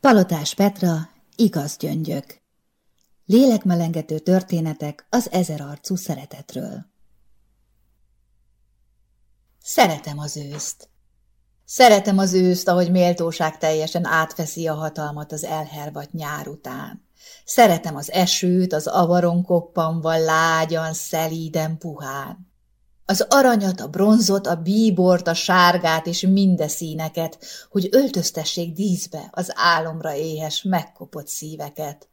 Palotás Petra, igaz gyöngyök. Lélekmelengető történetek az ezerarcú szeretetről. Szeretem az őszt. Szeretem az őszt, ahogy méltóság teljesen átveszi a hatalmat az elhervat nyár után. Szeretem az esőt, az avaron koppanva lágyan, szelíden, puhán. Az aranyat, a bronzot, a bíbort, a sárgát és minde színeket, hogy öltöztessék díszbe az álomra éhes, megkopott szíveket.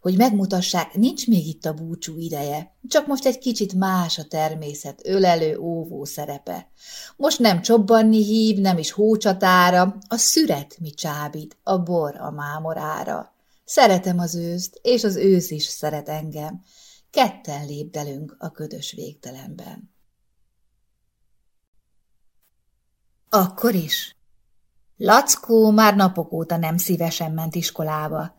Hogy megmutassák, nincs még itt a búcsú ideje, csak most egy kicsit más a természet ölelő, óvó szerepe. Most nem csobbanni hív, nem is hócsatára, a szüret mi csábít, a bor a mámorára. Szeretem az őszt, és az ősz is szeret engem. Ketten lépdelünk a ködös végtelenben. Akkor is. Lackó már napok óta nem szívesen ment iskolába,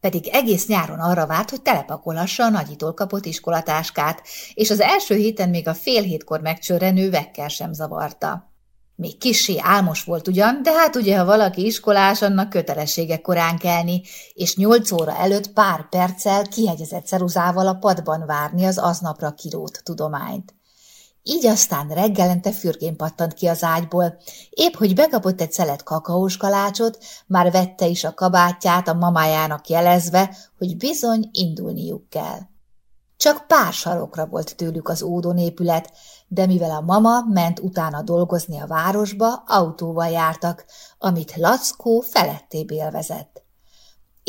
pedig egész nyáron arra várt, hogy telepakolassa a nagyitól kapott iskolatáskát, és az első héten még a fél hétkor megcsörrenő vekkel sem zavarta. Még kissé álmos volt ugyan, de hát ugye, ha valaki iskolás, annak kötelessége korán kelni, és nyolc óra előtt pár perccel kihegyezett ceruzával a padban várni az aznapra kirót tudományt. Így aztán reggelente fürgén pattant ki az ágyból. Épp, hogy bekapott egy szelet kakaós kalácsot, már vette is a kabátját a mamájának jelezve, hogy bizony indulniuk kell. Csak pár sarokra volt tőlük az ódonépület, de mivel a mama ment utána dolgozni a városba, autóval jártak, amit Lackó felettébb élvezett.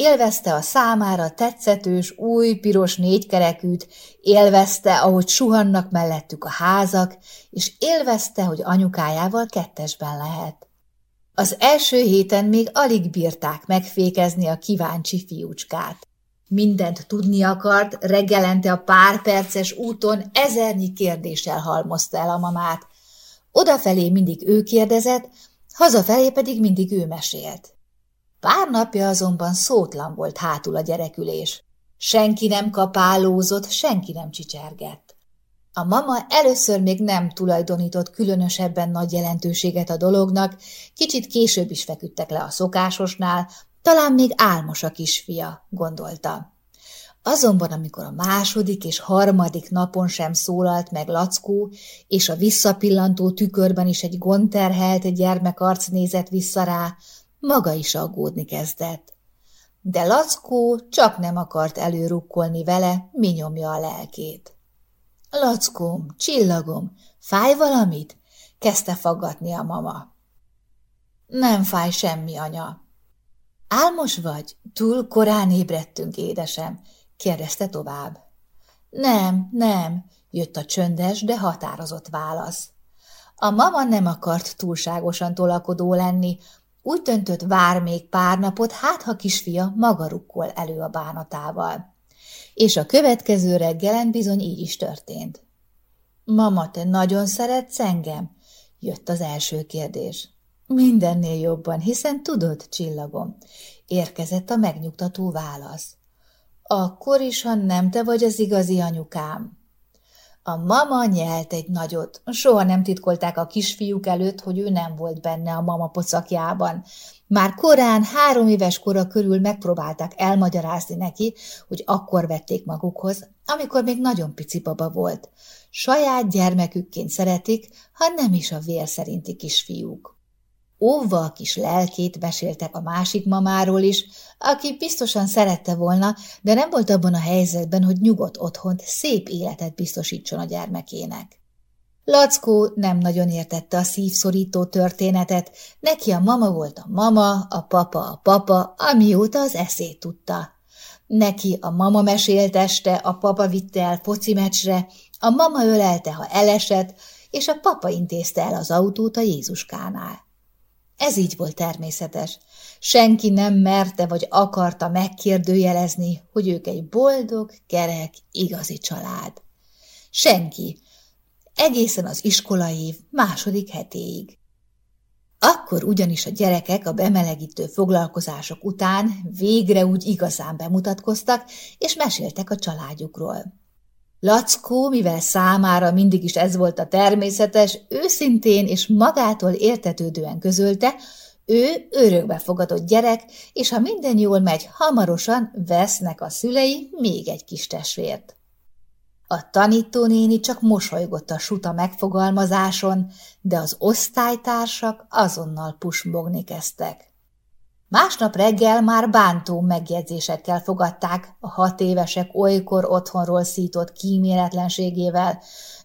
Élvezte a számára tetszetős, új, piros négykerekűt, élvezte, ahogy suhannak mellettük a házak, és élvezte, hogy anyukájával kettesben lehet. Az első héten még alig bírták megfékezni a kíváncsi fiúcskát. Mindent tudni akart, reggelente a pár perces úton ezernyi kérdéssel halmozta el a mamát. Odafelé mindig ő kérdezett, hazafelé pedig mindig ő mesélt. Pár napja azonban szótlan volt hátul a gyerekülés. Senki nem kapálózott, senki nem csicsergett. A mama először még nem tulajdonított különösebben nagy jelentőséget a dolognak, kicsit később is feküdtek le a szokásosnál, talán még álmos a kisfia, gondolta. Azonban, amikor a második és harmadik napon sem szólalt meg Lackó, és a visszapillantó tükörben is egy gondterhelt gyermekarc nézett vissza rá, maga is aggódni kezdett. De Lackó csak nem akart előrukkolni vele, mi nyomja a lelkét. Lackóm, csillagom, fáj valamit? kezdte faggatni a mama. Nem fáj semmi, anya. Álmos vagy? Túl korán ébredtünk, édesem, kérdezte tovább. Nem, nem, jött a csöndes, de határozott válasz. A mama nem akart túlságosan tolakodó lenni, úgy döntött, vár még pár napot, hát ha kisfia maga rukkol elő a bánatával. És a következő reggelen bizony így is történt. Mama, te nagyon szeretsz engem? Jött az első kérdés. Mindennél jobban, hiszen tudod, csillagom. Érkezett a megnyugtató válasz. Akkor is, ha nem te vagy az igazi anyukám. A mama nyelt egy nagyot. Soha nem titkolták a kisfiúk előtt, hogy ő nem volt benne a mama pocakjában. Már korán, három éves kora körül megpróbálták elmagyarázni neki, hogy akkor vették magukhoz, amikor még nagyon pici baba volt. Saját gyermekükként szeretik, ha nem is a vér szerinti kisfiúk. Óva a kis lelkét beséltek a másik mamáról is, aki biztosan szerette volna, de nem volt abban a helyzetben, hogy nyugodt otthont, szép életet biztosítson a gyermekének. Lackó nem nagyon értette a szívszorító történetet, neki a mama volt a mama, a papa a papa, amióta az eszét tudta. Neki a mama mesélteste, a papa vitte el foci meccsre, a mama ölelte, ha elesett, és a papa intézte el az autót a Jézuskánál. Ez így volt természetes. Senki nem merte vagy akarta megkérdőjelezni, hogy ők egy boldog, kerek, igazi család. Senki. Egészen az iskolaév második hetéig. Akkor ugyanis a gyerekek a bemelegítő foglalkozások után végre úgy igazán bemutatkoztak, és meséltek a családjukról. Lackó, mivel számára mindig is ez volt a természetes, őszintén és magától értetődően közölte, Ő örökbefogadott gyerek, és ha minden jól megy, hamarosan vesznek a szülei még egy kis testvért. A tanítónéni csak mosolygott a suta megfogalmazáson, de az osztálytársak azonnal pusmogni kezdtek. Másnap reggel már bántó megjegyzésekkel fogadták a hat évesek olykor otthonról szított kíméletlenségével,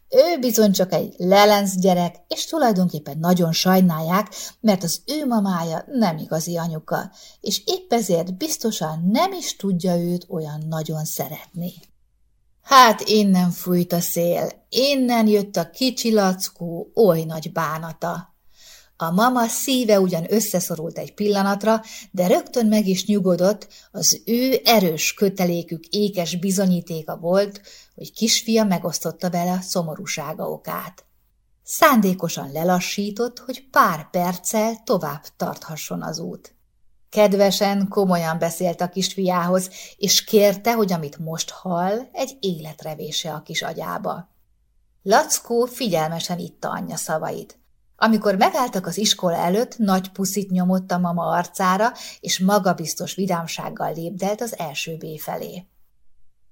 ő bizony csak egy lelenc gyerek, és tulajdonképpen nagyon sajnálják, mert az ő mamája nem igazi anyuka, és épp ezért biztosan nem is tudja őt olyan nagyon szeretni. Hát innen fújt a szél, innen jött a kicsi lackó oly nagy bánata. A mama szíve ugyan összeszorult egy pillanatra, de rögtön meg is nyugodott, az ő erős kötelékük ékes bizonyítéka volt, hogy kisfia megosztotta vele a szomorúsága okát. Szándékosan lelassított, hogy pár perccel tovább tarthasson az út. Kedvesen, komolyan beszélt a kisfiához, és kérte, hogy amit most hall, egy életrevése a kis agyába. Lackó figyelmesen itta anyja szavait. Amikor megálltak az iskola előtt, nagy puszit nyomott a mama arcára, és magabiztos vidámsággal lépdelt az első B felé.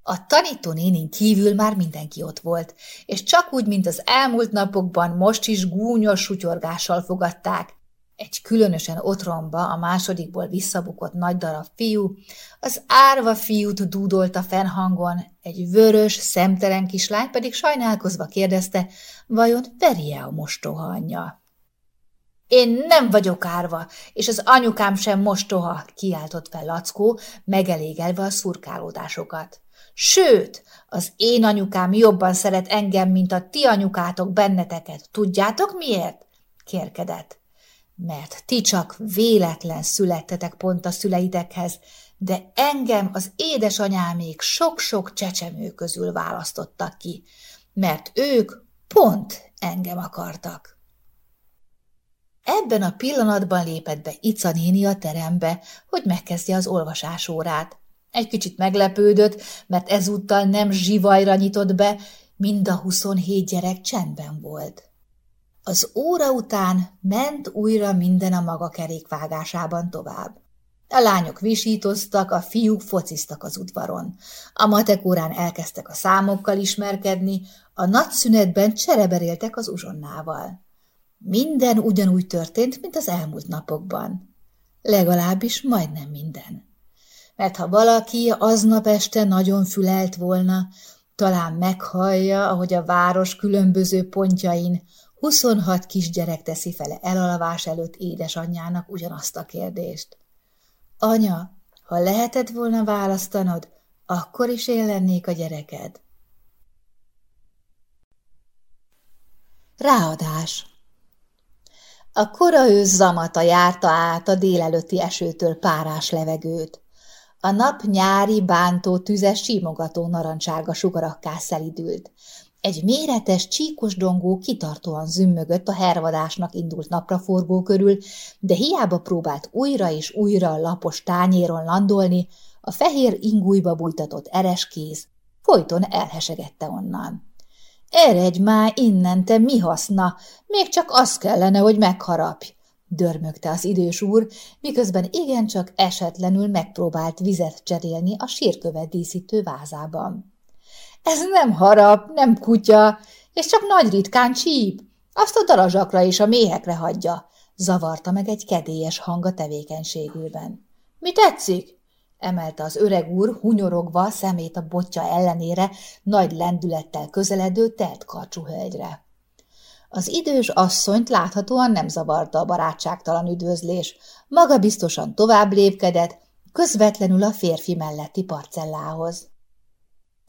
A tanítónénin kívül már mindenki ott volt, és csak úgy, mint az elmúlt napokban most is gúnyos sutyorgással fogadták. Egy különösen otromba a másodikból visszabukott nagy darab fiú, az árva fiút dúdolt a fennhangon, egy vörös, szemtelen kislány pedig sajnálkozva kérdezte, vajon veri-e a mostoha anyja. Én nem vagyok árva, és az anyukám sem mostoha, kiáltott fel Lackó, megelégelve a szurkálódásokat. Sőt, az én anyukám jobban szeret engem, mint a ti anyukátok benneteket. Tudjátok miért? kérkedett. Mert ti csak véletlen születtetek pont a szüleitekhez, de engem az édesanyámék sok-sok csecsemő közül választottak ki, mert ők pont engem akartak. Ebben a pillanatban lépett be Ica néni a terembe, hogy megkezdje az olvasásórát. Egy kicsit meglepődött, mert ezúttal nem zsivajra nyitott be, mind a huszonhét gyerek csendben volt. Az óra után ment újra minden a maga kerékvágásában tovább. A lányok visítoztak, a fiúk fociztak az udvaron. A matekórán elkezdtek a számokkal ismerkedni, a nagy szünetben csereberéltek az uzsonnával. Minden ugyanúgy történt, mint az elmúlt napokban. Legalábbis majdnem minden. Mert ha valaki aznap este nagyon fülelt volna, talán meghallja, ahogy a város különböző pontjain 26 kisgyerek teszi fele elalvás előtt édesanyjának ugyanazt a kérdést. Anya, ha lehetett volna választanod, akkor is én lennék a gyereked. Ráadás a kora ősz zamata járta át a délelőtti esőtől párás levegőt. A nap nyári, bántó, tüzes, símogató narancsága sugarakká szelidült. Egy méretes, csíkos dongó kitartóan zümmögött a hervadásnak indult napraforgó körül, de hiába próbált újra és újra a lapos tányéron landolni, a fehér ingújba bújtatott eres kéz folyton elhesegette onnan. Eredj már innen, te mi haszna, még csak az kellene, hogy megharapj, dörmögte az idős úr, miközben igencsak esetlenül megpróbált vizet cserélni a sírkövet díszítő vázában. Ez nem harap, nem kutya, és csak nagy ritkán csíp. Azt a darazsakra és a méhekre hagyja, zavarta meg egy kedélyes hang a tevékenységében. Mi tetszik? emelte az öreg úr, hunyorogva szemét a botja ellenére nagy lendülettel közeledő telt karcsú. Az idős asszonyt láthatóan nem zavarta a barátságtalan üdvözlés, maga biztosan tovább lépkedett, közvetlenül a férfi melletti parcellához.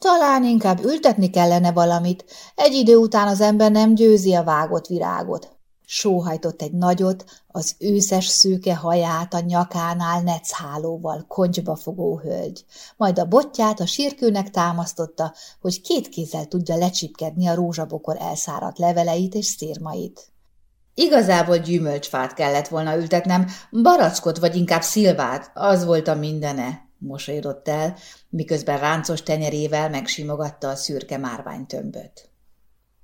Talán inkább ültetni kellene valamit, egy idő után az ember nem győzi a vágott virágot, Sóhajtott egy nagyot, az őszes szőke haját a nyakánál neckhálóval koncsba fogó hölgy, majd a botját a sírkőnek támasztotta, hogy két kézzel tudja lecsipkedni a rózsabokor elszáradt leveleit és szírmait. Igazából gyümölcsfát kellett volna ültetnem, barackot vagy inkább szilvát, az volt a mindene, mosolyodott el, miközben ráncos tenyerével megsimogatta a szürke márványtömböt.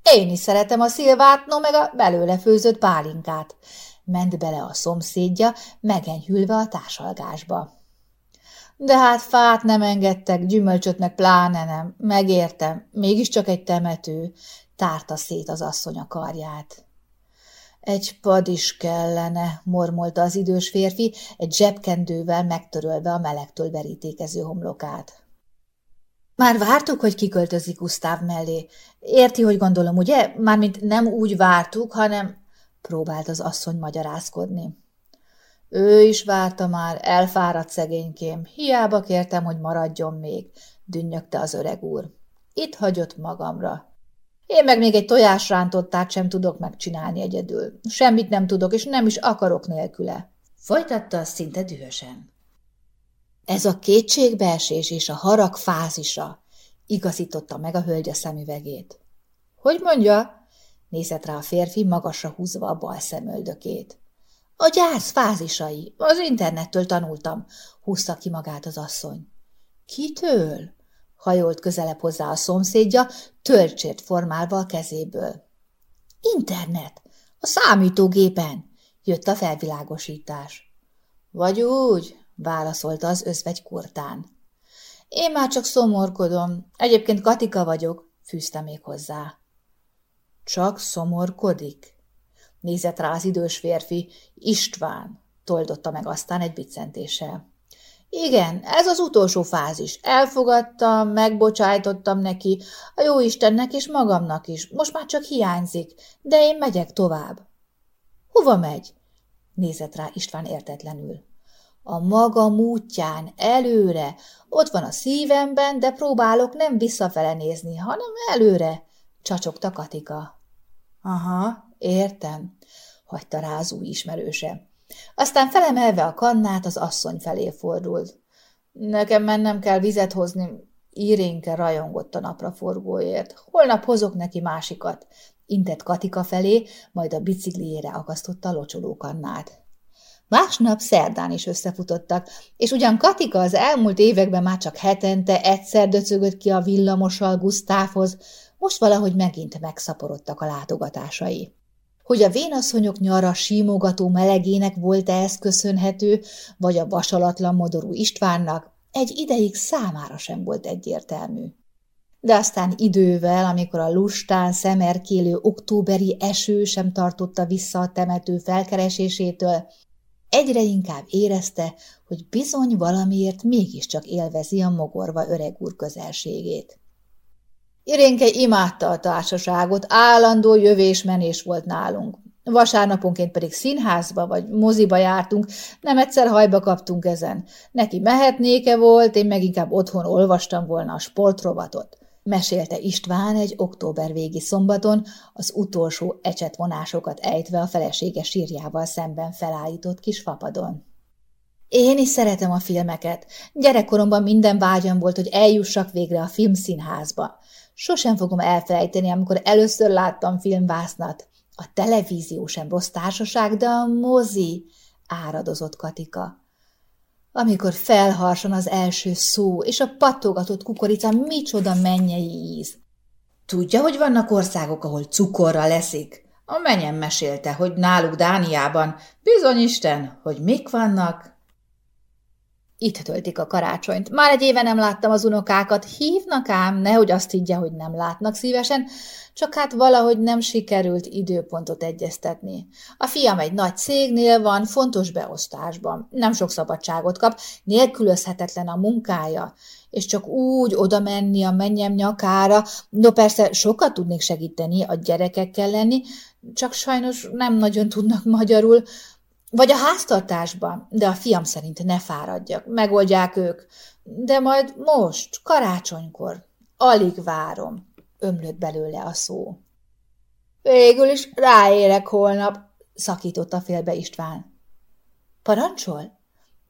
Én is szeretem a szilvát, no meg a belőle főzött pálinkát, ment bele a szomszédja, megenyhülve a társalgásba. De hát fát nem engedtek, gyümölcsöt meg pláne nem. Megértem, mégiscsak egy temető, tárta szét az asszony a karját. Egy pad is kellene, mormolta az idős férfi, egy zsebkendővel megtörölve a melegtől verítékező homlokát. Már vártuk, hogy kiköltözik Gusztáv mellé. Érti, hogy gondolom, ugye? Mármint nem úgy vártuk, hanem... Próbált az asszony magyarázkodni. Ő is várta már, elfáradt szegénykém. Hiába kértem, hogy maradjon még, dünnyögte az öreg úr. Itt hagyott magamra. Én meg még egy tojásrántottát sem tudok megcsinálni egyedül. Semmit nem tudok, és nem is akarok nélküle. Folytatta szinte dühösen. Ez a kétségbeesés és a harag fázisa, igazította meg a hölgy a szemüvegét. Hogy mondja? Nézett rá a férfi, magasra húzva a bal szemöldökét. A gyász fázisai. Az internettől tanultam, húzta ki magát az asszony. Kitől? Hajolt közelebb hozzá a szomszédja, töltsért formálva a kezéből. Internet! A számítógépen! Jött a felvilágosítás. Vagy úgy, válaszolta az özvegy kurtán. Én már csak szomorkodom. Egyébként Katika vagyok, fűzte még hozzá. Csak szomorkodik? Nézett rá az idős férfi. István, toldotta meg aztán egy biccentéssel. Igen, ez az utolsó fázis. Elfogadtam, megbocsájtottam neki, a jó Istennek és magamnak is. Most már csak hiányzik, de én megyek tovább. Hova megy? Nézett rá István értetlenül. A maga mútján, előre. Ott van a szívemben, de próbálok nem visszafele nézni, hanem előre, csacsogta Katika. Aha, értem, hagyta rá az új ismerőse. Aztán felemelve a kannát az asszony felé fordult. Nekem mennem kell vizet hozni, Irénke rajongott a napraforgóért. Holnap hozok neki másikat. Intett Katika felé, majd a bicikliére akasztotta a locsolókannát. Másnap szerdán is összefutottak, és ugyan Katika az elmúlt években már csak hetente egyszer döcögött ki a villamossal Gusztávhoz, most valahogy megint megszaporodtak a látogatásai. Hogy a vénasszonyok nyara símogató melegének volt-e ez köszönhető, vagy a vasalatlan modorú Istvánnak, egy ideig számára sem volt egyértelmű. De aztán idővel, amikor a lustán szemerkélő októberi eső sem tartotta vissza a temető felkeresésétől, Egyre inkább érezte, hogy bizony valamiért mégiscsak élvezi a mogorva öreg úr közelségét. Irénke imádta a társaságot, állandó jövésmenés volt nálunk. Vasárnaponként pedig színházba vagy moziba jártunk, nem egyszer hajba kaptunk ezen. Neki mehetnéke volt, én meg inkább otthon olvastam volna a sportrovatot mesélte István egy október végi szombaton, az utolsó ecsetvonásokat ejtve a felesége sírjával szemben felállított kis fapadon. Én is szeretem a filmeket. Gyerekkoromban minden vágyam volt, hogy eljussak végre a filmszínházba. Sosem fogom elfelejteni, amikor először láttam filmvásznat. A televízió sem rossz társaság, de a mozi, áradozott Katika. Amikor felharsan az első szó, és a pattogatott kukorica micsoda mennyei íz. Tudja, hogy vannak országok, ahol cukorra leszik? A menyem mesélte, hogy náluk Dániában bizony Isten, hogy mik vannak. Itt töltik a karácsonyt. Már egy éve nem láttam az unokákat. Hívnak ám, nehogy azt higgye, hogy nem látnak szívesen, csak hát valahogy nem sikerült időpontot egyeztetni. A fiam egy nagy cégnél van, fontos beosztásban, nem sok szabadságot kap, nélkülözhetetlen a munkája, és csak úgy oda menni a mennyem nyakára, no persze sokat tudnék segíteni a gyerekekkel lenni, csak sajnos nem nagyon tudnak magyarul, vagy a háztartásban, de a fiam szerint ne fáradjak, megoldják ők. De majd most, karácsonykor, alig várom ömlött belőle a szó. Végül is ráérek holnap, szakította félbe István. Parancsol?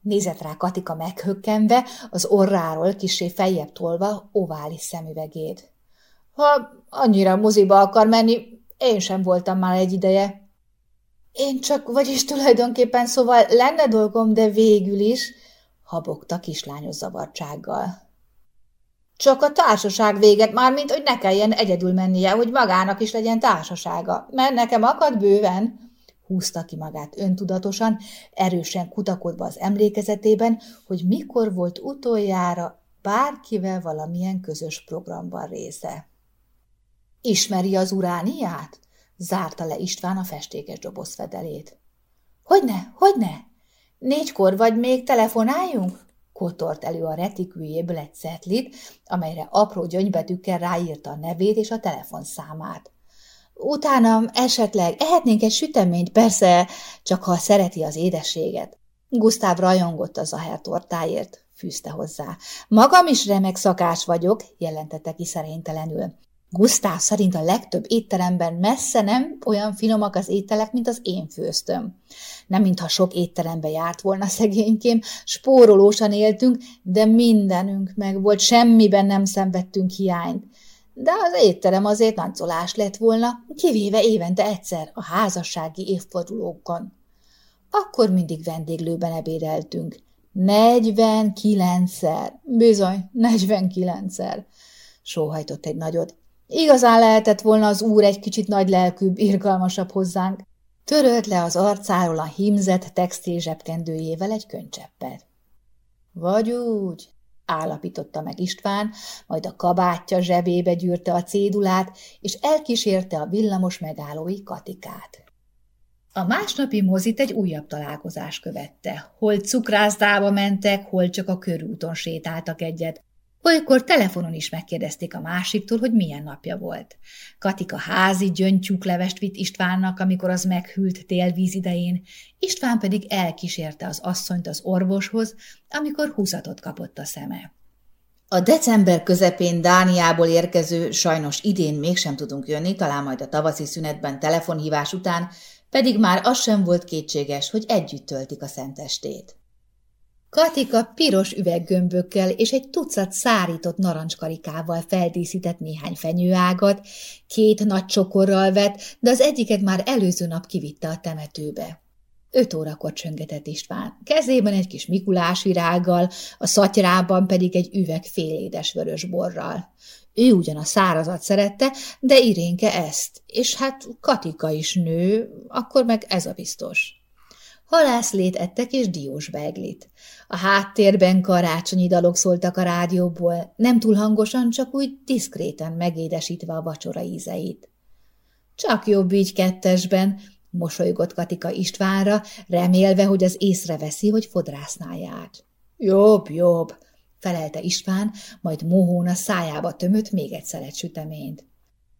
Nézett rá Katika meghökkenve, az orráról kisé feljebb tolva ovális szemüvegét. Ha annyira moziba akar menni, én sem voltam már egy ideje. Én csak, vagyis tulajdonképpen szóval lenne dolgom, de végül is, habogta kislányos zavartsággal. Csak a társaság véget, már mint hogy ne kelljen egyedül mennie, hogy magának is legyen társasága, mert nekem akad bőven, húzta ki magát öntudatosan, erősen kutakodva az emlékezetében, hogy mikor volt utoljára bárkivel valamilyen közös programban része. Ismeri az urániát? Zárta le István a festékes doboz fedelét. Hogyne, hogyne? Négykor vagy még telefonáljunk? Kotort elő a retikűjéből egy cetlit, amelyre apró gyöngybetűkkel ráírta a nevét és a telefonszámát. Utána esetleg ehetnénk egy süteményt, persze, csak ha szereti az édességet. Gusztáv rajongott az Zaher tortáért, fűzte hozzá. Magam is remek szakás vagyok, jelentette ki szerénytelenül. Gusztáv szerint a legtöbb étteremben messze nem olyan finomak az ételek, mint az én főztöm. Nem mintha sok étterembe járt volna szegénykém, spórolósan éltünk, de mindenünk meg volt, semmiben nem szenvedtünk hiányt. De az étterem azért nagyzolás lett volna, kivéve évente egyszer a házassági évfordulókon. Akkor mindig vendéglőben ebédeltünk. Negyvenkilencszer, bizony, negyvenkilencszer, sóhajtott egy nagyot. Igazán lehetett volna az úr egy kicsit nagy lelkűbb, irgalmasabb hozzánk. Törölt le az arcáról a himzett textil zsebkendőjével egy könycseppet. Vagy úgy, állapította meg István, majd a kabátja zsebébe gyűrte a cédulát, és elkísérte a villamos megállói Katikát. A másnapi mozit egy újabb találkozás követte. Hol cukrászdába mentek, hol csak a körúton sétáltak egyet, Olykor telefonon is megkérdezték a másiktól, hogy milyen napja volt. Katika házi gyöngytyúklevest vitt Istvánnak, amikor az meghűlt télvíz idején, István pedig elkísérte az asszonyt az orvoshoz, amikor húzatot kapott a szeme. A december közepén Dániából érkező, sajnos idén mégsem tudunk jönni, talán majd a tavaszi szünetben telefonhívás után, pedig már az sem volt kétséges, hogy együtt töltik a szentestét. Katika piros üveggömbökkel és egy tucat szárított narancskarikával feldíszített néhány fenyőágat, két nagy csokorral vett, de az egyiket már előző nap kivitte a temetőbe. Öt órakor csöngetett István, kezében egy kis Mikulás virággal, a szatyrában pedig egy üveg félédes vörös borral. Ő ugyan a szárazat szerette, de Irénke ezt, és hát Katika is nő, akkor meg ez a biztos. Halászlét ettek és diós beglit. A háttérben karácsonyi dalok szóltak a rádióból, nem túl hangosan, csak úgy diszkréten megédesítve a vacsora ízeit. Csak jobb így kettesben, mosolygott Katika Istvánra, remélve, hogy az észreveszi, hogy fodrásznál járt. Jobb, jobb, felelte István, majd mohón szájába tömött még egy szelet süteményt.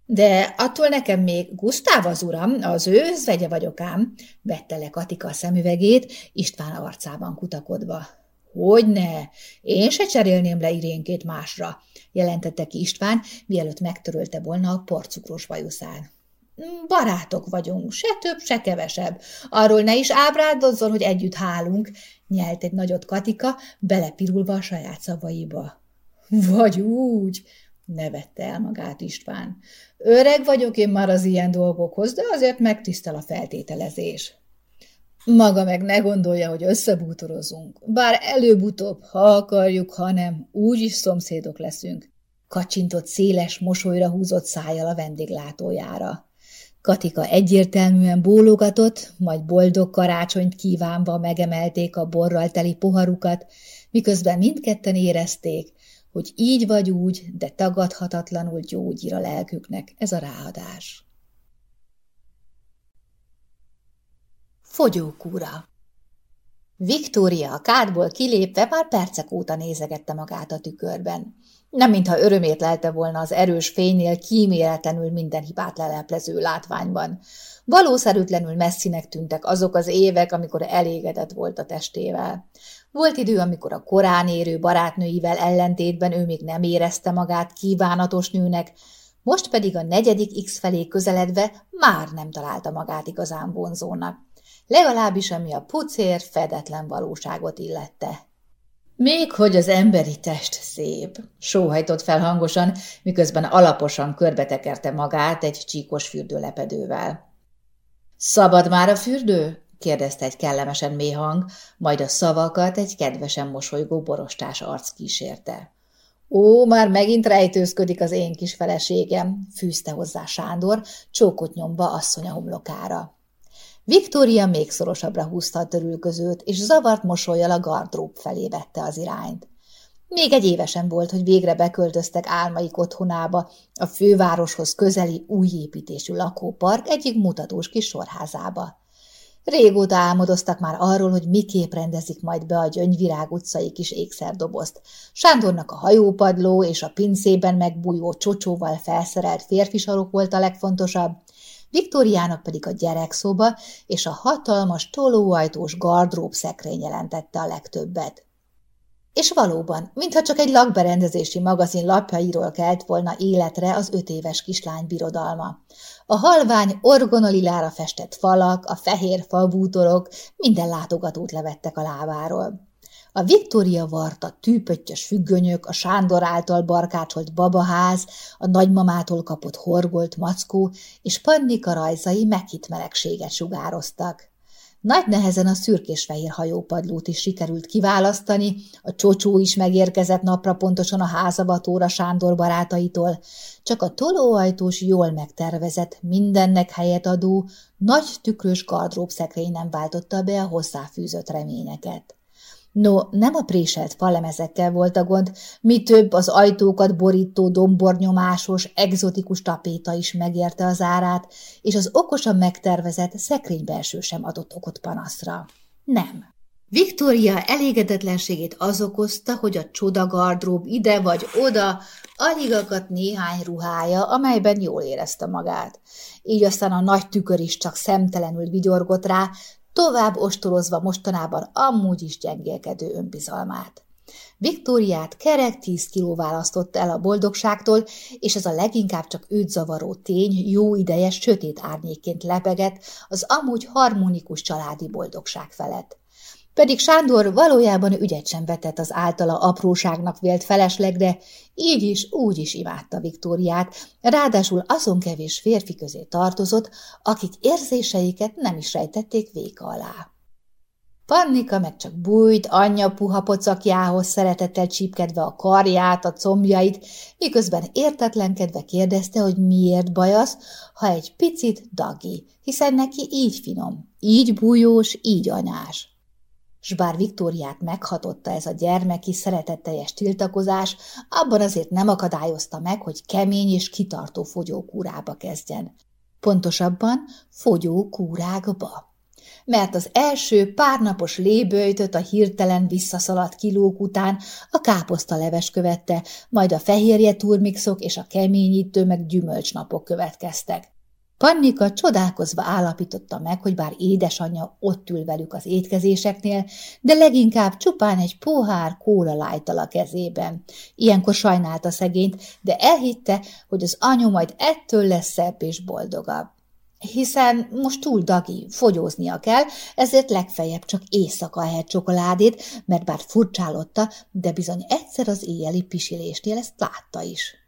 De attól nekem még Gusztáv az uram, az ő özvegye vagyok ám, vette le Katika a szemüvegét, István arcában kutakodva. Hogyne, én se cserélném le irénkét másra, jelentette ki István, mielőtt megtörölte volna a porcukros bajuszán. Barátok vagyunk, se több, se kevesebb. Arról ne is ábrádozzon, hogy együtt hálunk, nyelt egy nagyot Katika, belepirulva a saját szavaiba. Vagy úgy, nevette el magát István. Öreg vagyok én már az ilyen dolgokhoz, de azért megtisztel a feltételezés. Maga meg ne gondolja, hogy összebútorozunk. Bár előbb-utóbb, ha akarjuk, ha nem, úgyis szomszédok leszünk. Kacsintott széles, mosolyra húzott szájjal a vendéglátójára. Katika egyértelműen bólogatott, majd boldog karácsonyt kívánva megemelték a borral teli poharukat, miközben mindketten érezték, hogy így vagy úgy, de tagadhatatlanul gyógyír a lelküknek ez a ráadás. Fogyókúra Viktória a kádból kilépve már percek óta nézegette magát a tükörben. Nem mintha örömét lelte volna az erős fénynél kíméletlenül minden hibát leleplező látványban. Valószerűtlenül messzinek tűntek azok az évek, amikor elégedett volt a testével. Volt idő, amikor a korán érő barátnőivel ellentétben ő még nem érezte magát kívánatos nőnek, most pedig a negyedik X felé közeledve már nem találta magát igazán vonzónak. Legalábbis ami a pucér, fedetlen valóságot illette. Még hogy az emberi test szép, sóhajtott fel hangosan, miközben alaposan körbetekerte magát egy csíkos fürdőlepedővel. Szabad már a fürdő? kérdezte egy kellemesen mély hang, majd a szavakat egy kedvesen mosolygó borostás arc kísérte. Ó, már megint rejtőzködik az én kis feleségem, fűzte hozzá Sándor, csókot nyomva asszony a homlokára. Viktória még szorosabbra húzta a törülközőt, és zavart mosolyjal a gardrób felé vette az irányt. Még egy évesen volt, hogy végre beköltöztek álmaik otthonába, a fővároshoz közeli új építésű lakópark egyik mutatós kis sorházába. Régóta álmodoztak már arról, hogy miképp rendezik majd be a Gyöngyvirág utcai kis ékszerdobozt. Sándornak a hajópadló és a pincében megbújó csocsóval felszerelt férfisarok volt a legfontosabb, Viktoriának pedig a gyerekszoba és a hatalmas tolóajtós gardrób szekrény jelentette a legtöbbet. És valóban, mintha csak egy lakberendezési magazin lapjairól kelt volna életre az öt éves kislány birodalma. A halvány orgonalilára festett falak, a fehér falbútorok minden látogatót levettek a lábáról. A Viktória varta tűpöttyös függönyök, a Sándor által barkácsolt babaház, a nagymamától kapott horgolt mackó és Pannika rajzai meghitt melegséget sugároztak. Nagy nehezen a szürkés-fehér hajópadlót is sikerült kiválasztani, a csocsó is megérkezett napra pontosan a házavatóra Sándor barátaitól, csak a tolóajtós jól megtervezett, mindennek helyet adó, nagy tükrös gardróbszekrény nem váltotta be a hozzáfűzött reményeket. No, nem a préselt falemezekkel volt a gond, mi több az ajtókat borító dombornyomásos, egzotikus tapéta is megérte az árát, és az okosan megtervezett szekrénybelső sem adott okot panaszra. Nem. Viktória elégedetlenségét az okozta, hogy a csoda gardrób ide vagy oda alig akadt néhány ruhája, amelyben jól érezte magát. Így aztán a nagy tükör is csak szemtelenül vigyorgott rá, tovább ostorozva mostanában amúgy is gyengélkedő önbizalmát. Viktóriát kerek tíz kiló választott el a boldogságtól, és ez a leginkább csak őt zavaró tény jó ideje sötét árnyékként lebegett az amúgy harmonikus családi boldogság felett. Pedig Sándor valójában ügyet sem vetett az általa apróságnak vélt feleslegre, így is úgy is imádta Viktóriát, ráadásul azon kevés férfi közé tartozott, akik érzéseiket nem is rejtették véka alá. Pannika meg csak bújt anyja puha pocakjához szeretettel csípkedve a karját, a combjait, miközben értetlenkedve kérdezte, hogy miért bajasz, ha egy picit dagi, hiszen neki így finom, így bújós, így anyás. S bár Viktóriát meghatotta ez a gyermeki, szeretetteljes tiltakozás, abban azért nem akadályozta meg, hogy kemény és kitartó fogyókúrába kezdjen. Pontosabban fogyókúrákba. Mert az első párnapos léböjtöt a hirtelen visszaszaladt kilók után a káposzta leves követte, majd a fehérje turmixok és a keményítő meg gyümölcsnapok következtek. Pannika csodálkozva állapította meg, hogy bár édesanyja ott ül velük az étkezéseknél, de leginkább csupán egy pohár kóla lájtal a kezében. Ilyenkor sajnálta szegényt, de elhitte, hogy az anyu majd ettől lesz szebb és boldogabb. Hiszen most túl dagi, fogyóznia kell, ezért legfeljebb csak éjszaka ehet csokoládét, mert bár furcsálotta, de bizony egyszer az éjjeli pisilésnél ezt látta is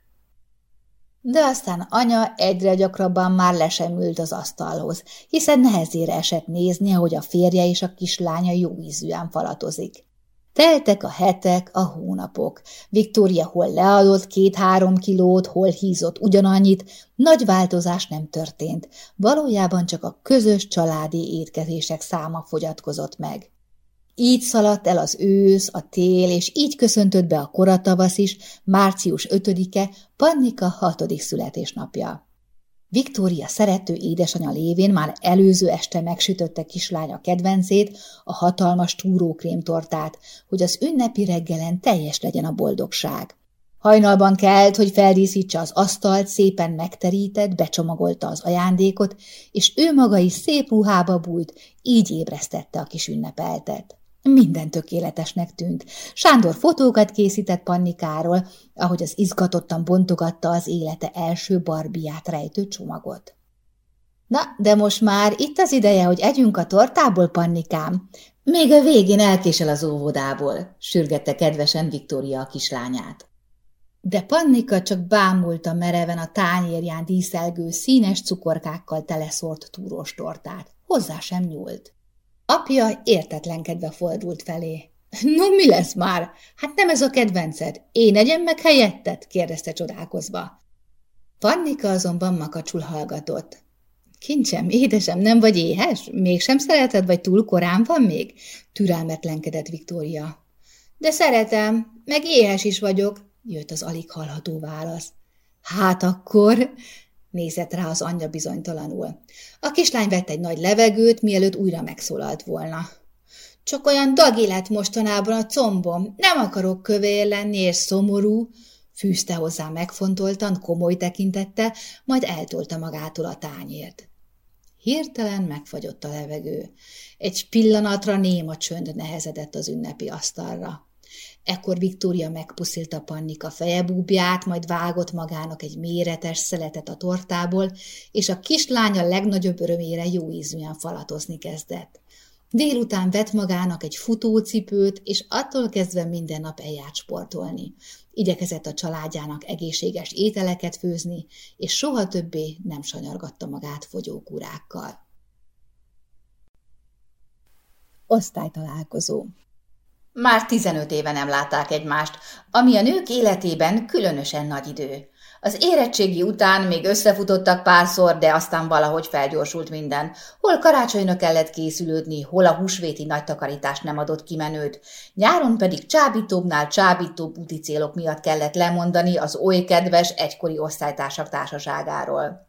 de aztán anya egyre gyakrabban már le sem ült az asztalhoz, hiszen nehezére esett nézni, hogy a férje és a kislánya jó ízűen falatozik. Teltek a hetek, a hónapok. Viktória hol leadott két-három kilót, hol hízott ugyanannyit, nagy változás nem történt. Valójában csak a közös családi étkezések száma fogyatkozott meg. Így szaladt el az ősz, a tél, és így köszöntött be a koratavasz is, március 5-e, Pannika hatodik születésnapja. Viktória szerető édesanyja lévén már előző este megsütötte kislánya kedvencét, a hatalmas túrókrémtortát, hogy az ünnepi reggelen teljes legyen a boldogság. Hajnalban kelt, hogy feldíszítse az asztalt, szépen megterített, becsomagolta az ajándékot, és ő maga is szép ruhába bújt, így ébresztette a kis ünnepeltet. Minden tökéletesnek tűnt. Sándor fotókat készített Pannikáról, ahogy az izgatottan bontogatta az élete első barbiát rejtő csomagot. Na, de most már itt az ideje, hogy együnk a tortából, Pannikám. Még a végén elkésel az óvodából, sürgette kedvesen Viktória a kislányát. De Pannika csak bámulta mereven a tányérján díszelgő színes cukorkákkal teleszort túrós tortát. Hozzá sem nyúlt. Apja értetlenkedve fordult felé. No, mi lesz már? Hát nem ez a kedvenced. Én egyem meg helyettet? kérdezte csodálkozva. Pannika azonban makacsul hallgatott. Kincsem, édesem, nem vagy éhes? Mégsem szereted, vagy túl korán van még? Türelmetlenkedett Viktória. De szeretem, meg éhes is vagyok, jött az alig hallható válasz. Hát akkor, nézett rá az anyja bizonytalanul. A kislány vett egy nagy levegőt, mielőtt újra megszólalt volna. Csak olyan dagi lett mostanában a combom, nem akarok kövér lenni és szomorú, fűzte hozzá megfontoltan, komoly tekintette, majd eltolta magától a tányért. Hirtelen megfagyott a levegő. Egy pillanatra néma csönd nehezedett az ünnepi asztalra. Ekkor Viktória megpuszilta Pannika fejebúbját, majd vágott magának egy méretes szeletet a tortából, és a kislánya legnagyobb örömére jó ízűen falatozni kezdett. Délután vett magának egy futócipőt, és attól kezdve minden nap eljárt sportolni. Igyekezett a családjának egészséges ételeket főzni, és soha többé nem sanyargatta magát fogyókúrákkal. Osztálytalálkozó Már 15 éve nem látták egymást, ami a nők életében különösen nagy idő. Az érettségi után még összefutottak párszor, de aztán valahogy felgyorsult minden. Hol karácsonyra kellett készülődni, hol a húsvéti nagy takarítás nem adott kimenőt. Nyáron pedig csábítóbbnál csábítóbb úti célok miatt kellett lemondani az oly kedves egykori osztálytársak társaságáról.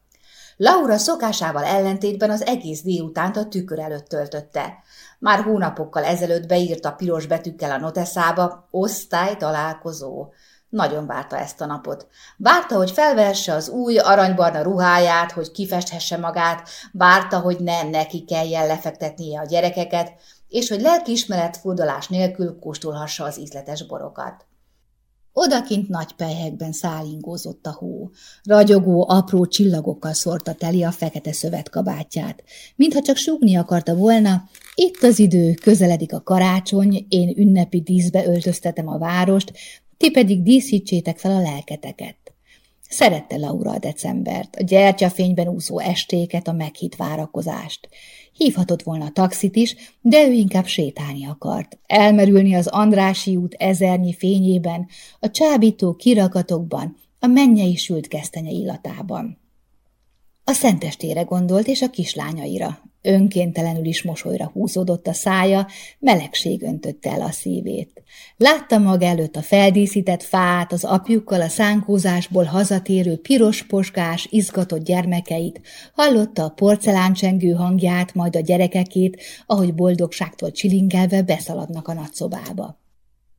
Laura szokásával ellentétben az egész délutánt a tükör előtt töltötte. Már hónapokkal ezelőtt beírta piros betűkkel a noteszába osztály találkozó. Nagyon várta ezt a napot. Várta, hogy felvesse az új aranybarna ruháját, hogy kifesthesse magát, várta, hogy ne neki kelljen lefektetnie a gyerekeket, és hogy lelkiismeret furdalás nélkül kóstolhassa az ízletes borokat. Odakint nagy pelyhekben szálingózott a hó. Ragyogó, apró csillagokkal szórta teli a fekete szövetkabátját. Mintha csak súgni akarta volna, itt az idő, közeledik a karácsony, én ünnepi díszbe öltöztetem a várost, ti pedig díszítsétek fel a lelketeket. Szerette Laura a decembert, a gyertyafényben úszó estéket, a meghitt várakozást. Hívhatott volna a taxit is, de ő inkább sétálni akart. Elmerülni az Andrási út ezernyi fényében, a csábító kirakatokban, a mennyei sült kesztenye illatában. A szentestére gondolt, és a kislányaira. Önkéntelenül is mosolyra húzódott a szája, melegség öntötte el a szívét. Látta maga előtt a feldíszített fát, az apjukkal a szánkózásból hazatérő piros poskás, izgatott gyermekeit, hallotta a porceláncsengő hangját, majd a gyerekekét, ahogy boldogságtól csilingelve beszaladnak a nagyszobába.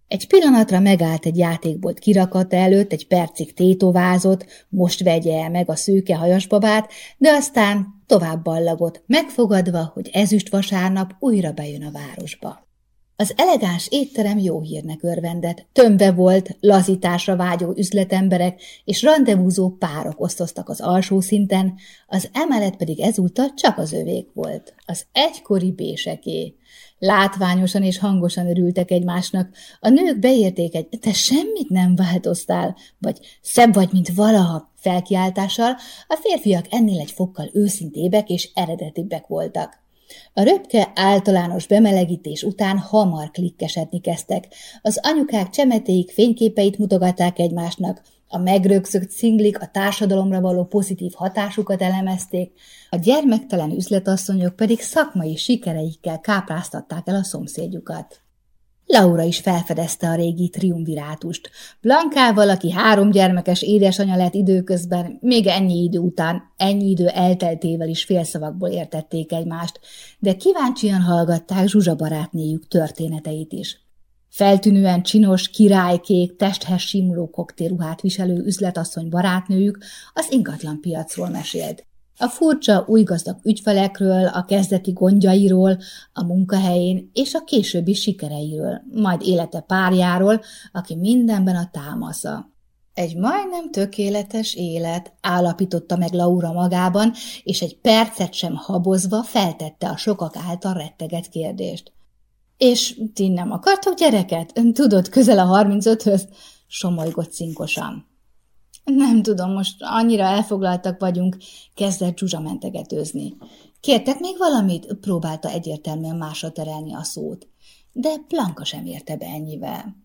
Egy pillanatra megállt egy játékbolt kirakata előtt, egy percig tétovázott, most vegye el meg a szőke hajasbabát, de aztán tovább ballagott, megfogadva, hogy ezüst vasárnap újra bejön a városba. Az elegáns étterem jó hírnek örvendett, tömve volt, lazításra vágyó üzletemberek és rendezvúzó párok osztoztak az alsó szinten, az emelet pedig ezúttal csak az övék volt, az egykori béseké. Látványosan és hangosan örültek egymásnak. A nők beérték egy, te semmit nem változtál, vagy szebb vagy, mint valaha felkiáltással, a férfiak ennél egy fokkal őszintébek és eredetibbek voltak. A röpke általános bemelegítés után hamar klikkesedni kezdtek. Az anyukák csemetéik fényképeit mutogatták egymásnak, a megrögzött szinglik a társadalomra való pozitív hatásukat elemezték, a gyermektelen üzletasszonyok pedig szakmai sikereikkel kápráztatták el a szomszédjukat. Laura is felfedezte a régi triumvirátust. Blankával, aki három gyermekes édesanyja lett időközben, még ennyi idő után, ennyi idő elteltével is félszavakból értették egymást, de kíváncsian hallgatták Zsuzsa barátnéjük történeteit is. Feltűnően csinos, királykék, testhez simuló koktélruhát viselő üzletasszony barátnőjük az ingatlan piacról mesélt. A furcsa, új gazdag ügyfelekről, a kezdeti gondjairól, a munkahelyén és a későbbi sikereiről, majd élete párjáról, aki mindenben a támasza. Egy majdnem tökéletes élet, állapította meg Laura magában, és egy percet sem habozva feltette a sokak által retteget kérdést. És ti nem akartok gyereket? Tudod, közel a 35-höz? Somolygott cinkosan. Nem tudom, most annyira elfoglaltak vagyunk, kezdett Zsuzsa mentegetőzni. Kértek még valamit? Próbálta egyértelműen másra terelni a szót. De Blanka sem érte be ennyivel.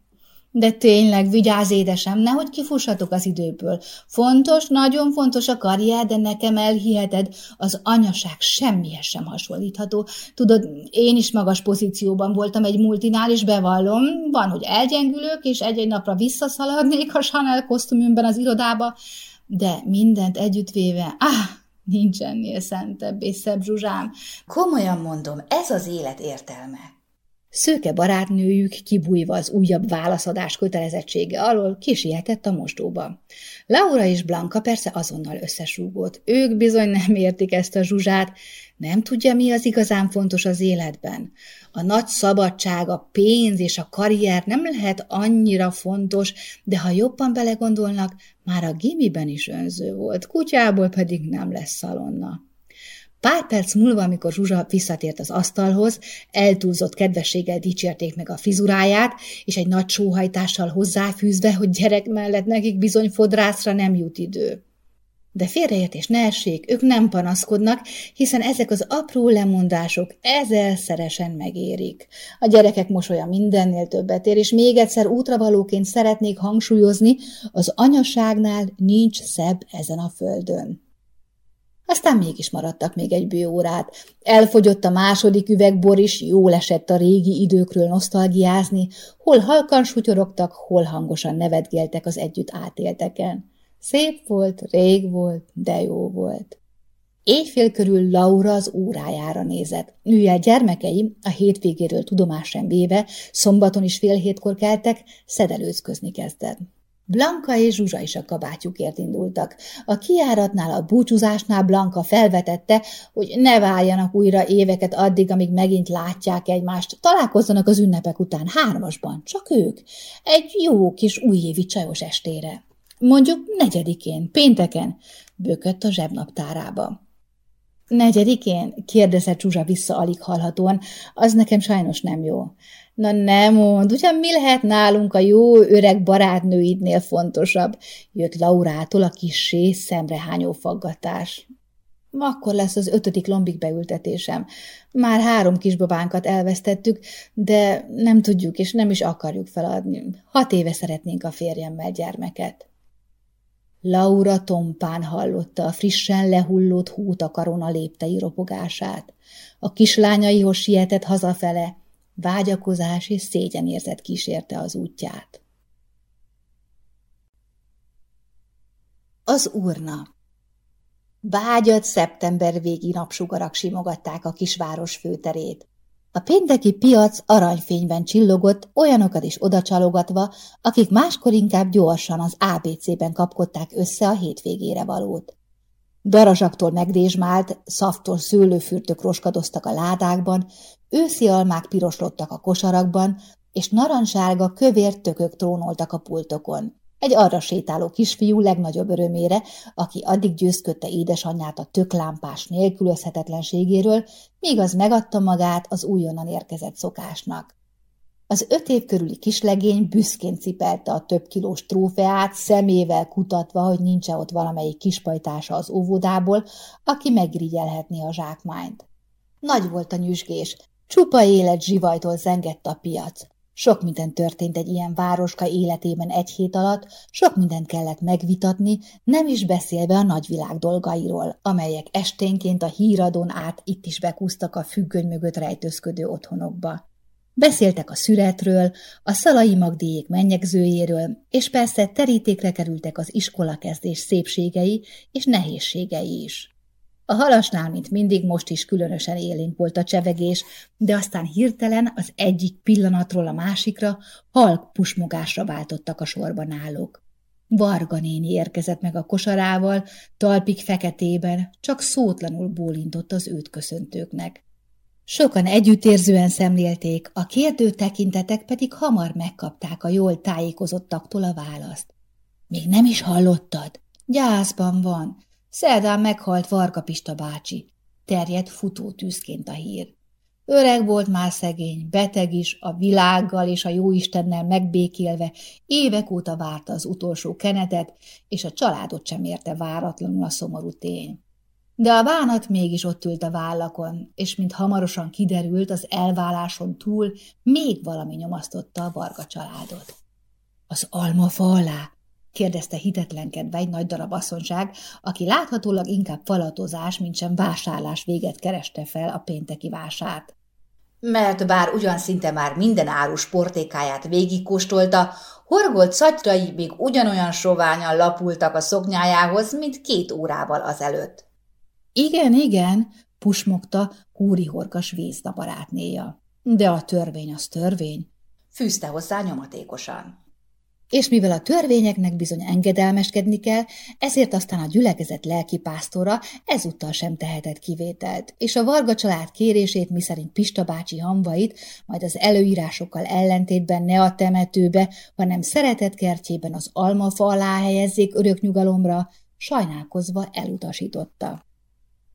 De tényleg, vigyázz édesem, nehogy kifussatok az időből. Fontos, nagyon fontos a karrier, de nekem elhiheted, az anyaság semmihez sem hasonlítható. Tudod, én is magas pozícióban voltam egy multinál, és bevallom, van, hogy elgyengülök, és egy-egy napra visszaszaladnék a Chanel kosztümünkben az irodába, de mindent együttvéve, ah, nincs ennél szentebb és szebb zsuzsám. Komolyan mondom, ez az élet értelme. Szőke barátnőjük kibújva az újabb válaszadás kötelezettsége alól kisietett a mosdóba. Laura és Blanka persze azonnal összesúgott. Ők bizony nem értik ezt a zsuzsát, nem tudja, mi az igazán fontos az életben. A nagy szabadság, a pénz és a karrier nem lehet annyira fontos, de ha jobban belegondolnak, már a gimiben is önző volt, kutyából pedig nem lesz szalonna. Pár perc múlva, amikor Zsuzsa visszatért az asztalhoz, eltúlzott kedvességgel dicsérték meg a fizuráját, és egy nagy sóhajtással hozzáfűzve, hogy gyerek mellett nekik bizony fodrászra nem jut idő. De félreértés ne essék, ők nem panaszkodnak, hiszen ezek az apró lemondások ezerszeresen megérik. A gyerekek mosolya mindennél többet ér, és még egyszer útravalóként szeretnék hangsúlyozni, az anyaságnál nincs szebb ezen a földön. Aztán mégis maradtak még egy bő órát. Elfogyott a második üveg bor is, jól esett a régi időkről nosztalgiázni, hol halkan sutyorogtak, hol hangosan nevetgéltek az együtt átélteken. Szép volt, rég volt, de jó volt. Éjfél körül Laura az órájára nézett. Mivel gyermekei a hétvégéről tudomás sem véve, szombaton is fél hétkor keltek, szedelőzközni kezdett. Blanka és Zsuzsa is a kabátjukért indultak. A kiáratnál, a búcsúzásnál Blanka felvetette, hogy ne váljanak újra éveket addig, amíg megint látják egymást. Találkozzanak az ünnepek után hármasban, csak ők. Egy jó kis újévi csajos estére. Mondjuk negyedikén, pénteken, bökött a zsebnaptárába. Negyedikén? kérdezett Zsuzsa vissza alig hallhatóan. Az nekem sajnos nem jó. Na nem mond, ugyan mi lehet nálunk a jó öreg barátnőidnél fontosabb? Jött Laurától a kissé szemrehányó faggatás. Akkor lesz az ötödik lombik beültetésem. Már három kisbabánkat elvesztettük, de nem tudjuk és nem is akarjuk feladni. Hat éve szeretnénk a férjemmel gyermeket. Laura tompán hallotta a frissen lehullott hótakaron a léptei ropogását. A kislányaihoz sietett hazafele, vágyakozás és szégyenérzet kísérte az útját. Az urna Vágyat szeptember végi napsugarak simogatták a kisváros főterét. A pénteki piac aranyfényben csillogott, olyanokat is odacsalogatva, akik máskor inkább gyorsan az ABC-ben kapkodták össze a hétvégére valót. Darazsaktól megdésmált, szaftos szőlőfürtök roskadoztak a ládákban, őszi almák piroslottak a kosarakban, és narancssárga kövér tökök trónoltak a pultokon. Egy arra sétáló kisfiú legnagyobb örömére, aki addig győzködte édesanyját a töklámpás nélkülözhetetlenségéről, míg az megadta magát az újonnan érkezett szokásnak. Az öt év körüli kislegény büszkén cipelte a több kilós trófeát, szemével kutatva, hogy nincs -e ott valamelyik kispajtása az óvodából, aki megrigyelhetné a zsákmányt. Nagy volt a nyüzsgés, csupa élet zsivajtól zengett a piac. Sok minden történt egy ilyen városka életében egy hét alatt, sok mindent kellett megvitatni, nem is beszélve a nagyvilág dolgairól, amelyek esténként a híradón át itt is bekúztak a függöny mögött rejtőzködő otthonokba. Beszéltek a szüretről, a szalai magdíjék mennyegzőjéről, és persze terítékre kerültek az iskolakezdés szépségei és nehézségei is. A halasnál, mint mindig, most is különösen élénk volt a csevegés, de aztán hirtelen az egyik pillanatról a másikra halk pusmogásra váltottak a sorban állók. Varga néni érkezett meg a kosarával, talpik feketében, csak szótlanul bólintott az őt köszöntőknek. Sokan együttérzően szemlélték, a kérdő tekintetek pedig hamar megkapták a jól tájékozottaktól a választ. Még nem is hallottad? Gyászban van. Szerdán meghalt Varga Pista bácsi. Terjedt futó tűzként a hír. Öreg volt már szegény, beteg is, a világgal és a jóistennel megbékélve, évek óta várta az utolsó kenetet, és a családot sem érte váratlanul a szomorú tény. De a bánat mégis ott ült a vállakon, és mint hamarosan kiderült, az elváláson túl még valami nyomasztotta a Varga családot. Az almafa alá? kérdezte hitetlenkedve egy nagy darab asszonyság, aki láthatólag inkább falatozás, mint sem vásárlás véget kereste fel a pénteki vásárt. Mert bár ugyan szinte már minden árus portékáját végigkóstolta, horgolt szatyrai még ugyanolyan soványan lapultak a szoknyájához, mint két órával azelőtt. Igen, igen, pusmogta Húri Horkas vízna barátnéja. De a törvény az törvény. Fűzte hozzá nyomatékosan. És mivel a törvényeknek bizony engedelmeskedni kell, ezért aztán a gyülekezet lelkipásztora ezúttal sem tehetett kivételt, és a Varga család kérését, miszerint Pista bácsi hamvait, majd az előírásokkal ellentétben ne a temetőbe, hanem szeretett kertjében az almafa alá helyezzék örök nyugalomra, sajnálkozva elutasította.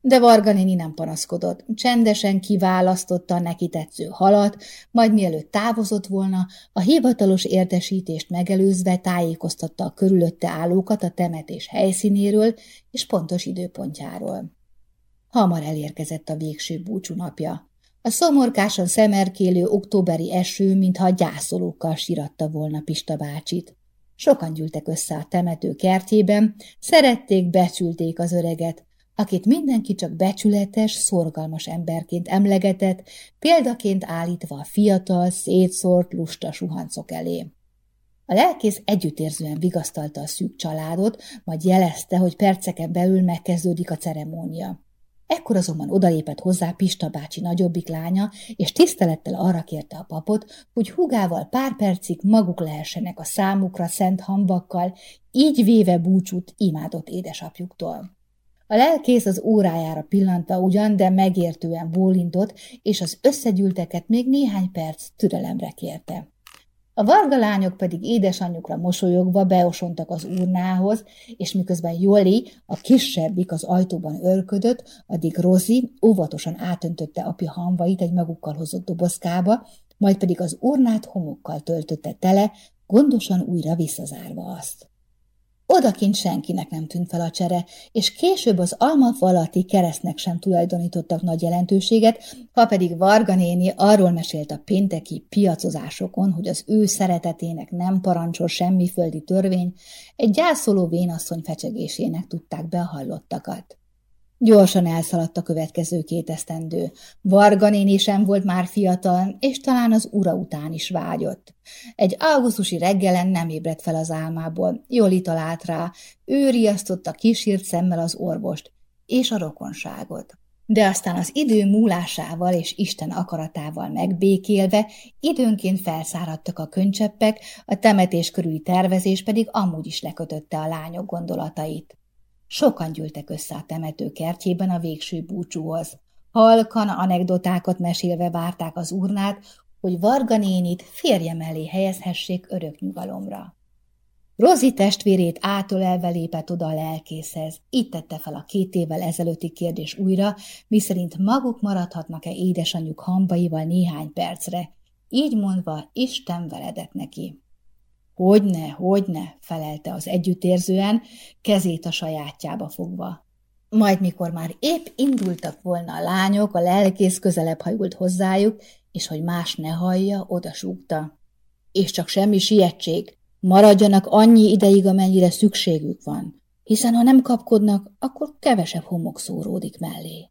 De Varga néni nem panaszkodott, csendesen kiválasztotta a neki tetsző halat, majd mielőtt távozott volna, a hivatalos értesítést megelőzve tájékoztatta a körülötte állókat a temetés helyszínéről és pontos időpontjáról. Hamar elérkezett a végső búcsú napja. A szomorkásan szemerkélő októberi eső, mintha gyászolókkal siratta volna Pista bácsit. Sokan gyűltek össze a temető kertjében, szerették, becsülték az öreget, akit mindenki csak becsületes, szorgalmas emberként emlegetett, példaként állítva a fiatal, szétszórt, lusta suhancok elé. A lelkész együttérzően vigasztalta a szűk családot, majd jelezte, hogy perceken belül megkezdődik a ceremónia. Ekkor azonban odalépett hozzá Pista bácsi nagyobbik lánya, és tisztelettel arra kérte a papot, hogy hugával pár percig maguk lehessenek a számukra szent hambakkal, így véve búcsút imádott édesapjuktól. A lelkész az órájára pillanta ugyan, de megértően bólintott, és az összegyűlteket még néhány perc türelemre kérte. A varga lányok pedig édesanyjukra mosolyogva beosontak az urnához, és miközben Joli, a kisebbik az ajtóban örködött, addig Rozi óvatosan átöntötte apja hamvait egy magukkal hozott dobozkába, majd pedig az urnát homokkal töltötte tele, gondosan újra visszazárva azt. Odakint senkinek nem tűnt fel a csere, és később az almafalati keresztnek sem tulajdonítottak nagy jelentőséget, ha pedig Varga néni arról mesélt a pénteki piacozásokon, hogy az ő szeretetének nem parancsol semmi földi törvény, egy gyászoló vénasszony fecsegésének tudták be a hallottakat. Gyorsan elszaladt a következő két esztendő. Varga sem volt már fiatal, és talán az ura után is vágyott. Egy augusztusi reggelen nem ébredt fel az álmából. Joli talált rá, ő riasztotta kísírt szemmel az orvost és a rokonságot. De aztán az idő múlásával és Isten akaratával megbékélve időnként felszáradtak a könycseppek, a temetés körüli tervezés pedig amúgy is lekötötte a lányok gondolatait. Sokan gyűltek össze a temető kertjében a végső búcsúhoz. Halkan anekdotákat mesélve várták az urnát, hogy Varga nénit férje mellé helyezhessék örök nyugalomra. Rozi testvérét átölelve lépett oda a lelkészhez. Itt tette fel a két évvel ezelőtti kérdés újra, miszerint maguk maradhatnak-e édesanyjuk hambaival néhány percre. Így mondva Isten veledett neki. Hogyne, hogyne, felelte az együttérzően, kezét a sajátjába fogva. Majd mikor már épp indultak volna a lányok, a lelkész közelebb hajult hozzájuk, és hogy más ne hallja, odasúgta. És csak semmi sietség, maradjanak annyi ideig, amennyire szükségük van, hiszen ha nem kapkodnak, akkor kevesebb homok szóródik mellé.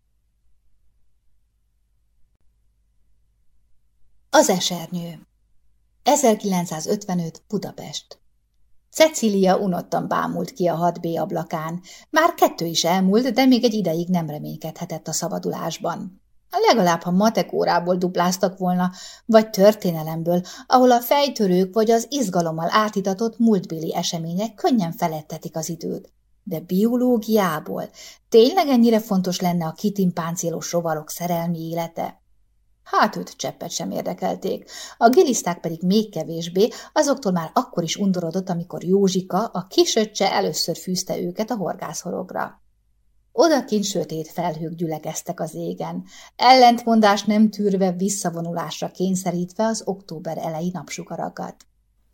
Az esernyő 1955. Budapest Cecília unottan bámult ki a 6B ablakán. Már kettő is elmúlt, de még egy ideig nem reménykedhetett a szabadulásban. Legalább, ha matekórából dupláztak volna, vagy történelemből, ahol a fejtörők vagy az izgalommal átitatott múltbéli események könnyen felettetik az időt. De biológiából tényleg ennyire fontos lenne a kitimpáncélos rovarok szerelmi élete? Hát őt cseppet sem érdekelték. A giliszták pedig még kevésbé, azoktól már akkor is undorodott, amikor Józsika, a kisöccse először fűzte őket a horgászhorogra. Odakint sötét felhők gyülekeztek az égen, ellentmondás nem tűrve visszavonulásra kényszerítve az október elejé napsugarakat.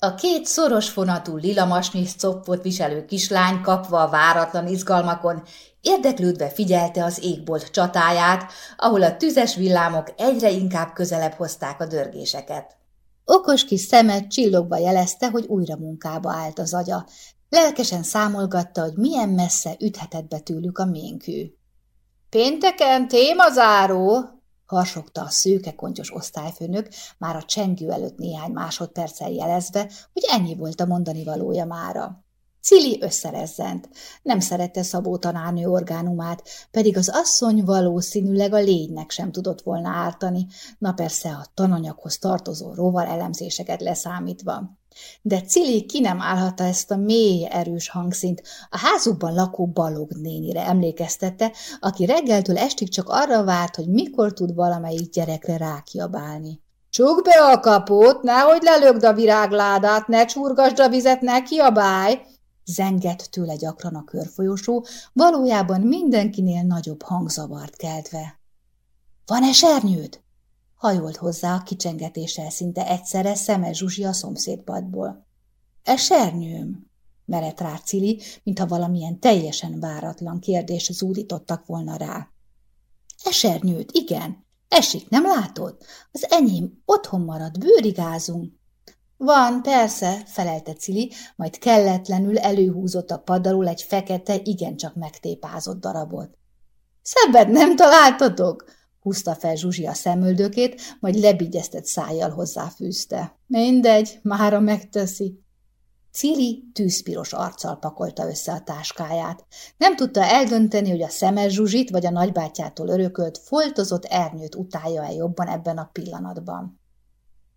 A két szoros fonatú lilamasnyis coppot viselő kislány kapva a váratlan izgalmakon, érdeklődve figyelte az égbolt csatáját, ahol a tüzes villámok egyre inkább közelebb hozták a dörgéseket. Okos kis szemet csillogva jelezte, hogy újra munkába állt az agya. Lelkesen számolgatta, hogy milyen messze üthetett be tőlük a ménkű. Pénteken témazáró, harsogta a szőke kontyos osztályfőnök, már a csengő előtt néhány másodperccel jelezve, hogy ennyi volt a mondani valója mára. Cili összerezzent. Nem szerette Szabó tanárnő orgánumát, pedig az asszony valószínűleg a lénynek sem tudott volna ártani, na persze a tananyaghoz tartozó rovar elemzéseket leszámítva. De Cili ki nem állhatta ezt a mély, erős hangszint, a házukban lakó Balog nénire emlékeztette, aki reggeltől estig csak arra várt, hogy mikor tud valamelyik gyerekre rákiabálni. Csukd be a kapót, nehogy lelögd a virágládát, ne csurgasd a vizet, ne kiabálj! Zengett tőle gyakran a körfolyosó, valójában mindenkinél nagyobb hangzavart keltve. Van esernyőd? Hajolt hozzá a kicsengetéssel szinte egyszerre Szemes Zsuzsi a szomszédpadból. Esernyőm? merett rá Cili, mintha valamilyen teljesen váratlan kérdés zúdítottak volna rá. Esernyőt, igen. Esik, nem látod? Az enyém otthon marad, bőrigázunk. Van, persze, felelte Cili, majd kelletlenül előhúzott a pad alul egy fekete, igencsak megtépázott darabot. Szebbet nem találtatok? Húzta fel Zsuzsi a szemöldökét, majd lebigyeztett szájjal hozzáfűzte. Mindegy, mára megteszi. Cili tűzpiros arccal pakolta össze a táskáját. Nem tudta eldönteni, hogy a szemes Zsuzsit vagy a nagybátyától örökölt, foltozott ernyőt utálja-e jobban ebben a pillanatban.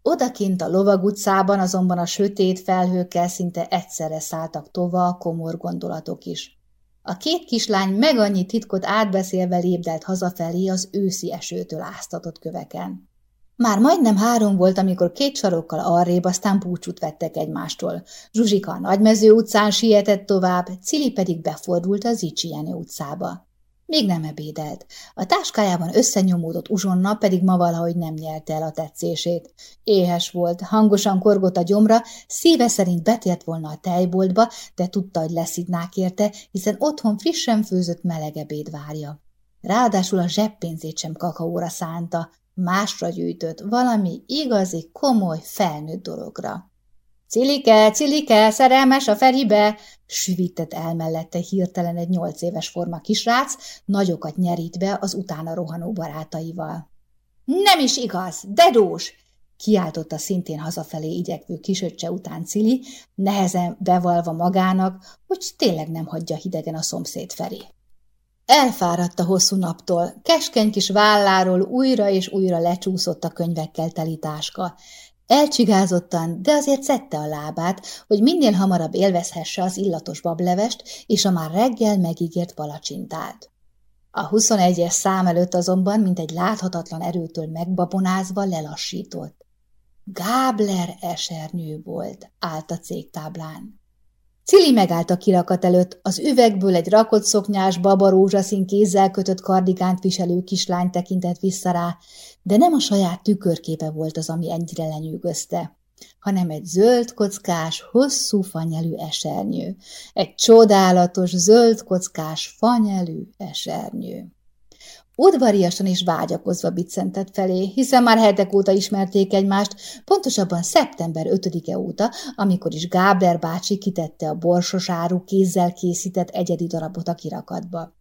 Odakint a lovag utcában azonban a sötét felhőkkel szinte egyszerre szálltak tova a komor gondolatok is. A két kislány meg annyi titkot átbeszélve lépdelt hazafelé az őszi esőtől áztatott köveken. Már majdnem három volt, amikor két sarokkal arrébb, aztán búcsút vettek egymástól. Zsuzsika a Nagymező utcán sietett tovább, Cili pedig befordult az Zicsienő utcába. Még nem ebédelt. A táskájában összenyomódott uzsonna pedig ma valahogy nem nyelte el a tetszését. Éhes volt, hangosan korgott a gyomra, szíve szerint betért volna a tejboltba, de tudta, hogy leszidnák érte, hiszen otthon frissen főzött meleg ebéd várja. Ráadásul a zseppénzét sem kakaóra szánta, másra gyűjtött, valami igazi, komoly, felnőtt dologra. Cilike, Cilike, szerelmes a Feribe! Süvített el mellette hirtelen egy nyolc éves forma kisrác, nagyokat nyerítve az utána rohanó barátaival. Nem is igaz, dedós! kiáltotta szintén hazafelé igyekvő kisöccse után Cili, nehezen bevalva magának, hogy tényleg nem hagyja hidegen a szomszéd Feri. Elfáradt a hosszú naptól, keskeny kis válláról újra és újra lecsúszott a könyvekkel teli táska. Elcsigázottan, de azért szedte a lábát, hogy minél hamarabb élvezhesse az illatos bablevest és a már reggel megígért palacsintát. A 21-es szám előtt azonban, mint egy láthatatlan erőtől megbabonázva lelassított. Gábler esernyő volt, állt a cégtáblán. Cili megállt a kirakat előtt, az üvegből egy rakott szoknyás, babarózsaszín kézzel kötött kardigánt viselő kislány tekintett vissza rá, de nem a saját tükörképe volt az, ami ennyire lenyűgözte, hanem egy zöld kockás, hosszú fanyelű esernyő. Egy csodálatos, zöld kockás, fanyelű esernyő. Udvariasan és vágyakozva biccentett felé, hiszen már hetek óta ismerték egymást, pontosabban szeptember 5-e óta, amikor is Gábler bácsi kitette a borsos áru kézzel készített egyedi darabot a kirakatba.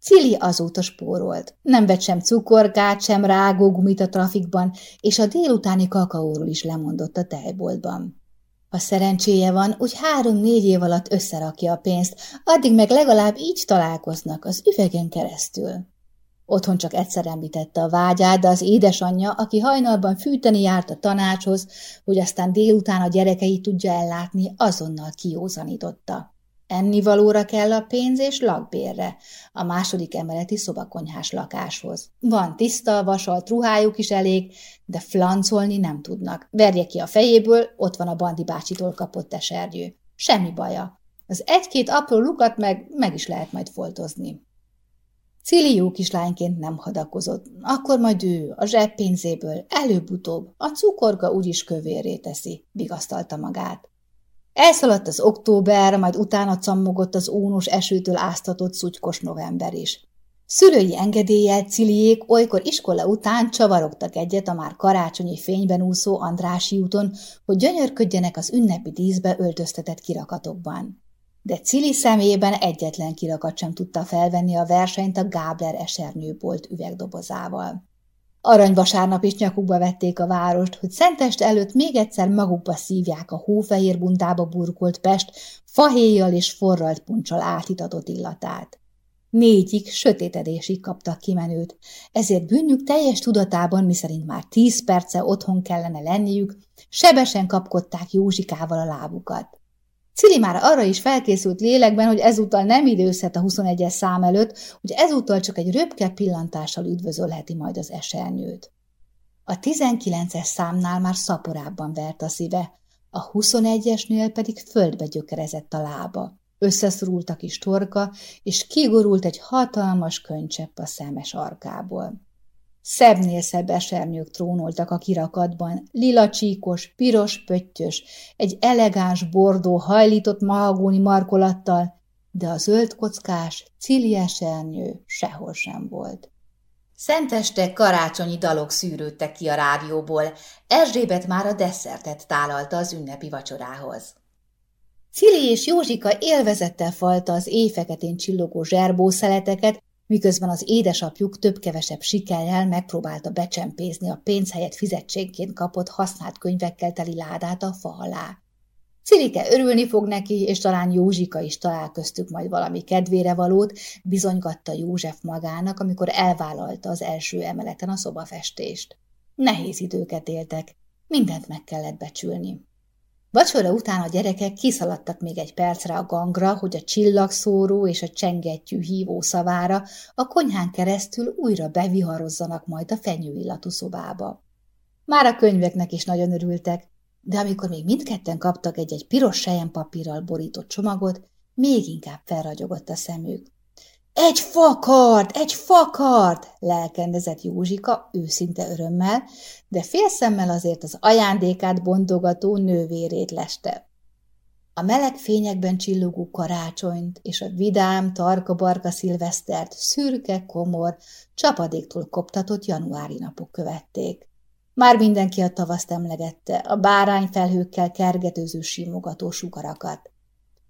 Cili azóta spórolt. Nem vett sem cukorkát, sem rágógumit a trafikban, és a délutáni kakaóról is lemondott a tejboltban. Ha szerencséje van, úgy három-négy év alatt összerakja a pénzt, addig meg legalább így találkoznak az üvegen keresztül. Otthon csak egyszer említette a vágyát, de az édesanyja, aki hajnalban fűteni járt a tanácshoz, hogy aztán délután a gyerekeit tudja ellátni, azonnal kiózanította. Ennivalóra kell a pénz és lakbérre, a második emeleti szobakonyhás lakáshoz. Van tiszta, vasalt ruhájuk is elég, de flancolni nem tudnak. Verje ki a fejéből, ott van a Bandi bácsitól kapott esergyő. Semmi baja. Az egy-két apró lukat meg meg is lehet majd foltozni. Cili jó kislányként nem hadakozott, akkor majd ő a zseppénzéből előbb-utóbb a cukorga úgyis kövérré teszi, vigasztalta magát. Elszaladt az október, majd utána cammogott az ónos esőtől áztatott szutykos november is. Szülői engedéllyel Ciliék olykor iskola után csavarogtak egyet a már karácsonyi fényben úszó Andrási úton, hogy gyönyörködjenek az ünnepi díszbe öltöztetett kirakatokban. De Cili szemében egyetlen kirakat sem tudta felvenni a versenyt a Gábler esernyőbolt üvegdobozával. Aranyvasárnap is nyakukba vették a várost, hogy Szentest előtt még egyszer magukba szívják a hófehér buntába burkolt Pest fahéjjal és forralt puncsal átitatott illatát. Négyik sötétedésig kaptak kimenőt, ezért bűnjük teljes tudatában, miszerint már tíz perce otthon kellene lenniük, sebesen kapkodták Józsikával a lábukat. Cili már arra is felkészült lélekben, hogy ezúttal nem időzhet a 21-es szám előtt, hogy ezúttal csak egy röpke pillantással üdvözölheti majd az esernyőt. A 19-es számnál már szaporábban vert a szíve, a 21-esnél pedig földbe gyökerezett a lába. Összeszorult a kis torka, és kigorult egy hatalmas könycsepp a szemes arkából. Szebbnél szebb esernyők trónoltak a kirakatban, lila csíkos, piros pöttyös, egy elegáns bordó hajlított mahagóni markolattal, de a zöld kockás, cili esernyő sehol sem volt. Szenteste karácsonyi dalok szűrődtek ki a rádióból, Erzsébet már a desszertet tálalta az ünnepi vacsorához. Cili és Józsika élvezettel falta az éjfeketén csillogó zserbószeleteket, miközben az édesapjuk több-kevesebb sikerrel megpróbálta becsempészni a pénz helyett fizetségként kapott használt könyvekkel teli ládát a fa alá. Cirike örülni fog neki, és talán Józsika is talál köztük majd valami kedvére valót, bizonygatta József magának, amikor elvállalta az első emeleten a szobafestést. Nehéz időket éltek, mindent meg kellett becsülni. Vacsora után a gyerekek kiszaladtak még egy percre a gangra, hogy a csillagszóró és a csengettyű hívó szavára a konyhán keresztül újra beviharozzanak majd a fenyőillatú szobába. Már a könyveknek is nagyon örültek, de amikor még mindketten kaptak egy-egy piros papírral borított csomagot, még inkább felragyogott a szemük. Egy fakart, egy fakart, lelkendezett Józsika őszinte örömmel, de félszemmel azért az ajándékát bontogató nővérét leste. A meleg fényekben csillogó karácsonyt és a vidám, tarka-barka szilvesztert szürke, komor, csapadéktól koptatott januári napok követték. Már mindenki a tavaszt emlegette, a bárányfelhőkkel kergetőző simogató sugarakat.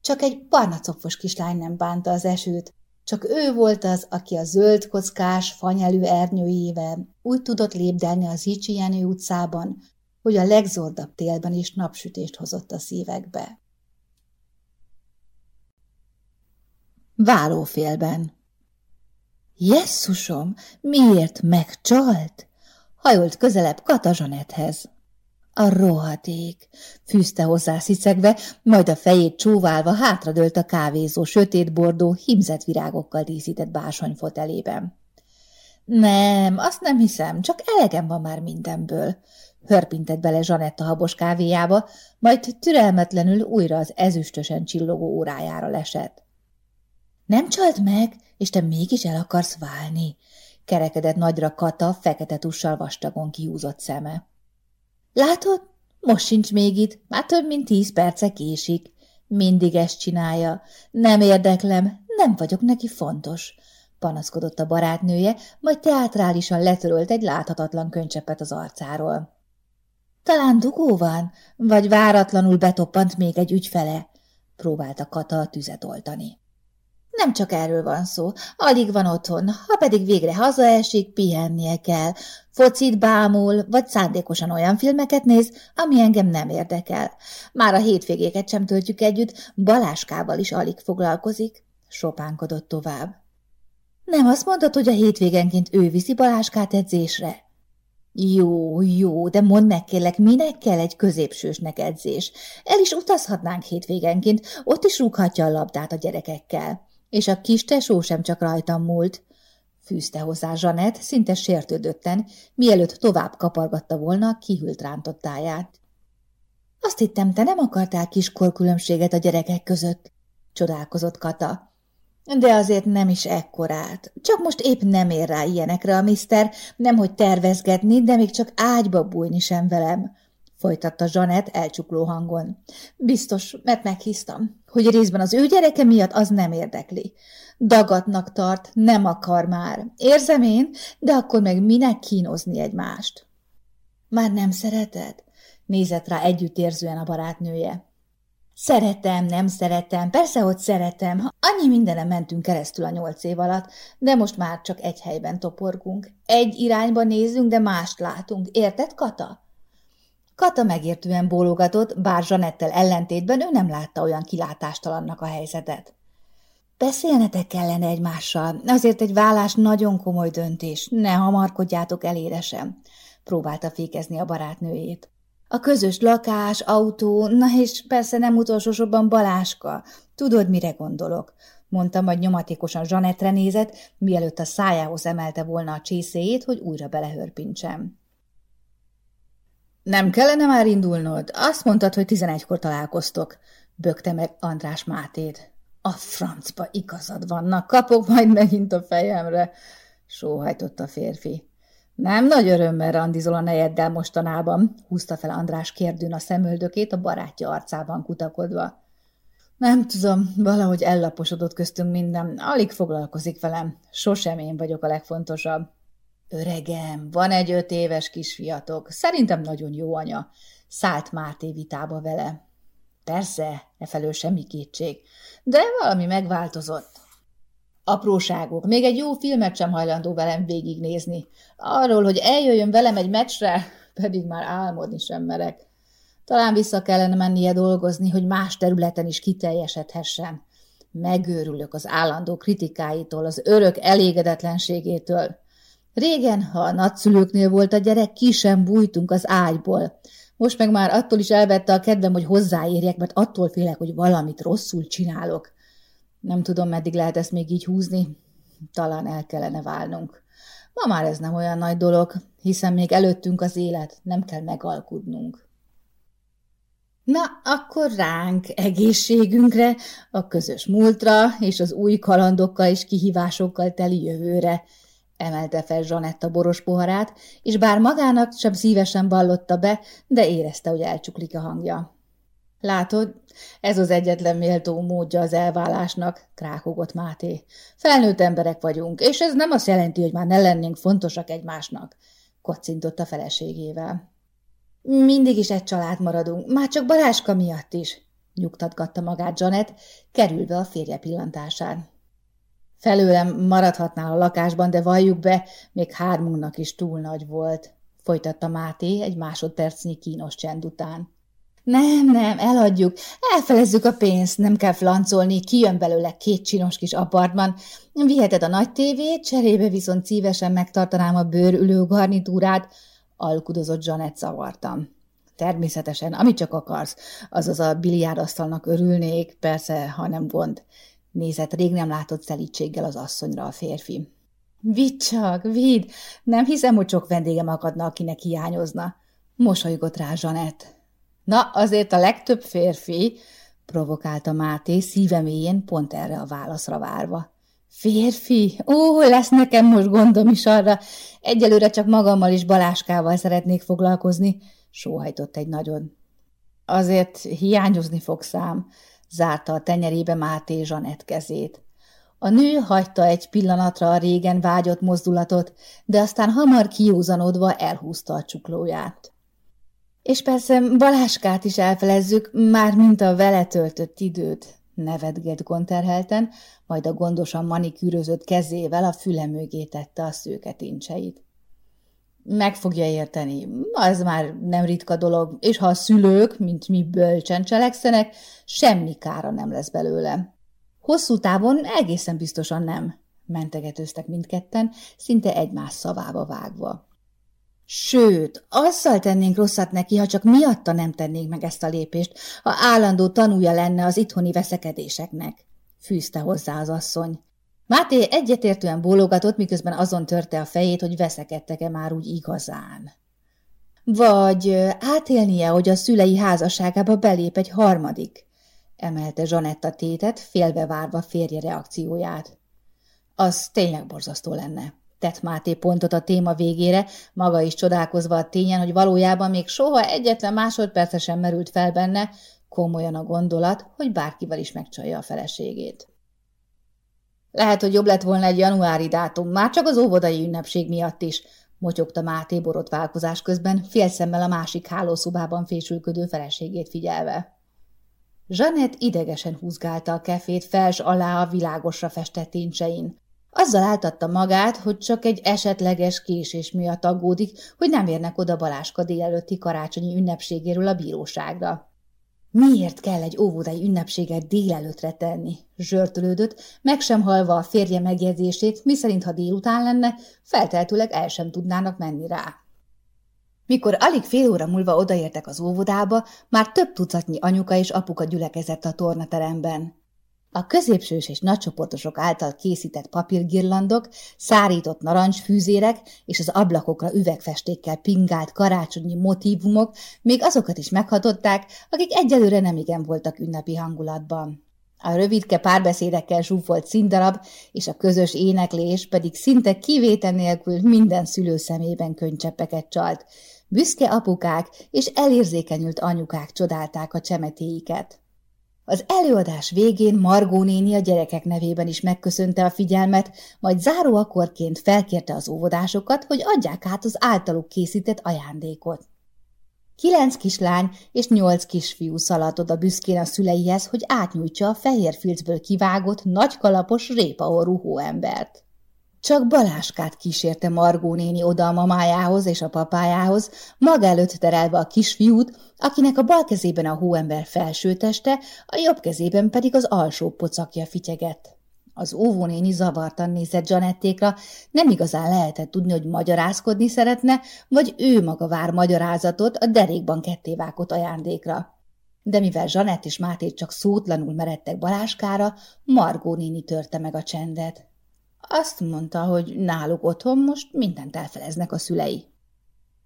Csak egy barna kislány nem bánta az esőt, csak ő volt az, aki a zöld kockás, fanyelű ernyőjével úgy tudott lépdelni az Zicsi Jenő utcában, hogy a legzordabb télben is napsütést hozott a szívekbe. Válófélben Jesszusom, miért megcsalt? Hajolt közelebb Katazsanethez. A rohadék, fűzte hozzá szicegve, majd a fejét csóválva hátradőlt a kávézó sötétbordó, himzett virágokkal díszített bársonyfotelében. Nem, azt nem hiszem, csak elegem van már mindenből, hörpintett bele Zsanetta habos kávéjába, majd türelmetlenül újra az ezüstösen csillogó órájára lesett. Nem csalt meg, és te mégis el akarsz válni, kerekedett nagyra Kata fekete tussal vastagon kiúzott szeme. Látod, most sincs még itt, már több mint tíz perce késik. Mindig ezt csinálja. Nem érdeklem, nem vagyok neki fontos, panaszkodott a barátnője, majd teátrálisan letörölt egy láthatatlan könycsepet az arcáról. Talán dugó van, vagy váratlanul betoppant még egy ügyfele, próbálta Kata a tüzet oltani. Nem csak erről van szó, alig van otthon, ha pedig végre hazaesik, pihennie kell. Focit bámul, vagy szándékosan olyan filmeket néz, ami engem nem érdekel. Már a hétvégéket sem töltjük együtt, Baláskával is alig foglalkozik, sopánkodott tovább. Nem azt mondod, hogy a hétvégenként ő viszi Baláskát edzésre? Jó, jó, de mondd meg kérlek, minek kell egy középsősnek edzés? El is utazhatnánk hétvégenként, ott is rúghatja a labdát a gyerekekkel. És a kis tesó sem csak rajtam múlt, fűzte hozzá Zsanett, szinte sértődötten, mielőtt tovább kapargatta volna a kihűlt rántottáját. Azt hittem, te nem akartál kiskorkülönbséget a gyerekek között, csodálkozott Kata. De azért nem is ekkorát. Csak most épp nem ér rá ilyenekre a miszter, nemhogy tervezgetni, de még csak ágyba bújni sem velem. Folytatta Zsanett elcsukló hangon. Biztos, mert meghisztam, hogy részben az ő gyereke miatt az nem érdekli. Dagatnak tart, nem akar már. Érzem én, de akkor meg minek kínozni egymást? Már nem szereted? Nézett rá együttérzően a barátnője. Szeretem, nem szeretem, persze, hogy szeretem. Annyi mindenem mentünk keresztül a nyolc év alatt, de most már csak egy helyben toporgunk. Egy irányba nézünk, de mást látunk. Érted, Kata? Kata megértően bólogatott, bár Zsanettel ellentétben ő nem látta olyan kilátástalannak a helyzetet. Beszélnetek kellene egymással, azért egy vállás nagyon komoly döntés, ne hamarkodjátok elére sem, próbálta fékezni a barátnőjét. A közös lakás, autó, na és persze nem utolsó sorban Baláska. Tudod, mire gondolok? mondta, majd nyomatékosan Zsanetre nézett, mielőtt a szájához emelte volna a csészéjét, hogy újra belehörpintsem. Nem kellene már indulnod? Azt mondtad, hogy tizenegykor találkoztok, bökte meg András Mátét. A francba igazad vannak, kapok majd megint a fejemre, sóhajtott a férfi. Nem nagy örömmel randizol a nejeddel mostanában, húzta fel András kérdőn a szemöldökét a barátja arcában kutakodva. Nem tudom, valahogy ellaposodott köztünk minden, alig foglalkozik velem, sosem én vagyok a legfontosabb. Öregem, van egy öt éves kisfiatok, szerintem nagyon jó anya, szállt Máté vitába vele. Persze, e felől semmi kétség, de valami megváltozott. Apróságok, még egy jó filmet sem hajlandó velem végignézni. Arról, hogy eljöjjön velem egy meccsre, pedig már álmodni sem merek. Talán vissza kellene mennie dolgozni, hogy más területen is kiteljesedhessen. Megőrülök az állandó kritikáitól, az örök elégedetlenségétől. Régen, ha a nagyszülőknél volt a gyerek, ki sem bújtunk az ágyból. Most meg már attól is elvette a kedvem, hogy hozzáérjek, mert attól félek, hogy valamit rosszul csinálok. Nem tudom, meddig lehet ezt még így húzni. Talán el kellene válnunk. Ma már ez nem olyan nagy dolog, hiszen még előttünk az élet, nem kell megalkudnunk. Na, akkor ránk, egészségünkre, a közös múltra és az új kalandokkal és kihívásokkal teli jövőre, emelte fel Zsanetta boros poharát, és bár magának sem szívesen ballotta be, de érezte, hogy elcsuklik a hangja. Látod, ez az egyetlen méltó módja az elválásnak, krákogott Máté. Felnőtt emberek vagyunk, és ez nem azt jelenti, hogy már ne lennénk fontosak egymásnak, kocintott a feleségével. Mindig is egy család maradunk, már csak Baláska miatt is, nyugtatgatta magát Janet, kerülve a férje pillantásán. Felőlem maradhatnál a lakásban, de valljuk be, még hármunknak is túl nagy volt, folytatta Máté egy másodpercnyi kínos csend után. Nem, nem, eladjuk. Elfelezzük a pénzt, nem kell flancolni, kijön belőle két csinos kis apartman. Viheted a nagy tévét, cserébe viszont szívesen megtartanám a bőrülő garnitúrát, alkudozott Janet zavartam. Természetesen, amit csak akarsz, azaz a biliárdasztalnak örülnék, persze, ha nem gond. Nézett rég nem látott szelítséggel az asszonyra a férfi. Vidd csak, vidd! Nem hiszem, hogy sok vendégem akadna, akinek hiányozna. Mosolygott rá Zsanett. Na, azért a legtöbb férfi, provokálta Máté szíve mélyén pont erre a válaszra várva. Férfi? Ó, lesz nekem most gondom is arra. Egyelőre csak magammal és Baláskával szeretnék foglalkozni, sóhajtott egy nagyon. Azért hiányozni fog szám, zárta a tenyerébe Máté Zsanett kezét. A nő hagyta egy pillanatra a régen vágyott mozdulatot, de aztán hamar kiúzanodva elhúzta a csuklóját. És persze Baláskát is elfelezzük, már mint a vele töltött időt, nevetgett gonterhelten, majd a gondosan manikűrözött kezével a füle mögé tette a szőke tincseit. Meg fogja érteni, az már nem ritka dolog, és ha a szülők, mint mi bölcsen cselekszenek, semmi kára nem lesz belőle. Hosszú távon egészen biztosan nem, mentegetőztek mindketten, szinte egymás szavába vágva. Sőt, azzal tennénk rosszat neki, ha csak miatta nem tennénk meg ezt a lépést, ha állandó tanúja lenne az itthoni veszekedéseknek, fűzte hozzá az asszony. Máté egyetértően bólogatott, miközben azon törte a fejét, hogy veszekedtek-e már úgy igazán. Vagy átélnie, hogy a szülei házasságába belép egy harmadik, emelte Zsanetta tétet, félbevárva férje reakcióját. Az tényleg borzasztó lenne tett Máté pontot a téma végére, maga is csodálkozva a tényen, hogy valójában még soha egyetlen másodperce sem merült fel benne, komolyan a gondolat, hogy bárkivel is megcsalja a feleségét. Lehet, hogy jobb lett volna egy januári dátum, már csak az óvodai ünnepség miatt is, motyogta Máté borotválkozás közben, félszemmel a másik hálószobában fésülködő feleségét figyelve. Zsanett idegesen húzgálta a kefét fels alá a világosra festett tincsein. Azzal áltatta magát, hogy csak egy esetleges késés miatt aggódik, hogy nem érnek oda Baláska délelőtti karácsonyi ünnepségéről a bíróságra. Miért kell egy óvodai ünnepséget délelőtre tenni? Zsörtölődött, meg sem halva a férje megjegyzését, miszerint ha délután lenne, felteltőleg el sem tudnának menni rá. Mikor alig fél óra múlva odaértek az óvodába, már több tucatnyi anyuka és apuka gyülekezett a tornateremben. A középsős és nagycsoportosok által készített papírgirlandok, szárított narancsfűzérek és az ablakokra üvegfestékkel pingált karácsonyi motívumok még azokat is meghatották, akik egyelőre nem igen voltak ünnepi hangulatban. A rövidke párbeszédekkel zsúfolt színdarab és a közös éneklés pedig szinte kivétel nélkül minden szülő szemében könycseppeket csalt. Büszke apukák és elérzékenyült anyukák csodálták a csemetéiket. Az előadás végén Margó néni a gyerekek nevében is megköszönte a figyelmet, majd záróakorként felkérte az óvodásokat, hogy adják át az általuk készített ajándékot. Kilenc kislány és nyolc kisfiú szaladt oda büszkén a szüleihez, hogy átnyújtsa a fehér filcből kivágott, nagykalapos répaorú hóembert. Csak Baláskát kísérte Margó néni oda a mamájához és a papájához, maga előtt terelve a kisfiút, akinek a bal kezében a hóember felső teste, a jobb kezében pedig az alsó pocakja fityegett. Az óvónéni zavartan nézett Janettékra, nem igazán lehetett tudni, hogy magyarázkodni szeretne, vagy ő maga vár magyarázatot a derékban kettévágott ajándékra. De mivel Zsanett és Máté csak szótlanul meredtek Baláskára, Margó néni törte meg a csendet. Azt mondta, hogy náluk otthon most mindent elfeleznek a szülei.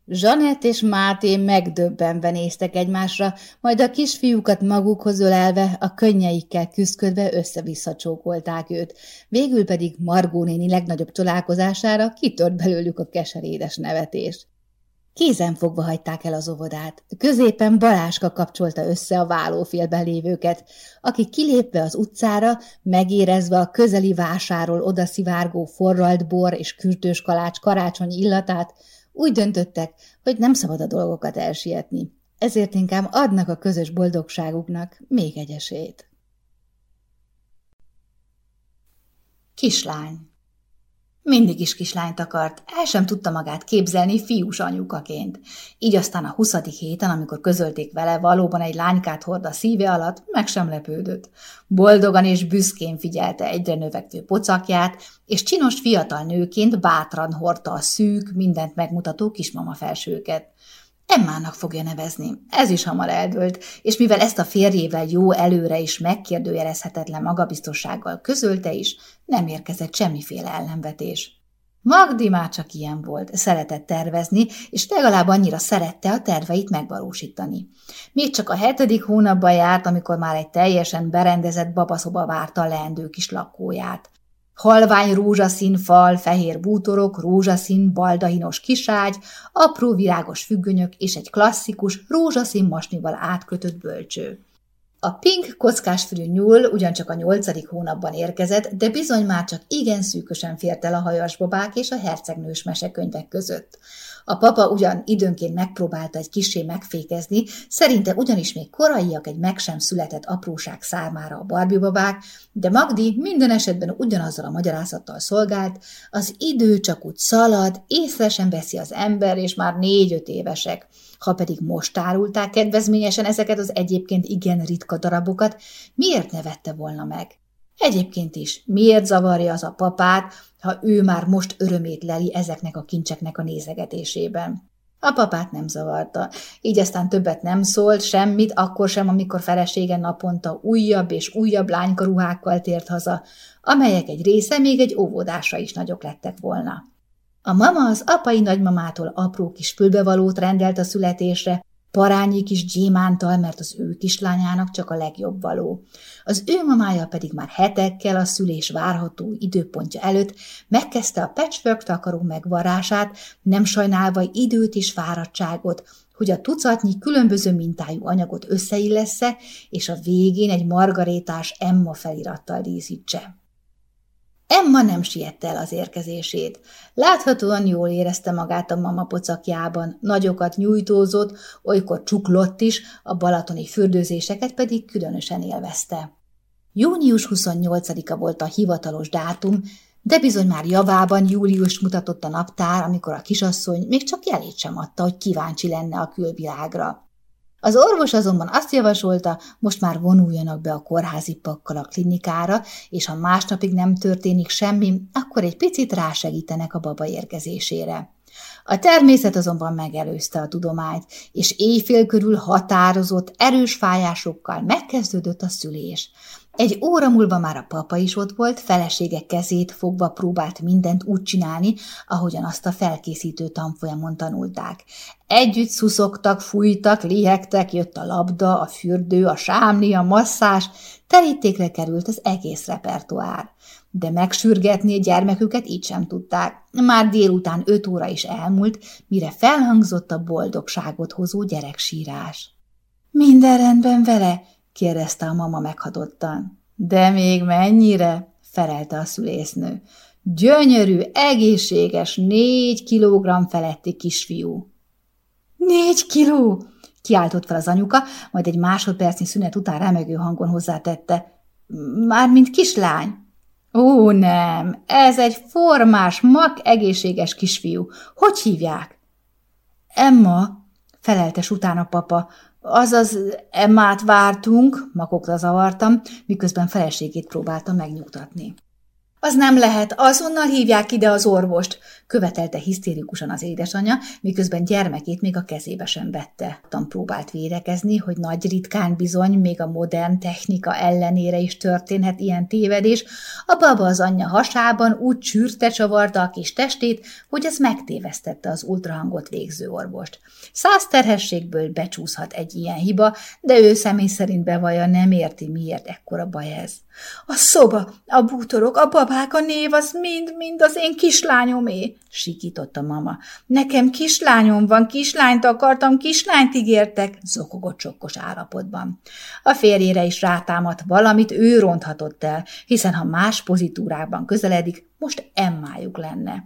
Zsanett és Máté megdöbbenve néztek egymásra, majd a kisfiúkat magukhoz ölelve, a könnyeikkel küzdködve össze-vissza csókolták őt. Végül pedig Margó néni legnagyobb csodálkozására kitört belőlük a keserédes nevetés. Kézen fogva hagyták el az óvodát. Középen Baláska kapcsolta össze a vállófélben lévőket, akik kilépve az utcára, megérezve a közeli vásáról odaszivárgó forralt bor és kürtős kalács karácsonyi illatát, úgy döntöttek, hogy nem szabad a dolgokat elsietni. Ezért inkább adnak a közös boldogságuknak még egy esélyt. Kislány mindig is kislányt akart, el sem tudta magát képzelni fiús anyukaként. Így aztán a huszadik héten, amikor közölték vele, valóban egy lánykát hord a szíve alatt, meg sem lepődött. Boldogan és büszkén figyelte egyre növekvő pocakját, és csinos fiatal nőként bátran hordta a szűk, mindent megmutató kismama felsőket. Emmának fogja nevezni. Ez is hamar eldőlt, és mivel ezt a férjével jó előre is megkérdőjelezhetetlen magabiztossággal közölte is, nem érkezett semmiféle ellenvetés. Magdi már csak ilyen volt, szeretett tervezni, és legalább annyira szerette a terveit megvalósítani. Még csak a hetedik hónapban járt, amikor már egy teljesen berendezett babaszoba várta a leendő kis lakóját. Halvány rózsaszín fal, fehér bútorok, rózsaszín, baldahinos kiságy, apró virágos függönyök és egy klasszikus, rózsaszín masnival átkötött bölcső. A pink kockásfülű nyúl ugyancsak a nyolcadik hónapban érkezett, de bizony már csak igen szűkösen fért el a hajasbobák és a hercegnős mesekönyvek között. A papa ugyan időnként megpróbálta egy kisé megfékezni, szerinte ugyanis még koraiak egy meg sem született apróság számára a barbibabák, de Magdi minden esetben ugyanazzal a magyarázattal szolgált, az idő csak úgy szalad, észre sem veszi az ember, és már négy-öt évesek. Ha pedig most árulták kedvezményesen ezeket az egyébként igen ritka darabokat, miért ne vette volna meg? Egyébként is, miért zavarja az a papát, ha ő már most örömét leli ezeknek a kincseknek a nézegetésében? A papát nem zavarta, így aztán többet nem szólt, semmit, akkor sem, amikor felesége naponta újabb és újabb lánykaruhákkal tért haza, amelyek egy része még egy óvodásra is nagyok lettek volna. A mama az apai nagymamától apró kis fülbevalót rendelt a születésre, parányi kis gyémántal, mert az ő kislányának csak a legjobb való. Az ő mamája pedig már hetekkel a szülés várható időpontja előtt megkezdte a patchwork takaró megvarását, nem sajnálva időt és fáradtságot, hogy a tucatnyi különböző mintájú anyagot összeillesse, és a végén egy margarétás Emma felirattal díszítse. Emma nem siette el az érkezését. Láthatóan jól érezte magát a mama pocakjában, nagyokat nyújtózott, olykor csuklott is, a balatoni fürdőzéseket pedig különösen élvezte. Június 28-a volt a hivatalos dátum, de bizony már javában július mutatott a naptár, amikor a kisasszony még csak jelét sem adta, hogy kíváncsi lenne a külvilágra. Az orvos azonban azt javasolta, most már vonuljanak be a kórházi pakkal a klinikára, és ha másnapig nem történik semmi, akkor egy picit rásegítenek a baba érkezésére. A természet azonban megelőzte a tudományt, és éjfél körül határozott, erős fájásokkal megkezdődött a szülés. Egy óra múlva már a papa is ott volt, felesége kezét fogva próbált mindent úgy csinálni, ahogyan azt a felkészítő tanfolyamon tanulták. Együtt szuszogtak, fújtak, lihegtek, jött a labda, a fürdő, a sámli, a masszás, terítékre került az egész repertoár. De megsürgetni a gyermeküket így sem tudták. Már délután öt óra is elmúlt, mire felhangzott a boldogságot hozó gyereksírás. Minden rendben vele? Kérdezte a mama meghatottan. De még mennyire? felelte a szülésznő. Gyönyörű, egészséges, négy kilogramm feletti kisfiú. Négy kiló! kiáltott fel az anyuka, majd egy másodpercnyi szünet után remegő hangon hozzátette. Mármint kislány. Ó, nem, ez egy formás, mak egészséges kisfiú. Hogy hívják? Emma, feleltes utána papa, Azaz Emmát vártunk, makokra zavartam, miközben feleségét próbáltam megnyugtatni. Az nem lehet, azonnal hívják ide az orvost, követelte hisztérikusan az édesanyja, miközben gyermekét még a kezébe sem vette. Tam próbált védekezni, hogy nagy ritkán bizony, még a modern technika ellenére is történhet ilyen tévedés. A baba az anyja hasában úgy csűrte csavarta a kis testét, hogy ez megtévesztette az ultrahangot végző orvost. Száz terhességből becsúszhat egy ilyen hiba, de ő személy szerint bevaja nem érti, miért ekkora baj ez. A szoba, a bútorok, a babák, a név, az mind-mind az én kislányomé, sikított a mama. Nekem kislányom van, kislányt akartam, kislányt ígértek, zokogott csokkos állapotban. A férjére is rátámadt valamit, ő ronthatott el, hiszen ha más pozitúrában közeledik, most emmájuk lenne.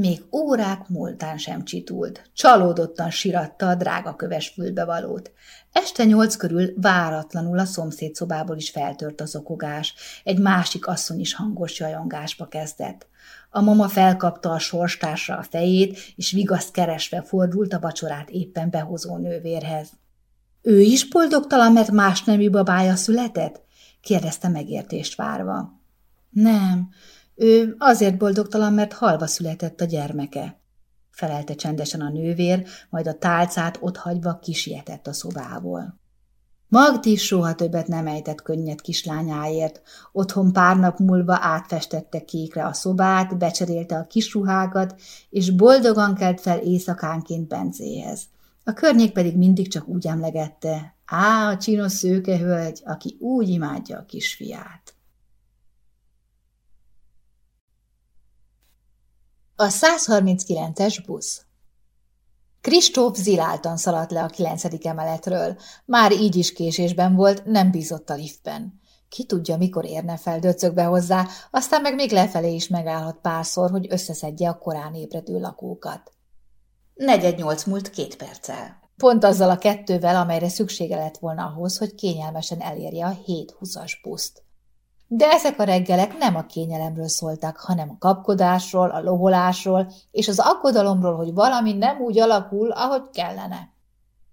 Még órák múltán sem csitult. Csalódottan siratta a drága köves fülbevalót. Este nyolc körül váratlanul a szomszéd szobából is feltört az okogás. Egy másik asszony is hangos jajongásba kezdett. A mama felkapta a sorstársra a fejét, és vigaszt keresve fordult a vacsorát éppen behozó nővérhez. Ő is boldogtalan, mert más nemű babája született? kérdezte megértést várva. Nem, ő azért boldogtalan, mert halva született a gyermeke. Felelte csendesen a nővér, majd a tálcát otthagyva kisietett a szobából. Magdi soha többet nem ejtett könnyet kislányáért. Otthon pár nap múlva átfestette kékre a szobát, becserélte a kisruhákat, és boldogan kelt fel éjszakánként Bencéhez. A környék pedig mindig csak úgy emlegette, á, a csinos szőkehölgy, aki úgy imádja a kisfiát. A 139-es busz Kristóf ziláltan szaladt le a kilencedik emeletről. Már így is késésben volt, nem bízott a liftben. Ki tudja, mikor érne fel döcögbe hozzá, aztán meg még lefelé is megállhat párszor, hogy összeszedje a korán ébredő lakókat. Negyed nyolc múlt két perccel. Pont azzal a kettővel, amelyre szüksége lett volna ahhoz, hogy kényelmesen elérje a 7-20-as buszt. De ezek a reggelek nem a kényelemről szóltak, hanem a kapkodásról, a loholásról, és az aggodalomról, hogy valami nem úgy alakul, ahogy kellene.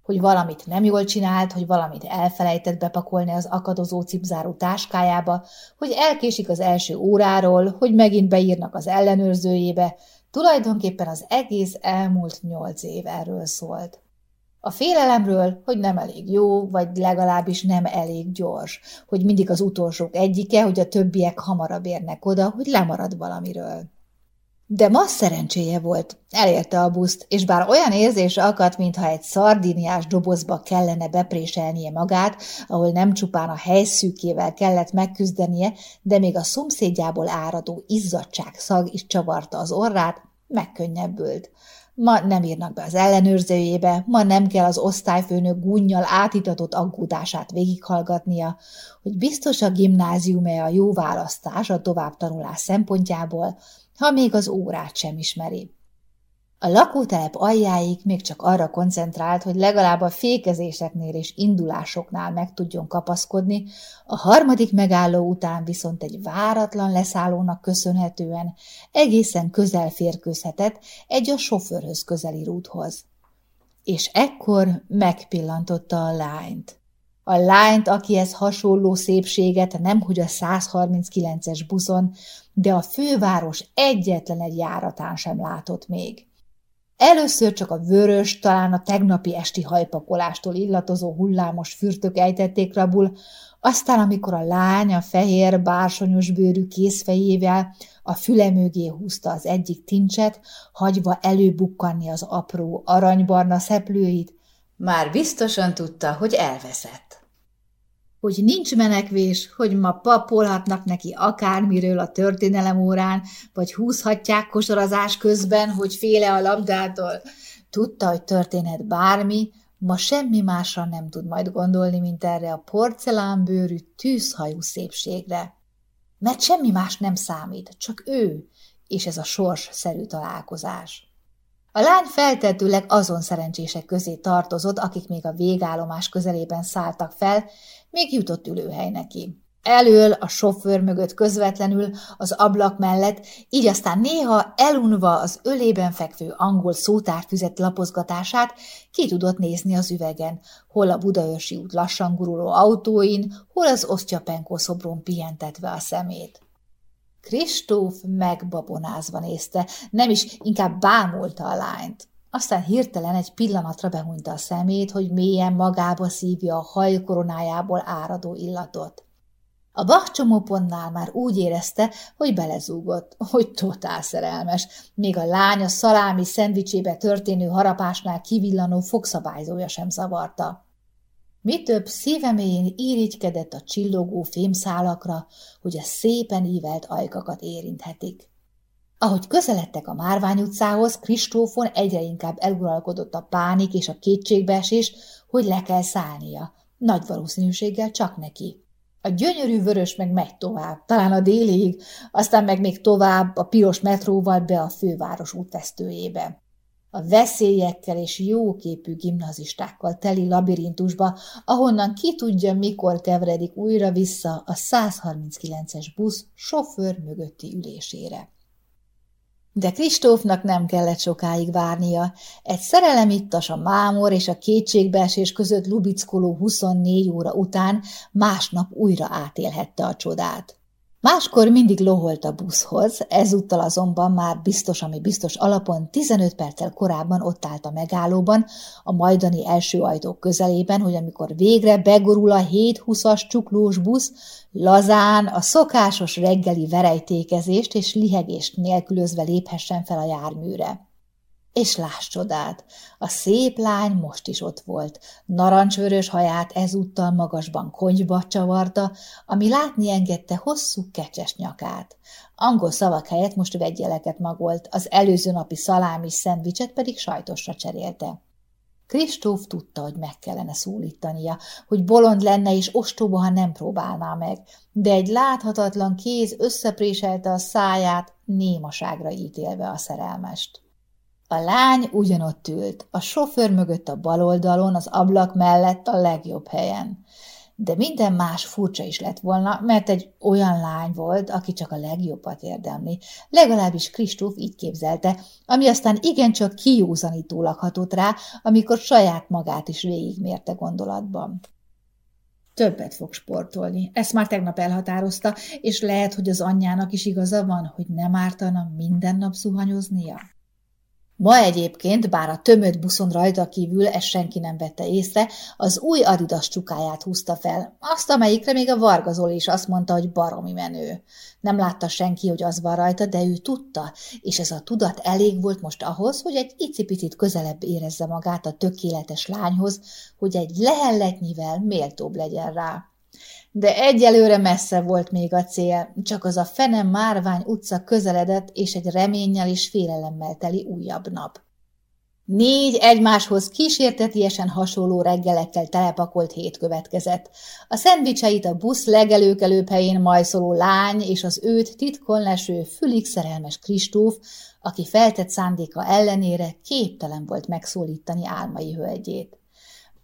Hogy valamit nem jól csinált, hogy valamit elfelejtett bepakolni az akadozó cipzáró táskájába, hogy elkésik az első óráról, hogy megint beírnak az ellenőrzőjébe, tulajdonképpen az egész elmúlt nyolc év erről szólt. A félelemről, hogy nem elég jó, vagy legalábbis nem elég gyors, hogy mindig az utolsók egyike, hogy a többiek hamarabb érnek oda, hogy lemarad valamiről. De ma szerencséje volt, elérte a buszt, és bár olyan érzés akadt, mintha egy szardíniás dobozba kellene bepréselnie magát, ahol nem csupán a helyszűkével kellett megküzdenie, de még a szomszédjából áradó izzadság szag is csavarta az orrát, megkönnyebbült. Ma nem írnak be az ellenőrzőjébe, ma nem kell az osztályfőnök gúnyjal átitatott aggódását végighallgatnia, hogy biztos a gimnázium-e a jó választás a továbbtanulás szempontjából, ha még az órát sem ismeri. A lakótelep aljáig még csak arra koncentrált, hogy legalább a fékezéseknél és indulásoknál meg tudjon kapaszkodni, a harmadik megálló után viszont egy váratlan leszállónak köszönhetően egészen közel férkőzhetett egy a sofőrhöz közeli rúthoz. És ekkor megpillantotta a lányt. A lányt, akihez hasonló szépséget nemhogy a 139-es buszon, de a főváros egyetlen egy járatán sem látott még. Először csak a vörös, talán a tegnapi esti hajpakolástól illatozó hullámos fürtök ejtették rabul, aztán, amikor a lány a fehér, bársonyos bőrű készfejével a füle mögé húzta az egyik tincset, hagyva előbukkanni az apró, aranybarna szeplőit, már biztosan tudta, hogy elveszett hogy nincs menekvés, hogy ma papolhatnak neki akármiről a történelem órán, vagy húzhatják kosarazás közben, hogy féle a labdától. Tudta, hogy történhet bármi, ma semmi másra nem tud majd gondolni, mint erre a porcelánbőrű, tűzhajú szépségre. Mert semmi más nem számít, csak ő, és ez a sors-szerű találkozás. A lány feltetőleg azon szerencsések közé tartozott, akik még a végállomás közelében szálltak fel, még jutott ülőhely neki. Elől, a sofőr mögött közvetlenül, az ablak mellett, így aztán néha elunva az ölében fekvő angol szótárfüzet lapozgatását ki tudott nézni az üvegen, hol a Budaörsi út lassan guruló autóin, hol az Osztyapenkó szobron pihentetve a szemét. Kristóf megbabonázva nézte, nem is, inkább bámulta a lányt. Aztán hirtelen egy pillanatra behúnyta a szemét, hogy mélyen magába szívja a hajkoronájából áradó illatot. A bakcsomópontnál már úgy érezte, hogy belezúgott, hogy totál szerelmes, még a lány a szalámi szendvicsébe történő harapásnál kivillanó fogszabályzója sem zavarta. Mi több szíveméjén irigykedett a csillogó fémszálakra, hogy a szépen ívelt ajkakat érinthetik. Ahogy közeledtek a Márvány utcához, Kristófon egyre inkább eluralkodott a pánik és a kétségbeesés, hogy le kell szállnia. Nagy valószínűséggel csak neki. A gyönyörű vörös meg megy tovább, talán a délig, aztán meg még tovább a piros metróval be a főváros útvesztőjébe a veszélyekkel és jóképű gimnazistákkal teli labirintusba, ahonnan ki tudja, mikor keveredik újra vissza a 139-es busz sofőr mögötti ülésére. De Kristófnak nem kellett sokáig várnia. Egy szerelemittas a mámor és a kétségbeesés között lubickoló 24 óra után másnap újra átélhette a csodát. Máskor mindig loholt a buszhoz, ezúttal azonban már biztos, ami biztos alapon 15 perccel korábban ott állt a megállóban, a majdani első ajtók közelében, hogy amikor végre begorul a 7-20-as csuklós busz, lazán a szokásos reggeli verejtékezést és lihegést nélkülözve léphessen fel a járműre. És láss csodát, a szép lány most is ott volt. Narancsvörös haját ezúttal magasban konyba csavarta, ami látni engedte hosszú kecses nyakát. Angol szavak helyett most vegyeleket magolt, az előző napi szalámi szendvicset pedig sajtosra cserélte. Kristóf tudta, hogy meg kellene szólítania, hogy bolond lenne és ostoba, ha nem próbálná meg, de egy láthatatlan kéz összepréselte a száját, némaságra ítélve a szerelmest. A lány ugyanott ült, a sofőr mögött a bal oldalon, az ablak mellett a legjobb helyen. De minden más furcsa is lett volna, mert egy olyan lány volt, aki csak a legjobbat érdemli. Legalábbis Kristóf így képzelte, ami aztán igencsak kijózanítólag hatott rá, amikor saját magát is végigmérte gondolatban. Többet fog sportolni. Ezt már tegnap elhatározta, és lehet, hogy az anyjának is igaza van, hogy nem ártana minden nap zuhanyoznia. Ma egyébként, bár a tömött buszon rajta kívül ezt senki nem vette észre, az új Adidas csukáját húzta fel, azt, amelyikre még a Varga Zoli is azt mondta, hogy baromi menő. Nem látta senki, hogy az van rajta, de ő tudta, és ez a tudat elég volt most ahhoz, hogy egy icipicit közelebb érezze magát a tökéletes lányhoz, hogy egy lehelletnyivel méltóbb legyen rá de egyelőre messze volt még a cél, csak az a fene márvány utca közeledett, és egy reménnyel és félelemmel teli újabb nap. Négy egymáshoz kísértetiesen hasonló reggelekkel telepakolt hét következett. A szendvicseit a busz legelőkelőbb helyén majszoló lány és az őt titkon leső, fülig szerelmes Kristóf, aki feltett szándéka ellenére képtelen volt megszólítani álmai hölgyét.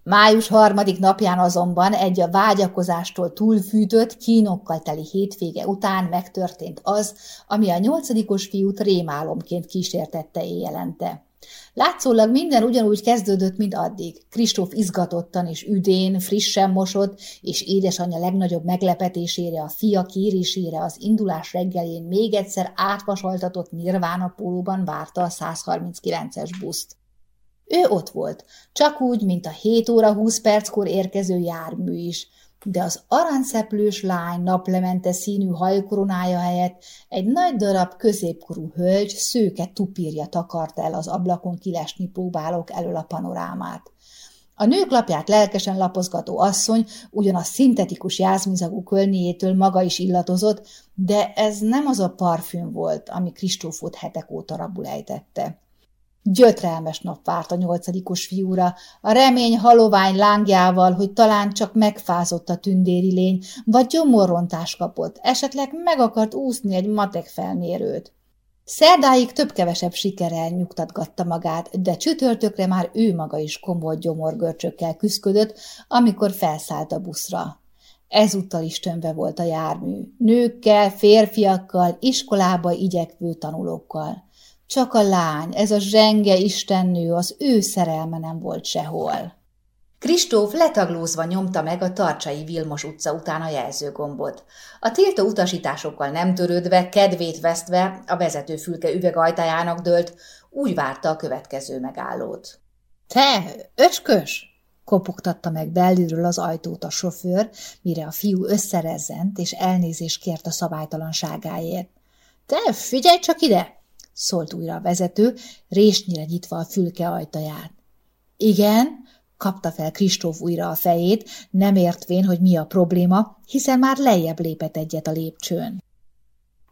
Május harmadik napján azonban egy a vágyakozástól túlfűtött, kínokkal teli hétvége után megtörtént az, ami a nyolcadikos fiút rémálomként kísértette éjjelente. Látszólag minden ugyanúgy kezdődött, mint addig. Kristóf izgatottan és üdén, frissen mosott, és édesanyja legnagyobb meglepetésére, a fia kérésére az indulás reggelén még egyszer átvasaltatott nirvána pólóban várta a 139-es buszt. Ő ott volt, csak úgy, mint a 7 óra 20 perckor érkező jármű is, de az aranyszeplős lány naplemente színű hajkoronája helyett egy nagy darab középkorú hölgy szőke tupírja takart el az ablakon kilesni próbálók elől a panorámát. A nők lapját lelkesen lapozgató asszony ugyan a szintetikus jászmizagú kölnéjétől maga is illatozott, de ez nem az a parfüm volt, ami Kristófot hetek óta rabul ejtette. Gyötrelmes nap várt a nyolcadikos fiúra, a remény halovány lángjával, hogy talán csak megfázott a tündéri lény, vagy gyomorrontást kapott, esetleg meg akart úszni egy matek felmérőt. Szerdáig több-kevesebb sikerrel nyugtatgatta magát, de csütörtökre már ő maga is komoly gyomorgörcsökkel küszködött, amikor felszállt a buszra. Ezúttal is tömve volt a jármű, nőkkel, férfiakkal, iskolába igyekvő tanulókkal. Csak a lány, ez a zsenge istennő, az ő szerelme nem volt sehol. Kristóf letaglózva nyomta meg a Tarcsai Vilmos utca után a jelzőgombot. A tiltó utasításokkal nem törődve, kedvét vesztve, a vezető fülke üvegajtajának dőlt, úgy várta a következő megállót. – Te, öskös! – kopogtatta meg belülről az ajtót a sofőr, mire a fiú összerezzent és elnézést kért a szabálytalanságáért. – Te, figyelj csak ide! Szólt újra a vezető, résnyire nyitva a fülke ajtaját. Igen, kapta fel Kristóf újra a fejét, nem értvén, hogy mi a probléma, hiszen már lejjebb lépett egyet a lépcsőn.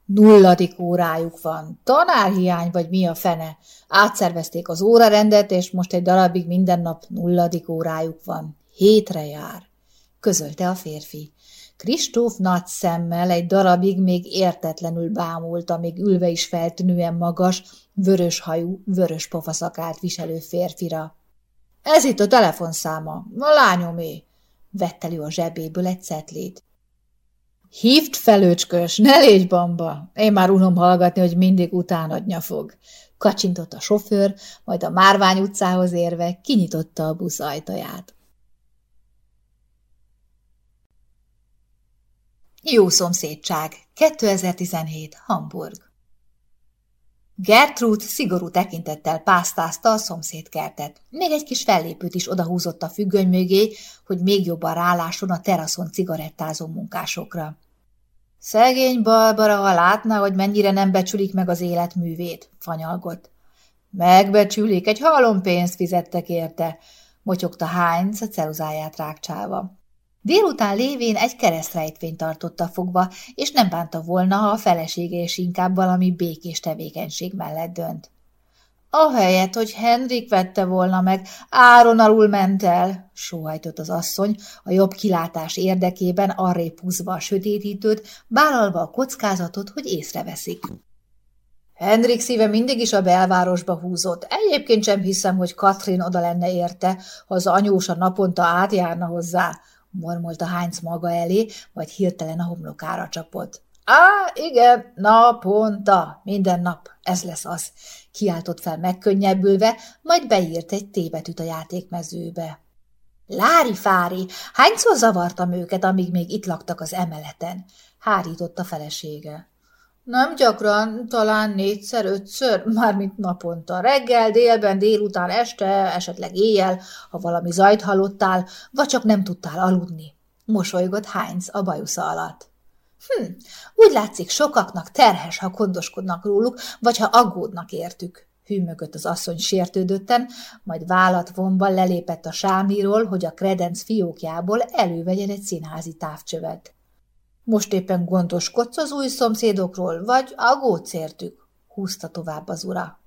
Nulladik órájuk van. Tanárhiány vagy mi a fene? Átszervezték az órarendet, és most egy darabig minden nap nulladik órájuk van. Hétre jár, közölte a férfi. Kristóf nagy szemmel egy darabig még értetlenül bámult, amíg ülve is feltűnően magas, vörös hajú, vörös pofaszakát viselő férfira. Ez itt a telefonszáma, a lányomé, vett elő a zsebéből egy cetlét. Hívd felőcskös, ne légy bamba! Én már unom hallgatni, hogy mindig utánadnya fog. Kacsintott a sofőr, majd a Márvány utcához érve kinyitotta a busz ajtaját. Jó szomszédság, 2017, Hamburg. Gertrud szigorú tekintettel pásztázta a szomszédkertet. Még egy kis fellépőt is odahúzott a függöny mögé, hogy még jobban rálásson a teraszon cigarettázó munkásokra. Szegény Barbara, ha látná, hogy mennyire nem becsülik meg az életművét, fanyalgott. Megbecsülik, egy halom pénzt fizettek érte, motyogta Heinz a ceruzáját rákcsálva. Délután lévén egy keresztrejtvényt tartotta fogva, és nem bánta volna, ha a felesége is inkább valami békés tevékenység mellett dönt. Ahelyett, hogy Henrik vette volna meg, áron alul ment el, sóhajtott az asszony, a jobb kilátás érdekében arrébb húzva a sötétítőt, bálalva a kockázatot, hogy észreveszik. Henrik szíve mindig is a belvárosba húzott. Egyébként sem hiszem, hogy Katrin oda lenne érte, ha az anyósa naponta átjárna hozzá mormolta Heinz maga elé, vagy hirtelen a homlokára csapott. Á, igen, naponta, minden nap, ez lesz az, kiáltott fel megkönnyebbülve, majd beírt egy tébetűt a játékmezőbe. Lári fári, hányszor zavartam őket, amíg még itt laktak az emeleten? Hárított a felesége. Nem gyakran, talán négyszer, ötször, mármint naponta. Reggel, délben, délután, este, esetleg éjjel, ha valami zajt hallottál, vagy csak nem tudtál aludni. Mosolygott Heinz a bajusza alatt. Hm, úgy látszik sokaknak terhes, ha gondoskodnak róluk, vagy ha aggódnak értük. Hűmögött az asszony sértődötten, majd vállat vonva lelépett a sámliról, hogy a kredenc fiókjából elővegyen egy színházi távcsövet. Most éppen gondoskodsz az új szomszédokról, vagy aggódsz értük? húzta tovább az ura.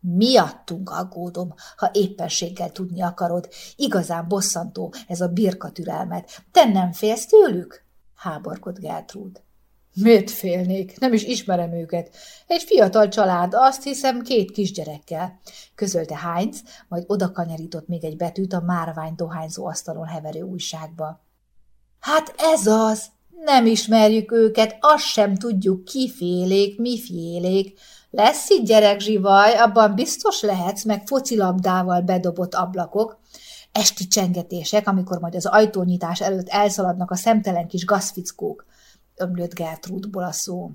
Miattunk aggódom, ha éppenséggel tudni akarod. Igazán bosszantó ez a birka türelmet. Te nem félsz tőlük? háborkod Gertrúd. Miért félnék? Nem is ismerem őket. Egy fiatal család, azt hiszem két kisgyerekkel, közölte Heinz, majd odakanyarított még egy betűt a márvány dohányzó asztalon heverő újságba. Hát ez az! Nem ismerjük őket, azt sem tudjuk, ki félék, mi félék. Lesz itt gyerekzsivaj, abban biztos lehetsz, meg focilabdával bedobott ablakok, esti csengetések, amikor majd az ajtónyitás előtt elszaladnak a szemtelen kis gazfickók, ömlött Gertrúdból a szó.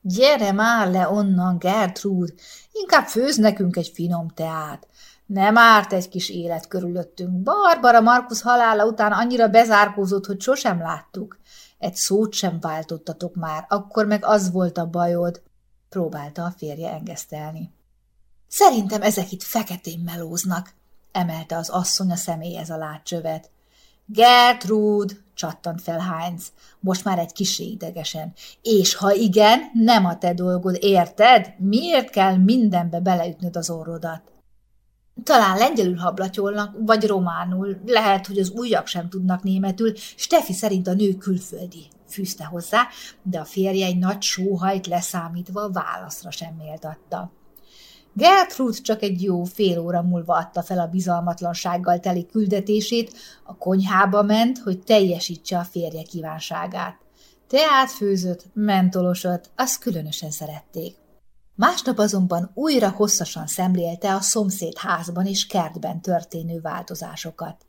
Gyere már le onnan, Gertrúd, inkább főz nekünk egy finom teát. Nem árt egy kis élet körülöttünk. Barbara Markus halála után annyira bezárkózott, hogy sosem láttuk. Egy szót sem váltottatok már, akkor meg az volt a bajod, próbálta a férje engesztelni. Szerintem ezek itt feketén melóznak, emelte az asszony a személyhez a látcsövet. Gertrud, csattant fel Heinz, most már egy kis idegesen. És ha igen, nem a te dolgod, érted? Miért kell mindenbe beleütnöd az orrodat? Talán lengyelül hablatyolnak, vagy románul, lehet, hogy az újak sem tudnak németül, Stefi szerint a nő külföldi, fűzte hozzá, de a férje egy nagy sóhajt leszámítva válaszra sem méltatta. Gertrude csak egy jó fél óra múlva adta fel a bizalmatlansággal teli küldetését, a konyhába ment, hogy teljesítse a férje kívánságát. Teát főzött, mentolosat, azt különösen szerették. Másnap azonban újra hosszasan szemlélte a szomszéd házban és kertben történő változásokat.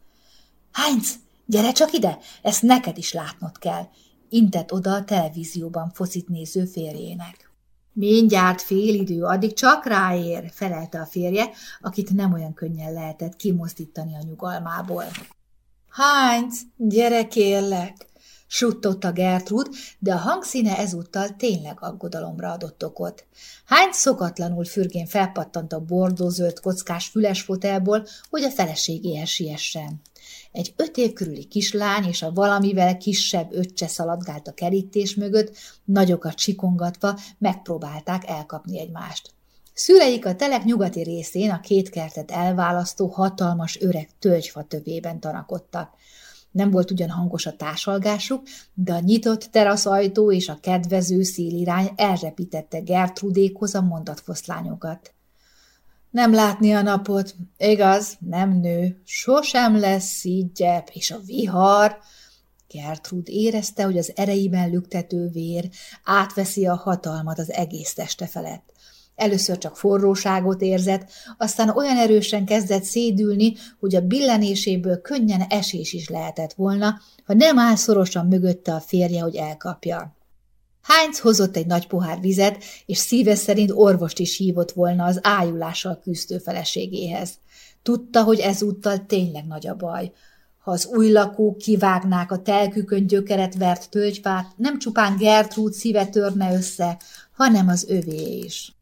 Heinz, gyere csak ide, ezt neked is látnod kell, intett oda a televízióban focit néző férjének. Mindjárt fél idő, addig csak ráér, felelte a férje, akit nem olyan könnyen lehetett kimozdítani a nyugalmából. Heinz, gyere kérlek, Suttotta Gertrud, de a hangszíne ezúttal tényleg aggodalomra adott okot. Hány szokatlanul fürgén felpattant a bordózöld kockás füles fotelból, hogy a feleségéhez siessen. Egy öt év körüli kislány és a valamivel kisebb öccse szaladgált a kerítés mögött, nagyokat sikongatva megpróbálták elkapni egymást. Szüleik a telek nyugati részén a két kertet elválasztó hatalmas öreg tölgyfa tövében tanakodtak. Nem volt ugyan hangos a társalgásuk, de a nyitott teraszajtó és a kedvező szélirány elrepítette Gertrudékhoz a mondatfoszlányokat. Nem látni a napot, igaz, nem nő, sosem lesz szígyebb, és a vihar... Gertrud érezte, hogy az ereiben lüktető vér átveszi a hatalmat az egész teste felett. Először csak forróságot érzett, aztán olyan erősen kezdett szédülni, hogy a billenéséből könnyen esés is lehetett volna, ha nem áll szorosan mögötte a férje, hogy elkapja. Heinz hozott egy nagy pohár vizet, és szíve szerint orvost is hívott volna az ájulással küzdő feleségéhez. Tudta, hogy ezúttal tényleg nagy a baj. Ha az új lakók kivágnák a telkükön gyökeret vert tölgyfát, nem csupán Gertrúd szíve törne össze, hanem az övé is.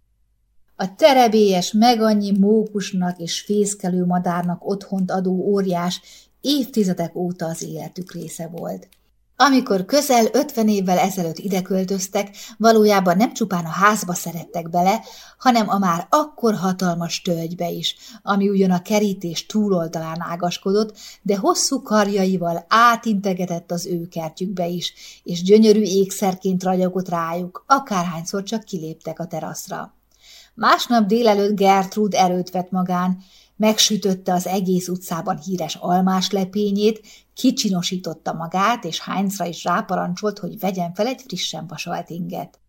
A terebélyes meg annyi mókusnak és fészkelő madárnak otthont adó óriás évtizedek óta az életük része volt. Amikor közel ötven évvel ezelőtt ide költöztek, valójában nem csupán a házba szerettek bele, hanem a már akkor hatalmas tölgybe is, ami ugyan a kerítés túloldalán ágaskodott, de hosszú karjaival átintegetett az ő kertjükbe is, és gyönyörű ékszerként ragyogott rájuk, akárhányszor csak kiléptek a teraszra. Másnap délelőtt Gertrud erőt vett magán, megsütötte az egész utcában híres almás lepényét, kicsinosította magát, és Heinzra is ráparancsolt, hogy vegyen fel egy frissen vasalt inget.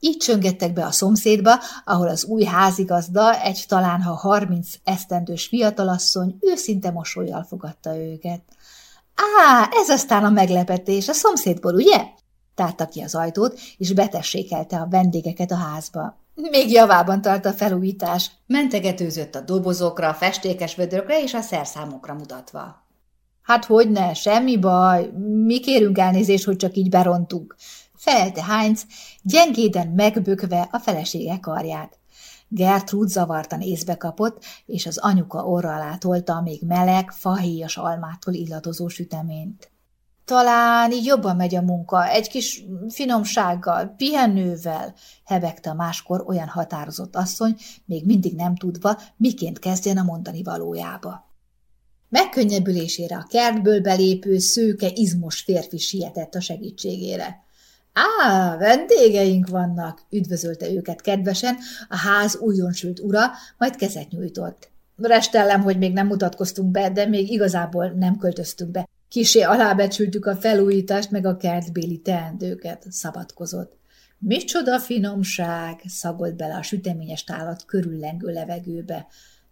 Így csöngettek be a szomszédba, ahol az új házigazda, egy talán ha harminc esztendős fiatalasszony őszinte mosolyjal fogadta őket. Á, ez aztán a meglepetés a szomszédból, ugye? Tárta ki az ajtót, és betessékelte a vendégeket a házba. Még javában tart a felújítás. Mentegetőzött a dobozokra, a festékes vödrökre és a szerszámokra mutatva. Hát hogy ne, semmi baj, mi kérünk elnézést, hogy csak így berontunk, felelte Heinz, gyengéden megbökve a felesége karját. Gertrud zavartan észbe kapott, és az anyuka orra alá tolta a még meleg, fahéjas almától illatozó süteményt. Talán így jobban megy a munka, egy kis finomsággal, pihenővel, hebegte a máskor olyan határozott asszony, még mindig nem tudva, miként kezdjen a mondani valójába. Megkönnyebbülésére a kertből belépő, szőke, izmos férfi sietett a segítségére. Á, vendégeink vannak, üdvözölte őket kedvesen, a ház újonsült ura, majd kezet nyújtott. Restellem, hogy még nem mutatkoztunk be, de még igazából nem költöztünk be. Kisé alábecsültük a felújítást, meg a kertbéli teendőket, szabadkozott. Micsoda finomság, szagolt bele a süteményes tálat körüllengő levegőbe.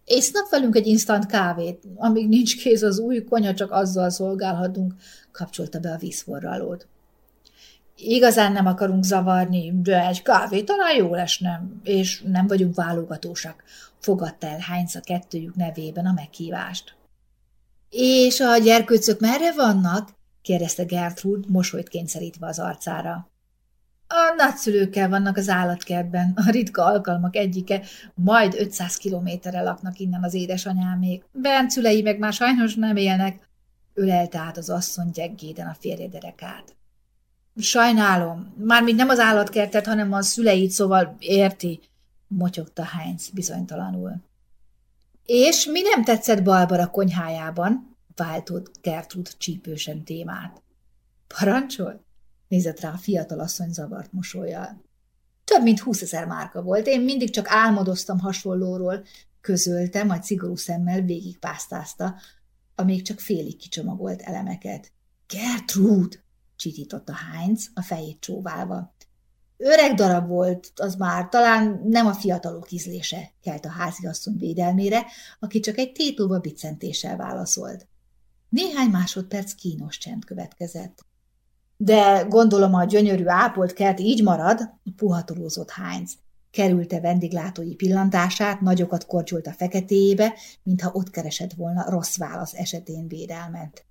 Észnak velünk egy instant kávét, amíg nincs kész az új konya, csak azzal szolgálhatunk, kapcsolta be a vízforralót. Igazán nem akarunk zavarni, de egy kávé talán jó lesne, és nem vagyunk válogatósak, fogadta el Heinz a kettőjük nevében a meghívást. És a gyerkőcök merre vannak? kérdezte Gertrude, mosolyt kényszerítve az arcára. A nagyszülőkkel vannak az állatkertben, a ritka alkalmak egyike, majd 500 kilométerre laknak innen az édesanyámék. szülei meg már sajnos nem élnek, ölelte át az asszony gyeggéden a férje derekát. Sajnálom, mármint nem az állatkertet, hanem a szüleit, szóval érti, motyogta Heinz bizonytalanul. És mi nem tetszett Barbara konyhájában? váltott Gertrud csípősen témát. Parancsol? Nézett rá a fiatal asszony zavart mosolyjal. Több mint húszezer márka volt, én mindig csak álmodoztam hasonlóról, közölte, majd szigorú szemmel végigpásztázta, amíg csak félig kicsomagolt elemeket. Gertrud! csitította Heinz, a fejét csóválva. Öreg darab volt, az már talán nem a fiatalok ízlése, kelt a háziasszony védelmére, aki csak egy tétóba bicentéssel válaszolt. Néhány másodperc kínos csend következett. De gondolom a gyönyörű ápolt kert így marad, puhatolózott Heinz. Kerülte vendéglátói pillantását, nagyokat korcsolt a feketéjébe, mintha ott keresett volna rossz válasz esetén védelmet.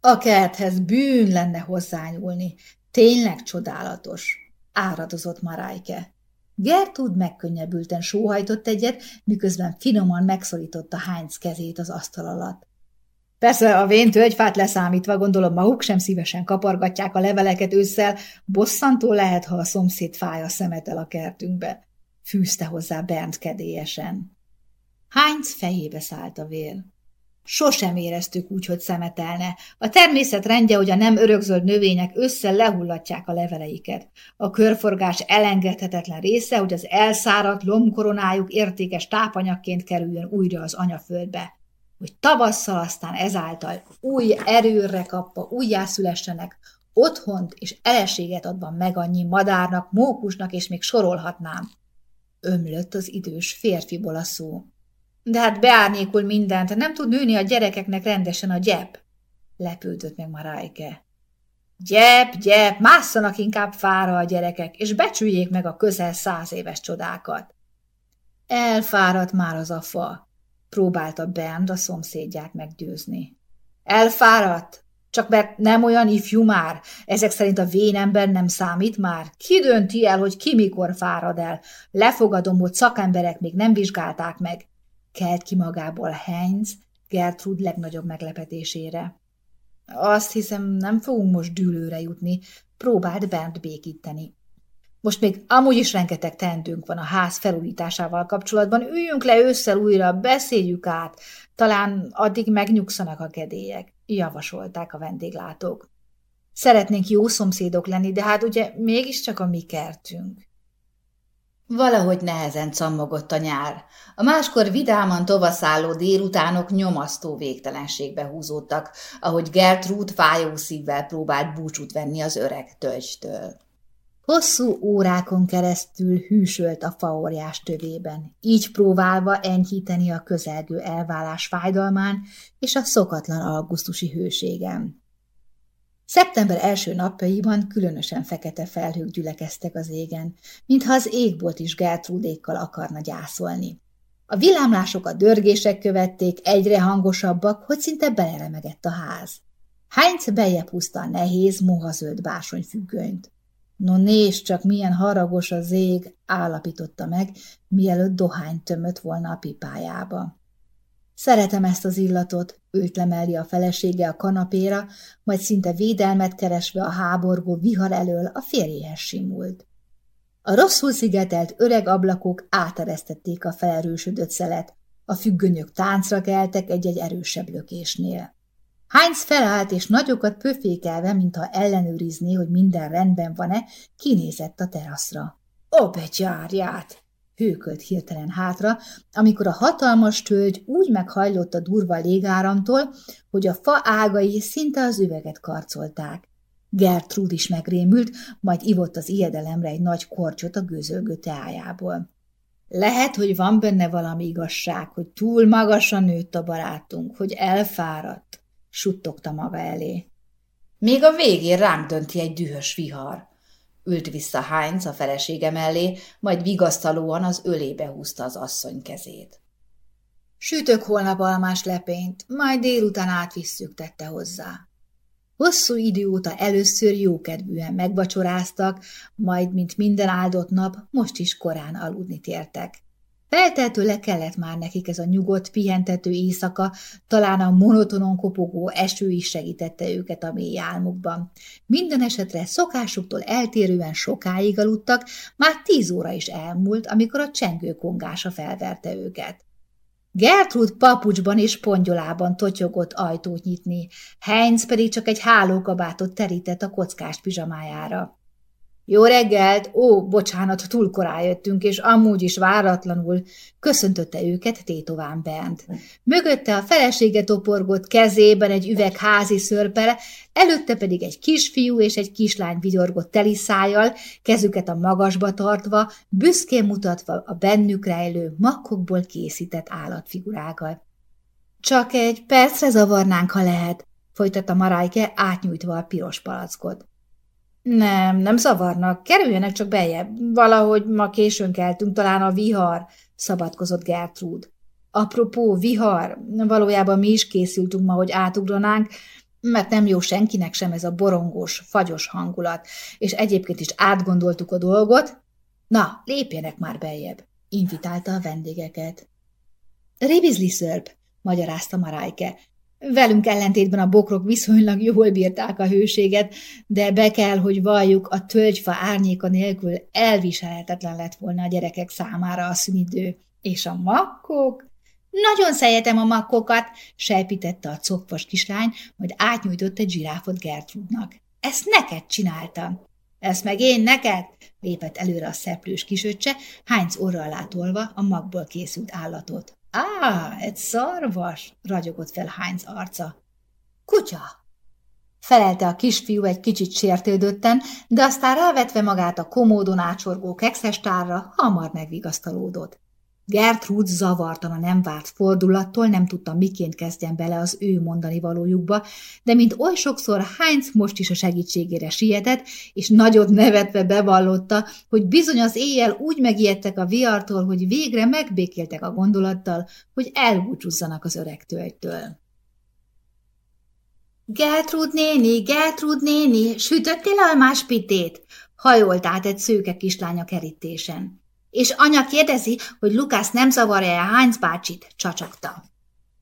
A kerthez bűn lenne hozzányúlni. Tényleg csodálatos, áradozott Marájke. Gertud megkönnyebbülten sóhajtott egyet, miközben finoman megszorította Heinz kezét az asztal alatt. Persze a vén tölgyfát leszámítva, gondolom maguk sem szívesen kapargatják a leveleket ősszel, bosszantó lehet, ha a szomszéd fáj a szemetel a kertünkbe, fűzte hozzá Bernd kedélyesen. Heinz fejébe szállt a vér. Sosem éreztük úgy, hogy szemetelne. A természet rendje, hogy a nem örökzöld növények össze lehullatják a leveleiket. A körforgás elengedhetetlen része, hogy az elszáradt lombkoronájuk értékes tápanyagként kerüljön újra az anyaföldbe. Hogy tavasszal aztán ezáltal új erőre kapva újjászülessenek, otthont és eleséget adva meg annyi madárnak, mókusnak, és még sorolhatnám. Ömlött az idős férfiból a szó. De hát beárnyékul mindent, nem tud nőni a gyerekeknek rendesen a gyep. Lepődött meg Marájke. Gyep, gyep, másszanak inkább fára a gyerekek, és becsüljék meg a közel száz éves csodákat. Elfáradt már az a fa, próbálta Bernd a szomszédját meggyőzni. Elfáradt? Csak mert nem olyan ifjú már? Ezek szerint a vénember nem számít már? Ki dönti el, hogy ki mikor fárad el? Lefogadom, hogy szakemberek még nem vizsgálták meg kelt ki magából Heinz, Gertrud legnagyobb meglepetésére. Azt hiszem, nem fogunk most dűlőre jutni, próbált Bernd békíteni. Most még amúgy is rengeteg teendőnk van a ház felújításával kapcsolatban, üljünk le ősszel újra, beszéljük át, talán addig megnyugszanak a kedélyek, javasolták a vendéglátók. Szeretnénk jó szomszédok lenni, de hát ugye mégiscsak a mi kertünk. Valahogy nehezen cammogott a nyár. A máskor vidáman tovaszálló délutánok nyomasztó végtelenségbe húzódtak, ahogy Gertrude fájó szívvel próbált búcsút venni az öreg tölgytől. Hosszú órákon keresztül hűsölt a faorjás tövében, így próbálva enyhíteni a közelgő elválás fájdalmán és a szokatlan augusztusi hőségem. Szeptember első napjaiban különösen fekete felhők gyülekeztek az égen, mintha az égbolt is Gertrudékkal akarna gyászolni. A villámlások a dörgések követték, egyre hangosabbak, hogy szinte beleremegett a ház. Heinz bejebb húzta a nehéz, mohazöld bársonyfüggönyt. No nézd csak, milyen haragos az ég, állapította meg, mielőtt dohány tömött volna a pipájába. Szeretem ezt az illatot, ült lemeli a felesége a kanapéra, majd szinte védelmet keresve a háborgó vihar elől a férjéhez simult. A rosszul szigetelt öreg ablakok áteresztették a felerősödött szelet, a függönyök táncra keltek egy-egy erősebb lökésnél. Heinz felállt, és nagyokat pöfékelve, mintha ellenőrizné, hogy minden rendben van-e, kinézett a teraszra. – Ó, betyárját! Hőkölt hirtelen hátra, amikor a hatalmas tölgy úgy meghajlott a durva légáramtól, hogy a fa ágai szinte az üveget karcolták. Gertrud is megrémült, majd ivott az ijedelemre egy nagy korcsot a gőzölgő teájából. Lehet, hogy van benne valami igazság, hogy túl magasan nőtt a barátunk, hogy elfáradt, suttogta maga elé. Még a végén ránk dönti egy dühös vihar. Ült vissza Heinz a felesége mellé, majd vigasztalóan az ölébe húzta az asszony kezét. Sütök holnap almás lepényt, majd délután átvisszük, tette hozzá. Hosszú idő óta először jókedvűen megvacsoráztak, majd, mint minden áldott nap, most is korán aludni tértek. Felteltőleg kellett már nekik ez a nyugodt, pihentető éjszaka, talán a monotonon kopogó eső is segítette őket a mély álmukban. Minden esetre szokásuktól eltérően sokáig aludtak, már tíz óra is elmúlt, amikor a csengő kongása felverte őket. Gertrud papucsban és pongyolában totyogott ajtót nyitni, Heinz pedig csak egy hálókabátot terített a kockás pizsamájára. Jó reggelt! Ó, bocsánat, túl korán jöttünk, és amúgy is váratlanul köszöntötte őket tétován Bent. Mögötte a felesége toporgott kezében egy üveg házi szörpele, előtte pedig egy kisfiú és egy kislány vigyorgott teli szájjal, kezüket a magasba tartva, büszkén mutatva a bennük rejlő makkokból készített állatfigurákat. Csak egy percre zavarnánk, ha lehet, folytatta Marájke átnyújtva a piros palackot. Nem, nem zavarnak. Kerüljenek csak bejebb. Valahogy ma későn keltünk, talán a vihar, szabadkozott Gertrud. Apropó, vihar, valójában mi is készültünk ma, hogy átugranánk, mert nem jó senkinek sem ez a borongós, fagyos hangulat, és egyébként is átgondoltuk a dolgot. Na, lépjenek már bejebb, invitálta a vendégeket. Ribizli szörp, magyarázta Marájke, Velünk ellentétben a bokrok viszonylag jól bírták a hőséget, de be kell, hogy valljuk, a tölgyfa árnyéka nélkül elviselhetetlen lett volna a gyerekek számára a szünidő. És a makkok? Nagyon szeretem a makkokat, sejpítette a copfos kislány, majd átnyújtott egy zsiráfot Gertrudnak. Ezt neked csináltam. Ezt meg én neked? lépett előre a szeplős kisöccse, Heinz orra alá a magból készült állatot. Á, egy szarvas, ragyogott fel Heinz arca. Kutya! Felelte a kisfiú egy kicsit sértődötten, de aztán rávetve magát a komódon ácsorgó kekszestárra, hamar megvigasztalódott. Gertrud zavartan a nem várt fordulattól nem tudta, miként kezdjen bele az ő mondani valójukba, de mint oly sokszor Heinz most is a segítségére sietett, és nagyot nevetve bevallotta, hogy bizony az éjjel úgy megijedtek a viartól, hogy végre megbékéltek a gondolattal, hogy elbúcsúzzanak az öreg tölgytől. Gertrud néni, Gertrud néni, sütöttél almás pitét? Hajolt át egy szőke kislánya kerítésen. És anya kérdezi, hogy Lukász nem zavarja a Heinz bácsit, csacsakta.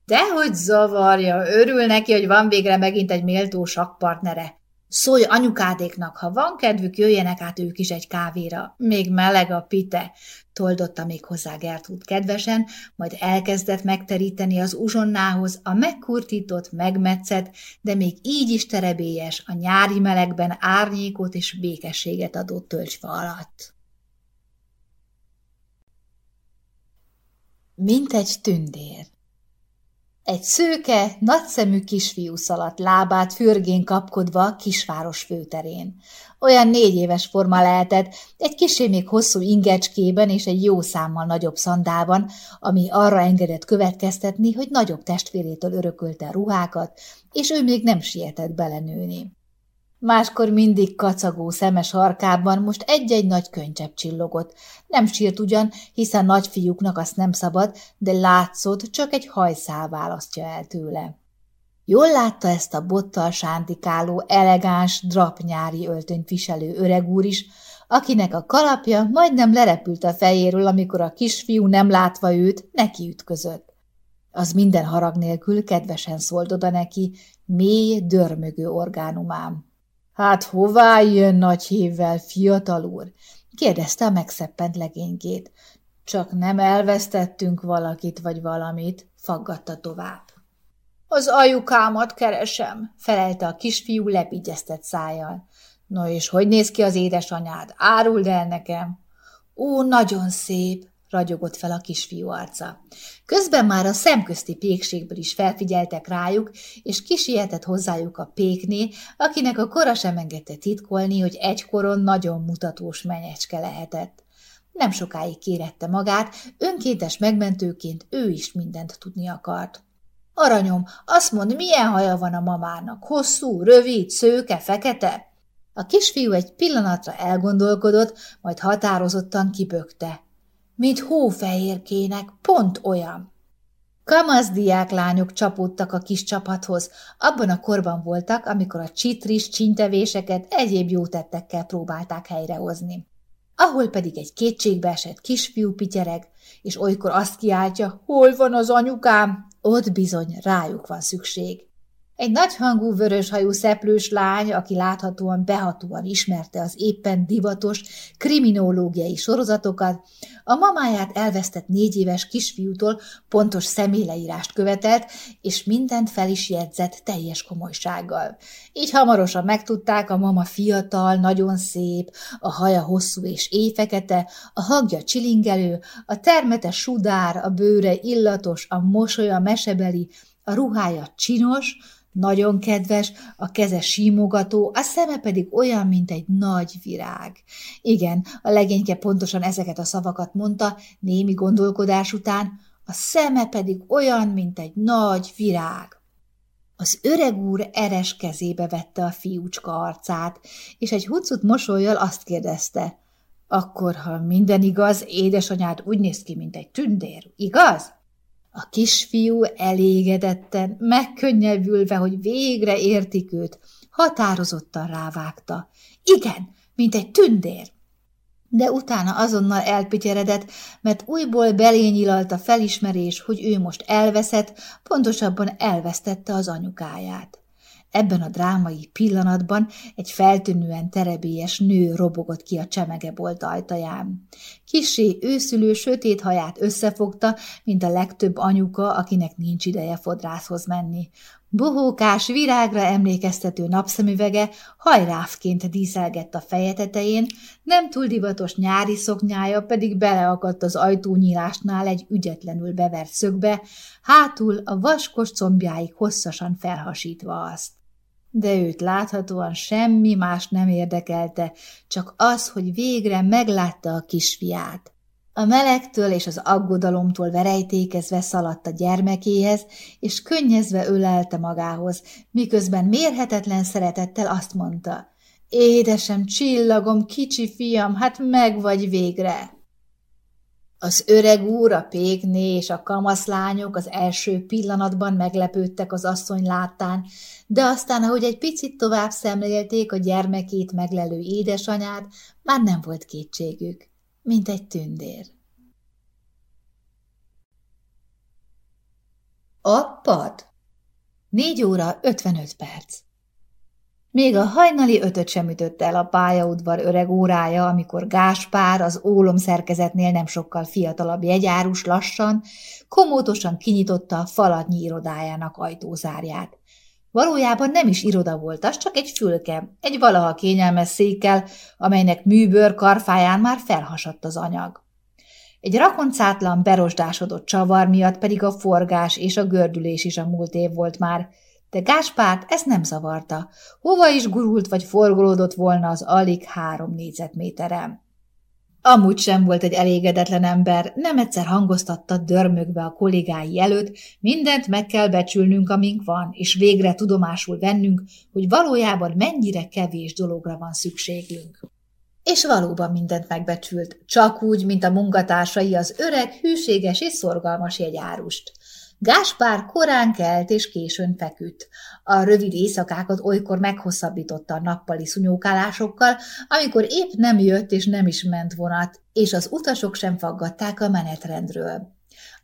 Dehogy zavarja, örül neki, hogy van végre megint egy méltó sakpartnere. Szólj anyukádéknak, ha van kedvük, jöjjenek át ők is egy kávéra. Még meleg a pite, toldotta még hozzá Gertrud kedvesen, majd elkezdett megteríteni az uzsonnához a megkurtított, megmetszett, de még így is terebélyes, a nyári melegben árnyékot és békességet adott tölcsfa alatt. Mint egy tündér. Egy szőke, nagyszemű kisfiú szaladt lábát fürgén kapkodva a kisváros főterén. Olyan négy éves forma lehetett, egy kisé még hosszú ingecskében és egy jó számmal nagyobb szandában, ami arra engedett következtetni, hogy nagyobb testvérétől örökölte ruhákat, és ő még nem sietett belenőni. Máskor mindig kacagó szemes harkában most egy-egy nagy könycsepp csillogott. Nem sírt ugyan, hiszen nagyfiúknak azt nem szabad, de látszott, csak egy hajszál választja el tőle. Jól látta ezt a bottal sántikáló, elegáns, drapnyári öltönyt viselő öreg úr is, akinek a kalapja majdnem lerepült a fejéről, amikor a kisfiú nem látva őt neki ütközött. Az minden harag nélkül kedvesen szólt oda neki, mély, dörmögő orgánumám. Hát hová jön nagy hívvel, fiatal úr? kérdezte a megszeppent legénykét. Csak nem elvesztettünk valakit vagy valamit, faggatta tovább. Az ajukámat keresem, felelte a kisfiú lepigyeztett szájjal. No és hogy néz ki az édesanyád? Áruld el nekem! Ó, nagyon szép, ragyogott fel a kisfiú arca. Közben már a szemközti pékségből is felfigyeltek rájuk, és kisietett hozzájuk a pékné, akinek a kora sem engedte titkolni, hogy egykoron nagyon mutatós menyecske lehetett. Nem sokáig kérette magát, önkéntes megmentőként ő is mindent tudni akart. Aranyom, azt mond, milyen haja van a mamának? Hosszú, rövid, szőke, fekete? A kisfiú egy pillanatra elgondolkodott, majd határozottan kibökte. Mint hófehérkének, pont olyan. Kamasz diáklányok csapódtak a kis csapathoz, abban a korban voltak, amikor a csitris csintevéseket egyéb jótettekkel próbálták helyrehozni. Ahol pedig egy kétségbe esett kisfiú pityereg, és olykor azt kiáltja, hol van az anyukám, ott bizony rájuk van szükség. Egy nagyhangú vöröshajú szeplős lány, aki láthatóan behatóan ismerte az éppen divatos kriminológiai sorozatokat, a mamáját elvesztett négy éves kisfiútól pontos személyleírást követelt, és mindent fel is jegyzett teljes komolysággal. Így hamarosan megtudták, a mama fiatal, nagyon szép, a haja hosszú és éjfekete, a hangja csilingelő, a termete sudár, a bőre illatos, a mosolya mesebeli, a ruhája csinos, nagyon kedves, a keze símogató, a szeme pedig olyan, mint egy nagy virág. Igen, a legényke pontosan ezeket a szavakat mondta, némi gondolkodás után, a szeme pedig olyan, mint egy nagy virág. Az öreg úr eres kezébe vette a fiúcska arcát, és egy hucut mosolyjal azt kérdezte, akkor, ha minden igaz, édesanyád úgy néz ki, mint egy tündér, igaz? A kisfiú elégedetten, megkönnyebbülve, hogy végre értik őt, határozottan rávágta. Igen, mint egy tündér. De utána azonnal elpityeredett, mert újból belényilalt a felismerés, hogy ő most elveszett, pontosabban elvesztette az anyukáját. Ebben a drámai pillanatban egy feltűnően terebélyes nő robogott ki a csemegebolt ajtaján. Kisé őszülő sötét haját összefogta, mint a legtöbb anyuka, akinek nincs ideje fodrászhoz menni. Bohókás, virágra emlékeztető napszemüvege hajráfként díszelgett a feje tetején, nem túl divatos nyári szoknyája pedig beleakadt az ajtónyílásnál egy ügyetlenül bevert szögbe, hátul a vaskos combjáig hosszasan felhasítva azt de őt láthatóan semmi más nem érdekelte, csak az, hogy végre meglátta a kisfiát. A melegtől és az aggodalomtól verejtékezve szaladt a gyermekéhez, és könnyezve ölelte magához, miközben mérhetetlen szeretettel azt mondta, Édesem, csillagom, kicsi fiam, hát meg vagy végre! Az öreg úr, a pékné és a kamaszlányok az első pillanatban meglepődtek az asszony láttán, de aztán, ahogy egy picit tovább szemlélték a gyermekét meglelő édesanyát, már nem volt kétségük, mint egy tündér. A pad. Négy óra ötvenöt perc. Még a hajnali ötöt sem ütött el a pályaudvar öreg órája, amikor Gáspár az ólom szerkezetnél nem sokkal fiatalabb jegyárus lassan, komótosan kinyitotta a falatnyi irodájának ajtózárját. Valójában nem is iroda volt, az csak egy fülke, egy valaha kényelmes székkel, amelynek műbőr karfáján már felhasadt az anyag. Egy rakoncátlan, berosdásodott csavar miatt pedig a forgás és a gördülés is a múlt év volt már, de Gáspárt ez nem zavarta. Hova is gurult vagy forgolódott volna az alig három négyzetméterem. Amúgy sem volt egy elégedetlen ember, nem egyszer hangoztatta dörmögve a kollégái előtt, mindent meg kell becsülnünk, amink van, és végre tudomásul vennünk, hogy valójában mennyire kevés dologra van szükségünk. És valóban mindent megbecsült, csak úgy, mint a munkatársai az öreg, hűséges és szorgalmas jegyárust. Gáspár korán kelt és későn feküdt. A rövid éjszakákat olykor meghosszabbította a nappali szunyókálásokkal, amikor épp nem jött és nem is ment vonat, és az utasok sem faggatták a menetrendről.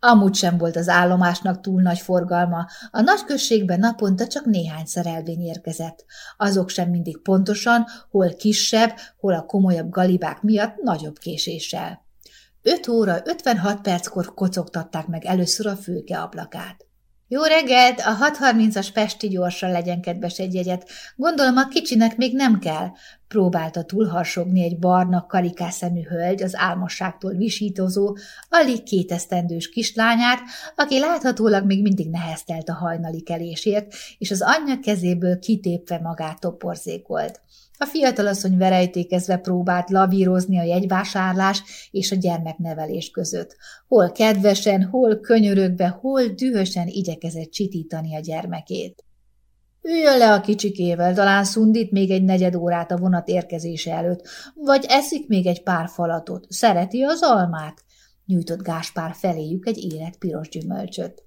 Amúgy sem volt az állomásnak túl nagy forgalma, a nagyközségben naponta csak néhány szerelvény érkezett. Azok sem mindig pontosan, hol kisebb, hol a komolyabb galibák miatt nagyobb késéssel. 5 óra 56 perckor kocogtatták meg először a fülke ablakát. Jó reggelt, a 6.30-as Pesti gyorsan legyen kedves egy jegyet. Gondolom a kicsinek még nem kell. Próbálta túlharsogni egy barna, karikászemű hölgy az álmosságtól visítozó, alig kétesztendős kislányát, aki láthatólag még mindig neheztelt a hajnali kelésért, és az anyja kezéből kitépve magát toporzékolt. A fiatalasszony verejtékezve próbált lavírozni a jegyvásárlás és a gyermeknevelés között. Hol kedvesen, hol könyörögve, hol dühösen igyekezett csitítani a gyermekét. Üljön le a kicsikével, talán szundít még egy negyed órát a vonat érkezése előtt, vagy eszik még egy pár falatot. Szereti az almát? Nyújtott Gáspár feléjük egy élet piros gyümölcsöt.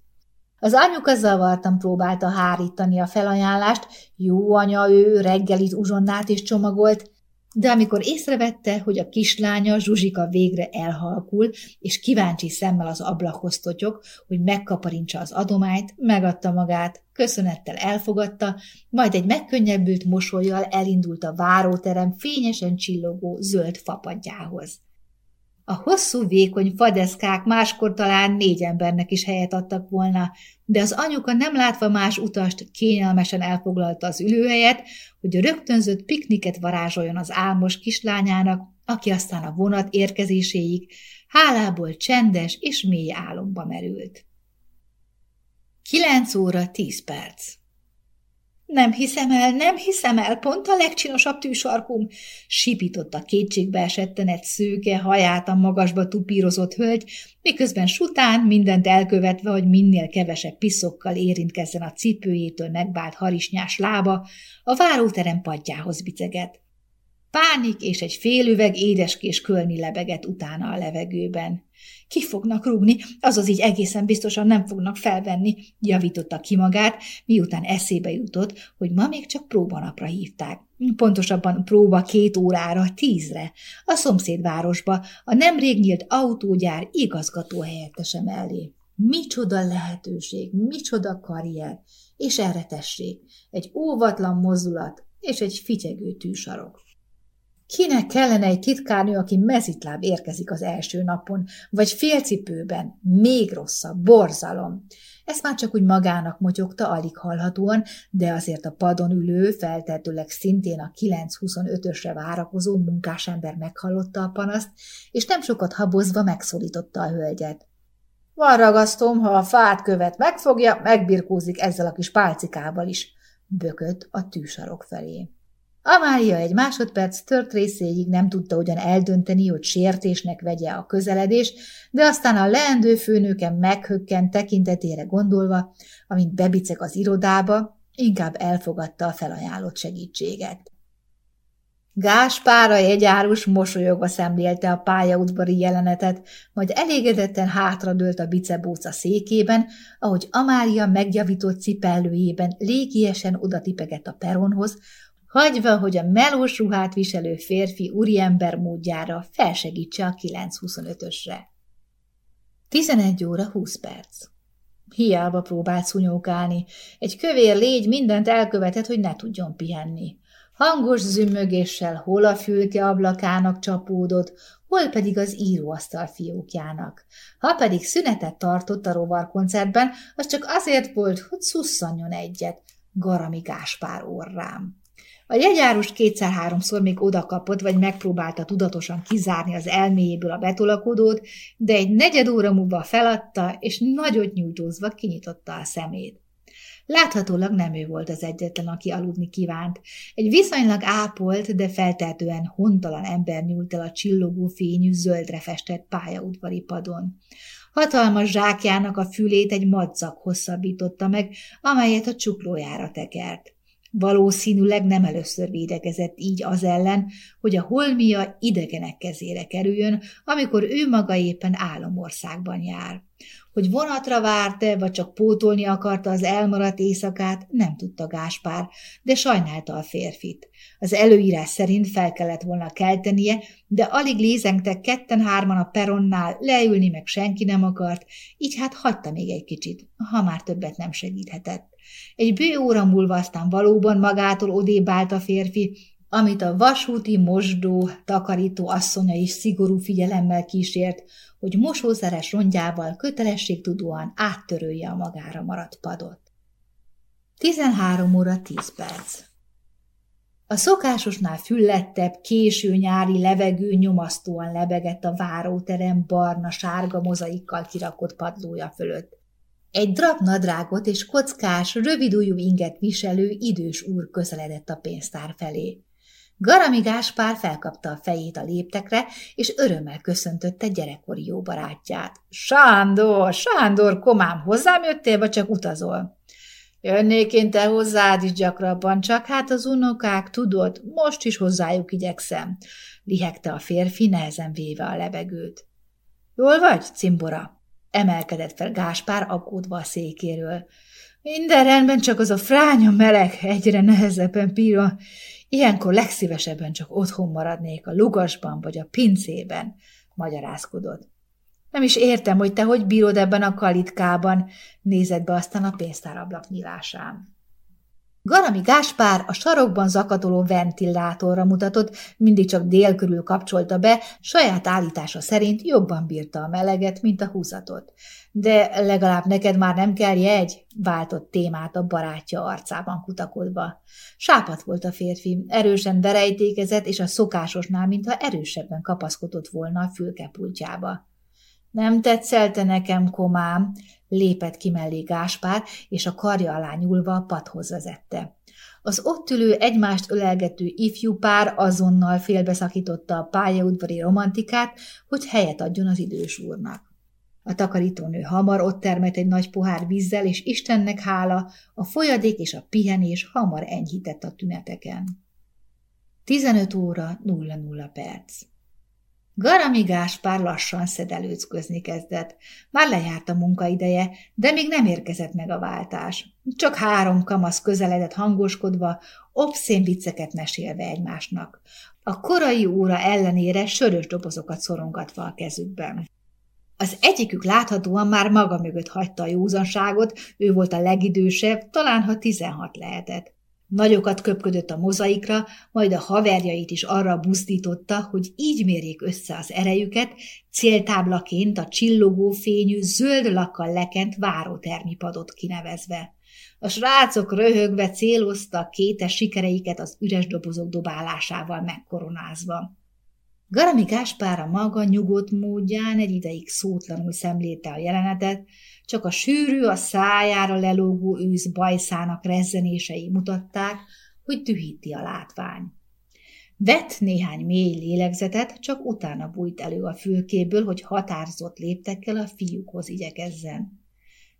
Az anyuka zavartan próbálta hárítani a felajánlást, jó anya ő reggelit uzsonnát is csomagolt, de amikor észrevette, hogy a kislánya Zsuzsika végre elhalkul, és kíváncsi szemmel az ablakhoz totyog, hogy megkaparintsa az adományt, megadta magát, köszönettel elfogadta, majd egy megkönnyebbült mosolyjal elindult a váróterem fényesen csillogó zöld fapadjához. A hosszú, vékony fadeszkák máskor talán négy embernek is helyet adtak volna, de az anyuka nem látva más utast kényelmesen elfoglalta az ülőhelyet, hogy a rögtönzött pikniket varázsoljon az álmos kislányának, aki aztán a vonat érkezéséig hálából csendes és mély álomba merült. Kilenc óra tíz perc nem hiszem el, nem hiszem el, pont a legcsinosabb tűsarkum, sipított a kétségbe esetten egy szőke, haját a magasba tupírozott hölgy, miközben sután mindent elkövetve, hogy minél kevesebb piszokkal érintkezzen a cipőjétől megbált harisnyás lába, a váróterem padjához biceget. Pánik és egy fél üveg édeskés kölni lebegett utána a levegőben. Ki fognak rúgni, azaz így egészen biztosan nem fognak felvenni, javította ki magát, miután eszébe jutott, hogy ma még csak próbanapra hívták. Pontosabban próba két órára, tízre, a szomszédvárosba, a nemrég nyílt autógyár igazgató helyettese mellé. Micsoda lehetőség, micsoda karrier, és erre tessék, egy óvatlan mozdulat és egy fityegő tűsarok. Kinek kellene egy titkárnő, aki mezitláb érkezik az első napon, vagy félcipőben, még rosszabb, borzalom. Ezt már csak úgy magának motyogta alig hallhatóan, de azért a padon ülő, feltetőleg szintén a 9.25-ösre várakozó munkásember meghallotta a panaszt, és nem sokat habozva megszólította a hölgyet. Van ragasztom, ha a fát követ megfogja, megbirkózik ezzel a kis pálcikával is, bökött a tűsarok felé. Amália egy másodperc tört részéig nem tudta ugyan eldönteni, hogy sértésnek vegye a közeledés, de aztán a leendő főnöken meghökkent tekintetére gondolva, amint bebicek az irodába, inkább elfogadta a felajánlott segítséget. Gáspára jegyárus mosolyogva szemlélte a pályaudvari jelenetet, majd elégedetten hátradőlt a bicebóca székében, ahogy Amália megjavított cipellőjében légiesen odatipegett a peronhoz, hagyva, hogy a melós ruhát viselő férfi úriember módjára felsegítse a 9.25-ösre. 11 óra 20 perc. Hiába próbált szunyókálni. Egy kövér légy mindent elkövetett, hogy ne tudjon pihenni. Hangos zümmögéssel hol a fülke ablakának csapódott, hol pedig az íróasztal fiókjának. Ha pedig szünetet tartott a rovarkoncertben, az csak azért volt, hogy szusszanjon egyet, Garami Gáspár orrám. A jegyárus kétszer-háromszor még odakapott, vagy megpróbálta tudatosan kizárni az elméjéből a betolakodót, de egy negyed óra múlva feladta, és nagyot nyújtózva kinyitotta a szemét. Láthatólag nem ő volt az egyetlen, aki aludni kívánt. Egy viszonylag ápolt, de feltehetően hontalan ember nyúlt el a csillogó fényű, zöldre festett pályaudvari padon. Hatalmas zsákjának a fülét egy madzak hosszabbította meg, amelyet a csuklójára tekert. Valószínűleg nem először védekezett így az ellen, hogy a holmia idegenek kezére kerüljön, amikor ő maga éppen álomországban jár. Hogy vonatra várt-e, vagy csak pótolni akarta az elmaradt éjszakát, nem tudta Gáspár, de sajnálta a férfit. Az előírás szerint fel kellett volna keltenie, de alig lézengtek ketten-hárman a peronnál, leülni meg senki nem akart, így hát hagyta még egy kicsit, ha már többet nem segíthetett. Egy bő óra múlva aztán valóban magától odébb állt a férfi, amit a vasúti mosdó, takarító asszonya is szigorú figyelemmel kísért, hogy mosószeres rongyával kötelességtudóan áttörölje a magára maradt padot. 13 óra 10 perc. A szokásosnál füllettebb, késő nyári levegő nyomasztóan lebegett a váróterem barna-sárga mozaikkal kirakott padlója fölött. Egy drapnadrágot és kockás, rövidújú inget viselő idős úr közeledett a pénztár felé. Garami Gáspár felkapta a fejét a léptekre, és örömmel köszöntötte gyerekkori jó barátját. – Sándor, Sándor, komám, hozzám jöttél, vagy csak utazol? – Jönnék én te hozzád is gyakrabban, csak hát az unokák, tudod, most is hozzájuk igyekszem – lihegte a férfi, nehezen véve a levegőt. – Jól vagy, cimbora? Emelkedett fel Gáspár aggódva a székéről. Minden rendben, csak az a fránya meleg egyre nehezebben píra. Ilyenkor legszívesebben csak otthon maradnék a lugasban vagy a pincében, magyarázkodott. Nem is értem, hogy te hogy bírod ebben a kalitkában, nézett be aztán a pénztárablak nyílásán. Garami Gáspár a sarokban zakatoló ventilátorra mutatott, mindig csak dél körül kapcsolta be, saját állítása szerint jobban bírta a meleget, mint a húzatot. De legalább neked már nem kell jegy, váltott témát a barátja arcában kutakodva. Sápat volt a férfi, erősen verejtékezett, és a szokásosnál, mintha erősebben kapaszkodott volna a fülkepultjába. Nem tetszelte nekem, komám, lépett ki mellé Gáspár, és a karja alá nyúlva a padhoz vezette. Az ott ülő egymást ölelgető ifjú pár azonnal félbeszakította a pályaudvari romantikát, hogy helyet adjon az idős úrnak. A takarítónő hamar ott termett egy nagy pohár vízzel, és Istennek hála, a folyadék és a pihenés hamar enyhített a tüneteken. 15 óra 00 perc. Garami Gáspár lassan szedelőcközni kezdett. Már lejárt a munkaideje, de még nem érkezett meg a váltás. Csak három kamasz közeledett hangoskodva, obszén vicceket mesélve egymásnak. A korai óra ellenére sörös dobozokat szorongatva a kezükben. Az egyikük láthatóan már maga mögött hagyta a józanságot, ő volt a legidősebb, talán ha tizenhat lehetett. Nagyokat köpködött a mozaikra, majd a haverjait is arra buzdította, hogy így mérjék össze az erejüket, céltáblaként a csillogó fényű, zöld lakkal lekent várótermi padot kinevezve. A srácok röhögve célozta kétes sikereiket az üres dobozok dobálásával megkoronázva. Garami Gáspár a maga nyugodt módján egy ideig szótlanul szemlélte a jelenetet, csak a sűrű, a szájára lelógó ősz bajszának rezzenései mutatták, hogy dühíti a látvány. Vett néhány mély lélegzetet, csak utána bújt elő a fülkéből, hogy határzott léptekkel a fiúkhoz igyekezzen.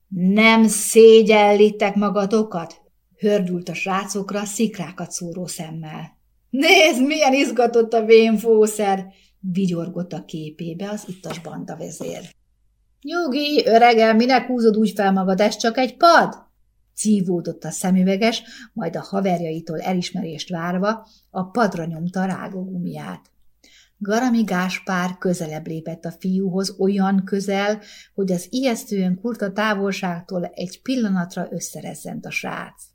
Nem szégyellitek magatokat? Hördült a srácokra szikrákat szóró szemmel. Nézd, milyen izgatott a vén fószer! vigyorgott a képébe az ittas banda vezér. Nyugi, öregem, minek húzod úgy fel magad, ez csak egy pad? Cívódott a szemüveges, majd a haverjaitól elismerést várva a padra nyomta rágógumiát. Garami Gáspár közelebb lépett a fiúhoz olyan közel, hogy az ijesztően kurta távolságtól egy pillanatra összerezzent a srác.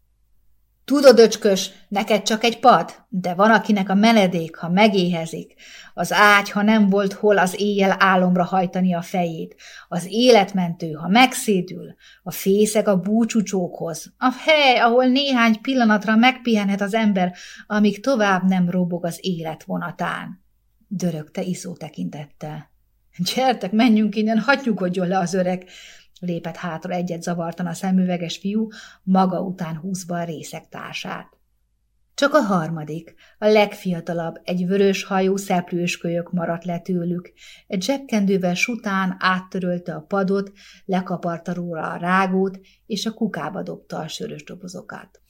Tudod, öcskös, neked csak egy pad, de van, akinek a menedék, ha megéhezik. Az ágy, ha nem volt hol az éjjel álomra hajtani a fejét. Az életmentő, ha megszédül. A fészek a búcsúcsókhoz. A hely, ahol néhány pillanatra megpihenhet az ember, amíg tovább nem robog az élet vonatán. Dörögte iszó tekintettel. Gyertek, menjünk innen, hagyjuk, nyugodjon le az öreg. Lépett hátra egyet zavartan a szemüveges fiú, maga után húzva a részek társát. Csak a harmadik, a legfiatalabb, egy vörös hajú szeplős kölyök maradt le tőlük. Egy zsebkendővel sután áttörölte a padot, lekaparta róla a rágót, és a kukába dobta a sörös dobozokat.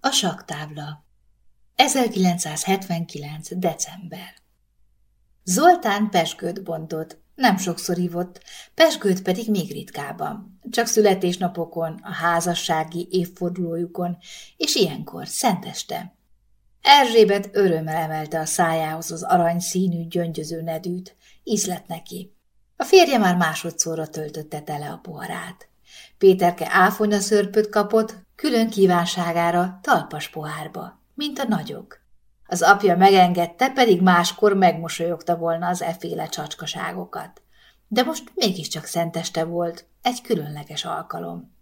A saktábla 1979. december Zoltán pesgőt bontott, nem sokszor ivott, pesgőt pedig még ritkábban, csak születésnapokon, a házassági évfordulójukon, és ilyenkor, szenteste. Erzsébet örömmel emelte a szájához az aranyszínű gyöngyöző nedűt, ízlet neki. A férje már másodszorra töltötte tele a poharát. Péterke áfonya szörpöt kapott, külön kívánságára talpas pohárba, mint a nagyok. Az apja megengedte, pedig máskor megmosolyogta volna az eféle csacskaságokat. De most mégiscsak szenteste volt, egy különleges alkalom.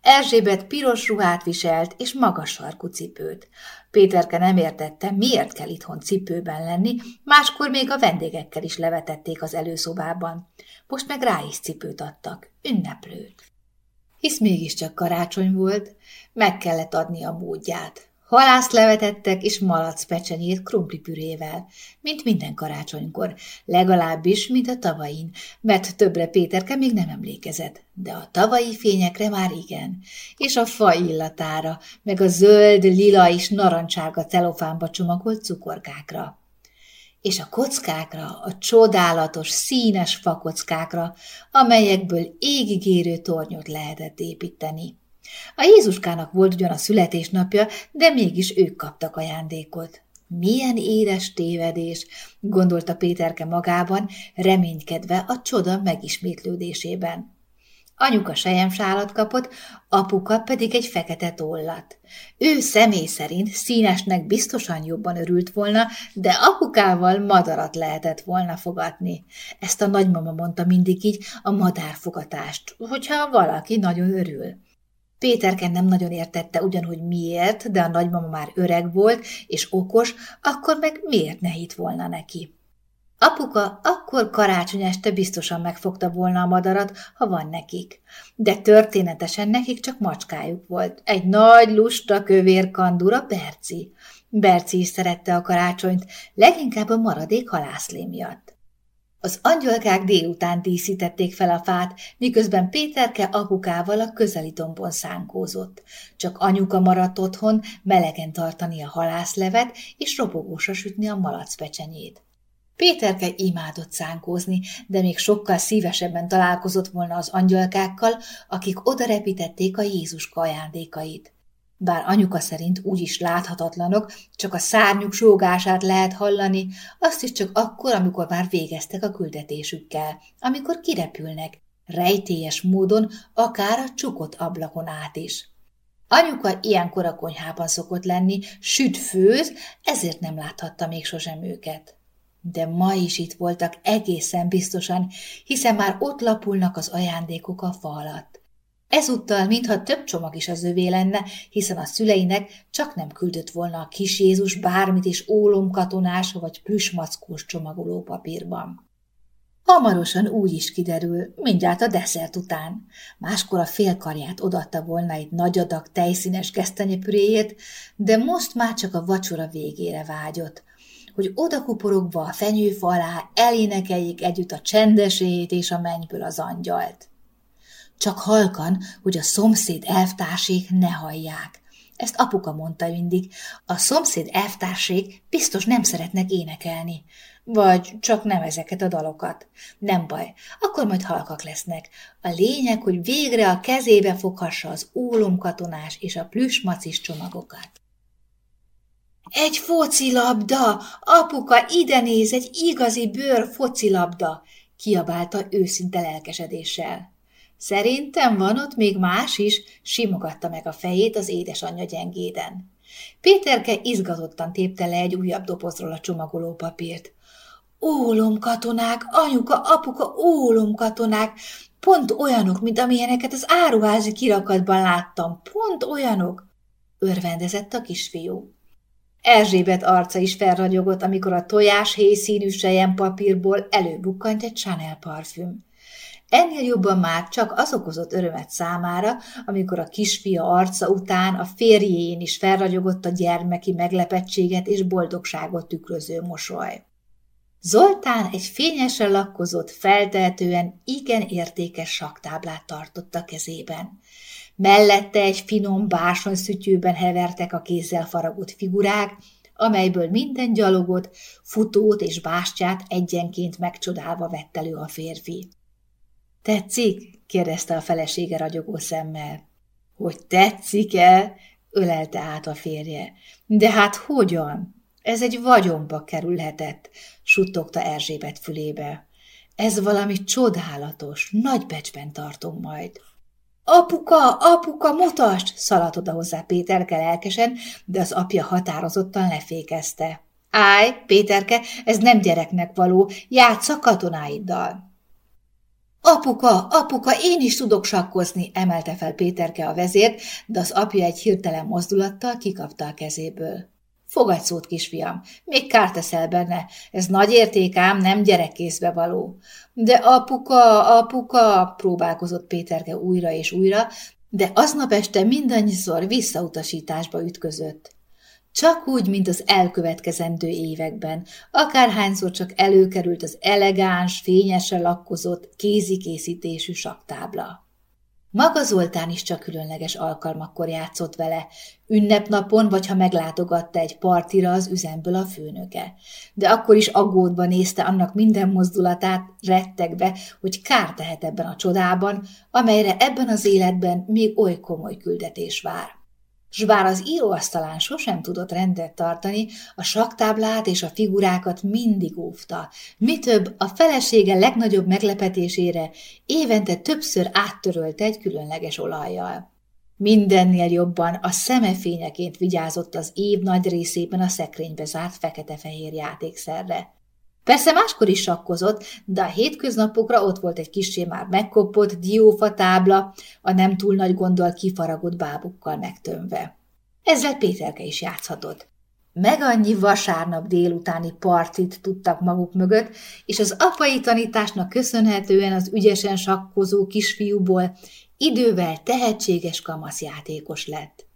Erzsébet piros ruhát viselt és magas sarkú cipőt. Péterke nem értette, miért kell itthon cipőben lenni, máskor még a vendégekkel is levetették az előszobában. Most meg rá is cipőt adtak, ünneplőt. Hisz mégiscsak karácsony volt, meg kellett adni a módját. Halász levetettek és malac krumplipürével, mint minden karácsonykor, legalábbis, mint a tavain, mert többre Péterke még nem emlékezett, de a tavalyi fényekre már igen, és a fa illatára, meg a zöld, lila és narancsárga celofánba csomagolt cukorkákra. És a kockákra, a csodálatos, színes fakockákra, amelyekből égigérő tornyot lehetett építeni. A Jézuskának volt ugyan a születésnapja, de mégis ők kaptak ajándékot. Milyen édes tévedés, gondolta Péterke magában, reménykedve a csoda megismétlődésében. Anyuka sejemsálat kapott, apuka pedig egy fekete tollat. Ő személy szerint színesnek biztosan jobban örült volna, de apukával madarat lehetett volna fogatni. Ezt a nagymama mondta mindig így a madárfogatást, hogyha valaki nagyon örül. Péterken nem nagyon értette ugyanúgy miért, de a nagymama már öreg volt és okos, akkor meg miért ne hitt volna neki. Apuka akkor karácsony este biztosan megfogta volna a madarat, ha van nekik. De történetesen nekik csak macskájuk volt. Egy nagy, lusta, kövér kandura, Berci. Berci is szerette a karácsonyt, leginkább a maradék halászlé miatt. Az angyolkák délután díszítették fel a fát, miközben Péterke apukával a közeli dombon szánkózott. Csak anyuka maradt otthon melegen tartani a halászlevet és robogósra sütni a malacpecsenyét. Péterke imádott szánkózni, de még sokkal szívesebben találkozott volna az angyolkákkal, akik odarepítették a Jézuska ajándékait. Bár anyuka szerint úgyis láthatatlanok, csak a szárnyuk sógását lehet hallani, azt is csak akkor, amikor már végeztek a küldetésükkel, amikor kirepülnek, rejtélyes módon, akár a csukott ablakon át is. Anyuka ilyenkor a konyhában szokott lenni, süt főz, ezért nem láthatta még sosem őket. De ma is itt voltak egészen biztosan, hiszen már ott lapulnak az ajándékok a fa alatt. Ezúttal, mintha több csomag is az övé lenne, hiszen a szüleinek csak nem küldött volna a kis Jézus bármit is ólomkatonás vagy plüsmackós csomagoló papírban. Hamarosan úgy is kiderül, mindjárt a desszert után. Máskor a félkarját odatta volna egy nagy adag tejszínes kesztenyepüréjét, de most már csak a vacsora végére vágyott, hogy odakuporogva a fenyőfa alá elénekeljék együtt a csendesét és a mennyből az angyalt. Csak halkan, hogy a szomszéd elvtársék ne hallják. Ezt apuka mondta mindig. A szomszéd elvtársék biztos nem szeretnek énekelni. Vagy csak nem ezeket a dalokat. Nem baj, akkor majd halkak lesznek. A lényeg, hogy végre a kezébe foghassa az ólomkatonás és a plüsmacis csomagokat. Egy focilabda! Apuka, ide néz, egy igazi bőr focilabda! kiabálta őszinte lelkesedéssel. Szerintem van ott még más is, simogatta meg a fejét az édesanyja gyengéden. Péterke izgatottan tépte le egy újabb dobozról a csomagoló papírt. Ólomkatonák, anyuka, apuka, ólomkatonák, pont olyanok, mint amilyeneket az áruházi kirakatban láttam, pont olyanok, örvendezett a kisfiú. Erzsébet arca is felragyogott, amikor a tojás héjszínű sejem papírból előbukkant egy Chanel parfüm. Ennél jobban már csak az okozott örömet számára, amikor a kisfia arca után a férjén is felragyogott a gyermeki meglepettséget és boldogságot tükröző mosoly. Zoltán egy fényesen lakkozott, feltehetően igen értékes saktáblát tartott a kezében. Mellette egy finom bársonyszütyőben hevertek a kézzel faragott figurák, amelyből minden gyalogot, futót és bástyát egyenként megcsodálva vett elő a férfi. Tetszik? kérdezte a felesége ragyogó szemmel. Hogy tetszik-e? ölelte át a férje. De hát hogyan? Ez egy vagyonba kerülhetett, suttogta Erzsébet fülébe. Ez valami csodálatos, nagy becsben tartom majd. Apuka, apuka, mutasd! szaladt oda hozzá Péterke lelkesen, de az apja határozottan lefékezte. Állj, Péterke, ez nem gyereknek való, játsz a katonáiddal. Apuka, apuka, én is tudok sakkozni, emelte fel Péterke a vezért, de az apja egy hirtelen mozdulattal kikapta a kezéből. Fogadj szót, kisfiam, még kárt teszel benne, ez nagy értékám, nem gyerekkészbe való. De apuka, apuka, próbálkozott Péterke újra és újra, de aznap este mindannyiszor visszautasításba ütközött. Csak úgy, mint az elkövetkezendő években, akárhányszor csak előkerült az elegáns, fényesen lakkozott, kézikészítésű saktábla. Maga Zoltán is csak különleges alkalmakkor játszott vele, ünnepnapon vagy ha meglátogatta egy partira az üzemből a főnöke. De akkor is aggódva nézte annak minden mozdulatát, rettegve, hogy kár tehet ebben a csodában, amelyre ebben az életben még oly komoly küldetés vár. S bár az íróasztalán sosem tudott rendet tartani, a saktáblát és a figurákat mindig óvta. Mi több, a felesége legnagyobb meglepetésére évente többször áttörölte egy különleges olajjal. Mindennél jobban a szemefényeként vigyázott az év nagy részében a szekrénybe zárt fekete-fehér játékszerre. Persze máskor is sakkozott, de a hétköznapokra ott volt egy kisé már megkopott diófa tábla, a nem túl nagy gondol kifaragott bábukkal megtömve. Ezzel Péterke is játszhatott. Meg annyi vasárnap délutáni partit tudtak maguk mögött, és az apai tanításnak köszönhetően az ügyesen sakkozó kisfiúból idővel tehetséges kamaszjátékos lett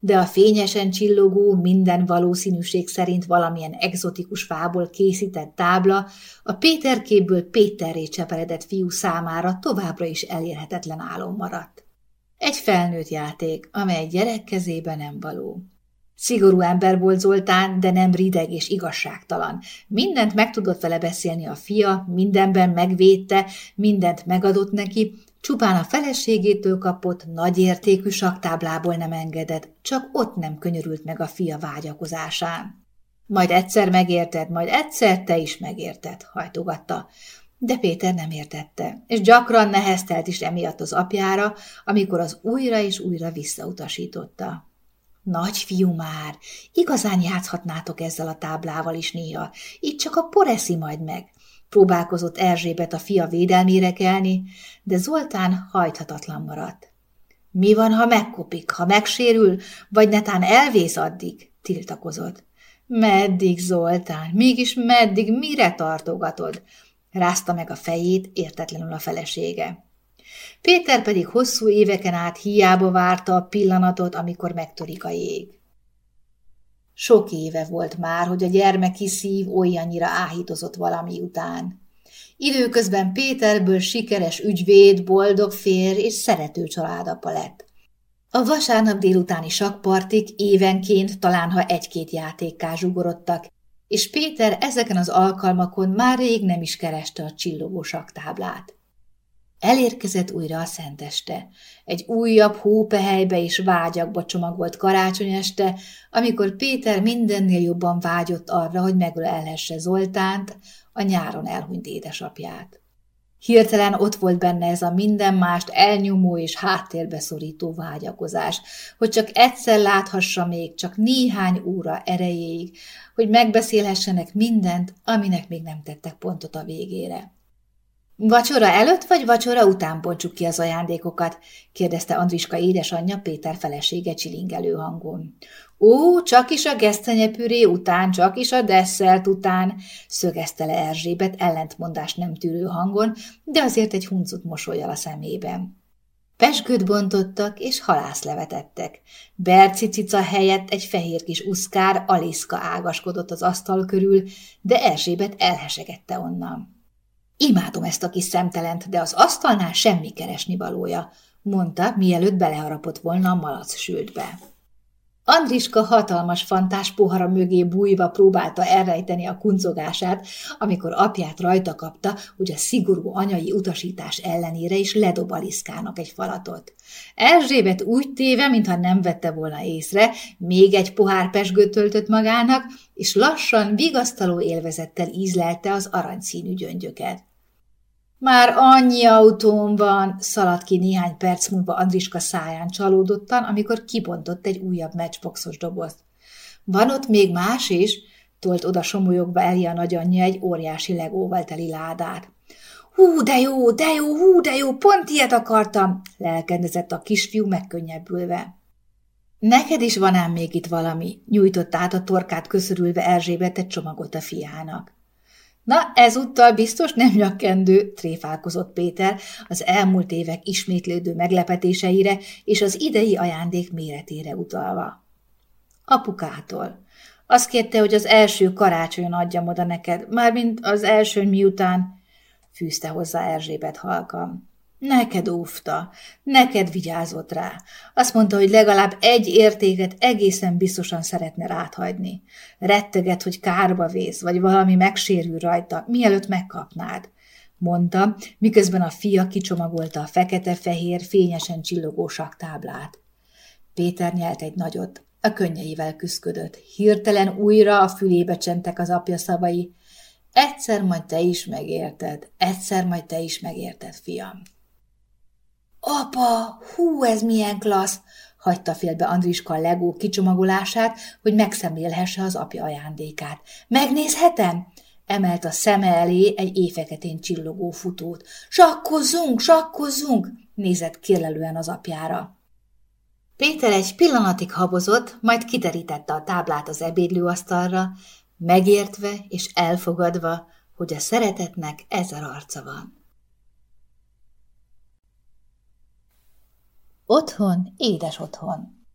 de a fényesen csillogó, minden valószínűség szerint valamilyen egzotikus fából készített tábla a Péterkéből Péterré cseperedett fiú számára továbbra is elérhetetlen álom maradt. Egy felnőtt játék, amely gyerek kezébe nem való. Szigorú ember volt Zoltán, de nem rideg és igazságtalan. Mindent meg tudott vele beszélni a fia, mindenben megvédte, mindent megadott neki, Csupán a feleségétől kapott nagyértékű saktáblából nem engedett, csak ott nem könyörült meg a fia vágyakozásán. Majd egyszer megérted, majd egyszer te is megérted, hajtogatta. De Péter nem értette, és gyakran neheztelt is emiatt az apjára, amikor az újra és újra visszautasította. Nagy fiú már, igazán játszhatnátok ezzel a táblával is néha, így csak a por eszi majd meg. Próbálkozott Erzsébet a fia védelmére kelni, de Zoltán hajthatatlan maradt. Mi van, ha megkopik, ha megsérül, vagy netán elvész addig? tiltakozott. Meddig, Zoltán? Mégis meddig, mire tartogatod? Rázta meg a fejét értetlenül a felesége. Péter pedig hosszú éveken át hiába várta a pillanatot, amikor megtörik a jég. Sok éve volt már, hogy a gyermeki szív olyannyira áhítozott valami után. Időközben Péterből sikeres ügyvéd, boldog fér és szerető családapa lett. A vasárnap délutáni sakpartik évenként talán ha egy-két játékká zsugorodtak, és Péter ezeken az alkalmakon már rég nem is kereste a csillogó saktáblát. Elérkezett újra a szenteste, egy újabb hópehelybe és vágyakba csomagolt karácsony este, amikor Péter mindennél jobban vágyott arra, hogy megölelhesse Zoltánt, a nyáron elhunyt édesapját. Hirtelen ott volt benne ez a minden mást elnyomó és háttérbe szorító vágyakozás, hogy csak egyszer láthassa még csak néhány óra erejéig, hogy megbeszélhessenek mindent, aminek még nem tettek pontot a végére. Vacsora előtt vagy vacsora után bontsuk ki az ajándékokat? kérdezte Andriska édesanyja Péter felesége csilingelő hangon. Ó, csak is a gesztenyepüré után, csak is a desszert után, szögezte le Erzsébet ellentmondást nem tűrő hangon, de azért egy huncut mosolyal a szemében. Pesgőt bontottak és halászlevet ettek. Berci cica helyett egy fehér kis uszkár Aliszka ágaskodott az asztal körül, de Erzsébet elhesegette onnan. Imádom ezt a kis szemtelent, de az asztalnál semmi keresni mondta, mielőtt beleharapott volna a malac sültbe. Andriska hatalmas fantás pohara mögé bújva próbálta elrejteni a kuncogását, amikor apját rajta kapta, hogy a szigorú anyai utasítás ellenére is ledob Aliszkának egy falatot. Erzsébet úgy téve, mintha nem vette volna észre, még egy pohár pesgőt töltött magának, és lassan, vigasztaló élvezettel ízlelte az aranyszínű gyöngyöket. Már annyi autóm van, szaladt ki néhány perc múlva Andriska száján csalódottan, amikor kibontott egy újabb matchboxos dobozt. Van ott még más is? tolt oda somolyogva Eli a nagyanyja egy óriási legóval teli ládát. Hú, de jó, de jó, hú, de jó, pont ilyet akartam, lelkendezett a kisfiú megkönnyebbülve. Neked is van ám még itt valami, nyújtott át a torkát köszörülve Erzsébet egy csomagot a fiának. Na, ezúttal biztos nem nyakkendő, tréfálkozott Péter az elmúlt évek ismétlődő meglepetéseire és az idei ajándék méretére utalva. Apukától. Azt kérte, hogy az első karácsonyon adjam oda neked, mármint az első miután, fűzte hozzá Erzsébet halkan. Neked óvta, neked vigyázott rá. Azt mondta, hogy legalább egy értéket egészen biztosan szeretne ráthagyni. Retteget, hogy kárba vész, vagy valami megsérül rajta, mielőtt megkapnád. Mondta, miközben a fia kicsomagolta a fekete-fehér, fényesen csillogó saktáblát. Péter nyelt egy nagyot, a könnyeivel küszködött. Hirtelen újra a fülébe csentek az apja szavai. Egyszer majd te is megérted, egyszer majd te is megérted, fiam. Apa, hú, ez milyen klassz! Hagyta félbe Andriska a legó kicsomagolását, hogy megszemlélhesse az apja ajándékát. Megnézhetem? Emelt a szeme elé egy éjfeketén csillogó futót. Sakkozzunk, sakkozzunk! Nézett kérlelően az apjára. Péter egy pillanatig habozott, majd kiterítette a táblát az ebédlőasztalra, megértve és elfogadva, hogy a szeretetnek ezer arca van. Otthon, édes otthon.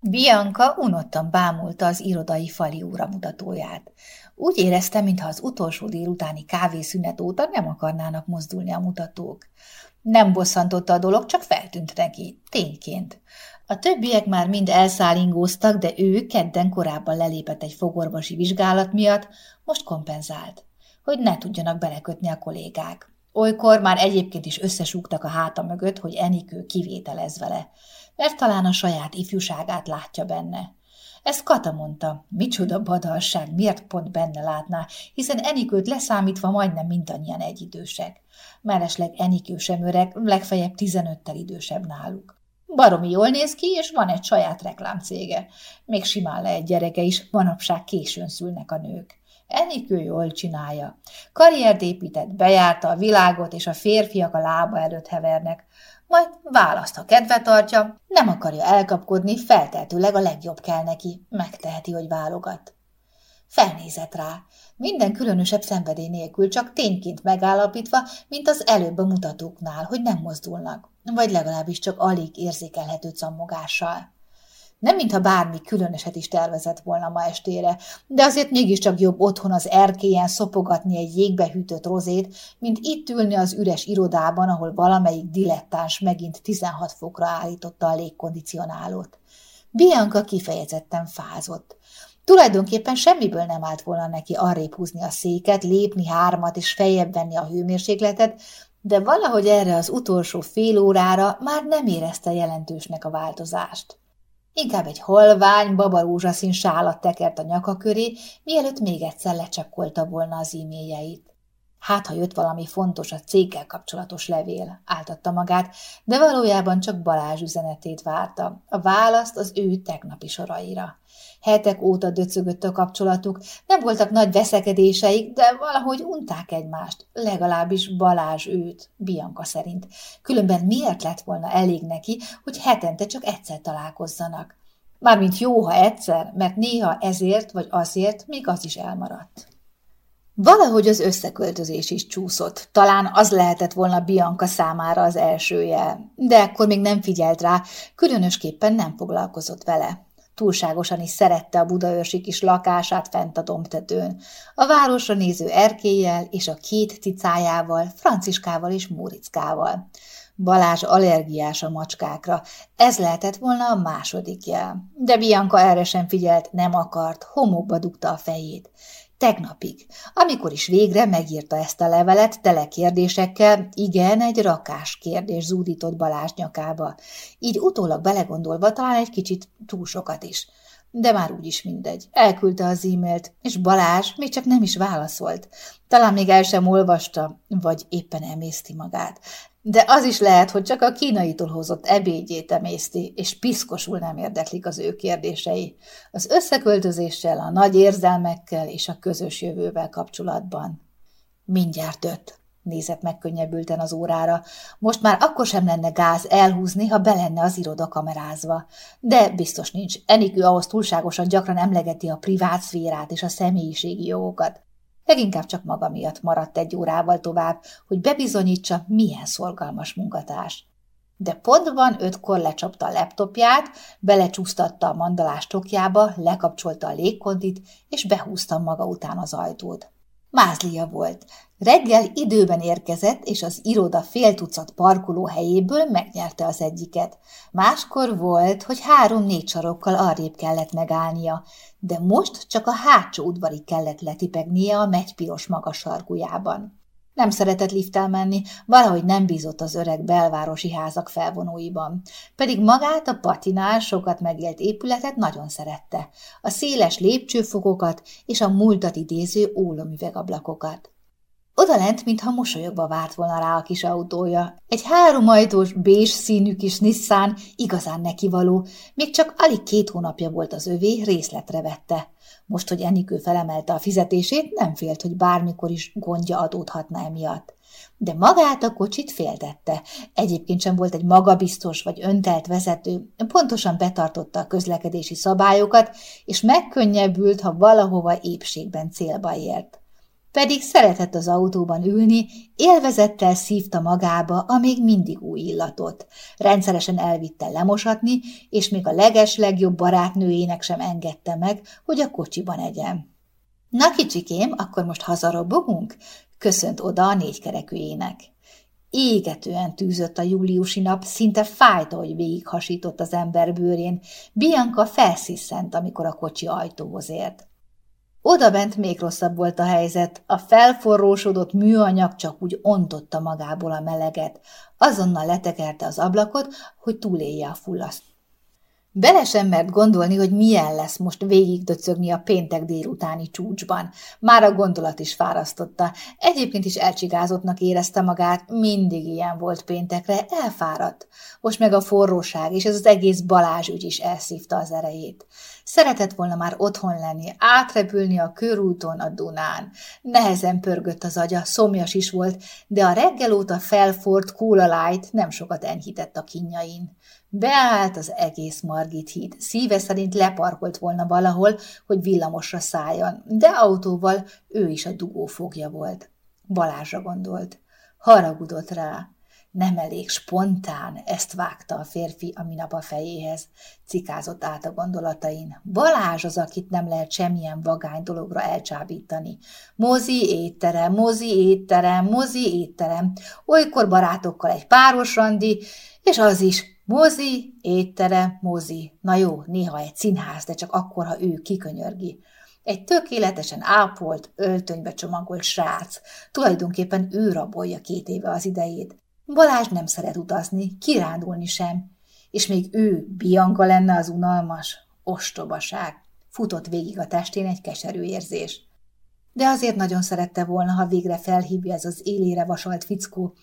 Bianca unottan bámulta az irodai fali úramutatóját. Úgy érezte, mintha az utolsó délutáni kávészünet óta nem akarnának mozdulni a mutatók. Nem bosszantotta a dolog, csak feltűnt neki, tényként. A többiek már mind elszállingóztak, de ő kedden korábban lelépett egy fogorvosi vizsgálat miatt, most kompenzált, hogy ne tudjanak belekötni a kollégák. Olykor már egyébként is összesúgtak a háta mögött, hogy Enikő kivételez vele, mert talán a saját ifjúságát látja benne. Ezt Kata mondta, micsoda badalság, miért pont benne látná, hiszen Enikőt leszámítva majdnem mindannyian egyidősek. Mellesleg Enikő sem öreg, legfeljebb tizenöttel idősebb náluk. Baromi jól néz ki, és van egy saját reklámcége. Még simán egy gyereke is, manapság későn szülnek a nők. Enikő jól csinálja. Karriert épített, bejárta a világot, és a férfiak a lába előtt hevernek. Majd választ, ha kedve tartja, nem akarja elkapkodni, feltehetőleg a legjobb kell neki, megteheti, hogy válogat. Felnézett rá, minden különösebb szenvedély nélkül, csak tényként megállapítva, mint az előbb a mutatóknál, hogy nem mozdulnak, vagy legalábbis csak alig érzékelhető cammogással. Nem mintha bármi különöset is tervezett volna ma estére, de azért mégiscsak jobb otthon az erkélyen szopogatni egy jégbe hűtött rozét, mint itt ülni az üres irodában, ahol valamelyik dilettáns megint 16 fokra állította a légkondicionálót. Bianca kifejezetten fázott. Tulajdonképpen semmiből nem állt volna neki arrébb húzni a széket, lépni hármat és feljebb venni a hőmérsékletet, de valahogy erre az utolsó fél órára már nem érezte jelentősnek a változást. Inkább egy holvány, babarózsaszín sálat tekert a nyaka köré, mielőtt még egyszer lecsapkolta volna az e-mailjeit. Hát, ha jött valami fontos a céggel kapcsolatos levél, áltatta magát, de valójában csak Balázs üzenetét várta, a választ az ő tegnapi soraira. Hetek óta döcögött a kapcsolatuk, nem voltak nagy veszekedéseik, de valahogy unták egymást, legalábbis Balázs őt, Bianca szerint. Különben miért lett volna elég neki, hogy hetente csak egyszer találkozzanak? Mármint jó, ha egyszer, mert néha ezért vagy azért még az is elmaradt. Valahogy az összeköltözés is csúszott. Talán az lehetett volna Bianca számára az elsője, de akkor még nem figyelt rá, különösképpen nem foglalkozott vele. Túlságosan is szerette a budaörsi kis lakását fent a dombtetőn, a városra néző erkélyel és a két cicájával, Franciskával és Mórickával. Balázs allergiás a macskákra, ez lehetett volna a második jel. De Bianca erre sem figyelt, nem akart, homokba dugta a fejét. Tegnapig, amikor is végre megírta ezt a levelet tele kérdésekkel, igen, egy rakás kérdés zúdított Balázs nyakába. Így utólag belegondolva talán egy kicsit túl sokat is. De már úgyis mindegy. Elküldte az e-mailt, és Balázs még csak nem is válaszolt. Talán még el sem olvasta, vagy éppen emészti magát. De az is lehet, hogy csak a kínaitól hozott ebédjét emészti, és piszkosul nem érdeklik az ő kérdései. Az összeköltözéssel, a nagy érzelmekkel és a közös jövővel kapcsolatban. Mindjárt öt, nézett megkönnyebbülten az órára. Most már akkor sem lenne gáz elhúzni, ha be lenne az iroda kamerázva. De biztos nincs. Enikő ahhoz túlságosan gyakran emlegeti a privát szférát és a személyiségi jogokat. Leginkább csak maga miatt maradt egy órával tovább, hogy bebizonyítsa, milyen szolgalmas munkatárs. De pontban ötkor lecsapta a laptopját, belecsúsztatta a mandalás tokjába, lekapcsolta a légkondit, és behúzta maga után az ajtót. Mázlia volt. Reggel időben érkezett, és az iroda fél tucat parkoló helyéből megnyerte az egyiket. Máskor volt, hogy három-négy sarokkal arrébb kellett megállnia, de most csak a hátsó udvarig kellett letipegnie a megypiros magas sarkujában. Nem szeretett lifttel menni, valahogy nem bízott az öreg belvárosi házak felvonóiban. Pedig magát a patinál sokat megélt épületet nagyon szerette. A széles lépcsőfokokat és a múltat idéző ólomüvegablakokat. Odalent, mintha mosolyogva várt volna rá a kis autója. Egy háromajtós, bés színű kis Nissan, igazán nekivaló, még csak alig két hónapja volt az övé, részletre vette. Most, hogy Enikő felemelte a fizetését, nem félt, hogy bármikor is gondja adódhatna emiatt. De magát a kocsit féltette. Egyébként sem volt egy magabiztos vagy öntelt vezető, pontosan betartotta a közlekedési szabályokat, és megkönnyebbült, ha valahova épségben célba ért pedig szeretett az autóban ülni, élvezettel szívta magába a még mindig új illatot. Rendszeresen elvitte lemosatni, és még a leges legjobb barátnőjének sem engedte meg, hogy a kocsiban egyen. Na kicsikém, akkor most hazarobogunk? Köszönt oda a négykerekűjének. Égetően tűzött a júliusi nap, szinte fájta, hogy végighasított az ember bőrén. Bianca felsziszent, amikor a kocsi ajtóhoz ért. Oda bent még rosszabb volt a helyzet, a felforrósodott műanyag csak úgy ontotta magából a meleget. Azonnal letekerte az ablakot, hogy túlélje a fullaszt. Bele sem mert gondolni, hogy milyen lesz most végigdöcögni a péntek délutáni csúcsban. Már a gondolat is fárasztotta. Egyébként is elcsigázottnak érezte magát, mindig ilyen volt péntekre, elfáradt. Most meg a forróság és ez az egész Balázs ügy is elszívta az erejét. Szeretett volna már otthon lenni, átrepülni a körúton a Dunán. Nehezen pörgött az agya, szomjas is volt, de a reggel óta felfort Kóla Light nem sokat enyhített a kínjain. Beállt az egész Margit híd. Szíve szerint leparkolt volna valahol, hogy villamosra szálljon, de autóval ő is a dugó fogja volt. Balázsra gondolt. Haragudott rá. Nem elég spontán, ezt vágta a férfi a minap a fejéhez. Cikázott át a gondolatain. Balázs az, akit nem lehet semmilyen vagány dologra elcsábítani. Mozi étterem, mozi étterem, mozi étterem. Olykor barátokkal egy páros randi, és az is mozi, étterem, mozi. Na jó, néha egy színház, de csak akkor, ha ő kikönyörgi. Egy tökéletesen ápolt, öltönybe csomagolt srác. Tulajdonképpen ő rabolja két éve az idejét. Balázs nem szeret utazni, kirándulni sem, és még ő, Bianca lenne az unalmas, ostobaság. Futott végig a testén egy keserű érzés. de azért nagyon szerette volna, ha végre felhívja ez az élére vasalt fickó,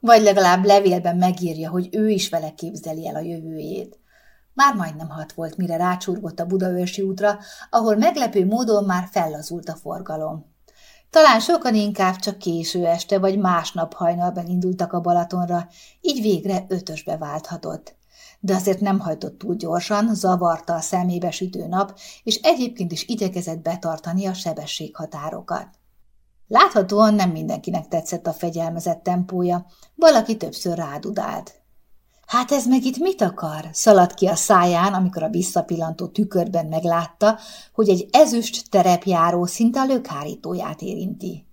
vagy legalább levélben megírja, hogy ő is vele képzeli el a jövőjét. Már majdnem hat volt, mire rácsurgott a Budaörsi útra, ahol meglepő módon már fellazult a forgalom. Talán sokan inkább csak késő este vagy másnap hajnalban indultak a Balatonra, így végre ötösbe válthatott. De azért nem hajtott túl gyorsan, zavarta a szemébe sütő nap, és egyébként is igyekezett betartani a sebességhatárokat. Láthatóan nem mindenkinek tetszett a fegyelmezett tempója, valaki többször rádudált. Hát ez meg itt mit akar? Szaladt ki a száján, amikor a visszapillantó tükörben meglátta, hogy egy ezüst terepjáró szinte a lökhárítóját érinti.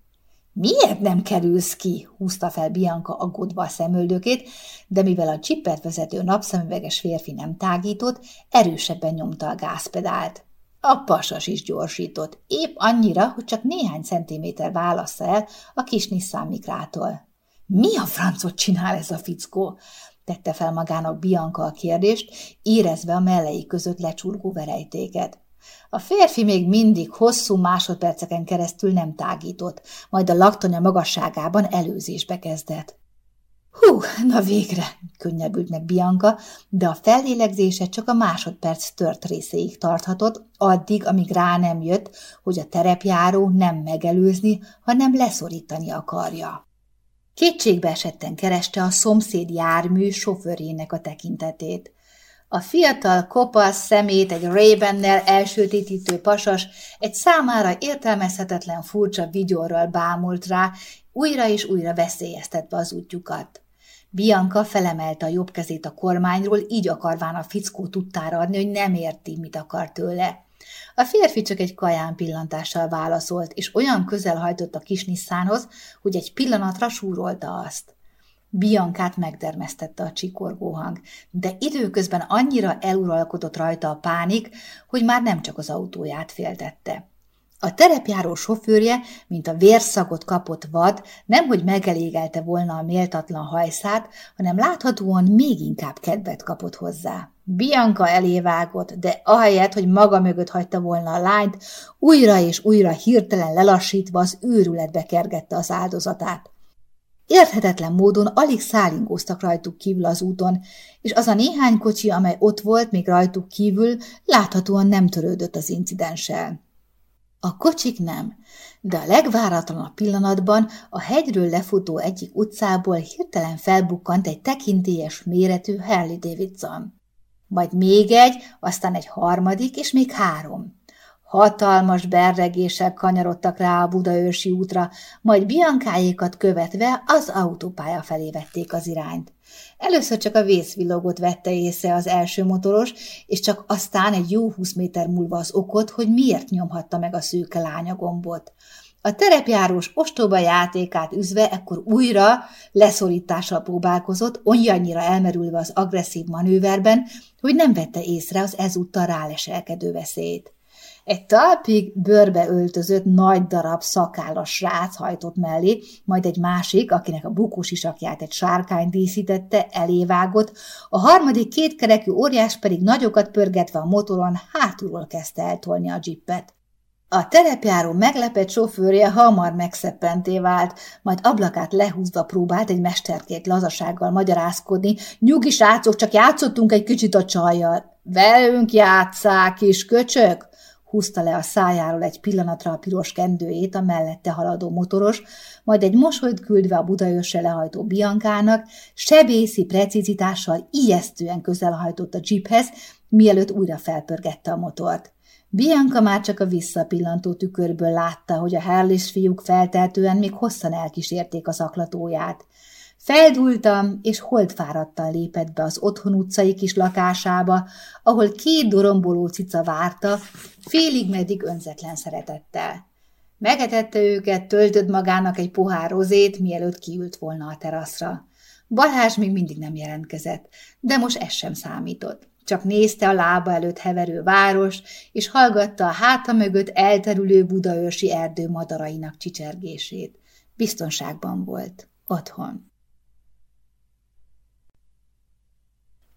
Miért nem kerülsz ki? húzta fel Bianca aggódva a szemöldökét, de mivel a csippert vezető napszemüveges férfi nem tágított, erősebben nyomta a gázpedált. A pasas is gyorsított, épp annyira, hogy csak néhány centiméter válassza el a kis Nissan Mikrától. Mi a francot csinál ez a fickó? Tette fel magának Bianca a kérdést, érezve a mellei között lecsurgó verejtéket. A férfi még mindig hosszú másodperceken keresztül nem tágított, majd a laktonya magasságában előzésbe kezdett. Hú, na végre, könnyebbült meg Bianca, de a fellélegzése csak a másodperc tört részéig tarthatott, addig, amíg rá nem jött, hogy a terepjáró nem megelőzni, hanem leszorítani akarja. Kétségbe esetten kereste a szomszéd jármű sofőrjének a tekintetét. A fiatal, kopasz szemét egy Ravennel elsötétítő pasas egy számára értelmezhetetlen furcsa vigyorral bámult rá, újra és újra veszélyeztetve az útjukat. Bianca felemelte a jobb kezét a kormányról, így akarván a fickó tudtára adni, hogy nem érti, mit akar tőle. A férfi csak egy kaján pillantással válaszolt, és olyan közel hajtott a kis Nisszánhoz, hogy egy pillanatra súrolta azt. Biankát megdermesztette a csikorgó hang, de időközben annyira eluralkodott rajta a pánik, hogy már nem csak az autóját féltette. A terepjáró sofőrje, mint a vérszagot kapott vad, nemhogy megelégelte volna a méltatlan hajszát, hanem láthatóan még inkább kedvet kapott hozzá. Bianca elévágott, de ahelyett, hogy maga mögött hagyta volna a lányt, újra és újra hirtelen lelassítva az őrületbe kergette az áldozatát. Érthetetlen módon alig szállingóztak rajtuk kívül az úton, és az a néhány kocsi, amely ott volt még rajtuk kívül, láthatóan nem törődött az incidenssel. A kocsik nem, de a legváratlanabb pillanatban a hegyről lefutó egyik utcából hirtelen felbukkant egy tekintélyes méretű Harley Davidson. Majd még egy, aztán egy harmadik, és még három. Hatalmas berregéssel kanyarodtak rá a Budaörsi útra, majd Biankáékat követve az autópálya felé vették az irányt. Először csak a vészvillogót vette észre az első motoros, és csak aztán egy jó húsz méter múlva az okot, hogy miért nyomhatta meg a szőke lánya gombot. A terepjárós ostoba játékát üzve ekkor újra leszorítással próbálkozott, olyannyira elmerülve az agresszív manőverben, hogy nem vette észre az ezúttal ráleselkedő veszélyt. Egy talpig bőrbe öltözött nagy darab szakállas srác hajtott mellé, majd egy másik, akinek a bukós isakját egy sárkány díszítette, elévágott, a harmadik kétkerekű óriás pedig nagyokat pörgetve a motoron hátulról kezdte eltolni a dzsippet. A terepjáró meglepett sofőrje hamar megszeppenté vált, majd ablakát lehúzva próbált egy mesterkét lazasággal magyarázkodni. Nyugi srácok, csak játszottunk egy kicsit a csajjal. Velünk játszák is, köcsök? húzta le a szájáról egy pillanatra a piros kendőjét a mellette haladó motoros, majd egy mosolyt küldve a Budaörsre lehajtó Biankának, sebészi precizitással ijesztően közelhajtott a jeephez, mielőtt újra felpörgette a motort. Bianca már csak a visszapillantó tükörből látta, hogy a Harlis fiúk felteltően még hosszan elkísérték a zaklatóját. Feldultam, és holdfáradtan lépett be az otthon utcai kis lakásába, ahol két doromboló cica várta, félig meddig önzetlen szeretettel. Megetette őket, töltött magának egy pohár rozét, mielőtt kiült volna a teraszra. Balázs még mindig nem jelentkezett, de most ez sem számított. Csak nézte a lába előtt heverő város, és hallgatta a háta mögött elterülő budaörsi erdő madarainak csicsergését. Biztonságban volt. Otthon.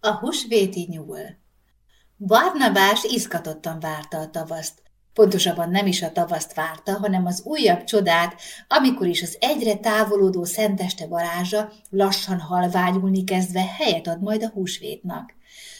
A húsvéti nyúl Barnabás izgatottan várta a tavaszt. Pontosabban nem is a tavaszt várta, hanem az újabb csodát, amikor is az egyre távolodó szenteste varázsa lassan halványulni kezdve helyet ad majd a húsvétnak.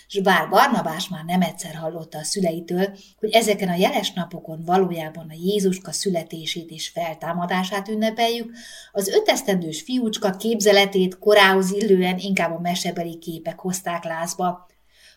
S bár Barnabás már nem egyszer hallotta a szüleitől, hogy ezeken a jeles napokon valójában a Jézuska születését és feltámadását ünnepeljük, az ötesztendős fiúcska képzeletét korához illően inkább a mesebeli képek hozták lázba,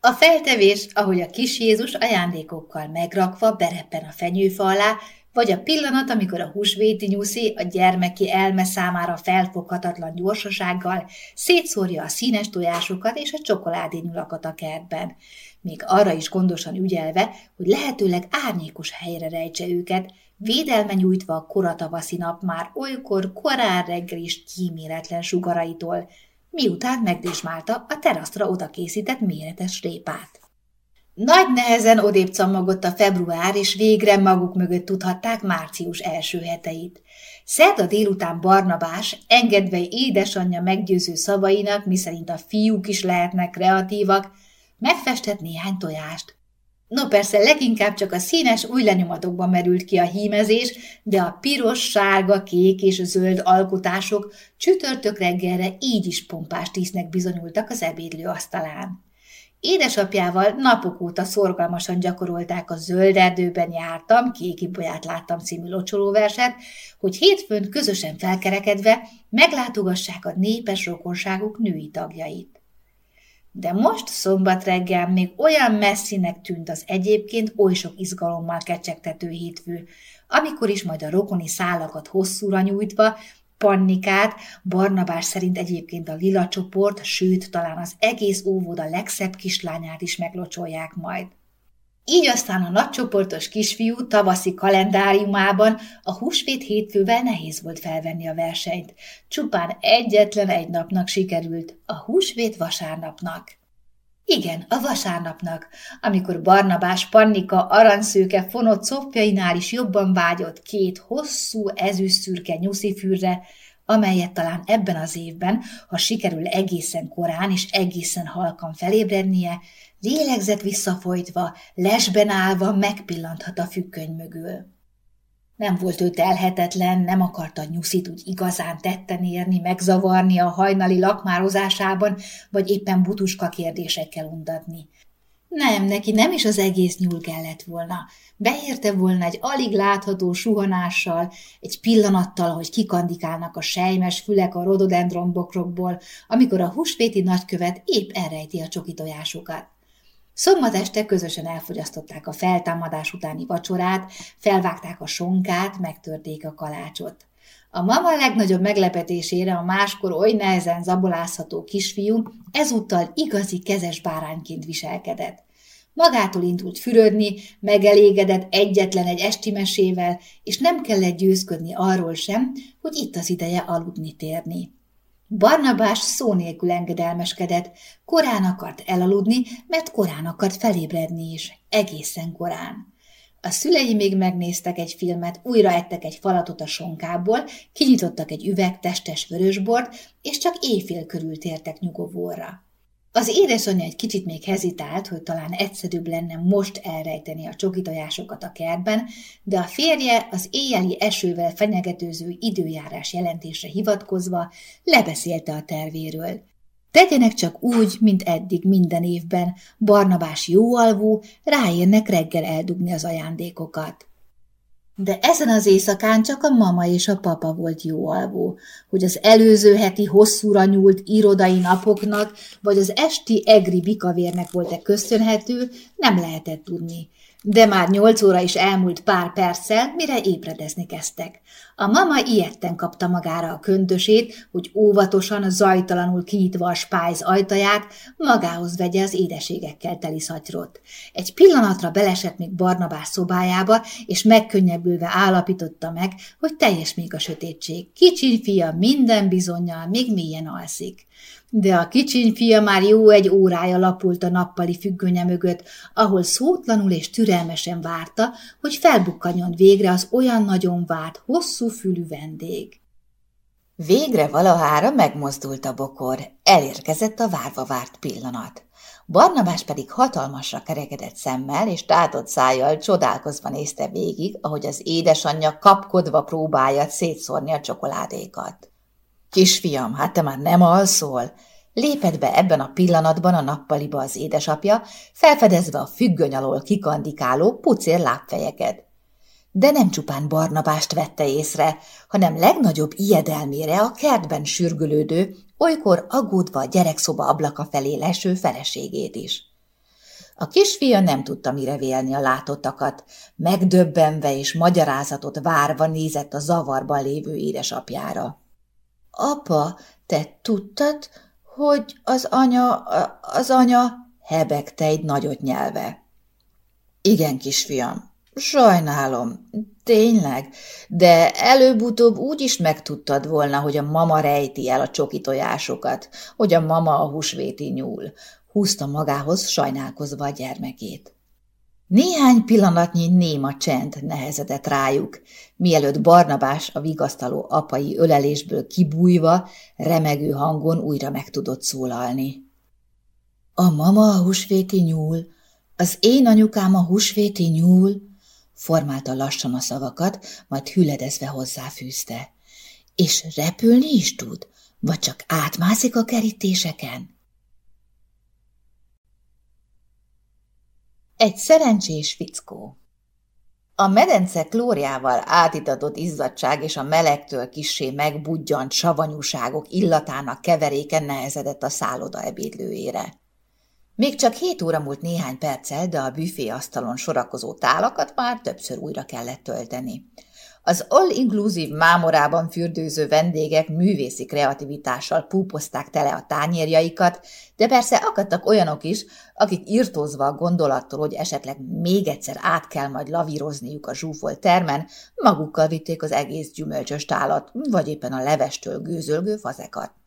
a feltevés, ahogy a kis Jézus ajándékokkal megrakva bereppen a fenyőfa alá, vagy a pillanat, amikor a húsvéti nyuszi a gyermeki elme számára felfoghatatlan gyorsasággal szétszórja a színes tojásokat és a csokoládé nyulakat a kertben, még arra is gondosan ügyelve, hogy lehetőleg árnyékos helyre rejtse őket, védelme nyújtva a koratavaszi nap már olykor korán reggel is kíméletlen sugaraitól, miután megdésmálta a teraszra oda készített méretes répát. Nagy nehezen odébb cammogott a február, és végre maguk mögött tudhatták március első heteit. Szerda délután Barnabás, engedve édesanyja meggyőző szavainak, miszerint a fiúk is lehetnek kreatívak, megfestett néhány tojást. No persze leginkább csak a színes új lenyomatokban merült ki a hímezés, de a piros, sárga, kék és zöld alkotások csütörtök reggelre így is pompás tíznek bizonyultak az ebédlő asztalán. Édesapjával napok óta szorgalmasan gyakorolták a Zöld erdőben jártam, Kéki bolyát láttam című locsolóverset, hogy hétfőn közösen felkerekedve meglátogassák a népes rokonságuk női tagjait. De most szombat reggel még olyan messzinek tűnt az egyébként oly sok izgalommal kecsegtető hétfő, amikor is majd a rokoni szálakat hosszúra nyújtva Pannikát, Barnabás szerint egyébként a lila csoport, sőt, talán az egész óvoda legszebb kislányát is meglocsolják majd. Így aztán a nagycsoportos kisfiú tavaszi kalendáriumában a húsvét hétfővel nehéz volt felvenni a versenyt. Csupán egyetlen egy napnak sikerült, a húsvét vasárnapnak. Igen, a vasárnapnak, amikor Barnabás Pannika aranyszőke fonott szopjainál is jobban vágyott két hosszú ezüstszürke nyuszifűrre, amelyet talán ebben az évben, ha sikerül egészen korán és egészen halkan felébrednie, lélegzett visszafolytva, lesben állva megpillanthat a függöny mögül. Nem volt ő telhetetlen, nem akarta nyuszit úgy igazán tetten érni, megzavarni a hajnali lakmározásában, vagy éppen butuska kérdésekkel undatni. Nem, neki nem is az egész nyúl kellett volna. Beérte volna egy alig látható suhanással, egy pillanattal, hogy kikandikálnak a sejmes fülek a rododendron bokrokból, amikor a húsvéti nagykövet épp elrejti a csoki tojásokat. Szombat este közösen elfogyasztották a feltámadás utáni vacsorát, felvágták a sonkát, megtörték a kalácsot. A mama legnagyobb meglepetésére a máskor oly nehezen zabolázható kisfiú ezúttal igazi kezes bárányként viselkedett. Magától indult fürödni, megelégedett egyetlen egy esti mesével, és nem kellett győzködni arról sem, hogy itt az ideje aludni térni. Barnabás szó nélkül engedelmeskedett, korán akart elaludni, mert korán akart felébredni is, egészen korán. A szülei még megnéztek egy filmet, újra ettek egy falatot a sonkából, kinyitottak egy üveg testes vörösbort, és csak éjfél körül tértek nyugovóra. Az édesanyja egy kicsit még hezitált, hogy talán egyszerűbb lenne most elrejteni a csokitojásokat a kertben, de a férje az éjjeli esővel fenyegetőző időjárás jelentésre hivatkozva lebeszélte a tervéről. Tegyenek csak úgy, mint eddig minden évben, Barnabás jóalvú, ráérnek reggel eldugni az ajándékokat. De ezen az éjszakán csak a mama és a papa volt jó alvó, hogy az előző heti hosszúra nyúlt irodai napoknak, vagy az esti egri bikavérnek volt-e köszönhető, nem lehetett tudni de már nyolc óra is elmúlt pár perccel, mire ébredezni kezdtek. A mama ilyetten kapta magára a köntösét, hogy óvatosan, zajtalanul kinyitva a spájz ajtaját, magához vegye az édeségekkel teli szatyrot. Egy pillanatra belesett még Barnabás szobájába, és megkönnyebbülve állapította meg, hogy teljes még a sötétség. Kicsi fia minden bizonyal még mélyen alszik. De a kicsiny fia már jó egy órája lapult a nappali függönye mögött, ahol szótlanul és türelmesen várta, hogy felbukkanjon végre az olyan nagyon várt, hosszú fülű vendég. Végre valahára megmozdult a bokor, elérkezett a várva várt pillanat. Barnabás pedig hatalmasra kerekedett szemmel és tátott szájjal csodálkozva nézte végig, ahogy az édesanyja kapkodva próbálja szétszórni a csokoládékat. Kisfiam, hát te már nem alszol? Lépett be ebben a pillanatban a nappaliba az édesapja, felfedezve a függöny alól kikandikáló pucér lábfejeket. De nem csupán Barnabást vette észre, hanem legnagyobb ijedelmére a kertben sürgülődő, olykor aggódva a gyerekszoba ablaka felé leső feleségét is. A kisfia nem tudta mire vélni a látottakat, megdöbbenve és magyarázatot várva nézett a zavarban lévő édesapjára. – Apa, te tudtad, hogy az anya, az anya, hebegte egy nagyot nyelve. Igen, kisfiam, sajnálom, tényleg, de előbb-utóbb úgy is megtudtad volna, hogy a mama rejti el a csoki tojásokat, hogy a mama a húsvéti nyúl, húzta magához sajnálkozva a gyermekét. Néhány pillanatnyi néma csend nehezedett rájuk, mielőtt Barnabás a vigasztaló apai ölelésből kibújva, remegő hangon újra meg tudott szólalni. A mama a húsvéti nyúl, az én anyukám a húsvéti nyúl, formálta lassan a szavakat, majd hüledezve hozzáfűzte. És repülni is tud, vagy csak átmászik a kerítéseken? Egy szerencsés fickó A medence klóriával átitatott izzadság és a melegtől kissé megbudjant savanyúságok illatának keveréken nehezedett a szálloda ebédlőjére. Még csak hét óra múlt néhány perccel, de a büfé asztalon sorakozó tálakat már többször újra kellett tölteni. Az all-inclusive mámorában fürdőző vendégek művészi kreativitással púpozták tele a tányérjaikat, de persze akadtak olyanok is, akik írtózva a gondolattól, hogy esetleg még egyszer át kell majd lavírozniuk a zsúfolt termen, magukkal vitték az egész gyümölcsös tálat, vagy éppen a levestől gőzölgő fazekat.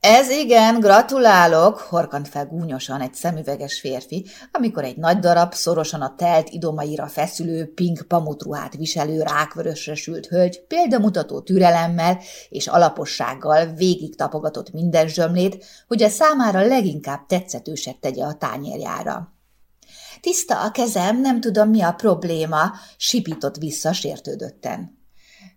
Ez igen, gratulálok, horkant fel gúnyosan egy szemüveges férfi, amikor egy nagy darab, szorosan a telt idomaira feszülő, pink pamutruhát viselő, rákvörösre sült hölgy példamutató türelemmel és alapossággal végig tapogatott minden zsömlét, hogy a számára leginkább tetszetőset tegye a tányérjára. Tiszta a kezem, nem tudom, mi a probléma, sipított vissza sértődötten.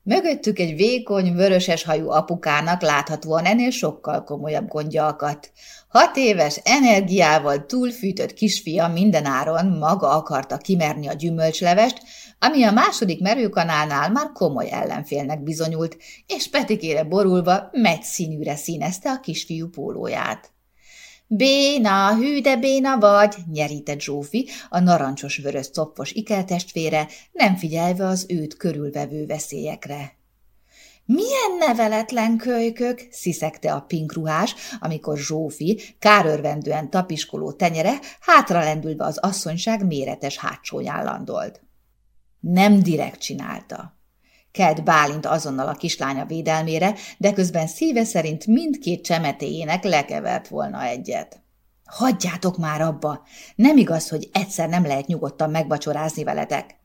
Mögöttük egy vékony, vöröses hajú apukának láthatóan ennél sokkal komolyabb gondja akadt. Hat éves, energiával túlfűtött kisfia mindenáron maga akarta kimerni a gyümölcslevest, ami a második merőkanálnál már komoly ellenfélnek bizonyult, és petikére borulva megy színűre színezte a kisfiú pólóját. Béna, hű, de béna vagy, nyerített Zsófi, a narancsos-vörös coppos ikeltestvére, nem figyelve az őt körülvevő veszélyekre. Milyen neveletlen kölykök, sziszegte a pinkruhás, amikor Zsófi kárörvendően tapiskoló tenyere hátralendülve az asszonyság méretes hátsóján landolt. Nem direkt csinálta. Kelt Bálint azonnal a kislánya védelmére, de közben szíve szerint mindkét csemetéjének lekevert volna egyet. Hagyjátok már abba! Nem igaz, hogy egyszer nem lehet nyugodtan megvacsorázni veletek!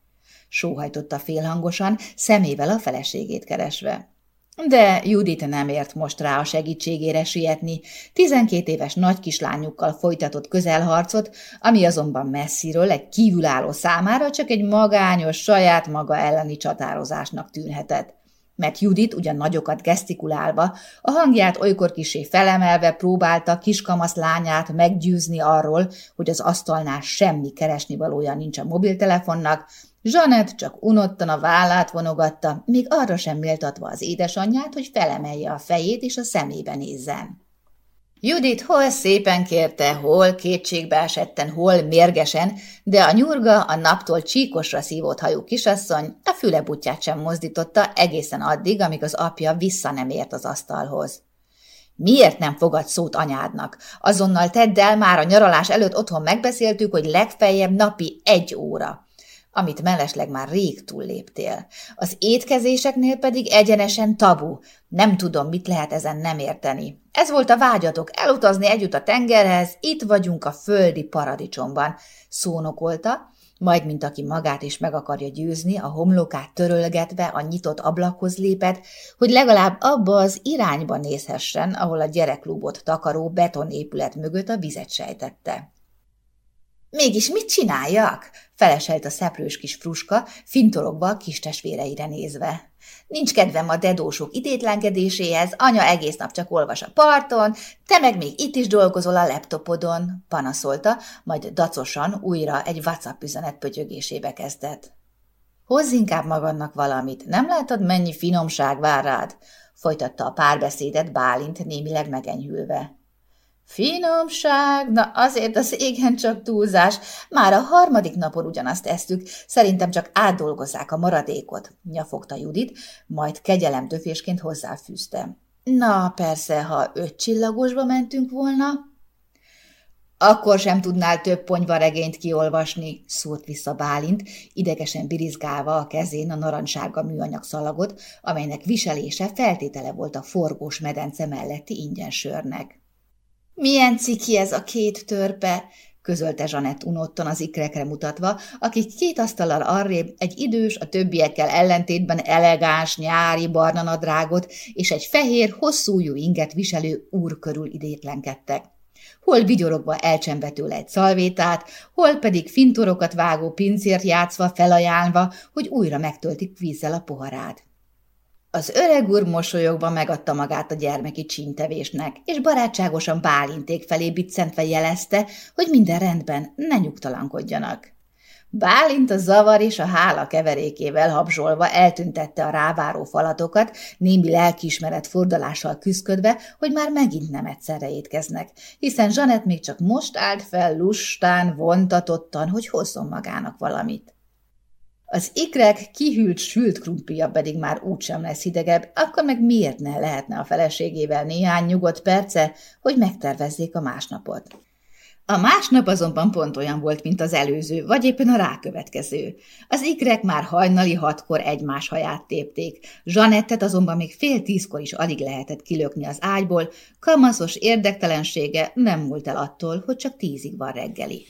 Sóhajtotta félhangosan, szemével a feleségét keresve. De Judit nem ért most rá a segítségére sietni, tizenkét éves nagy kislányukkal folytatott közelharcot, ami azonban messziről egy kívülálló számára csak egy magányos, saját maga elleni csatározásnak tűnhetett. Mert Judit ugyan nagyokat gesztikulálva, a hangját olykor kisé felemelve próbálta kiskamasz lányát meggyőzni arról, hogy az asztalnál semmi keresnivalója nincs a mobiltelefonnak, Zsanett csak unottan a vállát vonogatta, még arra sem méltatva az édesanyját, hogy felemelje a fejét és a szemébe nézzen. Judit hol szépen kérte, hol kétségbe esetten, hol mérgesen, de a nyurga, a naptól csíkosra szívott hajú kisasszony a fülebutját sem mozdította egészen addig, amíg az apja vissza nem ért az asztalhoz. Miért nem fogad szót anyádnak? Azonnal tedd el, már a nyaralás előtt otthon megbeszéltük, hogy legfeljebb napi egy óra amit mellesleg már rég túlléptél. Az étkezéseknél pedig egyenesen tabu. Nem tudom, mit lehet ezen nem érteni. Ez volt a vágyatok, elutazni együtt a tengerhez, itt vagyunk a földi paradicsomban, szónokolta, majd, mint aki magát is meg akarja győzni, a homlokát törölgetve a nyitott ablakhoz lépett, hogy legalább abba az irányba nézhessen, ahol a gyerekklubot takaró betonépület mögött a vizet sejtette. Mégis mit csináljak? feleselt a szeplős kis fruska, fintorogva a kis testvéreire nézve. Nincs kedvem a dedósok idétlenkedéséhez, anya egész nap csak olvas a parton, te meg még itt is dolgozol a laptopodon, panaszolta, majd dacosan újra egy WhatsApp üzenet pötyögésébe kezdett. Hozz inkább magadnak valamit, nem látod, mennyi finomság vár rád? folytatta a párbeszédet Bálint némileg megenyhülve. Finomság, na azért az égen csak túlzás. Már a harmadik napon ugyanazt esztük, szerintem csak átdolgozzák a maradékot, nyafogta Judit, majd kegyelemtöfésként hozzáfűzte. Na, persze, ha öt csillagosba mentünk volna. Akkor sem tudnál több ponyvaregényt kiolvasni, szólt vissza Bálint, idegesen birizgálva a kezén a narancsága műanyag szalagot, amelynek viselése feltétele volt a forgós medence melletti ingyensörnek. Milyen ciki ez a két törpe, közölte Zsanett unottan az ikrekre mutatva, akik két asztallal arrébb egy idős, a többiekkel ellentétben elegáns, nyári barna nadrágot és egy fehér, hosszújú inget viselő úr körül idétlenkedtek. Hol vigyorogva elcsembe tőle egy szalvétát, hol pedig fintorokat vágó pincért játszva felajánlva, hogy újra megtöltik vízzel a poharát. Az öreg úr mosolyogva megadta magát a gyermeki csíntevésnek, és barátságosan Bálinték felé biccentve jelezte, hogy minden rendben, ne nyugtalankodjanak. Bálint a zavar és a hála keverékével habzsolva eltüntette a ráváró falatokat, némi lelkiismeret fordalással küszködve, hogy már megint nem egyszerre étkeznek, hiszen Zsanett még csak most állt fel lustán, vontatottan, hogy hozzon magának valamit. Az ikrek kihűlt sült krumplija pedig már úgysem lesz hidegebb, akkor meg miért ne lehetne a feleségével néhány nyugodt perce, hogy megtervezzék a másnapot. A másnap azonban pont olyan volt, mint az előző, vagy éppen a rákövetkező. Az ikrek már hajnali hatkor egymás haját tépték. Zsanettet azonban még fél tízkor is alig lehetett kilökni az ágyból, kamaszos érdektelensége nem múlt el attól, hogy csak tízig van reggeli.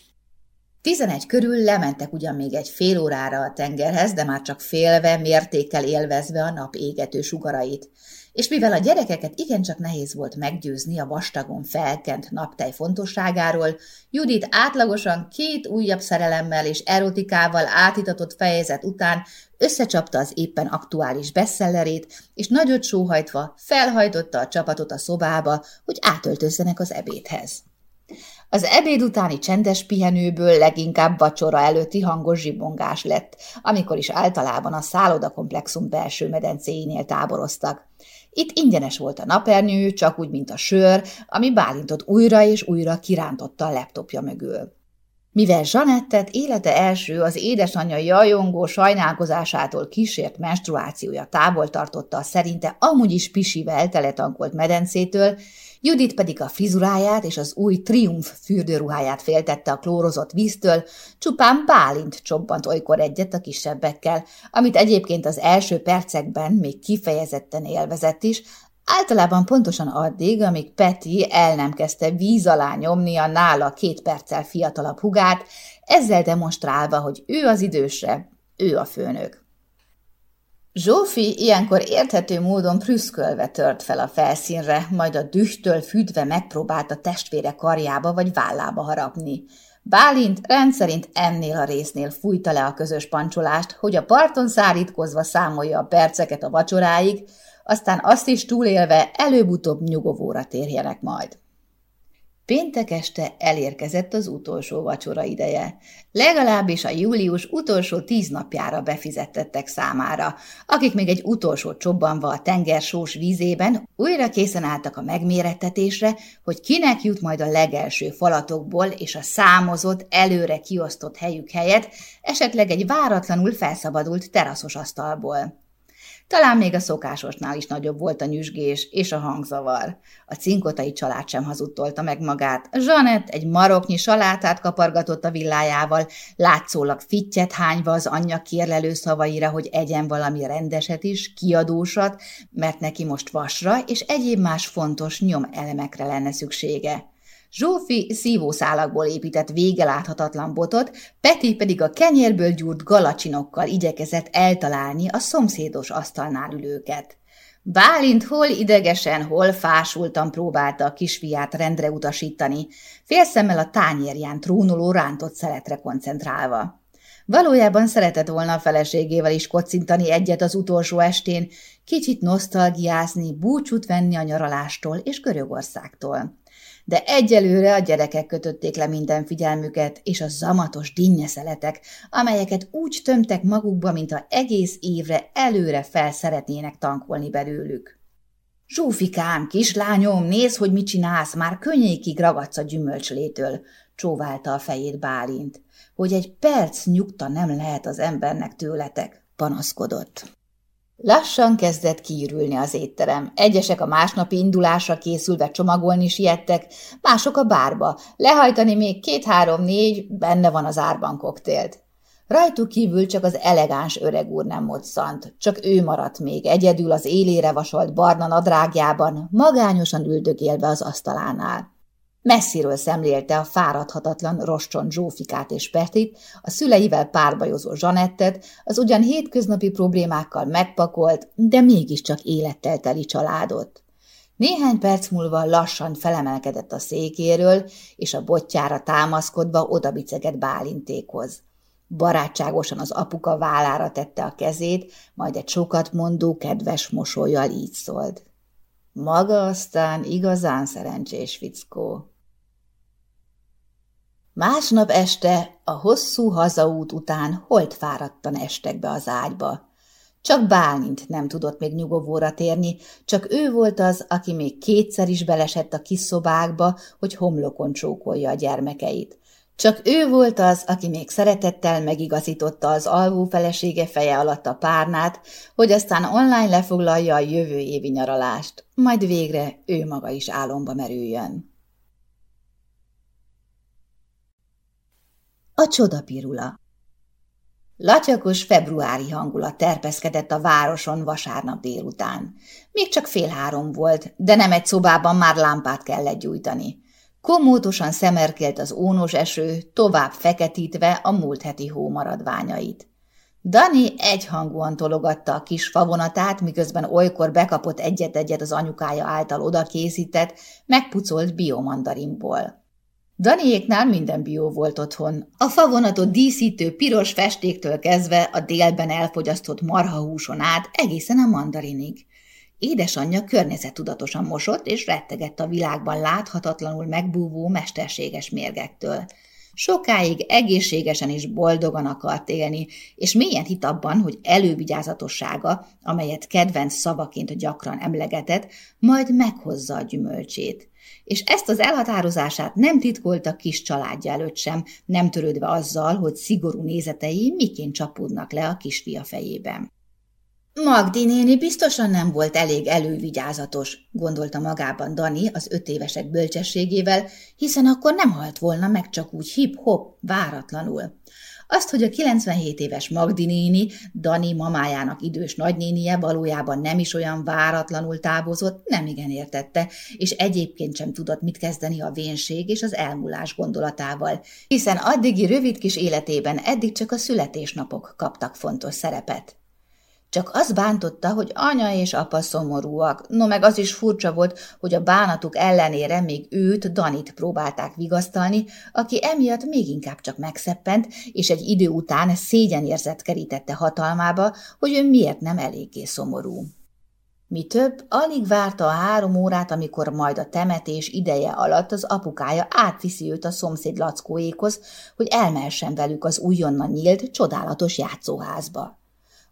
Tizenegy körül lementek ugyan még egy fél órára a tengerhez, de már csak félve, mértékkel élvezve a nap égető sugarait. És mivel a gyerekeket igencsak nehéz volt meggyőzni a vastagon felkent naptej fontosságáról, Judit átlagosan két újabb szerelemmel és erotikával átitatott fejezet után összecsapta az éppen aktuális bestsellerét, és nagyot sóhajtva felhajtotta a csapatot a szobába, hogy átöltözzenek az ebédhez. Az ebéd utáni csendes pihenőből leginkább vacsora előtti hangos zsibongás lett, amikor is általában a szállodakomplexum belső medencéinél táboroztak. Itt ingyenes volt a napernyő, csak úgy, mint a sör, ami Bálintot újra és újra kirántotta a laptopja mögül. Mivel Zsanettet élete első az édesanyja jajongó sajnálkozásától kísért menstruációja távol tartotta a szerinte amúgy is pisivel teletankolt medencétől, Judit pedig a frizuráját és az új triumf fürdőruháját féltette a klórozott víztől, csupán Bálint csobbant olykor egyet a kisebbekkel, amit egyébként az első percekben még kifejezetten élvezett is, Általában pontosan addig, amíg Peti el nem kezdte víz alá nyomni a nála két perccel fiatalabb hugát, ezzel demonstrálva, hogy ő az idősebb, ő a főnök. Zsófi ilyenkor érthető módon prüszkölve tört fel a felszínre, majd a dühtől megpróbált a testvére karjába vagy vállába harapni. Bálint rendszerint ennél a résznél fújta le a közös pancsolást, hogy a parton szárítkozva számolja a perceket a vacsoráig, aztán azt is túlélve előbb-utóbb nyugovóra térjenek majd. Péntek este elérkezett az utolsó vacsora ideje. Legalábbis a július utolsó tíz napjára befizettettek számára, akik még egy utolsó csobbanva a tengersós vízében újra készen álltak a megmérettetésre, hogy kinek jut majd a legelső falatokból és a számozott, előre kiosztott helyük helyett, esetleg egy váratlanul felszabadult teraszos asztalból. Talán még a szokásosnál is nagyobb volt a nyüzsgés és a hangzavar. A cinkotai család sem hazudtolta meg magát. Zsanett egy maroknyi salátát kapargatott a villájával, látszólag fittyet hányva az anyja kérlelő szavaira, hogy egyen valami rendeset is, kiadósat, mert neki most vasra és egyéb más fontos nyomelemekre lenne szüksége. Zsófi szívószálakból épített vége láthatatlan botot, Peti pedig a kenyérből gyúrt galacsinokkal igyekezett eltalálni a szomszédos asztalnál ülőket. Bálint hol idegesen, hol fásultan próbálta a kisfiát rendre utasítani, félszemmel a tányérján trónoló rántott szeletre koncentrálva. Valójában szeretett volna a feleségével is kocintani egyet az utolsó estén, kicsit nosztalgiázni, búcsút venni a nyaralástól és Görögországtól. De egyelőre a gyerekek kötötték le minden figyelmüket, és a zamatos dinnyeszeletek, amelyeket úgy tömtek magukba, mintha egész évre előre fel szeretnének tankolni belőlük. Zsófikám, kislányom, nézd, hogy mit csinálsz, már könnyékig ragadsz a gyümölcslétől, csóválta a fejét Bálint hogy egy perc nyugta nem lehet az embernek tőletek, panaszkodott. Lassan kezdett kiürülni az étterem. Egyesek a másnapi indulásra készülve csomagolni siettek, mások a bárba. Lehajtani még két-három-négy, benne van az árban koktélt. Rajtuk kívül csak az elegáns öreg úr nem moccant, csak ő maradt még egyedül az élére vasolt barna nadrágjában, magányosan üldögélve az asztalánál. Messziről szemlélte a fáradhatatlan roscson Zsófikát és Petit, a szüleivel párbajozó Zsanettet, az ugyan hétköznapi problémákkal megpakolt, de mégiscsak élettel teli családot. Néhány perc múlva lassan felemelkedett a székéről, és a botjára támaszkodva odabicegett Bálintékhoz. Barátságosan az apuka vállára tette a kezét, majd egy sokat mondó, kedves mosolyjal így szólt. Maga aztán igazán szerencsés fickó. Másnap este, a hosszú hazaút után holt fáradtan estek be az ágyba. Csak Bálint nem tudott még nyugovóra térni, csak ő volt az, aki még kétszer is belesett a kis szobákba, hogy homlokon csókolja a gyermekeit. Csak ő volt az, aki még szeretettel megigazította az alvó felesége feje alatt a párnát, hogy aztán online lefoglalja a jövő évi nyaralást, majd végre ő maga is álomba merüljön. A csodapirula Latyakos februári hangulat terpeszkedett a városon vasárnap délután. Még csak fél három volt, de nem egy szobában már lámpát kellett gyújtani. Komótosan szemerkélt az ónos eső, tovább feketítve a múlt heti hó maradványait. Dani egyhangúan tologatta a kis favonatát, miközben olykor bekapott egyet-egyet az anyukája által odakészített, megpucolt biomandarinból. Daniéknál minden bió volt otthon. A favonatot díszítő piros festéktől kezdve a délben elfogyasztott marhahúson át egészen a mandarinig. Édesanyja környezettudatosan mosott és rettegett a világban láthatatlanul megbúvó mesterséges mérgektől. Sokáig egészségesen és boldogan akart élni, és mélyen hit abban, hogy elővigyázatossága, amelyet kedvenc szavaként gyakran emlegetett, majd meghozza a gyümölcsét és ezt az elhatározását nem titkolta kis családja előtt sem, nem törődve azzal, hogy szigorú nézetei miként csapódnak le a kisfia fejében. Magdi néni biztosan nem volt elég elővigyázatos, gondolta magában Dani az öt évesek bölcsességével, hiszen akkor nem halt volna meg csak úgy hip-hop, váratlanul. Azt, hogy a 97 éves Magdi néni, Dani mamájának idős nagynénie valójában nem is olyan váratlanul távozott, nem igen értette, és egyébként sem tudott mit kezdeni a vénség és az elmúlás gondolatával, hiszen addigi rövid kis életében eddig csak a születésnapok kaptak fontos szerepet. Csak az bántotta, hogy anya és apa szomorúak, no meg az is furcsa volt, hogy a bánatuk ellenére még őt, Danit próbálták vigasztalni, aki emiatt még inkább csak megszeppent, és egy idő után szégyenérzet kerítette hatalmába, hogy ő miért nem eléggé szomorú. Mi több, alig várta a három órát, amikor majd a temetés ideje alatt az apukája átviszi őt a szomszéd lackóékhoz, hogy elmehessen velük az újonnan nyílt, csodálatos játszóházba.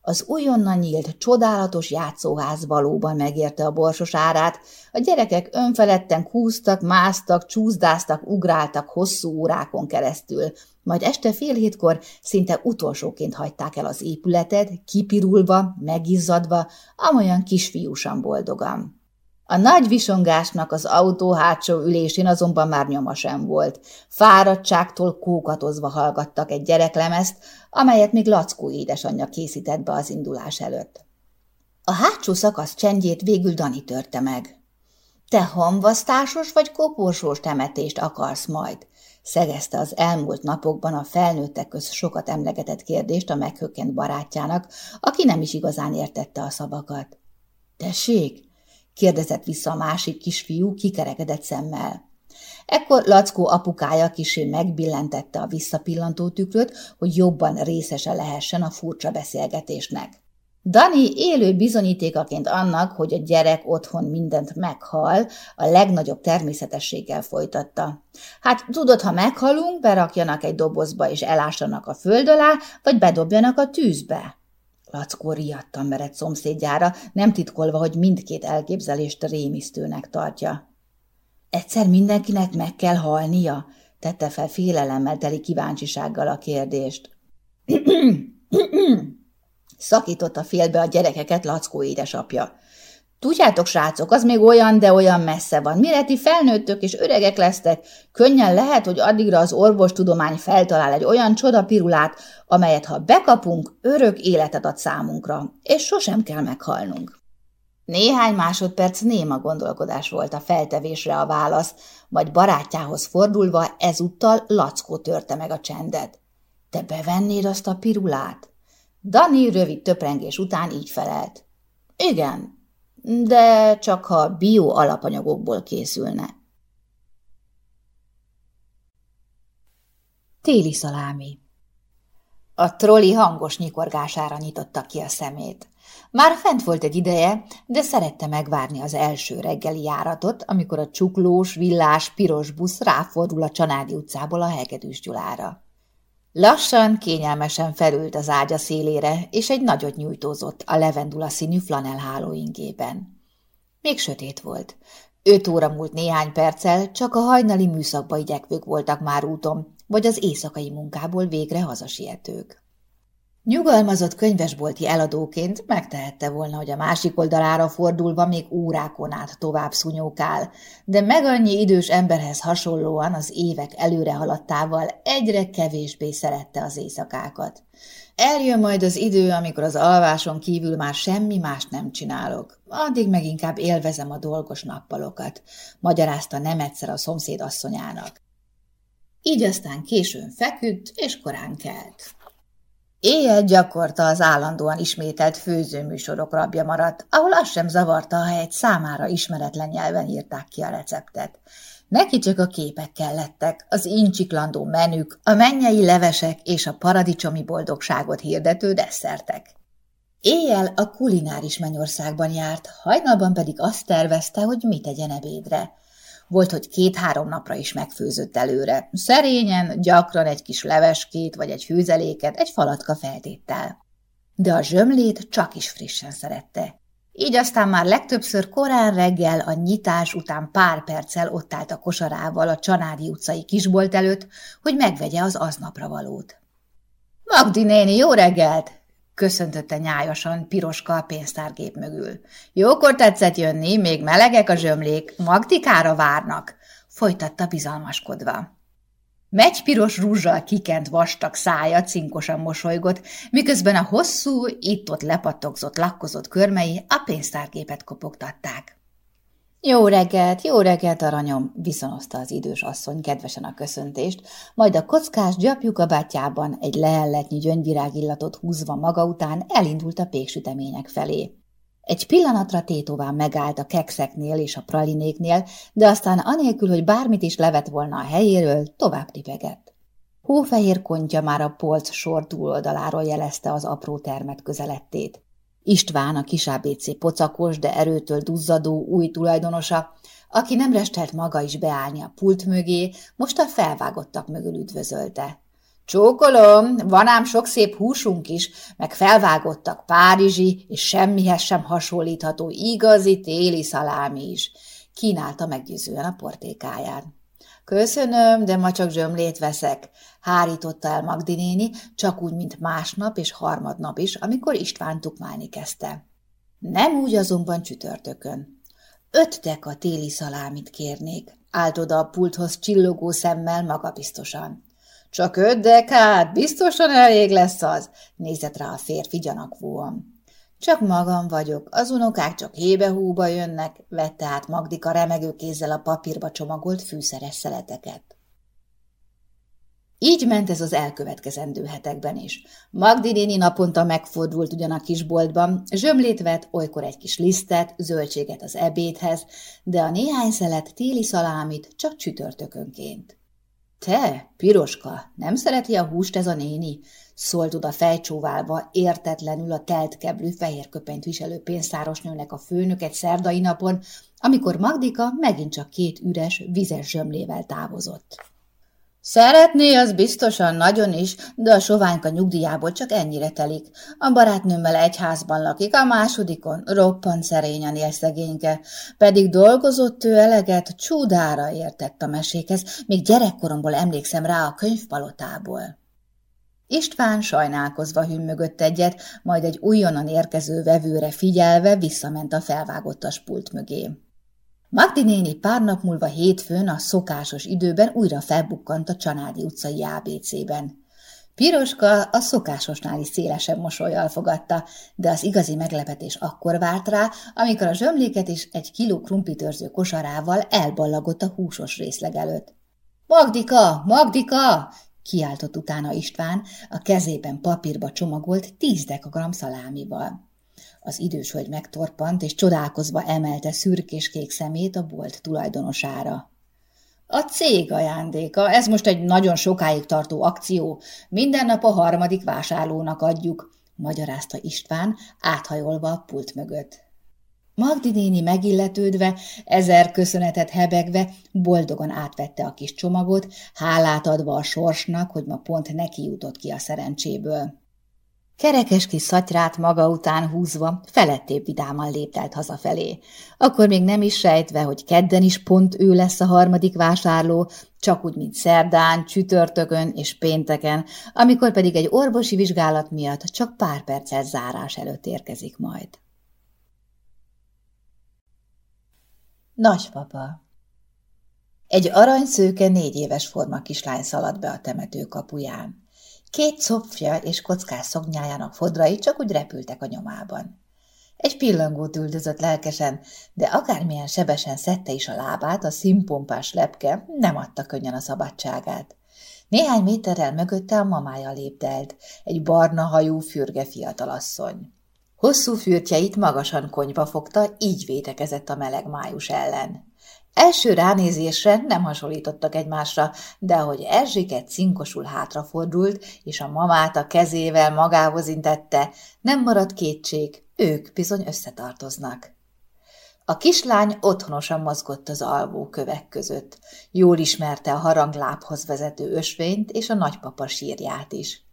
Az újonnan nyílt, csodálatos játszóház valóban megérte a borsos árát, a gyerekek önfeledten kúztak, másztak, csúszdáztak, ugráltak hosszú órákon keresztül, majd este fél hétkor szinte utolsóként hagyták el az épületet, kipirulva, megizzadva, amolyan kisfiúsan boldogan. A nagy visongásnak az autó hátsó ülésén azonban már nyoma sem volt. Fáradtságtól kókatozva hallgattak egy gyereklemezt, amelyet még Lackó édesanyja készített be az indulás előtt. A hátsó szakasz csendjét végül Dani törte meg. Te hamvasztásos vagy koporsós temetést akarsz majd? szegezte az elmúlt napokban a felnőttek köz sokat emlegetett kérdést a meghökkent barátjának, aki nem is igazán értette a szavakat. Tessék? Kérdezett vissza a másik kisfiú kikerekedett szemmel. Ekkor Lackó apukája kisé megbillentette a visszapillantó tükröt, hogy jobban részese lehessen a furcsa beszélgetésnek. Dani élő bizonyítékaként annak, hogy a gyerek otthon mindent meghal, a legnagyobb természetességgel folytatta. Hát tudod, ha meghalunk, berakjanak egy dobozba és elássanak a föld alá, vagy bedobjanak a tűzbe. Lackó riadtan merett szomszédjára, nem titkolva, hogy mindkét elképzelést rémisztőnek tartja. Egyszer mindenkinek meg kell halnia? tette fel félelemmel teli kíváncsisággal a kérdést. Szakította félbe a gyerekeket Lackó édesapja. Tudjátok, srácok, az még olyan, de olyan messze van. Mire ti felnőttök és öregek lesztek, könnyen lehet, hogy addigra az orvostudomány feltalál egy olyan csodapirulát, amelyet ha bekapunk, örök életet ad számunkra, és sosem kell meghalnunk. Néhány másodperc néma gondolkodás volt a feltevésre a válasz, majd barátjához fordulva ezúttal Lackó törte meg a csendet. Te bevennéd azt a pirulát? Dani rövid töprengés után így felelt. Igen, de csak ha bio alapanyagokból készülne. Téli szalámi A troli hangos nyikorgására nyitotta ki a szemét. Már fent volt egy ideje, de szerette megvárni az első reggeli járatot, amikor a csuklós, villás, piros busz ráfordul a Csanádi utcából a Hegedűs Gyulára. Lassan, kényelmesen felült az ágya szélére, és egy nagyot nyújtózott a levendula színű flanelháló ingében. Még sötét volt. Öt óra múlt néhány perccel, csak a hajnali műszakba igyekvők voltak már úton, vagy az éjszakai munkából végre hazasietők. Nyugalmazott könyvesbolti eladóként megtehette volna, hogy a másik oldalára fordulva még órákon át tovább szunyókál, de meg annyi idős emberhez hasonlóan az évek előre haladtával egyre kevésbé szerette az éjszakákat. Eljön majd az idő, amikor az alváson kívül már semmi mást nem csinálok. Addig meg inkább élvezem a dolgos nappalokat, magyarázta nem egyszer a szomszéd asszonyának. Így aztán későn feküdt, és korán kelt. Éjjel gyakorta az állandóan ismételt főzőműsorok rabja maradt, ahol az sem zavarta, ha egy számára ismeretlen nyelven írták ki a receptet. Neki csak a képek kellettek, az incsiklandó menük, a mennyei levesek és a paradicsomi boldogságot hirdető desszertek. Éjjel a kulináris mennyországban járt, hajnalban pedig azt tervezte, hogy mit tegyen ebédre – volt, hogy két-három napra is megfőzött előre. Szerényen, gyakran egy kis leveskét vagy egy főzeléket, egy falatka feltéttel. De a zsömlét csak is frissen szerette. Így aztán már legtöbbször korán reggel a nyitás után pár perccel ott állt a kosarával a Csanádi utcai kisbolt előtt, hogy megvegye az aznapra valót. – Magdi néni, jó reggelt! Köszöntötte nyájasan Piroska a pénztárgép mögül. Jókor tetszett jönni, még melegek a zsömlék, Magdikára várnak, folytatta bizalmaskodva. Megy piros rúzsal kikent vastag szája cinkosan mosolygott, miközben a hosszú, itt-ott lepattogzott, lakkozott körmei a pénztárgépet kopogtatták. Jó reggelt, jó reggelt, aranyom, viszonozta az idős asszony kedvesen a köszöntést, majd a kockás gyapjukabátjában egy leelletnyi gyöngyvirágillatot húzva maga után elindult a péksütemények felé. Egy pillanatra tétován megállt a kekszeknél és a pralinéknél, de aztán anélkül, hogy bármit is levet volna a helyéről, tovább tipegett. Hófehér kontja már a polc sor túloldaláról jelezte az apró termet közelettét. István, a kisábécé pocakos, de erőtől duzzadó új tulajdonosa, aki nem restelt maga is beállni a pult mögé, most a felvágottak mögül üdvözölte. Csókolom, van ám sok szép húsunk is, meg felvágottak párizsi és semmihez sem hasonlítható igazi téli szalámi is. Kínálta meggyőzően a portékáját. Köszönöm, de ma csak zsömlét veszek, hárította el Magdi néni, csak úgy, mint másnap és harmadnap is, amikor István tukmálni kezdte. Nem úgy azonban csütörtökön. Öt deka téli szalámit kérnék, állt oda a pulthoz csillogó szemmel magabiztosan. Csak öt dekát, biztosan elég lesz az, nézett rá a férfi gyanakvóan. Csak magam vagyok, az unokák csak hébe-húba jönnek, vette át Magdika remegő kézzel a papírba csomagolt fűszeres szeleteket. Így ment ez az elkövetkezendő hetekben is. Magdi néni naponta megfordult ugyan a kisboltban, zsömlét vett, olykor egy kis lisztet, zöldséget az ebédhez, de a néhány szelet téli szalámit csak csütörtökönként. Te, piroska, nem szereti a húst ez a néni? Szólt oda fejcsóválva, értetlenül a telt keblű fehér köpenyt viselő pénztáros nőnek a főnök egy szerdai napon, amikor Magdika megint csak két üres, vizes zsömlével távozott. Szeretné, az biztosan nagyon is, de a soványka nyugdíjából csak ennyire telik. A barátnőmmel egy házban lakik, a másodikon roppant szerényen él szegényke. Pedig dolgozott ő eleget, csúdára értett a mesékhez, még gyerekkoromból emlékszem rá a könyvpalotából. István sajnálkozva hümmögött egyet, majd egy újonnan érkező vevőre figyelve visszament a felvágottas pult mögé. Magdi néni pár nap múlva hétfőn a szokásos időben újra felbukkant a Csanádi utcai ABC-ben. Piroska a szokásosnál is szélesebb mosolyjal fogadta, de az igazi meglepetés akkor várt rá, amikor a zsömléket is egy kiló krumplitörző kosarával elballagott a húsos részleg előtt. – Magdika! Magdika! – kiáltott utána István, a kezében papírba csomagolt tíz dekagram szalámival. Az idős hölgy megtorpant, és csodálkozva emelte szürkés-kék szemét a bolt tulajdonosára. A cég ajándéka, ez most egy nagyon sokáig tartó akció, minden nap a harmadik vásárlónak adjuk, magyarázta István, áthajolva a pult mögött. Magdi néni megilletődve, ezer köszönetet hebegve, boldogan átvette a kis csomagot, hálát adva a sorsnak, hogy ma pont neki jutott ki a szerencséből. Kerekes kis szatyrát maga után húzva, felettébb vidáman léptelt hazafelé. Akkor még nem is sejtve, hogy kedden is pont ő lesz a harmadik vásárló, csak úgy, mint szerdán, csütörtökön és pénteken, amikor pedig egy orvosi vizsgálat miatt csak pár perccel zárás előtt érkezik majd. Nagypapa Egy aranyszőke négy éves forma kislány szaladt be a temető kapuján. Két szopfja és kockás szoknyájának fodrai csak úgy repültek a nyomában. Egy pillangót üldözött lelkesen, de akármilyen sebesen szedte is a lábát, a színpompás lepke nem adta könnyen a szabadságát. Néhány méterrel mögötte a mamája léptelt, egy barna hajú, fürge fiatalasszony. Hosszú fürtjeit magasan konyva fogta, így védekezett a meleg május ellen. Első ránézésre nem hasonlítottak egymásra, de ahogy Erzsike cinkosul hátrafordult, és a mamát a kezével magához intette, nem maradt kétség, ők bizony összetartoznak. A kislány otthonosan mozgott az alvó kövek között. Jól ismerte a haranglábhoz vezető ösvényt és a nagypapa sírját is.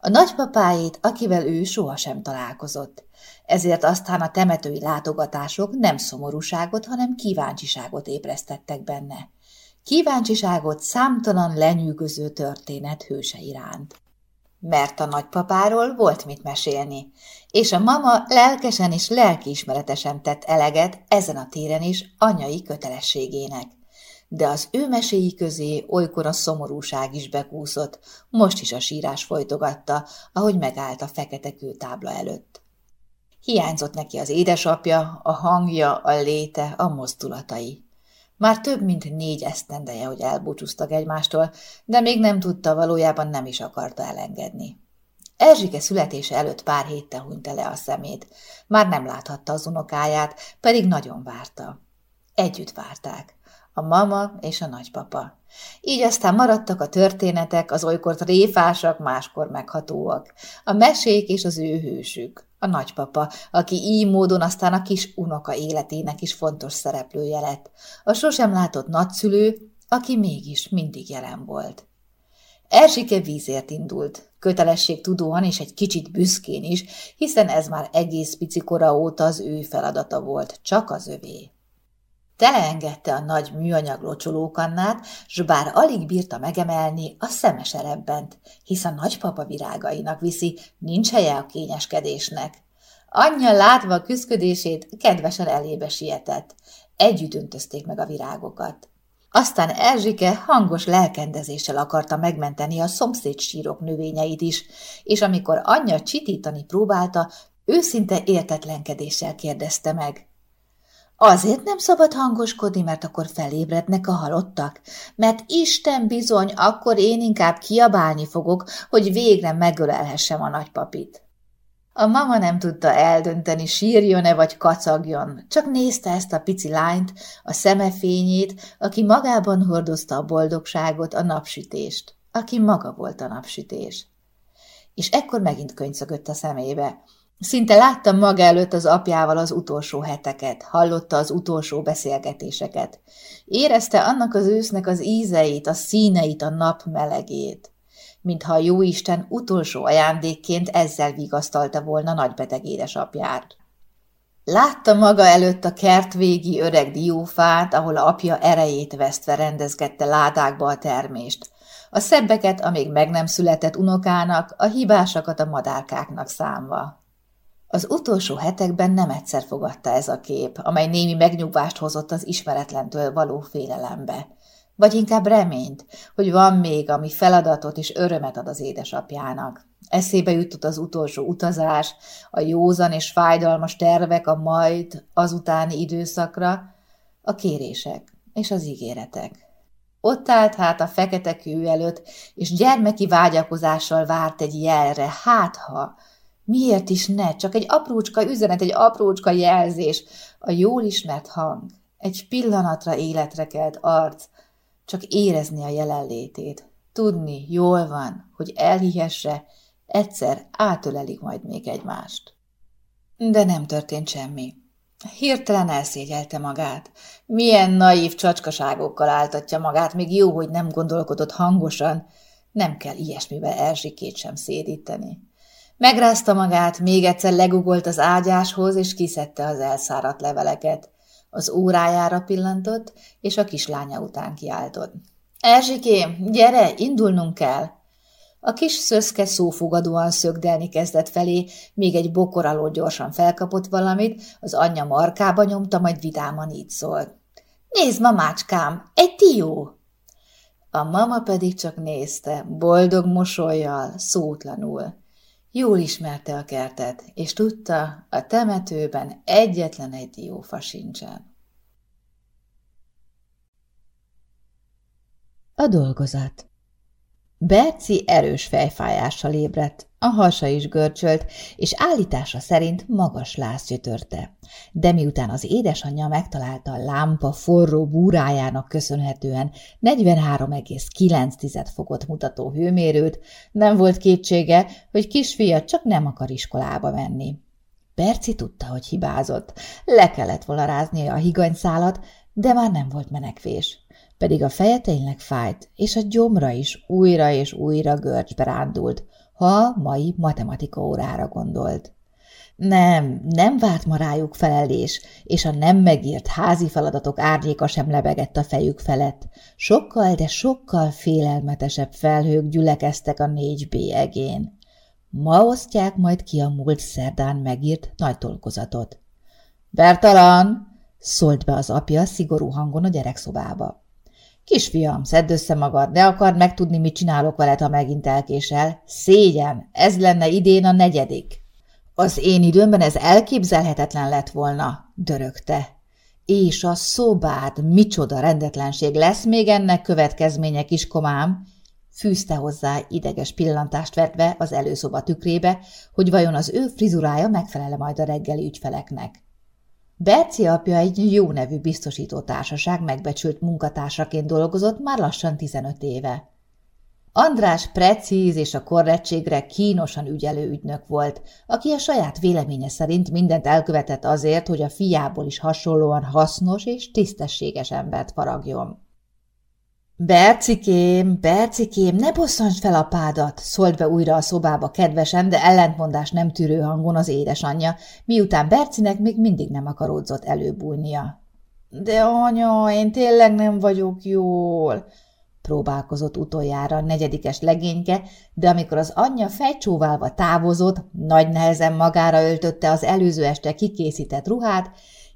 A nagypapáit, akivel ő sohasem találkozott ezért aztán a temetői látogatások nem szomorúságot, hanem kíváncsiságot ébresztettek benne. Kíváncsiságot számtalan lenyűgöző történet hőse iránt. Mert a nagypapáról volt mit mesélni, és a mama lelkesen és lelkiismeretesen tett eleget ezen a téren is anyai kötelességének. De az ő meséi közé olykor a szomorúság is bekúszott, most is a sírás folytogatta, ahogy megállt a fekete kőtábla előtt. Hiányzott neki az édesapja, a hangja, a léte, a mozdulatai. Már több mint négy esztendeje, hogy elbúcsúztak egymástól, de még nem tudta, valójában nem is akarta elengedni. Erzsike születése előtt pár héttel hunyta le a szemét. Már nem láthatta az unokáját, pedig nagyon várta. Együtt várták. A mama és a nagypapa. Így aztán maradtak a történetek, az olykor tréfásak, máskor meghatóak. A mesék és az ő hősük a nagypapa, aki így módon aztán a kis unoka életének is fontos szereplője lett. A sosem látott nagyszülő, aki mégis mindig jelen volt. Erzsike vízért indult, kötelesség tudóan és egy kicsit büszkén is, hiszen ez már egész pici kora óta az ő feladata volt, csak az övé. Teleengedte a nagy műanyag locsolókannát, s bár alig bírta megemelni, a szemes erebbent, hisz a nagypapa virágainak viszi, nincs helye a kényeskedésnek. Anyja látva a küszködését, kedvesen elébe sietett. Együtt öntözték meg a virágokat. Aztán Erzsike hangos lelkendezéssel akarta megmenteni a szomszéd sírok növényeit is, és amikor anyja csitítani próbálta, Őszinte értetlenkedéssel kérdezte meg. Azért nem szabad hangoskodni, mert akkor felébrednek a halottak, mert Isten bizony, akkor én inkább kiabálni fogok, hogy végre megölelhessem a nagypapit. A mama nem tudta eldönteni, sírjon-e vagy kacagjon, csak nézte ezt a pici lányt, a szemefényét, aki magában hordozta a boldogságot, a napsütést, aki maga volt a napsütés. És ekkor megint könycögött a szemébe. Szinte látta maga előtt az apjával az utolsó heteket, hallotta az utolsó beszélgetéseket. Érezte annak az ősznek az ízeit, a színeit, a nap melegét mintha a jóisten utolsó ajándékként ezzel vigasztalta volna nagybeteg édesapját. Látta maga előtt a kertvégi öreg diófát, ahol apja erejét vesztve rendezgette ládákba a termést. A szebbeket, amíg meg nem született unokának, a hibásakat a madárkáknak számva. Az utolsó hetekben nem egyszer fogadta ez a kép, amely némi megnyugvást hozott az ismeretlentől való félelembe. Vagy inkább reményt, hogy van még, ami feladatot és örömet ad az édesapjának. Eszébe jutott az utolsó utazás, a józan és fájdalmas tervek a majd azutáni időszakra, a kérések és az ígéretek. Ott állt hát a fekete kő előtt, és gyermeki vágyakozással várt egy jelre, hát ha, miért is ne, csak egy aprócska üzenet, egy aprócska jelzés, a jól ismert hang, egy pillanatra életre kelt arc, csak érezni a jelenlétét, tudni, jól van, hogy elhihesse, egyszer átölelik majd még egymást. De nem történt semmi. Hirtelen elszégyelte magát. Milyen naív csacskaságokkal áltatja magát, még jó, hogy nem gondolkodott hangosan, nem kell ilyesmivel Erzsikét sem szédíteni. Megrázta magát, még egyszer legugolt az ágyáshoz, és kiszedte az elszáradt leveleket. Az órájára pillantott, és a kislánya után kiáltott. Erzsikém, gyere, indulnunk kell! A kis szöszke szófogadóan szögdelni kezdett felé, még egy bokor alól gyorsan felkapott valamit, az anyja markába nyomta, majd vidáman így szólt. Nézd, mamácskám, egy tió! A mama pedig csak nézte, boldog mosolyjal, szótlanul. Jól ismerte a kertet, és tudta, a temetőben egyetlen egy diófa sincsen. A dolgozat Berci erős fejfájással ébredt, a hasa is görcsölt, és állítása szerint magas láz gyötörte. De miután az édesanyja megtalálta a lámpa forró búrájának köszönhetően 43,9 fokot mutató hőmérőt, nem volt kétsége, hogy kisfia csak nem akar iskolába menni. Perci tudta, hogy hibázott. Le kellett volna ráznia a higanyszálat, de már nem volt menekvés pedig a feje tényleg fájt, és a gyomra is újra és újra görcsbe rándult, ha mai matematika órára gondolt. Nem, nem várt ma rájuk felelés, és a nem megírt házi feladatok árnyéka sem lebegett a fejük felett. Sokkal, de sokkal félelmetesebb felhők gyülekeztek a 4B egén. Ma osztják majd ki a múlt szerdán megírt nagy dolgozatot. Bertalan! szólt be az apja szigorú hangon a gyerekszobába. Kisfiam, szedd össze magad, ne akard megtudni, mit csinálok veled, ha megint elkésel. Szégyen, ez lenne idén a negyedik. Az én időmben ez elképzelhetetlen lett volna, dörögte. És a szobád, micsoda rendetlenség, lesz még ennek következménye, kiskomám? Fűzte hozzá ideges pillantást vetve az előszoba tükrébe, hogy vajon az ő frizurája megfelele majd a reggeli ügyfeleknek. Berci apja egy jó nevű biztosító társaság megbecsült munkatársaként dolgozott már lassan 15 éve. András precíz és a korrektségre kínosan ügyelő ügynök volt, aki a saját véleménye szerint mindent elkövetett azért, hogy a fiából is hasonlóan hasznos és tisztességes embert faragjon. Bercikém, Bercikém, ne bosszantsd fel a pádat, szólt be újra a szobába kedvesen, de ellentmondás nem tűrő hangon az édesanyja, miután Bercinek még mindig nem akaródzott előbújnia. De anya, én tényleg nem vagyok jól, próbálkozott utoljára a negyedikes legényke, de amikor az anyja fejcsóválva távozott, nagy nehezen magára öltötte az előző este kikészített ruhát,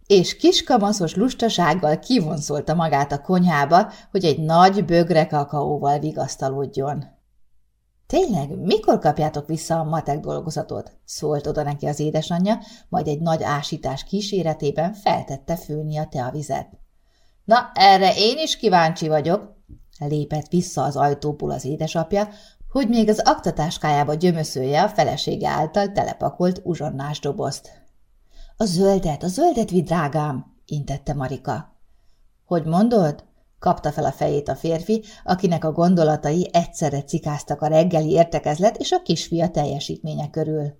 és kiskamaszos lustasággal kivonszolta magát a konyhába, hogy egy nagy bögre kakaóval vigasztalódjon. Tényleg, mikor kapjátok vissza a matek dolgozatot? szólt oda neki az édesanyja, majd egy nagy ásítás kíséretében feltette főni a teavizet. Na, erre én is kíváncsi vagyok, lépett vissza az ajtóból az édesapja, hogy még az aktatáskájába gyömöszölje a felesége által telepakolt uzsonnás dobozt. A zöldet, a zöldet vidd, drágám, intette Marika. Hogy mondod? Kapta fel a fejét a férfi, akinek a gondolatai egyszerre cikáztak a reggeli értekezlet és a kisfia teljesítménye körül.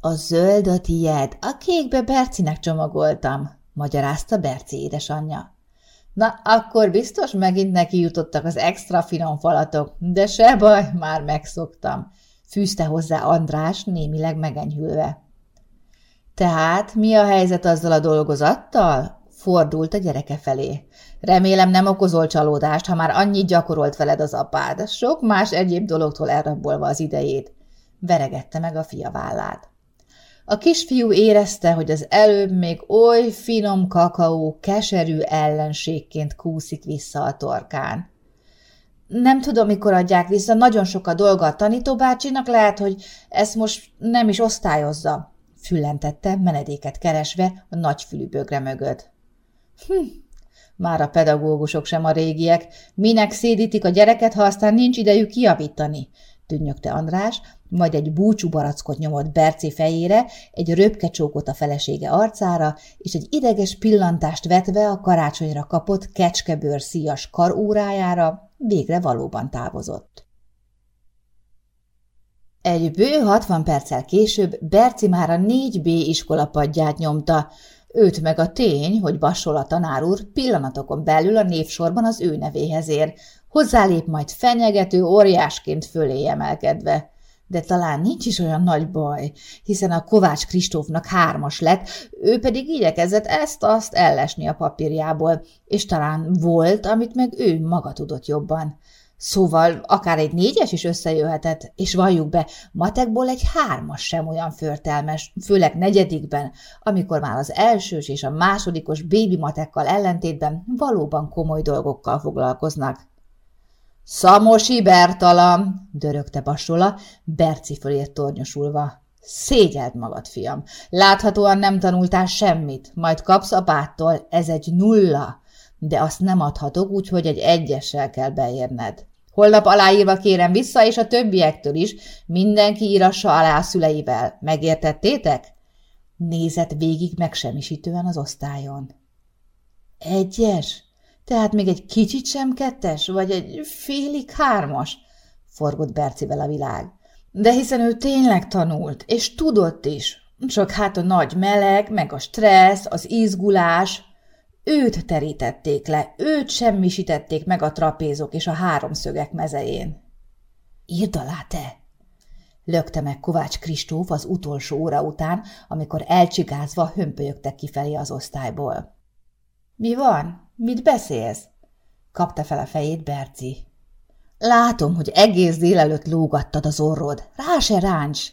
A zöld a tied, a kékbe Bercinek csomagoltam, magyarázta Berci édesanyja. Na, akkor biztos megint neki jutottak az extra finom falatok, de se baj, már megszoktam, fűzte hozzá András némileg megenyhülve. Tehát mi a helyzet azzal a dolgozattal? Fordult a gyereke felé. Remélem nem okozol csalódást, ha már annyit gyakorolt veled az apád, sok más egyéb dologtól elrabolva az idejét. Veregette meg a fia vállát. A kisfiú érezte, hogy az előbb még oly finom kakaó keserű ellenségként kúszik vissza a torkán. Nem tudom, mikor adják vissza, nagyon sok a dolga a tanítóbácsinak, lehet, hogy ezt most nem is osztályozza, füllentette, menedéket keresve a nagyfülű bögre mögött. Hm, már a pedagógusok sem a régiek. Minek szédítik a gyereket, ha aztán nincs idejük kiavítani? Tűnnyögte András, majd egy búcsú barackot nyomott Berci fejére, egy röpkecsókot a felesége arcára, és egy ideges pillantást vetve a karácsonyra kapott kecskebőr szíjas karórájára végre valóban távozott. Egy bő 60 perccel később Berci már a 4B iskolapadját nyomta, őt meg a tény, hogy Bassol a tanár úr pillanatokon belül a névsorban az ő nevéhez ér, hozzálép majd fenyegető óriásként fölé emelkedve. De talán nincs is olyan nagy baj, hiszen a Kovács Kristófnak hármas lett, ő pedig igyekezett ezt-azt ellesni a papírjából, és talán volt, amit meg ő maga tudott jobban. Szóval akár egy négyes is összejöhetett, és valljuk be, matekból egy hármas sem olyan förtelmes, főleg negyedikben, amikor már az elsős és a másodikos bébi matekkal ellentétben valóban komoly dolgokkal foglalkoznak. Szamosi Bertalan, dörögte Basola, Berci fölért tornyosulva. Szégyeld magad, fiam. Láthatóan nem tanultál semmit, majd kapsz apától, ez egy nulla, de azt nem adhatok, úgyhogy egy egyessel kell beérned. Holnap aláírva kérem vissza, és a többiektől is. Mindenki írassa alá a szüleivel. Megértettétek? Nézett végig megsemmisítően az osztályon. Egyes? Tehát még egy kicsit sem kettes, vagy egy félig hármas? Forgott Bercivel a világ. De hiszen ő tényleg tanult, és tudott is. Csak hát a nagy meleg, meg a stressz, az izgulás, Őt terítették le, őt semmisítették meg a trapézok és a háromszögek mezején. Írd alá te! Lökte meg Kovács Kristóf az utolsó óra után, amikor elcsigázva hömpölyögtek kifelé az osztályból. Mi van? Mit beszélsz? Kapta fel a fejét Berci. Látom, hogy egész délelőtt lógattad az orrod. Rá se ráncs!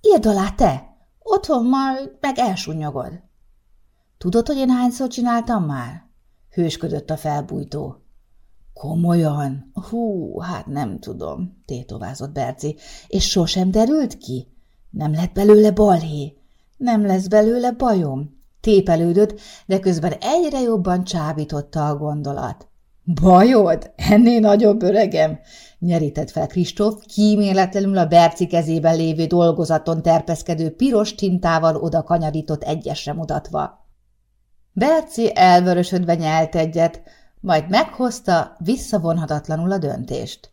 Írd alá te! Otthon majd meg elsúnyogod. Tudod, hogy én hányszor csináltam már? Hősködött a felbújtó. Komolyan? Hú, hát nem tudom, tétovázott Berci. És sosem derült ki? Nem lett belőle balhé? Nem lesz belőle bajom? Tépelődött, de közben egyre jobban csábította a gondolat. Bajod? Ennél nagyobb öregem? Nyerített fel Kristóf, kíméletlenül a Berci kezében lévő dolgozaton terpeszkedő piros tintával oda kanyarított egyesre mutatva. Berci elvörösödve nyelt egyet, majd meghozta visszavonhatatlanul a döntést.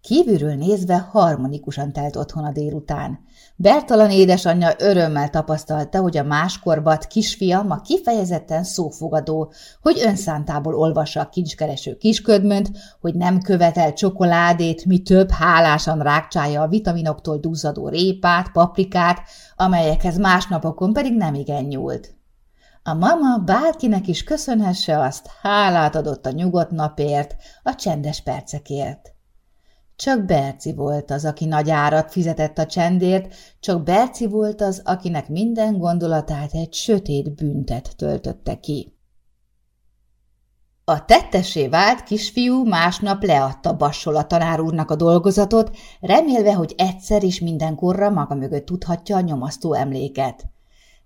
Kívülről nézve harmonikusan telt otthon a délután. Bertalan édesanyja örömmel tapasztalta, hogy a máskorbat kisfia ma kifejezetten szófogadó, hogy önszántából olvassa a kincskereső kisködmönt, hogy nem követel csokoládét, mi több hálásan rákcsálja a vitaminoktól duzzadó répát, paprikát, amelyekhez másnapokon pedig nem igen nyúlt. A mama bárkinek is köszönhesse azt, hálát adott a nyugodt napért, a csendes percekért. Csak Berci volt az, aki nagy árat fizetett a csendért, csak Berci volt az, akinek minden gondolatát egy sötét büntet töltötte ki. A tettessé vált kisfiú másnap leadta Bassol a tanár úrnak a dolgozatot, remélve, hogy egyszer is mindenkorra maga mögött tudhatja a nyomasztó emléket.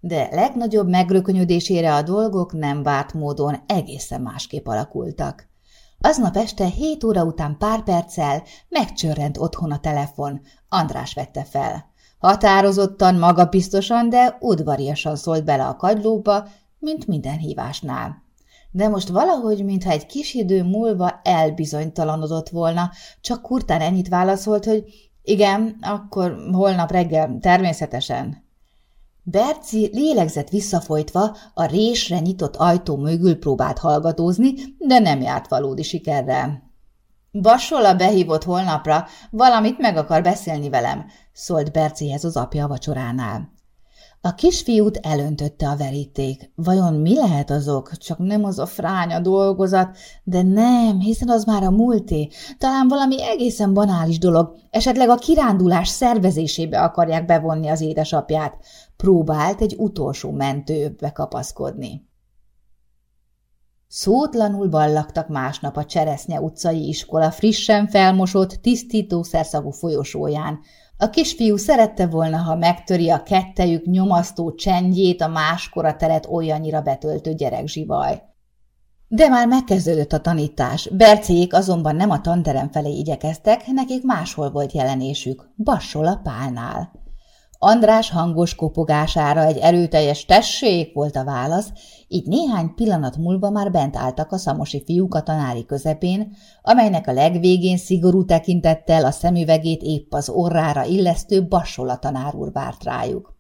De legnagyobb megrökönyödésére a dolgok nem várt módon egészen másképp alakultak. Aznap este hét óra után pár perccel megcsörrent otthon a telefon. András vette fel. Határozottan, magabiztosan, de udvariasan szólt bele a kagylóba, mint minden hívásnál de most valahogy, mintha egy kis idő múlva elbizonytalanodott volna, csak kurtán ennyit válaszolt, hogy igen, akkor holnap reggel, természetesen. Berci lélegzett visszafolytva, a résre nyitott ajtó mögül próbált hallgatózni, de nem járt valódi sikerrel. Bassola behívott holnapra, valamit meg akar beszélni velem, szólt Bercihez az apja a vacsoránál. A kisfiút elöntötte a veríték. Vajon mi lehet azok? Csak nem az a fránya dolgozat, de nem, hiszen az már a múlté. Talán valami egészen banális dolog. Esetleg a kirándulás szervezésébe akarják bevonni az édesapját. Próbált egy utolsó mentőbe kapaszkodni. Szótlanul ballagtak másnap a Cseresznye utcai iskola frissen felmosott, tisztítószerszagú folyosóján, a kisfiú szerette volna, ha megtöri a kettejük nyomasztó csendjét a máskora teret olyannyira betöltő gyerekzsivaj. De már megkezdődött a tanítás. Berciék azonban nem a tanterem felé igyekeztek, nekik máshol volt jelenésük, Bassol a pálnál. András hangos kopogására egy erőteljes tessék volt a válasz, így néhány pillanat múlva már bent álltak a szamosi fiúk a tanári közepén, amelynek a legvégén szigorú tekintettel a szemüvegét épp az orrára illesztő Bassola tanár úr várt rájuk.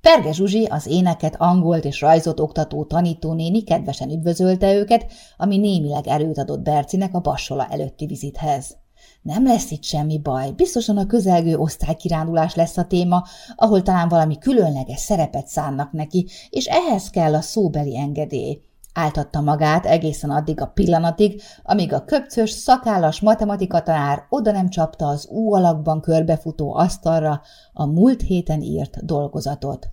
Perge Zsuzsi, az éneket, angolt és rajzot oktató tanítónéni kedvesen üdvözölte őket, ami némileg erőt adott Bercinek a Bassola előtti vizithez. Nem lesz itt semmi baj, biztosan a közelgő osztálykirándulás lesz a téma, ahol talán valami különleges szerepet szánnak neki, és ehhez kell a szóbeli engedély. Áltatta magát egészen addig a pillanatig, amíg a köpcös, szakállas matematika tanár oda nem csapta az ú alakban körbefutó asztalra a múlt héten írt dolgozatot.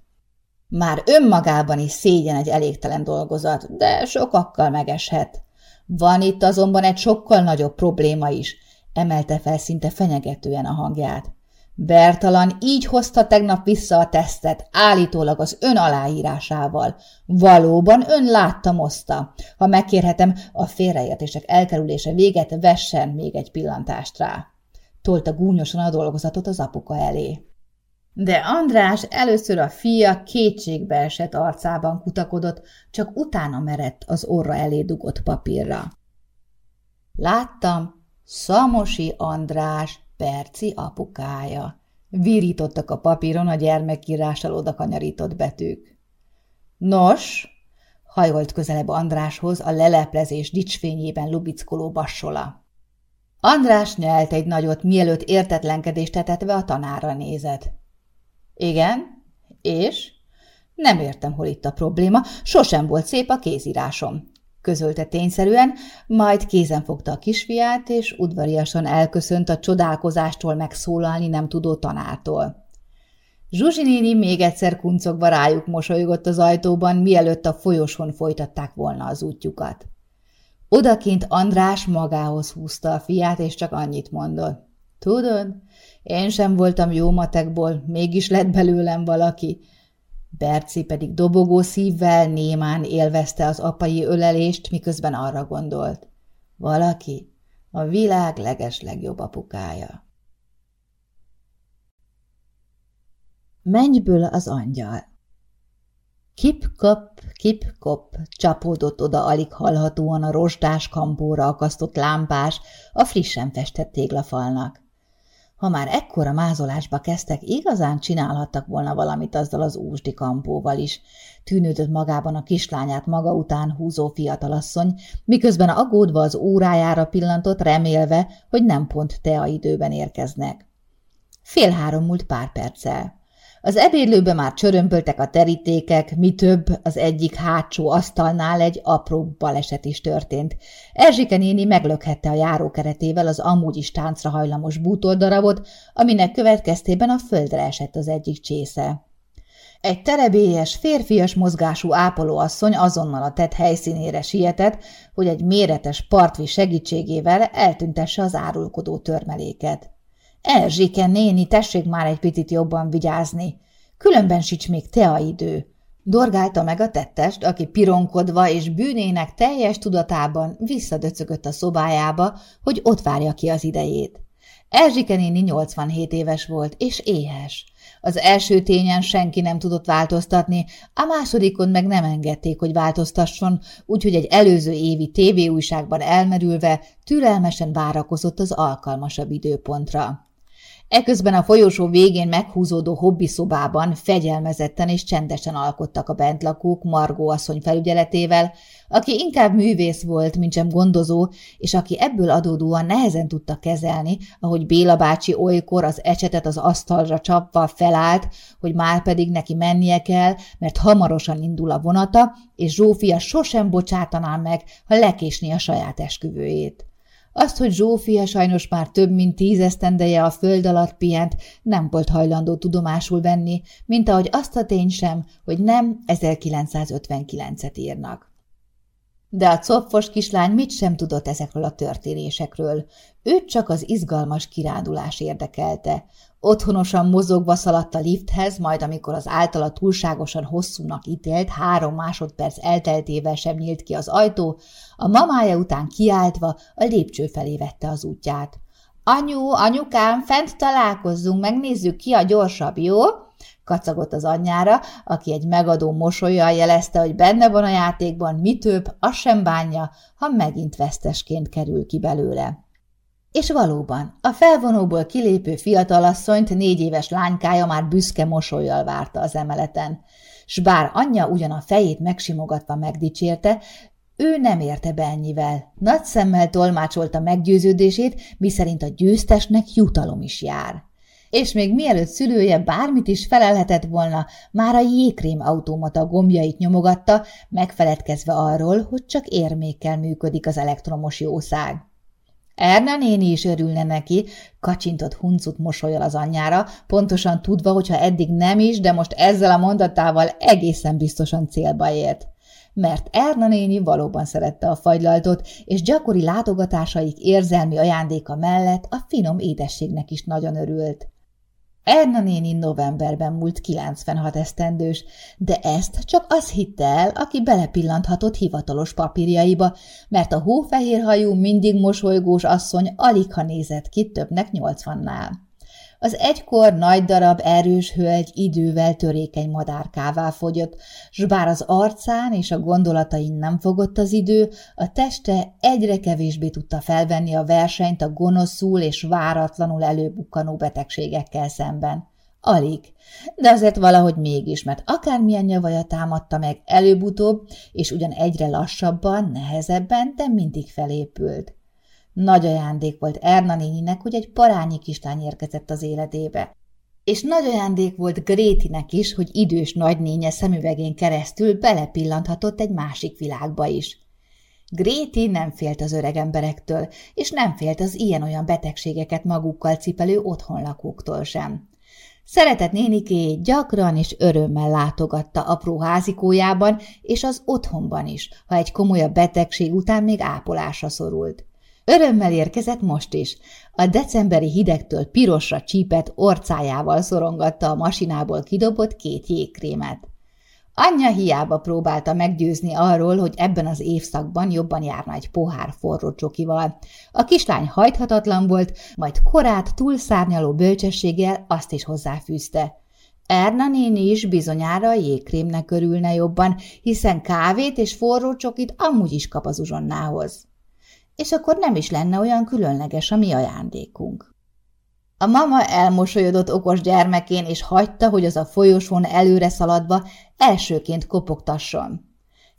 Már önmagában is szégyen egy elégtelen dolgozat, de sokakkal megeshet. Van itt azonban egy sokkal nagyobb probléma is – emelte fel szinte fenyegetően a hangját. Bertalan így hozta tegnap vissza a tesztet, állítólag az ön aláírásával. Valóban ön látta moszta. Ha megkérhetem, a félreértések elkerülése véget vessen még egy pillantást rá. Tolta gúnyosan a dolgozatot az apuka elé. De András először a fia kétségbe esett arcában kutakodott, csak utána merett az orra elé dugott papírra. Láttam, Szamosi András, Perci apukája. Virítottak a papíron a gyermekírással odakanyarított betűk. Nos, hajolt közelebb Andráshoz a leleplezés dicsfényében lubickoló bassola. András nyelt egy nagyot, mielőtt értetlenkedést tetetve a tanára nézett. Igen, és? Nem értem, hol itt a probléma, sosem volt szép a kézírásom közölte tényszerűen, majd kézen fogta a kisfiát, és udvariasan elköszönt a csodálkozástól megszólalni nem tudó tanártól. Zsuzsi néni még egyszer kuncogva rájuk mosolygott az ajtóban, mielőtt a folyosón folytatták volna az útjukat. Odakint András magához húzta a fiát, és csak annyit mondott. Tudod, én sem voltam jó matekból, mégis lett belőlem valaki. Berci pedig dobogó szívvel némán élvezte az apai ölelést, miközben arra gondolt. Valaki a világ leges legjobb apukája. Mennyből az angyal. Kip-kop, kip-kop, csapódott oda alig hallhatóan a rozsdás kampóra akasztott lámpás a frissen festett téglafalnak. Ha már ekkora mázolásba kezdtek, igazán csinálhattak volna valamit azzal az úsdi kampóval is. Tűnődött magában a kislányát maga után húzó fiatalasszony, miközben aggódva az órájára pillantott, remélve, hogy nem pont te a időben érkeznek. Fél három múlt pár perccel. Az ebédlőbe már csörömpöltek a terítékek, mi több, az egyik hátsó asztalnál egy apró baleset is történt. Erzsike néni meglökhette a járókeretével az amúgy is táncra hajlamos bútordarabot, aminek következtében a földre esett az egyik csésze. Egy terebélyes, férfias mozgású ápolóasszony azonnal a tett helyszínére sietett, hogy egy méretes partvi segítségével eltüntesse az árulkodó törmeléket. Erzsike néni, tessék már egy picit jobban vigyázni. Különben sics még idő. Dorgálta meg a tettest, aki pironkodva és bűnének teljes tudatában visszadöcögött a szobájába, hogy ott várja ki az idejét. Erzsike néni 87 éves volt, és éhes. Az első tényen senki nem tudott változtatni, a másodikon meg nem engedték, hogy változtasson, úgyhogy egy előző évi tévéújságban elmerülve türelmesen várakozott az alkalmasabb időpontra. Eközben a folyosó végén meghúzódó hobbi szobában fegyelmezetten és csendesen alkottak a bentlakók Margó asszony felügyeletével, aki inkább művész volt, mint sem gondozó, és aki ebből adódóan nehezen tudta kezelni, ahogy Béla bácsi olykor az ecsetet az asztalra csapva felállt, hogy már pedig neki mennie kell, mert hamarosan indul a vonata, és Zsófia sosem bocsátaná meg, ha lekésni a saját esküvőjét. Azt, hogy Zsófia sajnos már több mint tíz esztendeje a föld alatt pihent, nem volt hajlandó tudomásul venni, mint ahogy azt a tény sem, hogy nem 1959-et írnak. De a copfos kislány mit sem tudott ezekről a történésekről. Őt csak az izgalmas kirándulás érdekelte. Otthonosan mozogva szaladt a lifthez, majd amikor az általa túlságosan hosszúnak ítélt három másodperc elteltével sem nyílt ki az ajtó, a mamája után kiáltva a lépcső felé vette az útját. – Anyu, anyukám, fent találkozzunk, megnézzük ki a gyorsabb, jó? kacagott az anyjára, aki egy megadó mosolyjal jelezte, hogy benne van a játékban, mi több, az sem bánja, ha megint vesztesként kerül ki belőle. És valóban, a felvonóból kilépő fiatalasszonyt négy éves lánykája már büszke mosolyjal várta az emeleten, s bár anyja ugyan a fejét megsimogatva megdicsérte, ő nem érte be ennyivel. Nagy szemmel tolmácsolta meggyőződését, miszerint a győztesnek jutalom is jár és még mielőtt szülője bármit is felelhetett volna, már a jégkrém automata gombjait nyomogatta, megfeledkezve arról, hogy csak érmékkel működik az elektromos jószág. Erna néni is örülne neki, kacsintott huncut mosolyal az anyjára, pontosan tudva, hogyha eddig nem is, de most ezzel a mondatával egészen biztosan célba ért. Mert Erna néni valóban szerette a fagylaltot, és gyakori látogatásaik érzelmi ajándéka mellett a finom édességnek is nagyon örült. Erna néni novemberben múlt 96 esztendős, de ezt csak az hitte el, aki belepillanthatott hivatalos papírjaiba, mert a hófehérhajú, mindig mosolygós asszony alig ha nézett ki többnek nyolcvannál. Az egykor nagy darab erős hölgy idővel törékeny madárkává fogyott, s bár az arcán és a gondolatain nem fogott az idő, a teste egyre kevésbé tudta felvenni a versenyt a gonoszul és váratlanul előbukkanó betegségekkel szemben. Alig, de azért valahogy mégis, mert akármilyen nyavaja támadta meg előbb-utóbb, és ugyan egyre lassabban, nehezebben, de mindig felépült. Nagy ajándék volt Erna néninek, hogy egy parányi kislány érkezett az életébe. És nagy ajándék volt Grétinek is, hogy idős nagynénye szemüvegén keresztül belepillanthatott egy másik világba is. Gréti nem félt az öreg emberektől, és nem félt az ilyen-olyan betegségeket magukkal cipelő otthonlakóktól sem. Szeretett néniké gyakran és örömmel látogatta apró házikójában, és az otthonban is, ha egy komolyabb betegség után még ápolásra szorult. Örömmel érkezett most is. A decemberi hidegtől pirosra csípett orcájával szorongatta a masinából kidobott két jégkrémet. Anyja hiába próbálta meggyőzni arról, hogy ebben az évszakban jobban járna egy pohár forró csokival. A kislány hajthatatlan volt, majd korát túlszárnyaló bölcsességgel azt is hozzáfűzte. Erna néni is bizonyára a jégkrémnek örülne jobban, hiszen kávét és forró csokit amúgy is kap az uzsonnához és akkor nem is lenne olyan különleges a mi ajándékunk. A mama elmosolyodott okos gyermekén, és hagyta, hogy az a folyosón előre szaladva elsőként kopogtasson.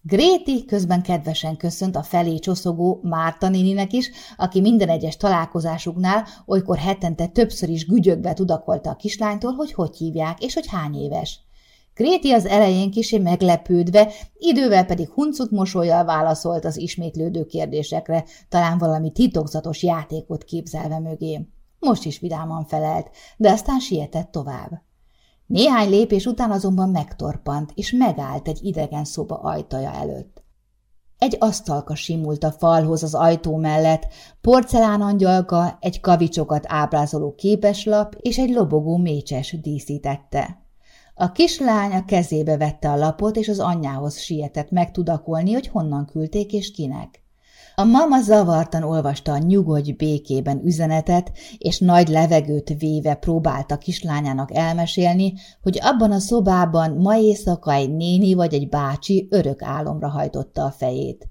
Gréti közben kedvesen köszönt a felé csoszogó Márta néninek is, aki minden egyes találkozásuknál olykor hetente többször is gügyögve tudakolta a kislánytól, hogy hogy hívják és hogy hány éves. Kréti az elején kisé meglepődve, idővel pedig huncut mosolyjal válaszolt az ismétlődő kérdésekre, talán valami titokzatos játékot képzelve mögé. Most is vidáman felelt, de aztán sietett tovább. Néhány lépés után azonban megtorpant, és megállt egy idegen szoba ajtaja előtt. Egy asztalka simult a falhoz az ajtó mellett, porcelánangyalka, egy kavicsokat ábrázoló képeslap és egy lobogó mécses díszítette. A kislány a kezébe vette a lapot, és az anyjához sietett megtudakolni, hogy honnan küldték és kinek. A mama zavartan olvasta a nyugodj békében üzenetet, és nagy levegőt véve próbálta kislányának elmesélni, hogy abban a szobában ma éjszaka egy néni vagy egy bácsi örök álomra hajtotta a fejét.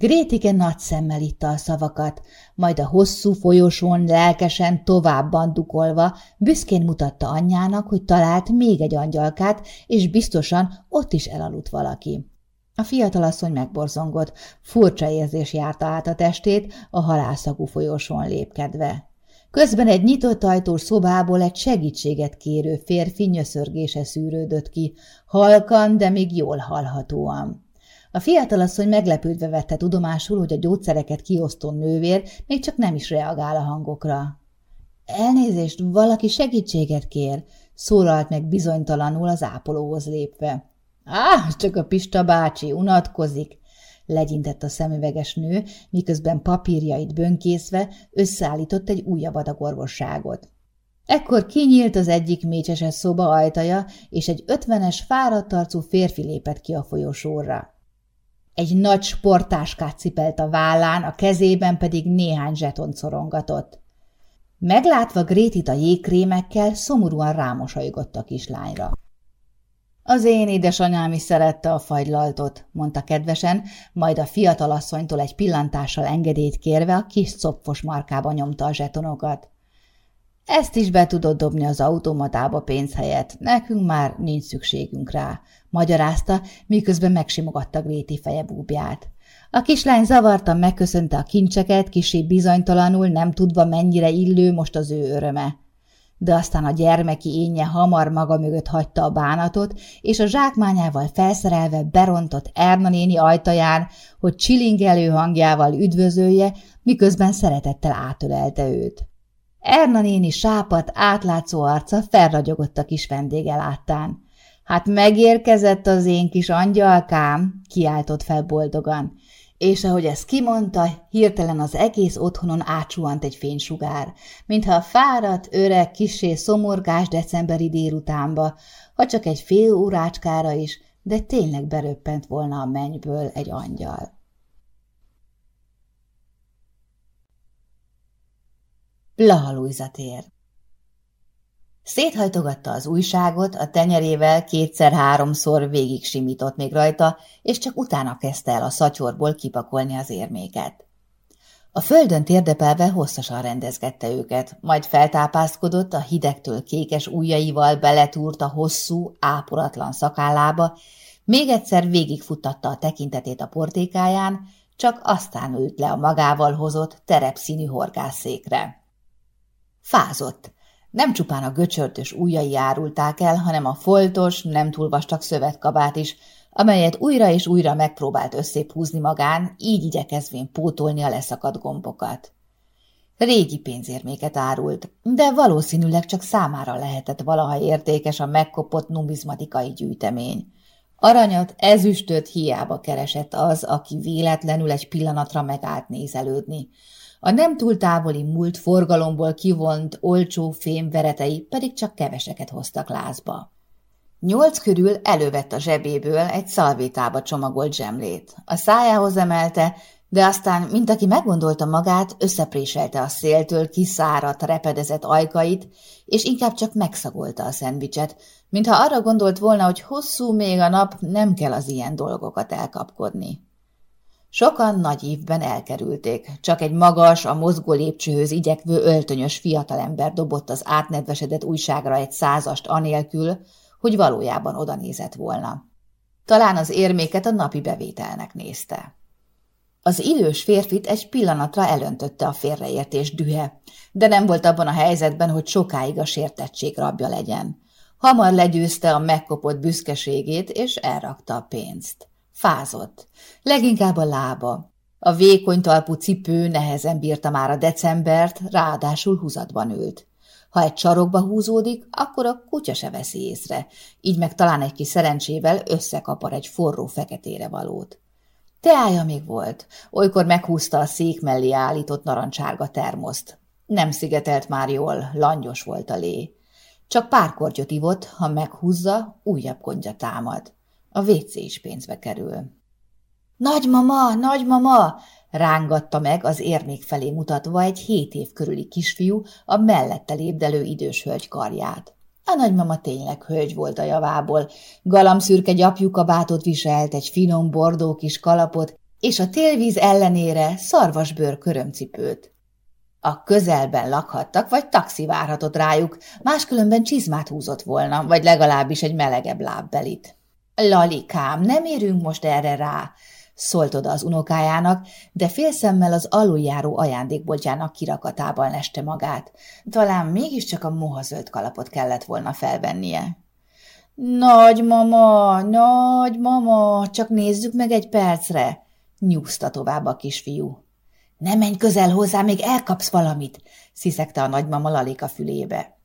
Grétike nagy szemmel itta a szavakat, majd a hosszú folyosón lelkesen tovább bandukolva büszkén mutatta anyjának, hogy talált még egy angyalkát, és biztosan ott is elaludt valaki. A fiatalasszony megborzongott, furcsa érzés járta át a testét, a halászagú folyosón lépkedve. Közben egy nyitott ajtós szobából egy segítséget kérő férfi nyöszörgése szűrődött ki, halkan, de még jól hallhatóan. A fiatalasszony meglepődve vette tudomásul, hogy a gyógyszereket kiosztó nővér még csak nem is reagál a hangokra. Elnézést, valaki segítséget kér, szólalt meg bizonytalanul az ápolóhoz lépve. Á, csak a Pista bácsi, unatkozik, legyintett a szemüveges nő, miközben papírjait bönkészve összeállított egy újabb adag orvosságot. Ekkor kinyílt az egyik mécseses szoba ajtaja, és egy ötvenes, fáradt arcú férfi lépett ki a folyosóra. Egy nagy sportáskát cipelt a vállán, a kezében pedig néhány zsetont szorongatott. Meglátva Grétit a jégkrémekkel, szomorúan rámosolygott a kislányra. Az én édesanyám is szerette a fagylaltot, mondta kedvesen, majd a fiatalasszonytól egy pillantással engedélyt kérve a kis copfos markába nyomta a zsetonokat. Ezt is be tudod dobni az automatába pénz helyett, nekünk már nincs szükségünk rá, magyarázta, miközben megsimogatta Gréti feje búbját. A kislány zavartan megköszönte a kincseket, kisé bizonytalanul, nem tudva mennyire illő most az ő öröme de aztán a gyermeki énje hamar maga mögött hagyta a bánatot, és a zsákmányával felszerelve berontott Erna néni ajtaján, hogy csilingelő hangjával üdvözölje, miközben szeretettel átölelte őt. Erna néni sápat, átlátszó arca felragyogott a kis vendége láttán. Hát megérkezett az én kis angyalkám, kiáltott fel boldogan és ahogy ezt kimondta, hirtelen az egész otthonon átsuhant egy fénysugár, mintha a fáradt, öreg, kisé szomorgás decemberi délutánba, ha csak egy fél órácskára is, de tényleg beröppent volna a mennyből egy angyal. Blaha Luisa tér Széthajtogatta az újságot, a tenyerével kétszer-háromszor végig simított még rajta, és csak utána kezdte el a szatyorból kipakolni az érméket. A földön térdepelve hosszasan rendezgette őket, majd feltápászkodott, a hidegtől kékes ujjaival beletúrt a hosszú, ápolatlan szakállába, még egyszer végigfuttatta a tekintetét a portékáján, csak aztán ült le a magával hozott terepszínű horgászszékre. Fázott, nem csupán a göcsörtös ujjai árulták el, hanem a foltos, nem túl vastag szövetkabát is, amelyet újra és újra megpróbált összép magán, így igyekezvén pótolni a leszakadt gombokat. Régi pénzérméket árult, de valószínűleg csak számára lehetett valaha értékes a megkopott numizmatikai gyűjtemény. Aranyat, ezüstöt hiába keresett az, aki véletlenül egy pillanatra megállt nézelődni. A nem túl távoli múlt forgalomból kivont olcsó fémveretei pedig csak keveseket hoztak lázba. Nyolc körül elővett a zsebéből egy szalvétába csomagolt zsemlét. A szájához emelte, de aztán, mint aki meggondolta magát, összepréselte a széltől kiszáradt, repedezett ajkait, és inkább csak megszagolta a szendvicset, mintha arra gondolt volna, hogy hosszú még a nap, nem kell az ilyen dolgokat elkapkodni. Sokan nagy évben elkerülték, csak egy magas, a mozgó lépcsőhöz igyekvő öltönyös fiatalember dobott az átnedvesedett újságra egy százast anélkül, hogy valójában oda nézett volna. Talán az érméket a napi bevételnek nézte. Az idős férfit egy pillanatra elöntötte a félreértés dühe, de nem volt abban a helyzetben, hogy sokáig a sértettség rabja legyen. Hamar legyőzte a megkopott büszkeségét, és elrakta a pénzt. Fázott. Leginkább a lába. A vékony talpú cipő nehezen bírta már a decembert, ráadásul húzatban ült. Ha egy sarokba húzódik, akkor a kutya se veszi észre, így meg talán egy kis szerencsével összekapar egy forró feketére valót. Teája még volt, olykor meghúzta a szék mellé állított narancsárga termoszt. Nem szigetelt már jól, langyos volt a lé. Csak pár kortyot ivott, ha meghúzza, újabb kondja támad. A WC is pénzbe kerül. Nagymama, nagymama! rángatta meg az érmék felé mutatva egy hét év körüli kisfiú a mellette lépdelő idős hölgy karját. A nagymama tényleg hölgy volt a javából, galamszürke gyapjukabátot viselt, egy finom bordó kis kalapot, és a télvíz ellenére szarvasbőr körömcipőt. A közelben lakhattak, vagy taxi várhatott rájuk, máskülönben csizmát húzott volna, vagy legalábbis egy melegebb lábbelit. Lalikám, nem érünk most erre rá, szólt oda az unokájának, de félszemmel az aluljáró ajándékboltjának kirakatában leste magát. Talán mégiscsak a mohazöld kalapot kellett volna felvennie. Nagymama, nagymama, csak nézzük meg egy percre, nyúzta tovább a kisfiú. Ne menj közel hozzá, még elkapsz valamit, sziszegte a nagymama Lalika fülébe.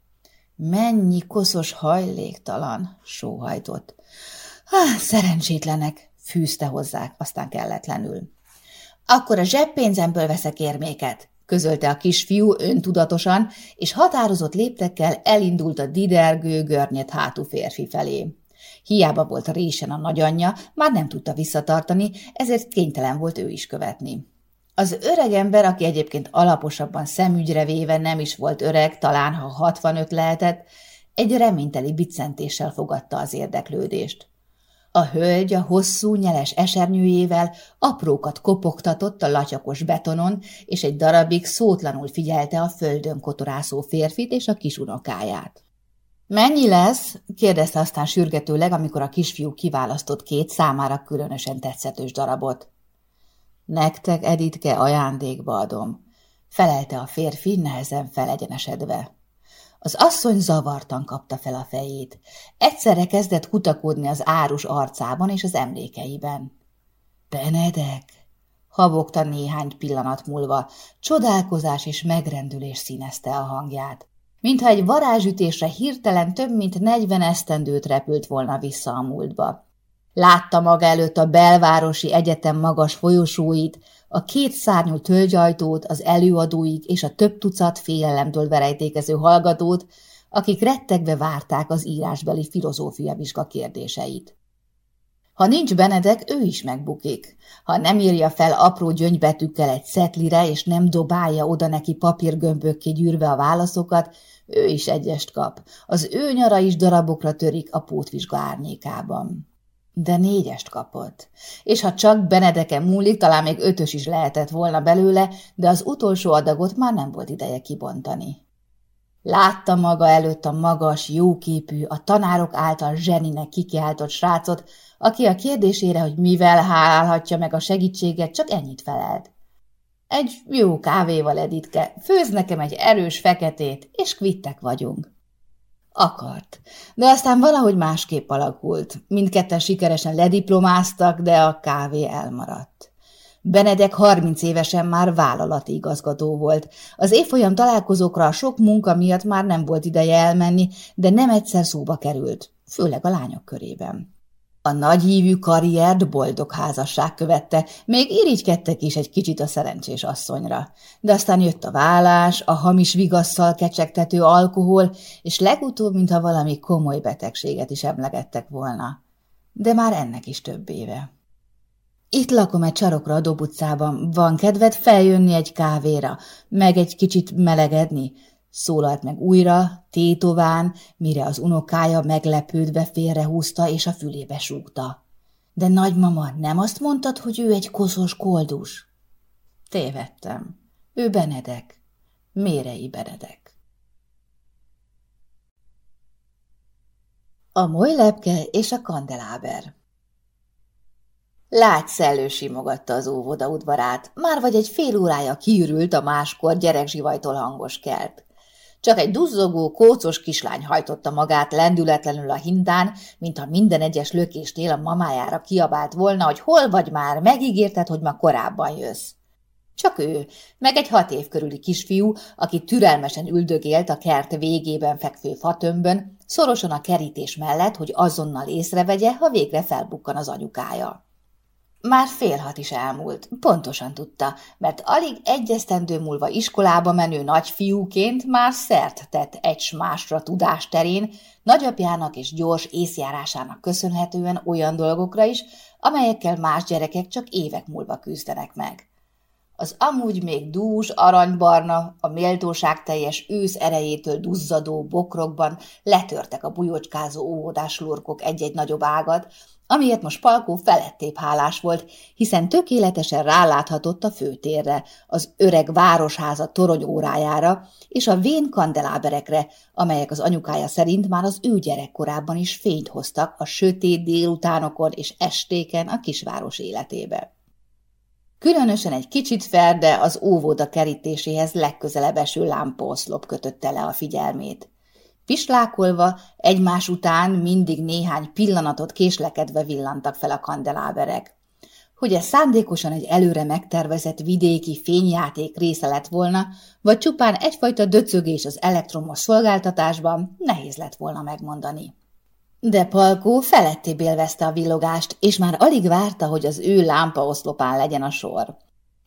Mennyi koszos hajléktalan, sóhajtott. Ah, szerencsétlenek, fűzte hozzá, aztán kelletlenül. Akkor a zseppénzemből veszek érméket, közölte a kisfiú öntudatosan, és határozott léptekkel elindult a didergő, görnyet hátú férfi felé. Hiába volt résen a nagyanyja, már nem tudta visszatartani, ezért kénytelen volt ő is követni. Az öreg ember, aki egyébként alaposabban szemügyre véve nem is volt öreg, talán ha 65 lehetett, egy reményteli biccentéssel fogadta az érdeklődést. A hölgy a hosszú, nyeles esernyőjével aprókat kopogtatott a latyakos betonon, és egy darabig szótlanul figyelte a földön kotorászó férfit és a kisunokáját. Mennyi lesz? kérdezte aztán sürgetőleg, amikor a kisfiú kiválasztott két számára különösen tetszetős darabot. Nektek, Editke, ajándékba adom, felelte a férfi nehezen felegyenesedve. Az asszony zavartan kapta fel a fejét. Egyszerre kezdett kutakodni az árus arcában és az emlékeiben. Benedek! habogta néhány pillanat múlva, csodálkozás és megrendülés színezte a hangját. Mintha egy varázsütésre hirtelen több mint negyven esztendőt repült volna vissza a múltba. Látta maga előtt a belvárosi egyetem magas folyosóit, a két szárnyú tölgyajtót, az előadóik és a több tucat félelemtől verejtékező hallgatót, akik rettegve várták az írásbeli filozófia vizsga kérdéseit. Ha nincs Benedek, ő is megbukik. Ha nem írja fel apró gyöngybetűkkel egy szetlire, és nem dobálja oda neki papírgömbökké gyűrve a válaszokat, ő is egyest kap. Az ő nyara is darabokra törik a pótvizsga árnyékában de négyest kapott. És ha csak Benedeke múlik, talán még ötös is lehetett volna belőle, de az utolsó adagot már nem volt ideje kibontani. Látta maga előtt a magas, jóképű, a tanárok által zseninek kikiáltott srácot, aki a kérdésére, hogy mivel hálálhatja meg a segítséget, csak ennyit felelt. Egy jó kávéval, Editke, főz nekem egy erős feketét, és kvittek vagyunk. Akart. De aztán valahogy másképp alakult. Mindketten sikeresen lediplomáztak, de a kávé elmaradt. Benedek 30 évesen már vállalati igazgató volt. Az évfolyam találkozókra a sok munka miatt már nem volt ideje elmenni, de nem egyszer szóba került, főleg a lányok körében. A nagyhívű karriert boldog házasság követte, még irigykedtek is egy kicsit a szerencsés asszonyra. De aztán jött a vállás, a hamis vigasszal kecsegtető alkohol, és legutóbb, mintha valami komoly betegséget is emlegettek volna. De már ennek is több éve. Itt lakom egy csarokra a Dob utcában. Van kedved feljönni egy kávéra, meg egy kicsit melegedni? Szólalt meg újra, tétován, mire az unokája meglepődve félrehúzta és a fülébe súgta. De nagymama, nem azt mondtad, hogy ő egy koszos koldus? Tévedtem. Ő Benedek. Mérei Benedek. A molylepke és a kandeláber Lágy szellő simogatta az óvoda udvarát, már vagy egy fél órája kiürült a máskor gyerekzsivajtól hangos kert. Csak egy duzzogó, kócos kislány hajtotta magát lendületlenül a hintán, mintha minden egyes lökésnél a mamájára kiabált volna, hogy hol vagy már, megígérted, hogy ma korábban jössz. Csak ő, meg egy hat év körüli kisfiú, aki türelmesen üldögélt a kert végében fekvő fatömbön, szorosan a kerítés mellett, hogy azonnal észrevegye, ha végre felbukkan az anyukája. Már fél hat is elmúlt, pontosan tudta, mert alig egy esztendő múlva iskolába menő nagyfiúként már szert tett egy másra tudás terén, nagyapjának és gyors észjárásának köszönhetően olyan dolgokra is, amelyekkel más gyerekek csak évek múlva küzdenek meg. Az amúgy még dús, aranybarna, a méltóság teljes ősz erejétől duzzadó bokrokban letörtek a bujocskázó óvodás lurkok egy-egy nagyobb ágat, amiért most Palkó felettébb hálás volt, hiszen tökéletesen ráláthatott a főtérre, az öreg városháza toronyórájára és a vén kandeláberekre, amelyek az anyukája szerint már az ő gyerekkorában is fényt hoztak a sötét délutánokon és estéken a kisváros életébe. Különösen egy kicsit Ferde az óvoda kerítéséhez legközelebb eső lámpaoszlop kötötte le a figyelmét. Pislákolva, egymás után mindig néhány pillanatot késlekedve villantak fel a kandeláberek. Hogy ez szándékosan egy előre megtervezett vidéki fényjáték része lett volna, vagy csupán egyfajta döcögés az elektromos szolgáltatásban, nehéz lett volna megmondani. De Palkó feletté élvezte a villogást, és már alig várta, hogy az ő lámpaoszlopán legyen a sor.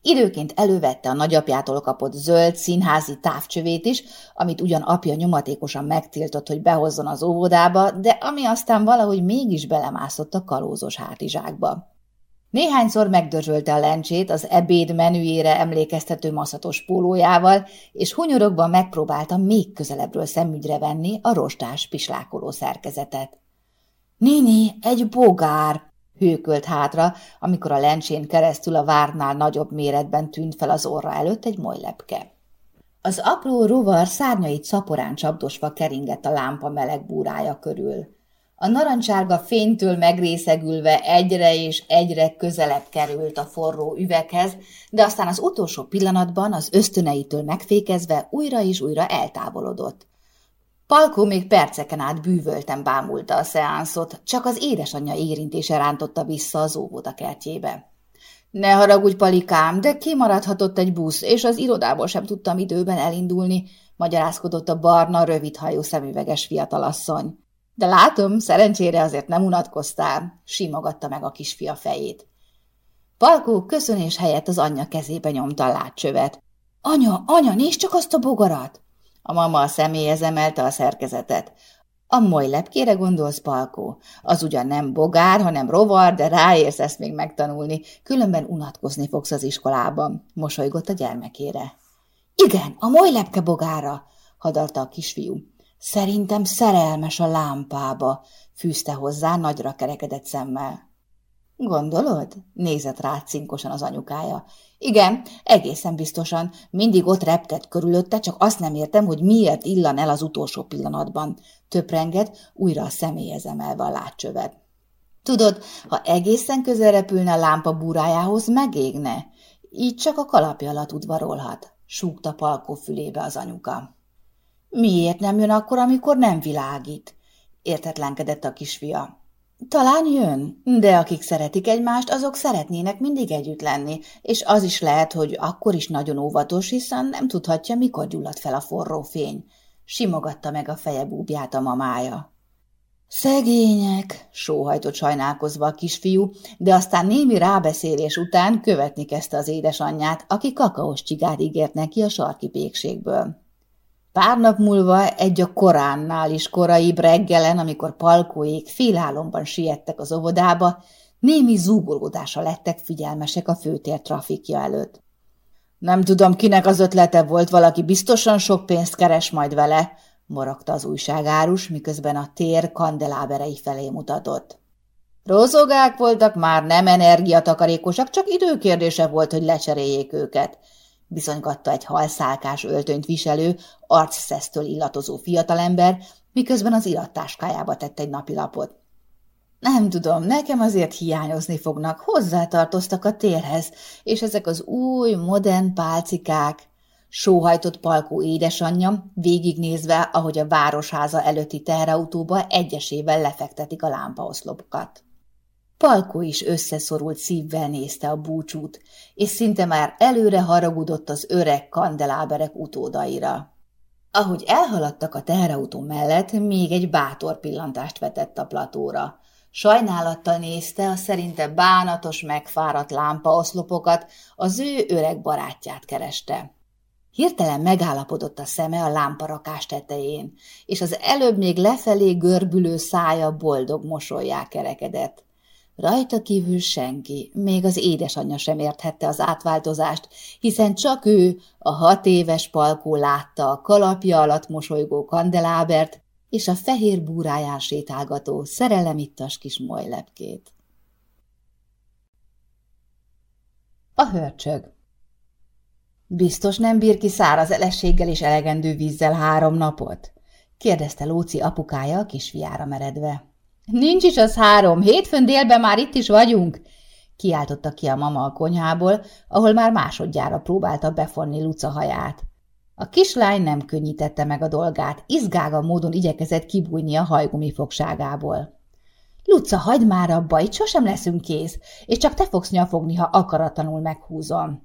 Időként elővette a nagyapjától kapott zöld színházi távcsövét is, amit ugyan apja nyomatékosan megtiltott, hogy behozzon az óvodába, de ami aztán valahogy mégis belemászott a kalózos hátizsákba. Néhányszor megdörzsölte a lencsét az ebéd menüjére emlékeztető maszatos pólójával, és hunyorokban megpróbálta még közelebbről szemügyre venni a rostás pislákoló szerkezetet. – Nini, egy bogár! Hőkölt hátra, amikor a lencsén keresztül a várnál nagyobb méretben tűnt fel az orra előtt egy molylepke. Az apró rovar szárnyait szaporán csapdosva keringett a lámpa meleg búrája körül. A narancsárga fénytől megrészegülve egyre és egyre közelebb került a forró üveghez, de aztán az utolsó pillanatban az ösztöneitől megfékezve újra és újra eltávolodott. Palkó még perceken át bűvölten bámulta a szeánszot, csak az édesanyja érintése rántotta vissza az óvoda kertjébe. Ne haragudj, Palikám, de kimaradhatott egy busz, és az irodából sem tudtam időben elindulni, magyarázkodott a barna, rövidhajú szemüveges fiatalasszony. De látom, szerencsére azért nem unatkoztál, simogatta meg a kisfia fejét. Palkó köszönés helyett az anyja kezébe nyomta a látcsövet. Anya, anya, nézd csak azt a bogarat! A mama a személyhez emelte a szerkezetet. A moly lepkére gondolsz, Palkó? Az ugyan nem bogár, hanem rovar, de ráérsz ezt még megtanulni, különben unatkozni fogsz az iskolában, mosolygott a gyermekére. Igen, a moly lepke bogára, hadarta a kisfiú. Szerintem szerelmes a lámpába, fűzte hozzá nagyra kerekedett szemmel. Gondolod? Nézett rá cinkosan az anyukája. Igen, egészen biztosan. Mindig ott reptett körülötte, csak azt nem értem, hogy miért illan el az utolsó pillanatban. Töprengett, újra a személyhez emelve a látcsövet. Tudod, ha egészen közel repülne a lámpa búrájához, megégne. Így csak a kalapja alatt udvarolhat, súgta Palkó fülébe az anyuka. Miért nem jön akkor, amikor nem világít? Értetlenkedett a kisfia. Talán jön, de akik szeretik egymást, azok szeretnének mindig együtt lenni, és az is lehet, hogy akkor is nagyon óvatos, hiszen nem tudhatja, mikor gyullad fel a forró fény. Simogatta meg a feje búbját a mamája. Szegények, sóhajtott sajnálkozva a kisfiú, de aztán némi rábeszélés után követni kezdte az édesanyját, aki kakaós csigát ígért neki a sarki pékségből. Pár nap múlva egy a koránnál is korai reggelen, amikor palkóék félálomban siettek az óvodába, némi zúgolódása lettek figyelmesek a főtér trafikja előtt. Nem tudom, kinek az ötlete volt, valaki biztosan sok pénzt keres majd vele, morogta az újságárus, miközben a tér kandeláberei felé mutatott. Rózogák voltak már, nem energiatakarékosak, csak időkérdése volt, hogy lecseréljék őket – bizonygatta egy halszálkás öltönyt viselő, arcszesztől illatozó fiatalember, miközben az irattáskájába tett egy napilapot. Nem tudom, nekem azért hiányozni fognak, hozzátartoztak a térhez, és ezek az új, modern pálcikák. Sóhajtott Palkó édesanyja, végignézve, ahogy a városháza előtti teherautóba egyesével lefektetik a lámpaoszlopokat. Palkó is összeszorult szívvel nézte a búcsút, és szinte már előre haragudott az öreg kandeláberek utódaira. Ahogy elhaladtak a teherautó mellett, még egy bátor pillantást vetett a platóra. Sajnálattal nézte a szerinte bánatos, megfáradt lámpaoszlopokat, az ő öreg barátját kereste. Hirtelen megállapodott a szeme a lámparakás tetején, és az előbb még lefelé görbülő szája boldog mosolyá kerekedett. Rajta kívül senki, még az édesanyja sem érthette az átváltozást, hiszen csak ő, a hat éves palkó látta a kalapja alatt mosolygó kandelábert és a fehér búráján sétálgató, szerelemittas kis molylepkét. A hörcsög Biztos nem bír ki száraz elességgel és elegendő vízzel három napot? kérdezte Lóci apukája a kisfiára meredve. Nincs is az három, hétfőn délben már itt is vagyunk, kiáltotta ki a mama a konyhából, ahol már másodjára próbálta befonni Luca haját. A kislány nem könnyítette meg a dolgát, izgága módon igyekezett kibújni a hajgumi fogságából. Luca, hagyd már abba, itt sosem leszünk kész, és csak te fogsz nyafogni, ha akaratlanul meghúzom.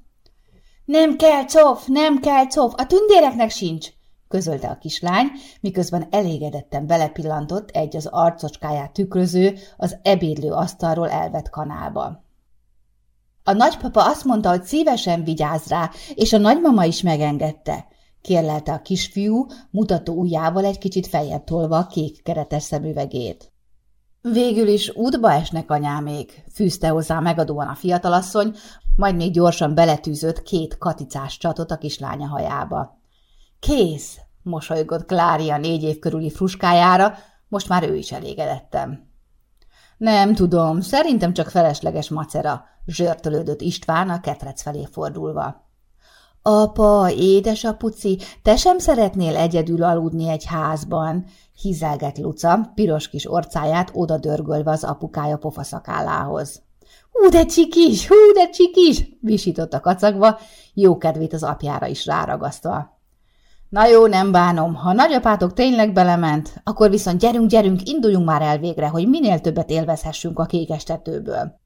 Nem kell, cof, nem kell, cof, a tündéreknek sincs, közölte a kislány, miközben elégedetten belepillantott egy az arcocskáját tükröző, az ebédlő asztalról elvett kanálba. A nagypapa azt mondta, hogy szívesen vigyáz rá, és a nagymama is megengedte, kérlelte a kisfiú, mutató ujjával egy kicsit feljebb tolva a kék keretes szemüvegét. Végül is útba esnek anyámék, fűzte hozzá megadóan a fiatalasszony, majd még gyorsan beletűzött két katicás csatot a kislánya hajába. Kész, mosolygott Klária négy év körüli fruskájára, most már ő is elégedettem. Nem tudom, szerintem csak felesleges macera, zsörtölődött István a ketrec felé fordulva. Apa, édesapuci, te sem szeretnél egyedül aludni egy házban, hízelgett Luca, piros kis orcáját oda dörgölve az apukája pofaszakállához. Hú, de csikis, hú, de csikis, visított a kacagva, jó kedvét az apjára is ráragasztva. Na jó, nem bánom. Ha nagyapátok tényleg belement, akkor viszont gyerünk, gyerünk, induljunk már el végre, hogy minél többet élvezhessünk a kékestetőből.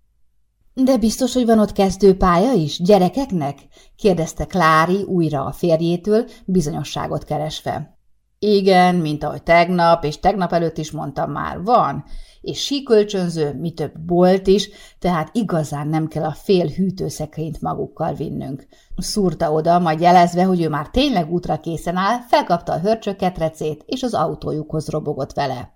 De biztos, hogy van ott kezdőpálya is, gyerekeknek? kérdezte Klári újra a férjétől, bizonyosságot keresve. Igen, mint ahogy tegnap, és tegnap előtt is mondtam már, van, és síkölcsönző, mi több bolt is, tehát igazán nem kell a fél hűtőszekrényt magukkal vinnünk. Szúrta oda, majd jelezve, hogy ő már tényleg útra készen áll, felkapta a hörcsöketrecét, és az autójukhoz robogott vele.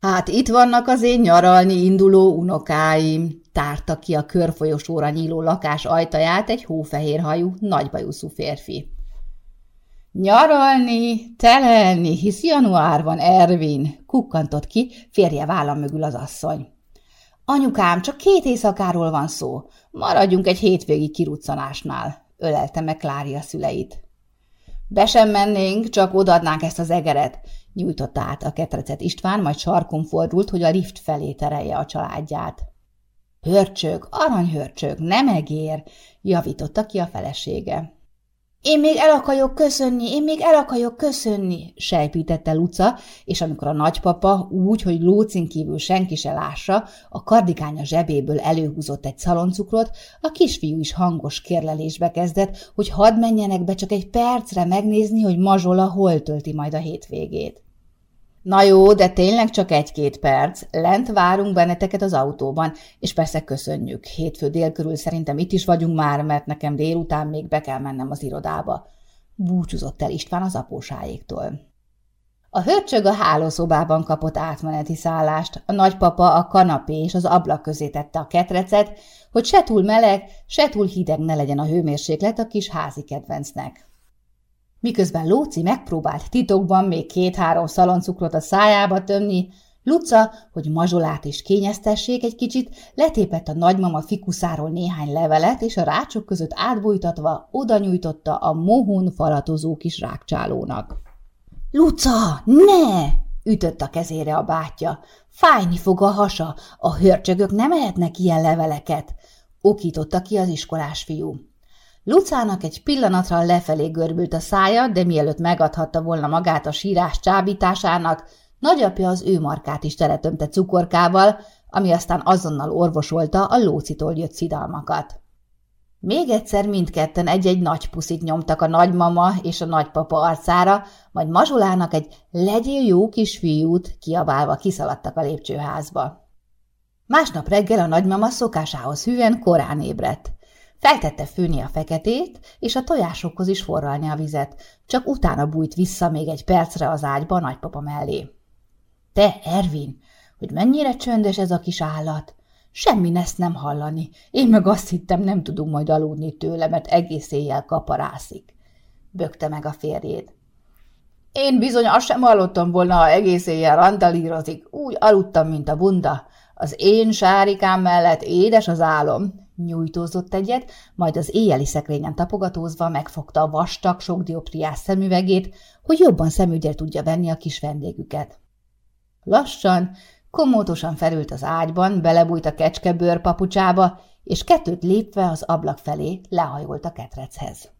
Hát itt vannak az én nyaralni induló unokáim, tárta ki a körfolyosóra nyíló lakás ajtaját egy hófehérhajú, nagybajuszú férfi. Nyaralni, telelni, hisz január van, Ervin, kukkantott ki, férje vállam mögül az asszony. Anyukám, csak két éjszakáról van szó. Maradjunk egy hétvégi kiruccanásnál, ölelte meg Klária szüleit. Be sem mennénk, csak odaadnánk ezt az egeret, nyújtotta át a ketrecet István, majd sarkon fordult, hogy a lift felé terelje a családját. Hörcsög, aranyhörcsög, nem egér, javította ki a felesége. Én még el akarok köszönni, én még el akarok köszönni, sejpítette Luca, és amikor a nagypapa úgy, hogy Lócin kívül senki se lássa, a kardigánya zsebéből előhúzott egy szaloncukrot, a kisfiú is hangos kérlelésbe kezdett, hogy hadd menjenek be csak egy percre megnézni, hogy Mazsola hol tölti majd a hétvégét. Na jó, de tényleg csak egy-két perc. Lent várunk benneteket az autóban, és persze köszönjük. Hétfő dél körül szerintem itt is vagyunk már, mert nekem délután még be kell mennem az irodába. Búcsúzott el István az apósáéktól. A hörcsög a hálószobában kapott átmeneti szállást, a nagypapa a kanapé és az ablak közé tette a ketrecet, hogy se túl meleg, se túl hideg ne legyen a hőmérséklet a kis házi kedvencnek. Miközben Lóci megpróbált titokban még két-három szaloncukrot a szájába tömni, Luca, hogy mazsolát is kényeztessék egy kicsit, letépett a nagymama fikuszáról néhány levelet, és a rácsok között átbújtatva oda nyújtotta a mohun falatozó kis rákcsálónak. – Luca, ne! – ütött a kezére a bátyja. – Fájni fog a hasa, a hörcsögök nem ehetnek ilyen leveleket – okította ki az iskolás fiú. Lucának egy pillanatra lefelé görbült a szája, de mielőtt megadhatta volna magát a sírás csábításának, nagyapja az ő markát is teletömte cukorkával, ami aztán azonnal orvosolta a lócitól jött szidalmakat. Még egyszer mindketten egy-egy nagy puszit nyomtak a nagymama és a nagypapa arcára, majd mazsolának egy legyél jó kisfiút kiabálva kiszaladtak a lépcsőházba. Másnap reggel a nagymama szokásához hűen korán ébredt. Feltette főni a feketét, és a tojásokhoz is forralni a vizet, csak utána bújt vissza még egy percre az ágyba a nagypapa mellé. – Te, Ervin, hogy mennyire csöndes ez a kis állat! Semmi ezt nem hallani. Én meg azt hittem, nem tudunk majd aludni tőle, mert egész éjjel kaparászik. Bökte meg a férjét. Én bizony azt sem hallottam volna, ha egész éjjel randalírozik. Úgy aludtam, mint a bunda. Az én sárikám mellett édes az álom. Nyújtózott egyet, majd az éjjeli szekrényen tapogatózva megfogta a vastag, sok dioptriás szemüvegét, hogy jobban szemügyre tudja venni a kis vendégüket. Lassan, komótosan felült az ágyban, belebújt a kecskebőr papucsába, és kettőt lépve az ablak felé lehajolt a ketrechez.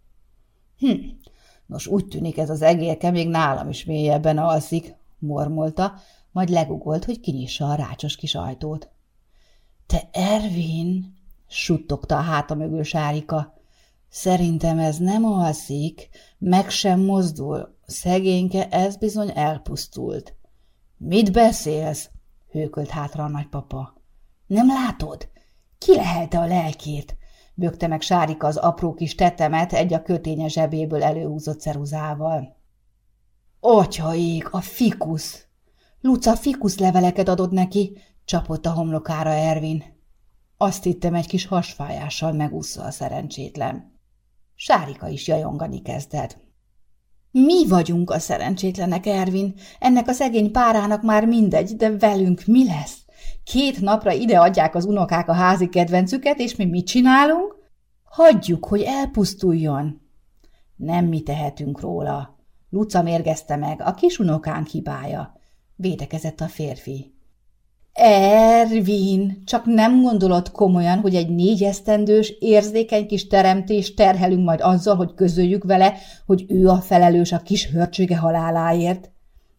Hm, nos úgy tűnik ez az egérke még nálam is mélyebben alszik, mormolta, majd legugolt, hogy kinyissa a rácsos kis ajtót. Te, Ervin, suttogta a háta mögül Sárika. Szerintem ez nem alszik, meg sem mozdul. Szegényke, ez bizony elpusztult. Mit beszélsz? hőkölt hátra a nagypapa. Nem látod? Ki lehelte a lelkét? Bökte meg Sárika az apró kis tetemet egy a köténye zsebéből előhúzott ceruzával. Atyaik, a fikusz! Luca fikusz leveleket adott neki, csapott a homlokára Ervin. Azt hittem, egy kis hasfájással megúszza a szerencsétlen. Sárika is jajongani kezdett. Mi vagyunk a szerencsétlenek, Ervin. Ennek a szegény párának már mindegy, de velünk mi lesz? Két napra ide adják az unokák a házi kedvencüket, és mi mit csinálunk? Hagyjuk, hogy elpusztuljon. Nem mi tehetünk róla. Luca mérgezte meg, a kis unokánk hibája. Védekezett a férfi. Ervin, csak nem gondolod komolyan, hogy egy négy esztendős, érzékeny kis teremtés terhelünk majd azzal, hogy közöljük vele, hogy ő a felelős a kis hörcsöge haláláért?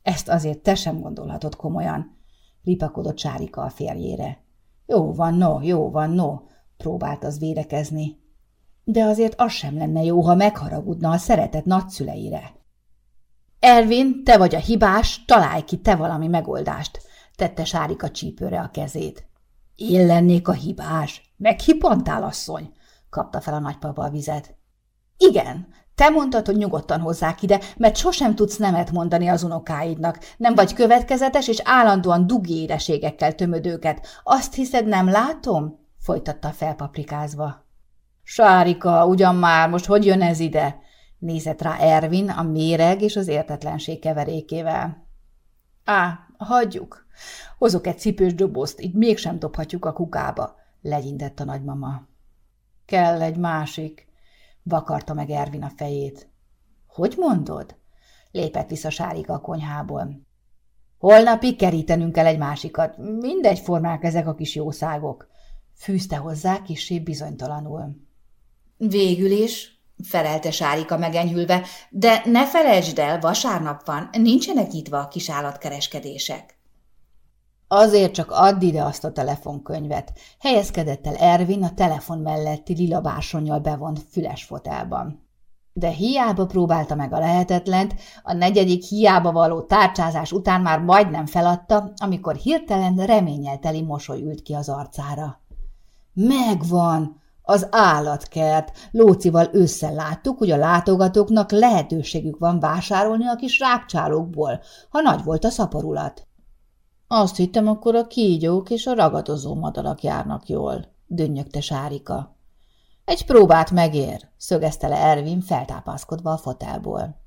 Ezt azért te sem gondolhatod komolyan, ripakodott Sárika a férjére. Jó van, no, jó van, no, próbált az védekezni. De azért az sem lenne jó, ha megharagudna a szeretet nagyszüleire. Ervin, te vagy a hibás, találj ki te valami megoldást – tette Sárika csípőre a kezét. Én lennék a hibás. Meghipantál, asszony? kapta fel a nagypapa a vizet. Igen, te mondtad, hogy nyugodtan hozzák ide, mert sosem tudsz nemet mondani az unokáidnak. Nem vagy következetes, és állandóan dugi éreségekkel tömöd őket. Azt hiszed, nem látom? folytatta felpaprikázva. Sárika, ugyan már, most hogy jön ez ide? Nézett rá Ervin a méreg és az értetlenség keverékével. Á, hagyjuk, Hozok egy cipős dobozt, így mégsem dobhatjuk a kukába, legyintett a nagymama. Kell egy másik, vakarta meg Ervin a fejét. Hogy mondod? Lépett vissza Sárika a konyhából. Holnapig kerítenünk kell egy másikat. Mindegy formák ezek a kis jószágok. Fűzte hozzá kissé bizonytalanul. Végül is, felelte Sárika megenyhülve, de ne felejtsd el, vasárnap van, nincsenek nyitva a kis állatkereskedések. Azért csak add ide azt a telefonkönyvet. Helyezkedett el Ervin a telefon melletti lila bársonyjal bevont füles fotelban. De hiába próbálta meg a lehetetlent, a negyedik hiába való tárcsázás után már majdnem feladta, amikor hirtelen reményelteli mosoly ült ki az arcára. Megvan! Az állatkert. Lócival ősszel láttuk, hogy a látogatóknak lehetőségük van vásárolni a kis rákcsálókból, ha nagy volt a szaporulat. Azt hittem, akkor a kígyók és a ragadozó madarak járnak jól, dünnyögte Sárika. Egy próbát megér, szögezte le Ervin feltápászkodva a fotelból.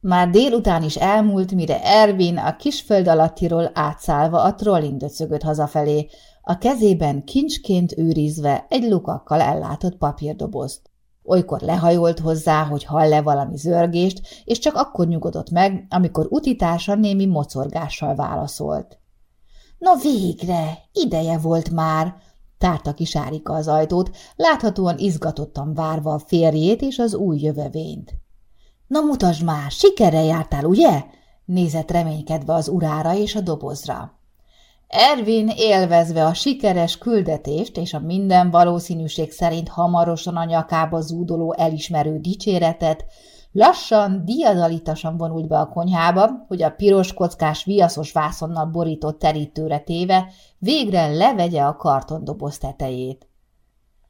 Már délután is elmúlt, mire Ervin a kisföld alattiról átszállva a döcögött hazafelé, a kezében kincsként őrizve egy lukakkal ellátott papírdobozt. Olykor lehajolt hozzá, hogy hall-e valami zörgést, és csak akkor nyugodott meg, amikor utitársa némi mocorgással válaszolt. No végre, ideje volt már, tárta ki Sárika az ajtót, láthatóan izgatottan várva a férjét és az új jövevényt. Na mutasd már, sikerrel jártál, ugye? nézett reménykedve az urára és a dobozra. Ervin élvezve a sikeres küldetést és a minden valószínűség szerint hamarosan a nyakába zúdoló elismerő dicséretet, lassan, diadalitasan vonult be a konyhába, hogy a piros kockás viaszos vászonnal borított terítőre téve végre levegye a kartondoboz tetejét.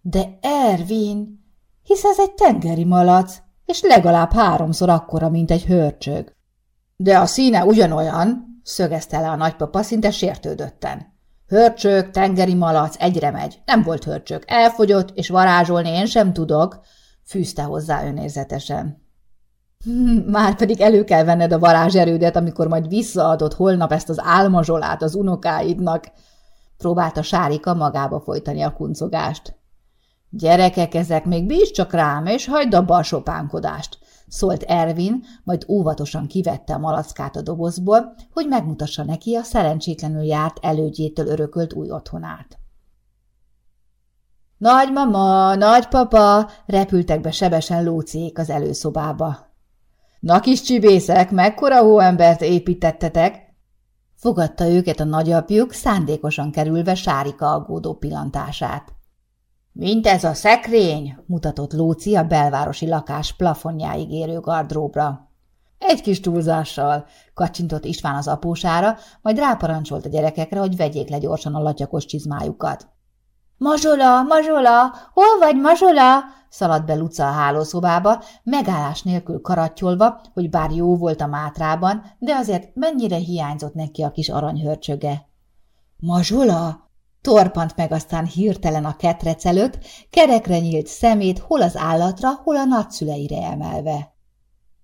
De Ervin, hisz ez egy tengeri malac, és legalább háromszor akkora, mint egy hörcsög. De a színe ugyanolyan, szögezte le a nagypapa szinte sértődötten. Hörcsök, tengeri malac, egyre megy. Nem volt hörcsök, elfogyott, és varázsolni én sem tudok, fűzte hozzá önérzetesen. Már pedig elő kell venned a varázserődet, amikor majd visszaadod holnap ezt az álmazsolát az unokáidnak, próbálta Sárika magába folytani a kuncogást. Gyerekek ezek, még bízd csak rám, és hagyd abba a sopánkodást szólt Ervin, majd óvatosan kivette a malackát a dobozból, hogy megmutassa neki a szerencsétlenül járt elődjétől örökölt új otthonát. Nagymama, nagypapa, repültek be sebesen lóciék az előszobába. Na kis csibészek, mekkora hóembert építettetek? Fogadta őket a nagyapjuk, szándékosan kerülve Sárika aggódó pillantását. Mint ez a szekrény, mutatott Lóci a belvárosi lakás plafonjáig érő gardróbra. Egy kis túlzással, kacsintott István az apósára, majd ráparancsolt a gyerekekre, hogy vegyék le gyorsan a latyakos csizmájukat. Mazsola, Mazsola, hol vagy, Mazsola? szaladt be Luca a hálószobába, megállás nélkül karattyolva, hogy bár jó volt a mátrában, de azért mennyire hiányzott neki a kis aranyhörcsöge. Mazsola? Torpant meg aztán hirtelen a ketrec előtt, kerekre nyílt szemét hol az állatra, hol a nagyszüleire emelve.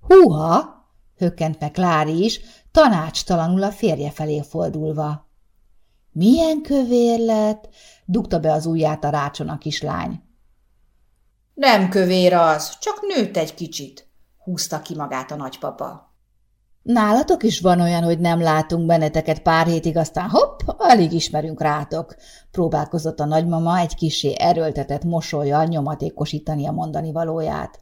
Húha! hökkent meg Klári is, tanácstalanul a férje felé fordulva. Milyen kövér lett? dugta be az ujját a rácson a kislány. Nem kövér az, csak nőtt egy kicsit, húzta ki magát a nagypapa. Nálatok is van olyan, hogy nem látunk benneteket pár hétig, aztán hopp, alig ismerünk rátok. Próbálkozott a nagymama egy kisé erőltetett mosolyjal nyomatékosítani a mondani valóját.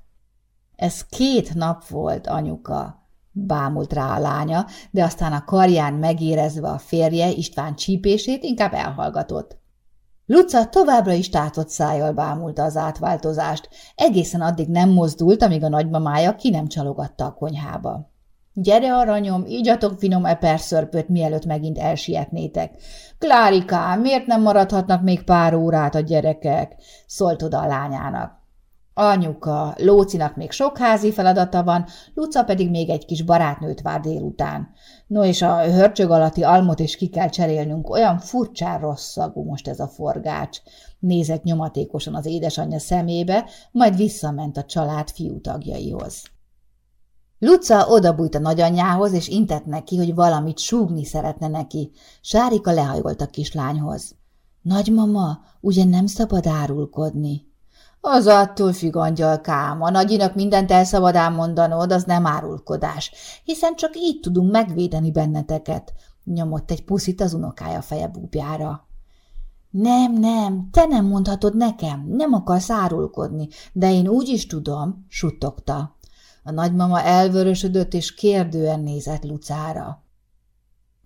Ez két nap volt, anyuka, bámult rá a lánya, de aztán a karján megérezve a férje István csípését inkább elhallgatott. Luca továbbra is tátott szájjal bámulta az átváltozást, egészen addig nem mozdult, amíg a nagymamája ki nem csalogatta a konyhába. Gyere, aranyom, ígyatok finom eperszörpöt, mielőtt megint elsietnétek. Klárikám, miért nem maradhatnak még pár órát a gyerekek? szólt oda a lányának. Anyuka, Lócinak még sok házi feladata van, Luca pedig még egy kis barátnőt vár délután. No és a hörcsög alatti almot is ki kell cserélnünk, olyan furcsán rossz szagú most ez a forgács. Nézett nyomatékosan az édesanyja szemébe, majd visszament a család fiú tagjaihoz. Luca odabújt a nagyanyjához, és intett neki, hogy valamit súgni szeretne neki. Sárika lehajolt a kislányhoz. Nagymama, ugye nem szabad árulkodni? Az attól függ, angyalkám, a nagyinak mindent el szabad mondanod, az nem árulkodás, hiszen csak így tudunk megvédeni benneteket, nyomott egy puszit az unokája feje búbjára. Nem, nem, te nem mondhatod nekem, nem akarsz árulkodni, de én úgy is tudom, suttogta. A nagymama elvörösödött, és kérdően nézett Lucára.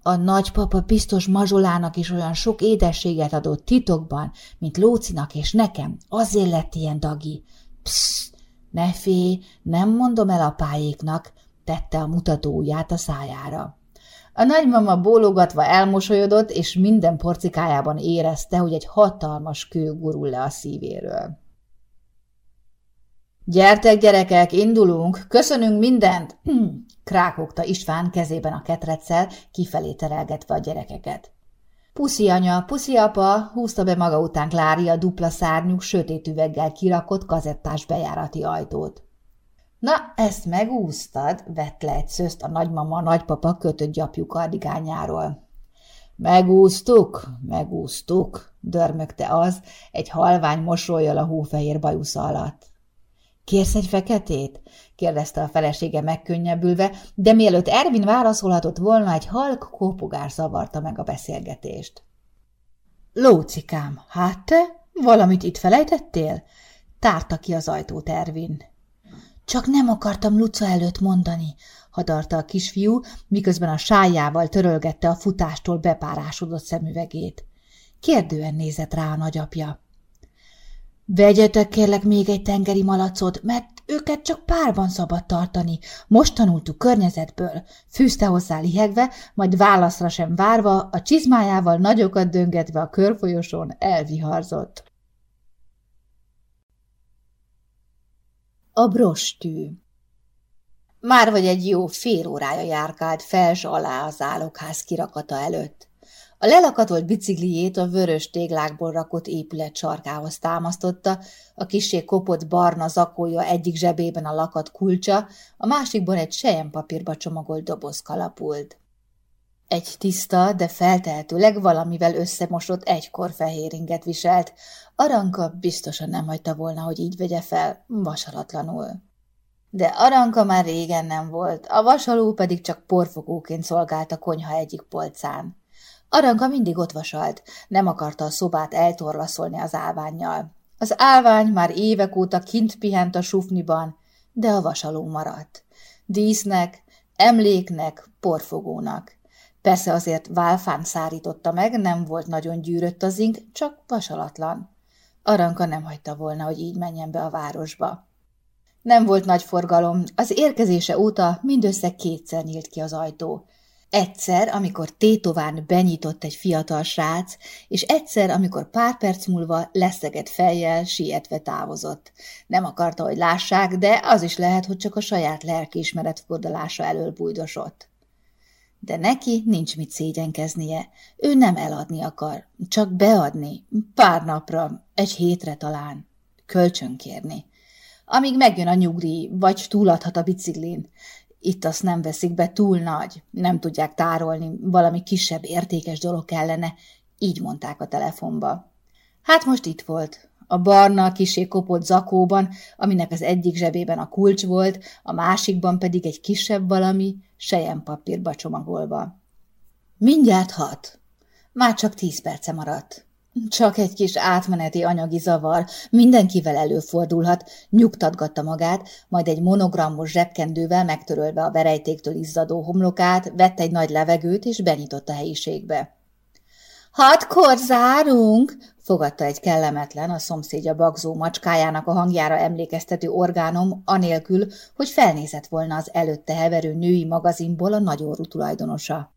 A nagypapa biztos mazsolának is olyan sok édességet adott titokban, mint Lócinak és nekem. Azért lett ilyen dagi. Psz, ne félj, nem mondom el apáéknak, tette a mutatóját a szájára. A nagymama bólogatva elmosolyodott, és minden porcikájában érezte, hogy egy hatalmas kő gurul le a szívéről. Gyertek, gyerekek, indulunk, köszönünk mindent! Krákogta István kezében a ketreccel, kifelé terelgetve a gyerekeket. Puszi anya, puszi apa, húzta be maga után Klári a dupla szárnyú, sötét üveggel kirakott kazettás bejárati ajtót. Na, ezt megúsztad, vett le egy szözt a nagymama a nagypapa kötött gyapjú kardigányáról. Megúsztuk, megúsztuk, dörmögte az, egy halvány mosolyjal a hófehér bajusza alatt. Kérsz egy feketét? kérdezte a felesége megkönnyebbülve, de mielőtt Ervin válaszolhatott volna, egy halk kópogás zavarta meg a beszélgetést. Lócikám, hát te valamit itt felejtettél? Tárta ki az ajtót Ervin. Csak nem akartam Luca előtt mondani. hadarta a kisfiú, miközben a sájával törölgette a futástól bepárásodott szemüvegét. Kérdően nézett rá a nagyapja. Vegyetek kérlek még egy tengeri malacot, mert őket csak párban szabad tartani. Most tanultuk környezetből, fűzte hozzá lihegve, majd válaszra sem várva, a csizmájával nagyokat döngetve a körfolyosón elviharzott. A brostű Már vagy egy jó fél órája járkált fels alá az állokház kirakata előtt. A lelakatolt bicikliét a vörös téglákból rakott épület sarkához támasztotta, a kisé kopott barna zakója egyik zsebében a lakat kulcsa, a másikban egy sejempapírba csomagolt doboz kalapult. Egy tiszta, de feltehetőleg valamivel összemosott egykor fehér inget viselt. Aranka biztosan nem hagyta volna, hogy így vegye fel, vasalatlanul. De Aranka már régen nem volt, a vasaló pedig csak porfogóként szolgált a konyha egyik polcán. Aranka mindig ott vasalt, nem akarta a szobát eltorlaszolni az állványjal. Az állvány már évek óta kint pihent a sufniban, de a vasaló maradt. Dísznek, emléknek, porfogónak. Persze azért válfán szárította meg, nem volt nagyon gyűrött az ink, csak vasalatlan. Aranka nem hagyta volna, hogy így menjen be a városba. Nem volt nagy forgalom, az érkezése óta mindössze kétszer nyílt ki az ajtó. Egyszer, amikor tétován benyitott egy fiatal srác, és egyszer, amikor pár perc múlva leszegett fejjel, sietve távozott. Nem akarta, hogy lássák, de az is lehet, hogy csak a saját lelkiismeret fordalása elől bújdosott. De neki nincs mit szégyenkeznie. Ő nem eladni akar, csak beadni, pár napra, egy hétre talán, kölcsönkérni. Amíg megjön a nyugdíj, vagy túladhat a biciklin, itt azt nem veszik be túl nagy, nem tudják tárolni, valami kisebb értékes dolog kellene, így mondták a telefonba. Hát most itt volt, a barna, kisé kopott zakóban, aminek az egyik zsebében a kulcs volt, a másikban pedig egy kisebb valami, papírba csomagolva. Mindjárt hat. Már csak tíz perce maradt. Csak egy kis átmeneti anyagi zavar, mindenkivel előfordulhat, nyugtatgatta magát, majd egy monogramos zsebkendővel megtörölve a verejtéktől izzadó homlokát, vett egy nagy levegőt és benyitott a helyiségbe. Hatkor zárunk, fogadta egy kellemetlen, a szomszédja bagzó macskájának a hangjára emlékeztető orgánom, anélkül, hogy felnézett volna az előtte heverő női magazinból a nagyorú tulajdonosa.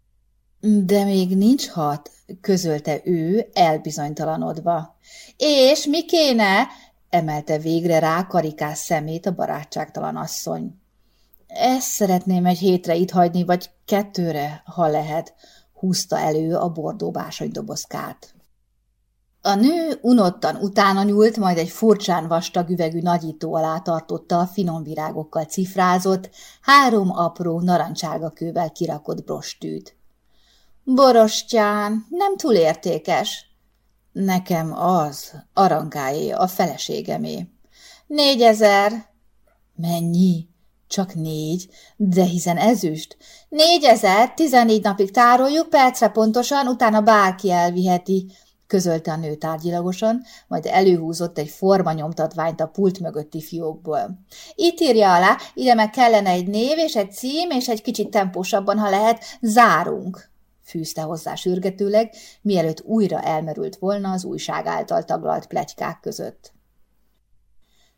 De még nincs hat, közölte ő, elbizonytalanodva. És mi kéne? emelte végre rá karikás szemét a barátságtalan asszony. Ezt szeretném egy hétre itt hagyni, vagy kettőre, ha lehet, húzta elő a bordó dobozkát. A nő unottan utána nyúlt, majd egy furcsán vastag üvegű nagyító alá tartotta a finom virágokkal cifrázott, három apró narancsága kővel kirakott brostűt. Borostyán, nem túl értékes. Nekem az, arankáé, a feleségemé. Négyezer. Mennyi? Csak négy, de hiszen ezüst. Négyezer, tizennégy napig tároljuk, percre pontosan, utána bárki elviheti, közölte a nő tárgyilagosan, majd előhúzott egy formanyomtatványt a pult mögötti fiókból. Itt írja alá, ide meg kellene egy név és egy cím, és egy kicsit tempósabban, ha lehet, zárunk fűzte hozzá sürgetőleg, mielőtt újra elmerült volna az újság által taglalt plegykák között.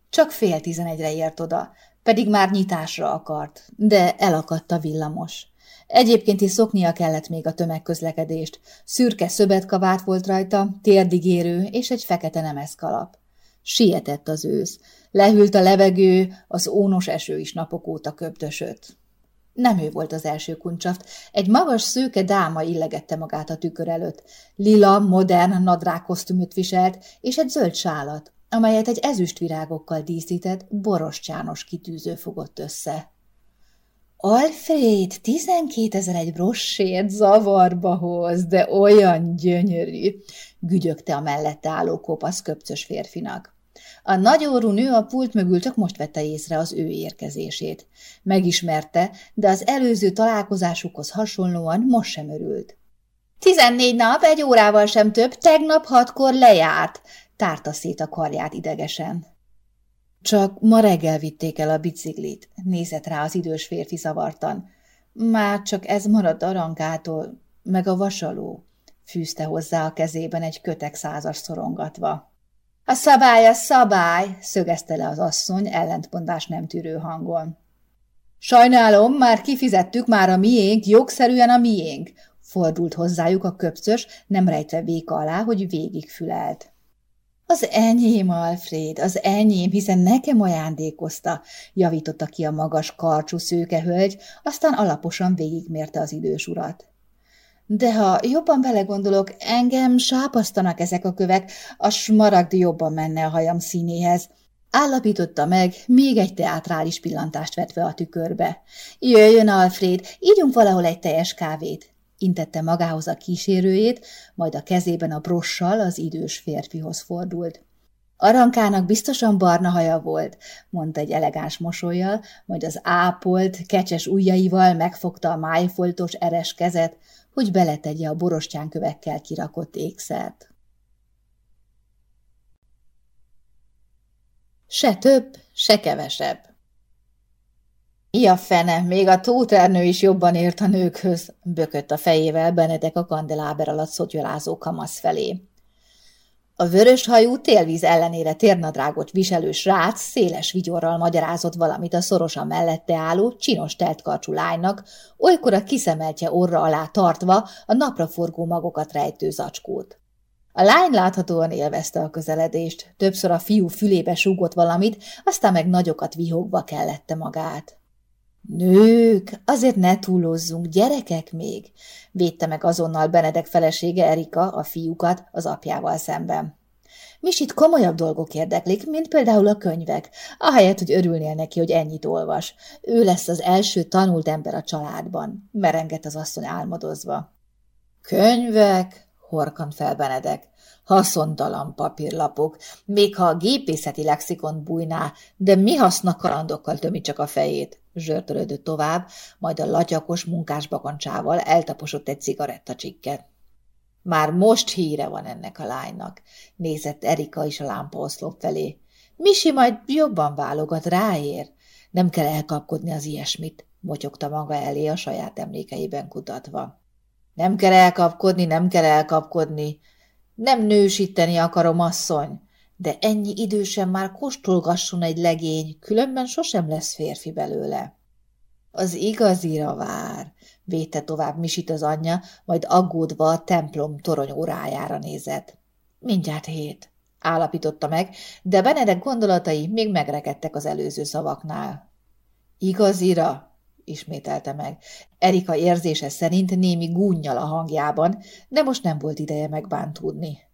Csak fél tizenegyre ért oda, pedig már nyitásra akart, de elakadt a villamos. Egyébként is szoknia kellett még a tömegközlekedést. Szürke szöbetkavát volt rajta, térdigérő és egy fekete nemeszkalap. Sietett az ősz. Lehűlt a levegő, az ónos eső is napok óta köptösött. Nem ő volt az első kuncsaft. Egy magas, szőke dáma illegette magát a tükör előtt. Lila, modern nadrágkosztümöt viselt, és egy zöld sálat, amelyet egy ezüstvirágokkal díszített, borostyános kitűző fogott össze. Alfred, tizenkét ezer egy brossért zavarba hoz, de olyan gyönyörű, gügyögte a mellette álló kopasz köpcös férfinak. A nagyórú nő a pult mögül csak most vette észre az ő érkezését. Megismerte, de az előző találkozásukhoz hasonlóan most sem örült. Tizennégy nap, egy órával sem több, tegnap hatkor lejárt, tárta szét a karját idegesen. Csak ma reggel vitték el a biciklit, nézett rá az idős férfi zavartan. Már csak ez maradt Arankától, meg a vasaló, fűzte hozzá a kezében egy kötek százas szorongatva. A szabály, a szabály, szögezte le az asszony ellentmondás nem tűrő hangon. Sajnálom, már kifizettük, már a miénk, jogszerűen a miénk, fordult hozzájuk a köpcös, nem rejtve véka alá, hogy végigfülelt. Az enyém, Alfred, az enyém, hiszen nekem ajándékozta, javította ki a magas karcsú szőkehölgy, aztán alaposan végigmérte az idős urat. De ha jobban belegondolok, engem sápasztanak ezek a kövek, a smaragd jobban menne a hajam színéhez. Állapította meg, még egy teátrális pillantást vetve a tükörbe. Jöjjön, Alfred, ígyunk valahol egy teljes kávét intette magához a kísérőjét, majd a kezében a brossal az idős férfihoz fordult. Arankának biztosan barna haja volt, mondta egy elegáns mosolyjal, majd az ápolt, kecses ujjaival megfogta a májfoltos eres kezet, hogy beletegye a borostyánkövekkel kirakott ékszert. Se több, se kevesebb. Mi a fene, még a tóternő is jobban ért a nőkhöz, bökött a fejével Benedek a kandeláber alatt szotyolázó kamasz felé. A vörös hajú télvíz ellenére térnadrágot viselő srác széles vigyorral magyarázott valamit a szorosan mellette álló, csinos teltkarcsú lánynak, olykor a kiszemeltje orra alá tartva a napraforgó magokat rejtő zacskót. A lány láthatóan élvezte a közeledést, többször a fiú fülébe súgott valamit, aztán meg nagyokat vihogva kellette magát. Nők, azért ne túlozzunk, gyerekek még, védte meg azonnal Benedek felesége Erika a fiúkat az apjával szemben. Misit komolyabb dolgok érdeklik, mint például a könyvek, ahelyett, hogy örülnél neki, hogy ennyit olvas. Ő lesz az első tanult ember a családban, merengett az asszony álmodozva. Könyvek, horkant fel Benedek haszontalan papírlapok, még ha a gépészeti lexikon bújná, de mi haszna kalandokkal tömi csak a fejét, zsörtölődött tovább, majd a latyakos munkásbakancsával eltaposott egy cigarettacsikket. Már most híre van ennek a lánynak, nézett Erika is a lámpaoszlop felé. Misi majd jobban válogat, ráér. Nem kell elkapkodni az ilyesmit, motyogta maga elé a saját emlékeiben kutatva. Nem kell elkapkodni, nem kell elkapkodni, nem nősíteni akarom, asszony, de ennyi idősen már kóstolgasson egy legény, különben sosem lesz férfi belőle. Az igazira vár, véte tovább Misit az anyja, majd aggódva a templom torony órájára nézett. Mindjárt hét, állapította meg, de Benedek gondolatai még megrekedtek az előző szavaknál. Igazira? ismételte meg. Erika érzése szerint némi gúnnyal a hangjában, de most nem volt ideje megbántódni.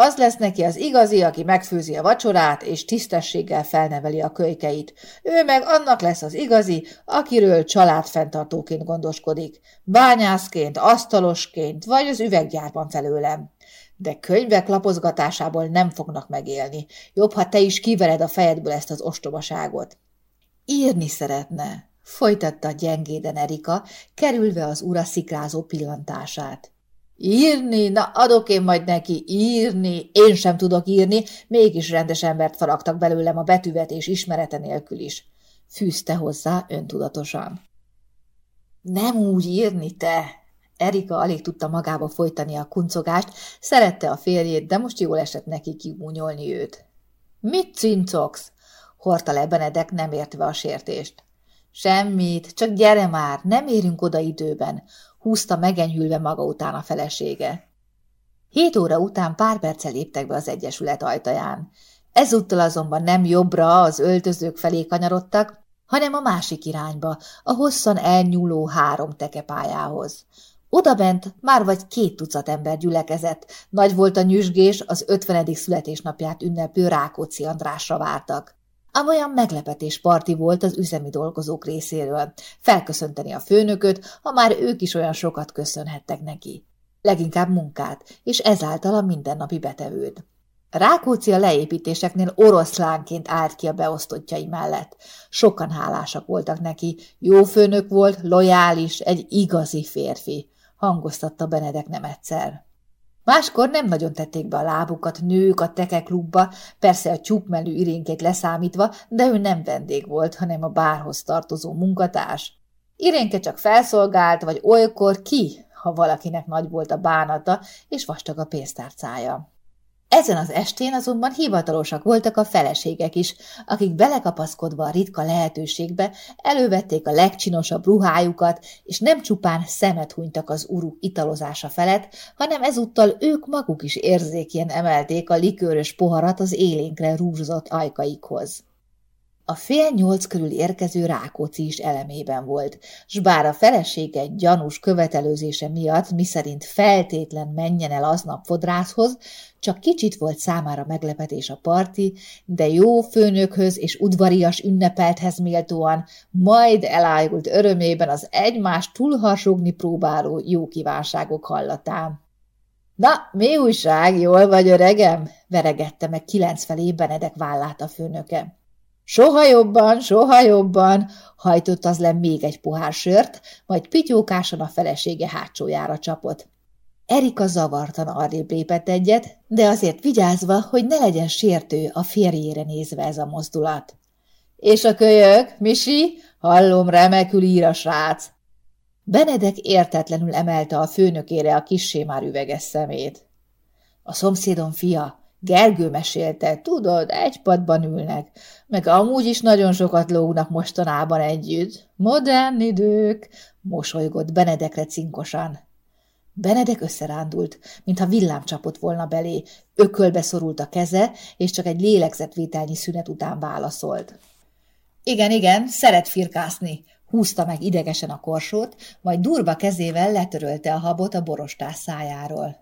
Az lesz neki az igazi, aki megfőzi a vacsorát, és tisztességgel felneveli a kölykeit. Ő meg annak lesz az igazi, akiről családfenntartóként gondoskodik. Bányászként, asztalosként, vagy az üveggyárban felőlem. De könyvek lapozgatásából nem fognak megélni. Jobb, ha te is kivered a fejedből ezt az ostobaságot. Írni szeretne, folytatta gyengéden Erika, kerülve az ura szikrázó pillantását. Írni? Na, adok én majd neki. Írni? Én sem tudok írni, mégis rendes embert faragtak belőlem a betűvetés ismerete nélkül is. Fűzte hozzá öntudatosan. Nem úgy írni, te! Erika alig tudta magába folytani a kuncogást, szerette a férjét, de most jól esett neki kigúnyolni őt. Mit cincogsz? Horta le Benedek, nem értve a sértést. Semmit, csak gyere már, nem érünk oda időben, húzta megenyhülve maga után a felesége. Hét óra után pár perccel léptek be az Egyesület ajtaján. Ezúttal azonban nem jobbra az öltözők felé kanyarodtak, hanem a másik irányba, a hosszan elnyúló három tekepályához. Oda bent már vagy két tucat ember gyülekezett, nagy volt a nyüzsgés, az ötvenedik születésnapját ünneplő Rákóczi Andrásra vártak. Ám olyan meglepetés parti volt az üzemi dolgozók részéről, felköszönteni a főnököt, ha már ők is olyan sokat köszönhettek neki. Leginkább munkát, és ezáltal a mindennapi betevőd. Rákóczi a leépítéseknél oroszlánként állt ki a beosztottjai mellett. Sokan hálásak voltak neki, jó főnök volt, lojális, egy igazi férfi, hangoztatta Benedek nem egyszer. Máskor nem nagyon tették be a lábukat nők a tekeklubba, persze a tyúkmelű irénkét leszámítva, de ő nem vendég volt, hanem a bárhoz tartozó munkatárs. Irénke csak felszolgált, vagy olykor ki, ha valakinek nagy volt a bánata, és vastag a pénztárcája. Ezen az estén azonban hivatalosak voltak a feleségek is, akik belekapaszkodva a ritka lehetőségbe elővették a legcsinosabb ruhájukat, és nem csupán szemet hunytak az uruk italozása felett, hanem ezúttal ők maguk is érzékien emelték a likőrös poharat az élénkre rúzzott ajkaikhoz. A fél nyolc körül érkező Rákóczi is elemében volt, s bár a felesége gyanús követelőzése miatt miszerint feltétlen menjen el aznap fodrászhoz, csak kicsit volt számára meglepetés a parti, de jó főnökhöz és udvarias ünnepelthez méltóan, majd elájult örömében az egymást túlharsogni próbáló jó kívánságok hallatán. Na, mi újság, jól vagy, öregem? veregette meg kilenc felé Benedek vállát a főnöke. Soha jobban, soha jobban, hajtott az le még egy pohár sört, majd pityókásan a felesége hátsójára csapott. Erika zavartan arrébb lépett egyet, de azért vigyázva, hogy ne legyen sértő a férjére nézve ez a mozdulat. És a kölyök, Misi? Hallom, remekül ír a srác. Benedek értetlenül emelte a főnökére a kissé már üveges szemét. A szomszédom fia, Gergő mesélte, tudod, egy padban ülnek, meg amúgy is nagyon sokat lógnak mostanában együtt. Modern idők, mosolygott Benedekre cinkosan. Benedek összerándult, mintha villám csapott volna belé, ökölbe szorult a keze, és csak egy lélegzetvételnyi szünet után válaszolt. Igen, igen, szeret firkászni, húzta meg idegesen a korsót, majd durva kezével letörölte a habot a borostás szájáról.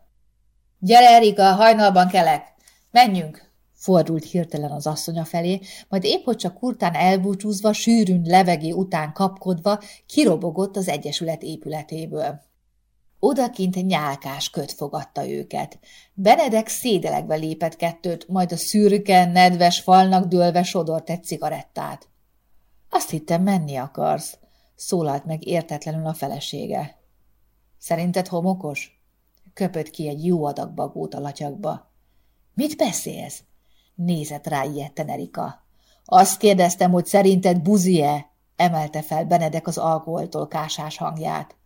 Gyere, Erika, hajnalban kelek! Menjünk! Fordult hirtelen az asszonya felé, majd épp hogy csak kurtán elbúcsúzva, sűrűn levegé után kapkodva, kirobogott az Egyesület épületéből. Odakint nyálkás köt fogadta őket. Benedek szédelegve lépett kettőt, majd a szürke, nedves falnak dőlve sodort egy cigarettát. Azt hittem, menni akarsz, szólalt meg értetlenül a felesége. Szerinted homokos? Köpött ki egy jó adag bagót a latyakba. Mit beszélsz? Nézett rá ilyetten Erika. Azt kérdeztem, hogy szerinted buzie? emelte fel Benedek az alkoholtól kásás hangját.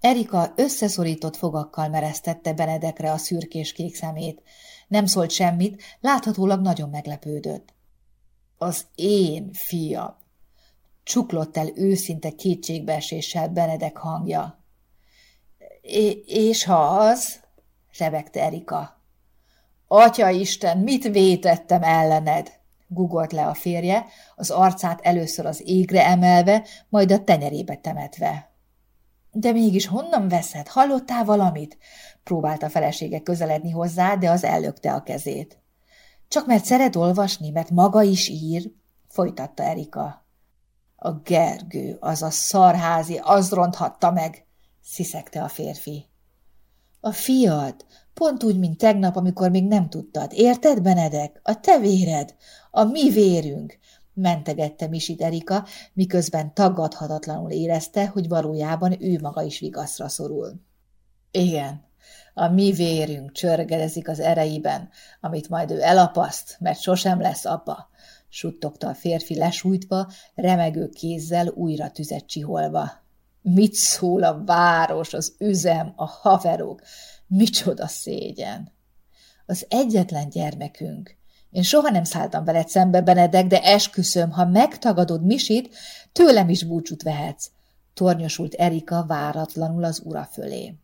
Erika összeszorított fogakkal meresztette Benedekre a szürkés kék szemét. Nem szólt semmit, láthatólag nagyon meglepődött. Az én fiam! Csuklott el őszinte kétségbeeséssel Benedek hangja. É és ha az? rebegte Erika. Atya Isten, mit vétettem ellened? gugolt le a férje, az arcát először az égre emelve, majd a tenyerébe temetve. De mégis honnan veszed? Hallottál valamit? Próbálta a felesége közeledni hozzá, de az ellökte a kezét. Csak mert szeret olvasni, mert maga is ír, folytatta Erika. A Gergő, az a szarházi, az ronthatta meg, sziszegte a férfi. A fiad, Pont úgy, mint tegnap, amikor még nem tudtad. Érted, Benedek? A te véred, a mi vérünk, mentegette Misit Erika, miközben tagadhatatlanul érezte, hogy valójában ő maga is vigaszra szorul. Igen, a mi vérünk csörgedezik az ereiben, amit majd ő elapaszt, mert sosem lesz apa, suttogta a férfi lesújtva, remegő kézzel újra tüzet csiholva. Mit szól a város, az üzem, a haverok? Micsoda szégyen! Az egyetlen gyermekünk. Én soha nem szálltam veled szembe, Benedek, de esküszöm, ha megtagadod Misit, tőlem is búcsút vehetsz, tornyosult Erika váratlanul az ura fölé.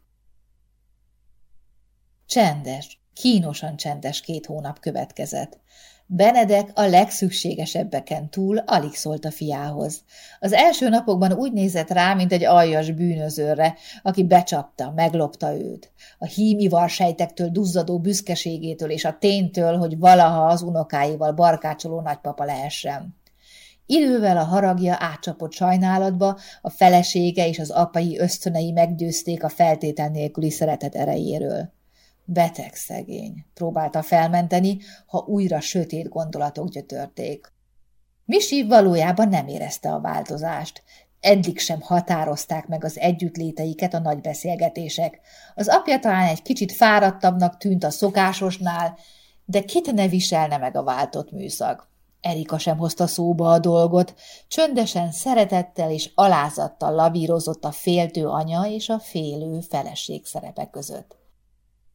Csendes, kínosan csendes két hónap következett. Benedek a legszükségesebbeken túl alig szólt a fiához. Az első napokban úgy nézett rá, mint egy aljas bűnözőre, aki becsapta, meglopta őt. A hímivar sejtektől duzzadó büszkeségétől és a ténytől, hogy valaha az unokáival barkácsoló nagypapa lehessen. Idővel a haragja átcsapott sajnálatba, a felesége és az apai ösztönei meggyőzték a feltétel nélküli szeretet erejéről. Beteg szegény, próbálta felmenteni, ha újra sötét gondolatok gyötörték. Misi valójában nem érezte a változást. eddig sem határozták meg az együttléteiket a nagy beszélgetések. Az apja talán egy kicsit fáradtabbnak tűnt a szokásosnál, de kit ne viselne meg a váltott műszak. Erika sem hozta szóba a dolgot, csöndesen, szeretettel és alázattal lavírozott a féltő anya és a félő feleség szerepe között.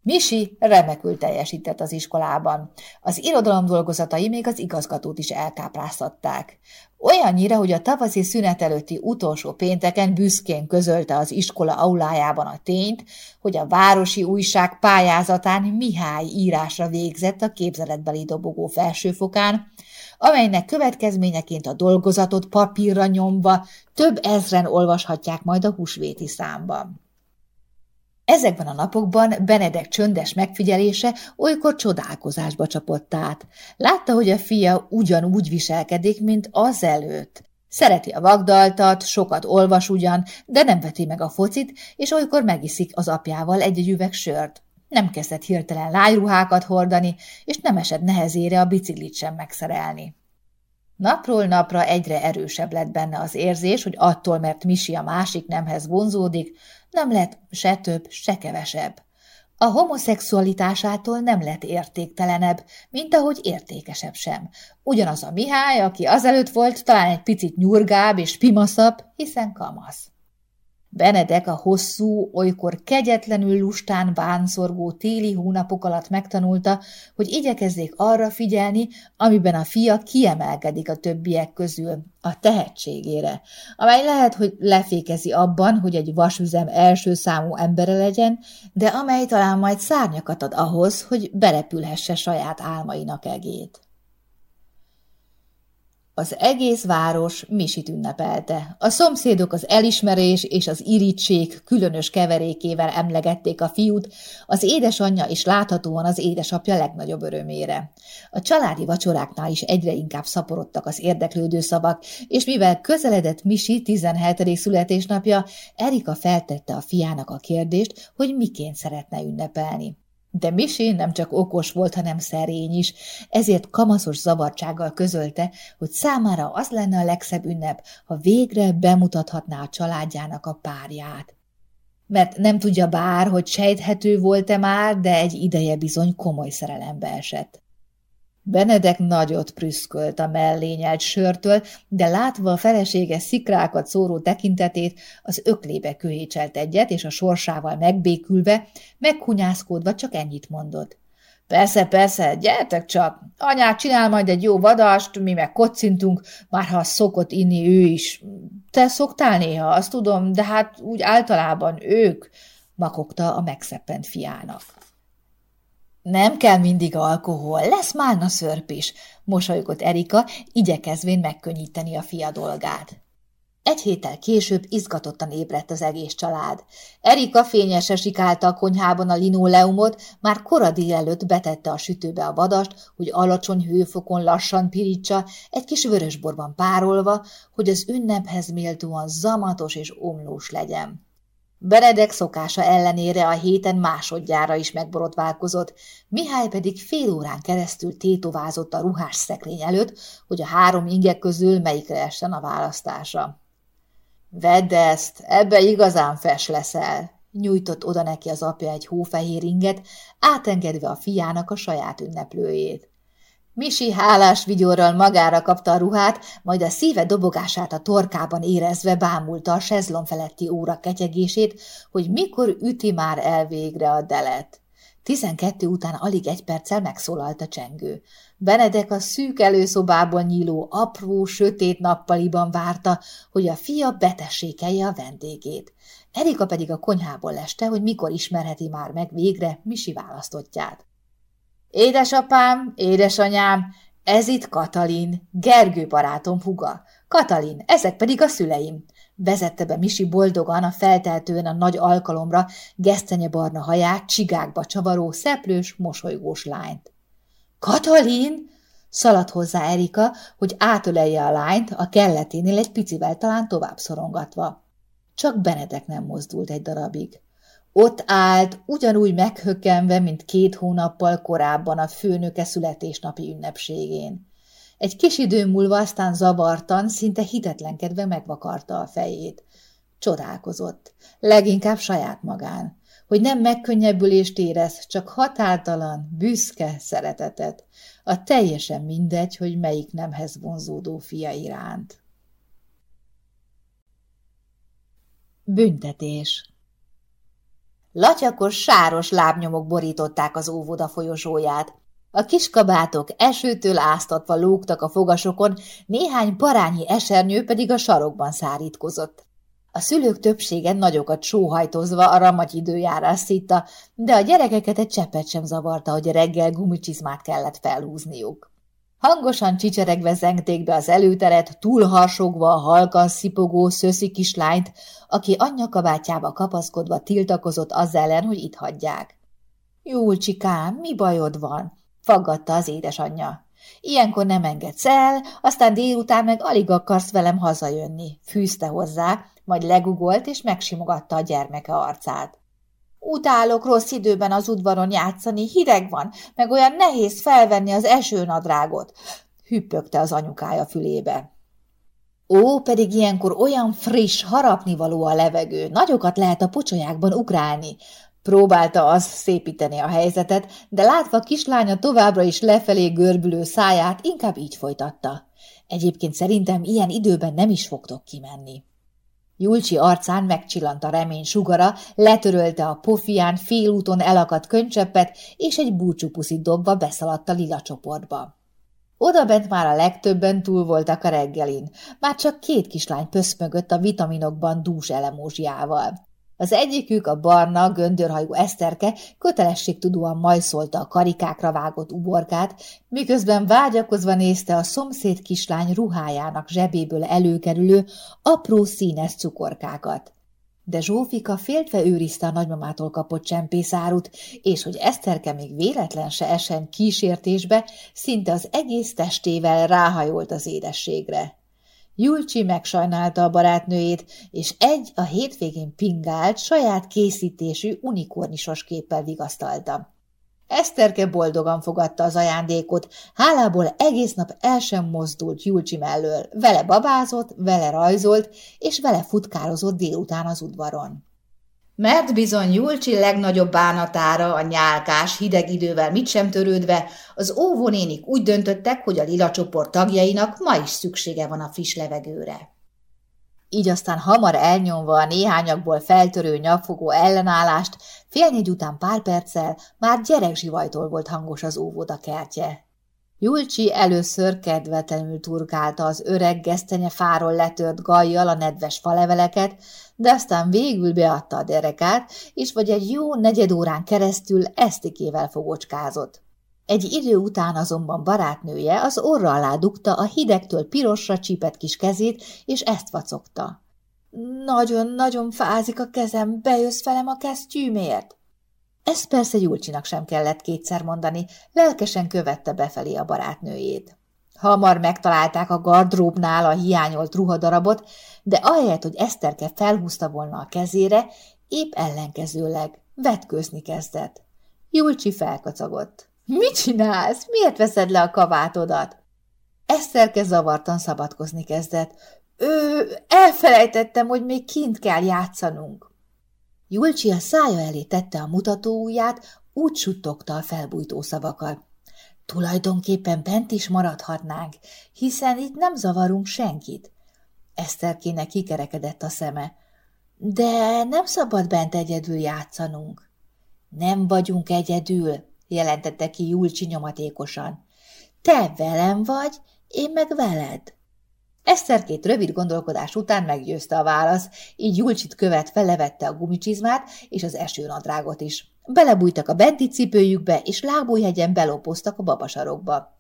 Misi remekül teljesített az iskolában. Az irodalom dolgozatai még az igazgatót is elkápráztatták. Olyannyira, hogy a tavaszi szünet előtti utolsó pénteken büszkén közölte az iskola aulájában a tényt, hogy a városi újság pályázatán Mihály írásra végzett a képzeletbeli dobogó felsőfokán, amelynek következményeként a dolgozatot papírra nyomva több ezren olvashatják majd a húsvéti számban. Ezekben a napokban Benedek csöndes megfigyelése olykor csodálkozásba csapott át. Látta, hogy a fia ugyanúgy viselkedik, mint azelőtt. Szereti a vagdaltat, sokat olvas ugyan, de nem veti meg a focit, és olykor megiszik az apjával egy-egy üveg sört. Nem kezdett hirtelen lájruhákat hordani, és nem esett nehezére a biciklit sem megszerelni. Napról napra egyre erősebb lett benne az érzés, hogy attól, mert Misi a másik nemhez vonzódik, nem lett se több, se kevesebb. A homoszexualitásától nem lett értéktelenebb, mint ahogy értékesebb sem. Ugyanaz a Mihály, aki azelőtt volt, talán egy picit nyurgább és pimaszabb, hiszen kamasz. Benedek a hosszú, olykor kegyetlenül lustán bánszorgó téli hónapok alatt megtanulta, hogy igyekezzék arra figyelni, amiben a fia kiemelkedik a többiek közül, a tehetségére, amely lehet, hogy lefékezi abban, hogy egy vasüzem első számú embere legyen, de amely talán majd szárnyakat ad ahhoz, hogy berepülhesse saját álmainak egét. Az egész város misit ünnepelte. A szomszédok az elismerés és az irítség különös keverékével emlegették a fiút, az édesanyja és láthatóan az édesapja legnagyobb örömére. A családi vacsoráknál is egyre inkább szaporodtak az érdeklődő szavak, és mivel közeledett Misi 17. születésnapja, Erika feltette a fiának a kérdést, hogy miként szeretne ünnepelni. De Misi nem csak okos volt, hanem szerény is, ezért kamaszos zavartsággal közölte, hogy számára az lenne a legszebb ünnep, ha végre bemutathatná a családjának a párját. Mert nem tudja bár, hogy sejthető volt-e már, de egy ideje bizony komoly szerelembe esett. Benedek nagyot prüszkölt a mellényelt sörtől, de látva a felesége szikrákat szóró tekintetét, az öklébe köhécselt egyet, és a sorsával megbékülve, meghunyászkódva csak ennyit mondott. Persze, persze, gyertek csak! Anyák csinál majd egy jó vadast, mi meg kocintunk, már ha szokott inni ő is. Te szoktál néha, azt tudom, de hát úgy általában ők, makogta a megszeppent fiának. Nem kell mindig alkohol, lesz málna szörp is, mosolygott Erika, igyekezvén megkönnyíteni a fia dolgát. Egy héttel később izgatottan ébredt az egész család. Erika fényesen sikálta a konyhában a linoleumot, már kora délelőtt betette a sütőbe a vadast, hogy alacsony hőfokon lassan pirítsa, egy kis vörösborban párolva, hogy az ünnephez méltóan zamatos és omlós legyen. Benedek szokása ellenére a héten másodjára is megborotválkozott, Mihály pedig fél órán keresztül tétovázott a ruhás szekrény előtt, hogy a három inge közül melyikre essen a választása. Vedd ezt, ebbe igazán fes leszel, nyújtott oda neki az apja egy hófehér inget, átengedve a fiának a saját ünneplőjét. Misi hálás vigyorral magára kapta a ruhát, majd a szíve dobogását a torkában érezve bámulta a sezlon feletti óra ketyegését, hogy mikor üti már el végre a delet. Tizenkettő után alig egy perccel megszólalt a csengő. Benedek a szűk előszobából nyíló apró, sötét nappaliban várta, hogy a fia betessékelje a vendégét. Erika pedig a konyhából leste, hogy mikor ismerheti már meg végre Misi választottját. Édesapám, édesanyám, ez itt Katalin, Gergő barátom huga. Katalin, ezek pedig a szüleim. Vezette be Misi boldogan a felteltően a nagy alkalomra gesztenyebarna haját csigákba csavaró, szeplős, mosolygós lányt. Katalin! Szaladt hozzá Erika, hogy átölelje a lányt, a kelleténél egy picivel talán tovább szorongatva. Csak Benedek nem mozdult egy darabig. Ott állt, ugyanúgy meghökkenve, mint két hónappal korábban a főnöke születésnapi ünnepségén. Egy kis idő múlva aztán zavartan, szinte hitetlenkedve megvakarta a fejét. Csodálkozott, leginkább saját magán, hogy nem megkönnyebbülést érez, csak határtalan, büszke szeretetet, a teljesen mindegy, hogy melyik nemhez vonzódó fia iránt. Büntetés Latyakos sáros lábnyomok borították az óvoda folyosóját. A kiskabátok esőtől áztatva lógtak a fogasokon, néhány parányi esernyő pedig a sarokban szárítkozott. A szülők többsége nagyokat sóhajtozva a ramagy időjárás szitta, de a gyerekeket egy cseppet sem zavarta, hogy reggel gumicsizmát kellett felhúzniuk. Hangosan csicseregve zengték be az előteret, túlharsogva a halkan szipogó szöszi kislányt, aki anyja kabátjába kapaszkodva tiltakozott az ellen, hogy itt hagyják. Júlcsikám, mi bajod van? faggatta az édesanyja. Ilyenkor nem engedsz el, aztán délután meg alig akarsz velem hazajönni, fűzte hozzá, majd legugolt és megsimogatta a gyermeke arcát. Utálok rossz időben az udvaron játszani, hideg van, meg olyan nehéz felvenni az esőnadrágot, hüppögte az anyukája fülébe. Ó, pedig ilyenkor olyan friss, harapnivaló a levegő, nagyokat lehet a pocsolyákban ugrálni. Próbálta az szépíteni a helyzetet, de látva kislánya továbbra is lefelé görbülő száját, inkább így folytatta. Egyébként szerintem ilyen időben nem is fogtok kimenni. Julcsi arcán megcsillant a remény sugara, letörölte a pofián félúton elakadt könycseppet, és egy búcsúpuszit dobva beszaladt a lila csoportba. Oda bent már a legtöbben túl voltak a reggelin, már csak két kislány pöszmögött a vitaminokban dús elemózsiával. Az egyikük, a barna, göndörhajú Eszterke kötelességtudóan majszolta a karikákra vágott uborkát, miközben vágyakozva nézte a szomszéd kislány ruhájának zsebéből előkerülő apró színes cukorkákat. De Zsófika féltve őrizte a nagymamától kapott csempészárut, és hogy Eszterke még véletlen se esen kísértésbe, szinte az egész testével ráhajolt az édességre. Julcsi megsajnálta a barátnőjét, és egy a hétvégén pingált, saját készítésű unikornisos képpel vigasztalta. Eszterke boldogan fogadta az ajándékot, hálából egész nap el sem mozdult Julcsi mellől, vele babázott, vele rajzolt, és vele futkározott délután az udvaron. Mert bizony Julcsi legnagyobb bánatára, a nyálkás, hideg idővel mit sem törődve, az óvónénik úgy döntöttek, hogy a lila csoport tagjainak ma is szüksége van a friss levegőre. Így aztán hamar elnyomva a néhányakból feltörő nyafogó ellenállást, fél négy után pár perccel már gyerekzsivajtól volt hangos az óvoda kertje. Julcsi először kedvetlenül turkálta az öreg gesztenye fáról letört gajjal a nedves faleveleket, de aztán végül beadta a derekát, és vagy egy jó negyed órán keresztül esztikével fogocskázott. Egy idő után azonban barátnője az orra alá dugta a hidegtől pirosra csípett kis kezét, és ezt vacogta. Nagyon-nagyon fázik a kezem, bejössz velem a kesztyűmért? Ezt persze Julcsinak sem kellett kétszer mondani, lelkesen követte befelé a barátnőjét. Hamar megtalálták a gardróbnál a hiányolt ruhadarabot, de ahelyett, hogy Eszterke felhúzta volna a kezére, épp ellenkezőleg vetkőzni kezdett. Julcsi felkacagott. – Mit csinálsz? Miért veszed le a kavátodat? Eszterke zavartan szabadkozni kezdett. – Ő, elfelejtettem, hogy még kint kell játszanunk. Julcsi a szája elé tette a mutatóujját, úgy suttogta a felbújtó szavakat. Tulajdonképpen bent is maradhatnánk, hiszen itt nem zavarunk senkit. Eszterkének kikerekedett a szeme. De nem szabad bent egyedül játszanunk. Nem vagyunk egyedül, jelentette ki Julcsi nyomatékosan. Te velem vagy, én meg veled. Eszterkét rövid gondolkodás után meggyőzte a válasz, így Julcsit követve levette a gumicsizmát és az esőnadrágot is. Belebújtak a benti cipőjükbe, és lábújhegyen belopoztak a babasarokba.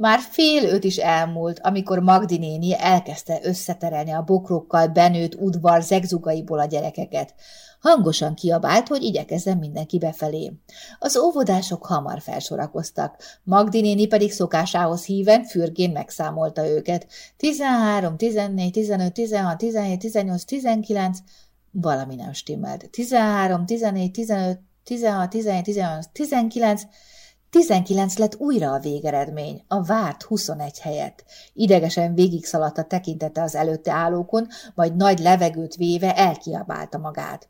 Már fél öt is elmúlt, amikor Magdi néni elkezdte összeterelni a bokrokkal benőtt udvar zegzugaiból a gyerekeket. Hangosan kiabált, hogy igyekezzen mindenki befelé. Az óvodások hamar felsorakoztak, Magdi néni pedig szokásához híven fürgén megszámolta őket. 13, 14, 15, 16, 17, 18, 19, valami nem stimmelt. 13, 14, 15, 16, 17, 18, 19, Tizenkilenc lett újra a végeredmény, a várt 21 helyett. Idegesen végigszaladt a tekintete az előtte állókon, majd nagy levegőt véve elkiabálta magát.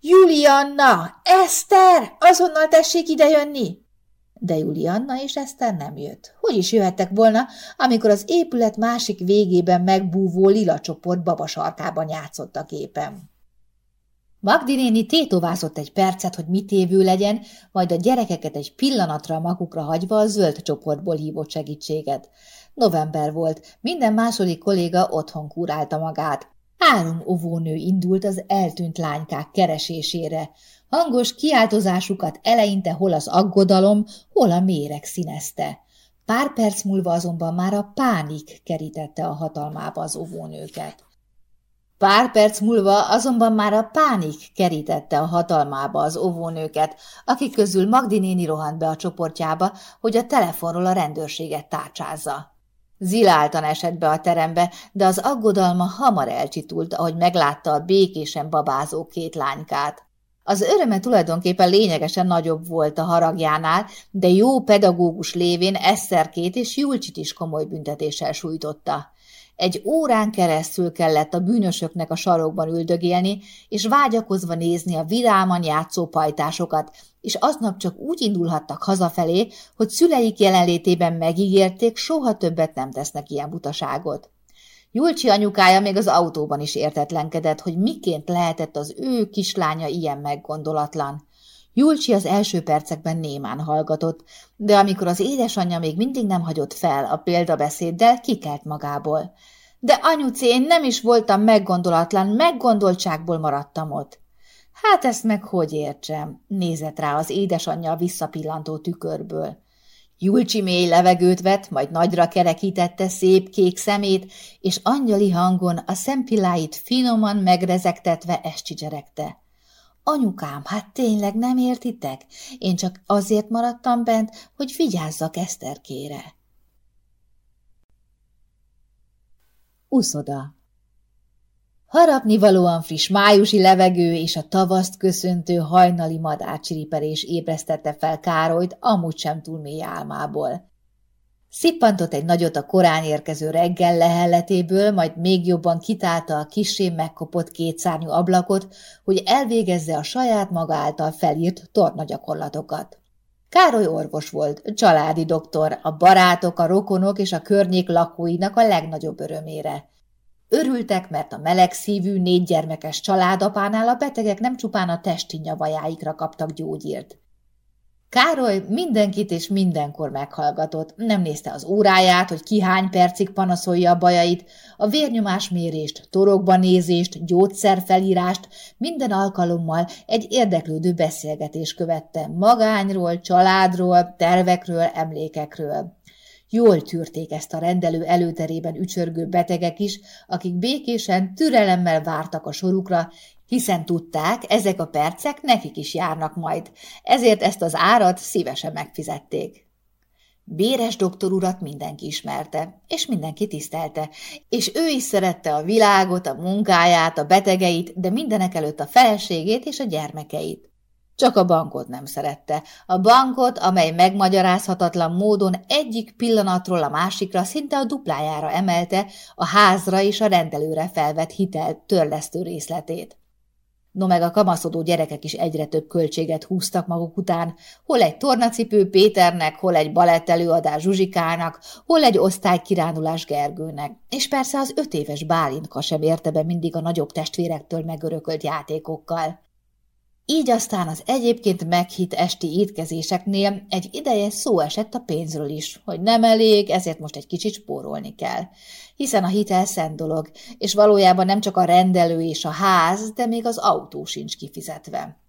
Julianna! Eszter! Azonnal tessék idejönni! De Julianna és Eszter nem jött. Hogy is jöhettek volna, amikor az épület másik végében megbúvó lila csoport babasarkában játszott a képen. Magdi néni tétovázott egy percet, hogy mit évő legyen, majd a gyerekeket egy pillanatra magukra hagyva a zöld csoportból hívott segítséget. November volt, minden második kolléga otthon kurálta magát. Három óvónő indult az eltűnt lánykák keresésére. Hangos kiáltozásukat eleinte hol az aggodalom, hol a méreg színezte. Pár perc múlva azonban már a pánik kerítette a hatalmába az óvónőket. Pár perc múlva azonban már a pánik kerítette a hatalmába az óvónőket, akik közül Magdi néni rohant be a csoportjába, hogy a telefonról a rendőrséget tárcsázza. Ziláltan esett be a terembe, de az aggodalma hamar elcsitult, ahogy meglátta a békésen babázó két lánykát. Az öröme tulajdonképpen lényegesen nagyobb volt a haragjánál, de jó pedagógus lévén Eszerkét és Julcsit is komoly büntetéssel sújtotta. Egy órán keresztül kellett a bűnösöknek a sarokban üldögélni, és vágyakozva nézni a vidáman játszó pajtásokat, és aznap csak úgy indulhattak hazafelé, hogy szüleik jelenlétében megígérték, soha többet nem tesznek ilyen butaságot. Julcsi anyukája még az autóban is értetlenkedett, hogy miként lehetett az ő kislánya ilyen meggondolatlan. Julcsi az első percekben némán hallgatott, de amikor az édesanyja még mindig nem hagyott fel a példabeszéddel, kikelt magából. De anyuci, én nem is voltam meggondolatlan, meggondoltságból maradtam ott. Hát ezt meg hogy értsem, nézett rá az édesanyja a visszapillantó tükörből. Julcsi mély levegőt vett, majd nagyra kerekítette szép kék szemét, és angyali hangon a szempilláit finoman megrezektetve ezt csicseregte. Anyukám, hát tényleg nem értitek? Én csak azért maradtam bent, hogy vigyázzak Eszterkére. Uszoda Harapnivalóan friss májusi levegő és a tavaszt köszöntő hajnali madárcsiriperés ébresztette fel Károlyt amúgy sem túl mély álmából. Szippantott egy nagyot a korán érkező reggel lehelletéből, majd még jobban kitálta a kisé megkopott kétszárnyú ablakot, hogy elvégezze a saját maga által felírt tornagyakorlatokat. Károly orvos volt, családi doktor, a barátok, a rokonok és a környék lakóinak a legnagyobb örömére. Örültek, mert a melegszívű, négy gyermekes családapánál a betegek nem csupán a testi nyavajáikra kaptak gyógyírt. Károly mindenkit és mindenkor meghallgatott, nem nézte az óráját, hogy ki hány percig panaszolja a bajait, a vérnyomásmérést, torokba nézést, gyógyszerfelírást, minden alkalommal egy érdeklődő beszélgetés követte magányról, családról, tervekről, emlékekről. Jól tűrték ezt a rendelő előterében ücsörgő betegek is, akik békésen, türelemmel vártak a sorukra, hiszen tudták, ezek a percek nekik is járnak majd, ezért ezt az árat szívesen megfizették. Béres doktor urat mindenki ismerte, és mindenki tisztelte, és ő is szerette a világot, a munkáját, a betegeit, de mindenek előtt a feleségét és a gyermekeit. Csak a bankot nem szerette. A bankot, amely megmagyarázhatatlan módon egyik pillanatról a másikra szinte a duplájára emelte a házra és a rendelőre felvett hitel törlesztő részletét. No meg a kamaszodó gyerekek is egyre több költséget húztak maguk után, hol egy tornacipő Péternek, hol egy balett előadás Zsuzsikának, hol egy osztálykirándulás Gergőnek, és persze az öt éves Bálinka sem érte be mindig a nagyobb testvérektől megörökölt játékokkal. Így aztán az egyébként meghitt esti étkezéseknél egy ideje szó esett a pénzről is, hogy nem elég, ezért most egy kicsit spórolni kell. Hiszen a hitel szent dolog, és valójában nem csak a rendelő és a ház, de még az autó sincs kifizetve.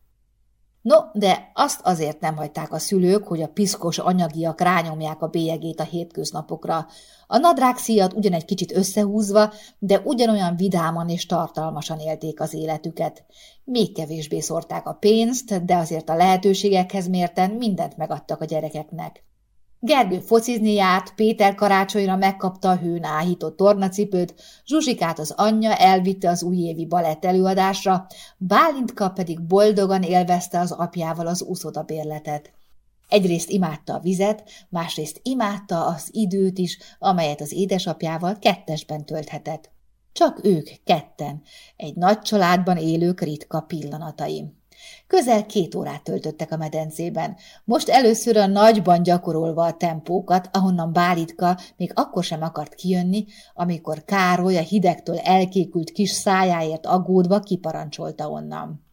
No, de azt azért nem hagyták a szülők, hogy a piszkos anyagiak rányomják a bélyegét a hétköznapokra. A nadrág szíjat ugyan egy kicsit összehúzva, de ugyanolyan vidáman és tartalmasan élték az életüket. Még kevésbé szórták a pénzt, de azért a lehetőségekhez mérten mindent megadtak a gyerekeknek. Gergő focizni járt, Péter karácsonyra megkapta a hőn áhított tornacipőt, Zsuzsikát az anyja elvitte az újévi balett előadásra, Bálintka pedig boldogan élvezte az apjával az úszodabérletet. Egyrészt imádta a vizet, másrészt imádta az időt is, amelyet az édesapjával kettesben tölthetett. Csak ők ketten, egy nagy családban élők ritka pillanataim. Közel két órát töltöttek a medencében, most először a nagyban gyakorolva a tempókat, ahonnan Bálitka még akkor sem akart kijönni, amikor Károly a hidegtől elkékült kis szájáért aggódva kiparancsolta onnan.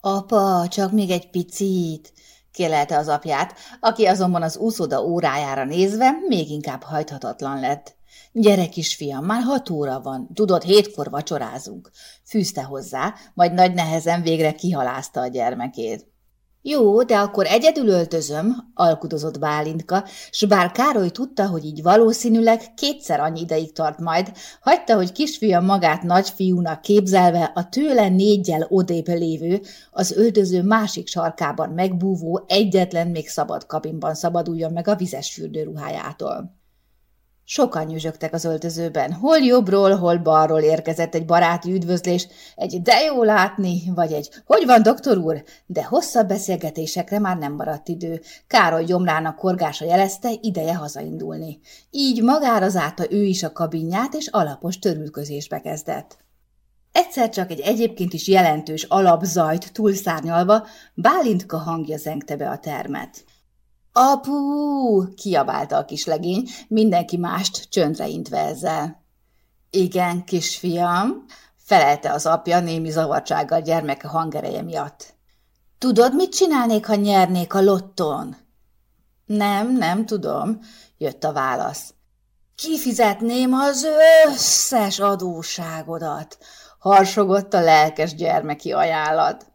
Apa, csak még egy picit, kélelte az apját, aki azonban az úszoda órájára nézve még inkább hajthatatlan lett. Gyere, kisfiam, már hat óra van, tudod, hétkor vacsorázunk, fűzte hozzá, majd nagy nehezen végre kihalázta a gyermekét. Jó, de akkor egyedül öltözöm, alkudozott Bálintka, s bár Károly tudta, hogy így valószínűleg kétszer annyi ideig tart majd, hagyta, hogy kisfiam magát nagyfiúnak képzelve a tőle négyel odébb lévő, az öltöző másik sarkában megbúvó, egyetlen még szabad kabinban szabaduljon meg a vizes fürdőruhájától. Sokan nyüzsögtek az öltözőben. Hol jobbról, hol balról érkezett egy baráti üdvözlés, egy de jó látni, vagy egy hogy van, doktor úr? De hosszabb beszélgetésekre már nem maradt idő. Károly gyomrának korgása jelezte, ideje hazaindulni. Így magára zárta ő is a kabinját, és alapos törülközésbe kezdett. Egyszer csak egy egyébként is jelentős alapzajt túlszárnyalva Bálintka hangja zengte be a termet. Apu! kiabálta a kislegény, mindenki mást csöndre intve ezzel. Igen, kisfiam, felelte az apja némi zavartsággal gyermeke hangereje miatt. Tudod, mit csinálnék, ha nyernék a lotton? Nem, nem tudom, jött a válasz. Kifizetném az összes adóságodat, harsogott a lelkes gyermeki ajánlat.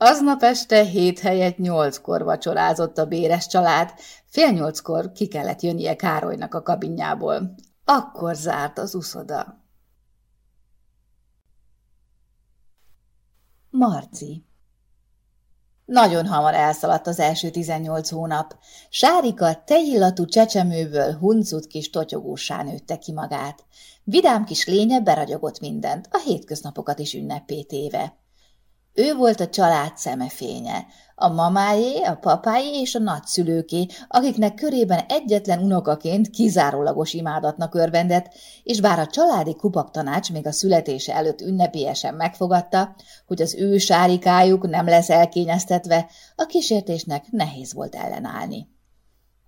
Aznap este hét helyett nyolckor vacsorázott a béres család, fél nyolckor ki kellett jönnie Károlynak a kabinjából. Akkor zárt az uszoda. Marci Nagyon hamar elszaladt az első tizennyolc hónap. Sárika tejillatú csecsemőből huncut kis totyogósá nőtte ki magát. Vidám kis lénye beragyogott mindent, a hétköznapokat is ünnepé téve. Ő volt a család szemefénye, a mamájé, a papájé és a nagyszülőké, akiknek körében egyetlen unokaként kizárólagos imádatnak örvendett, és bár a családi kupaktanács még a születése előtt ünnepélyesen megfogadta, hogy az ő sárikájuk nem lesz elkényeztetve, a kísértésnek nehéz volt ellenállni.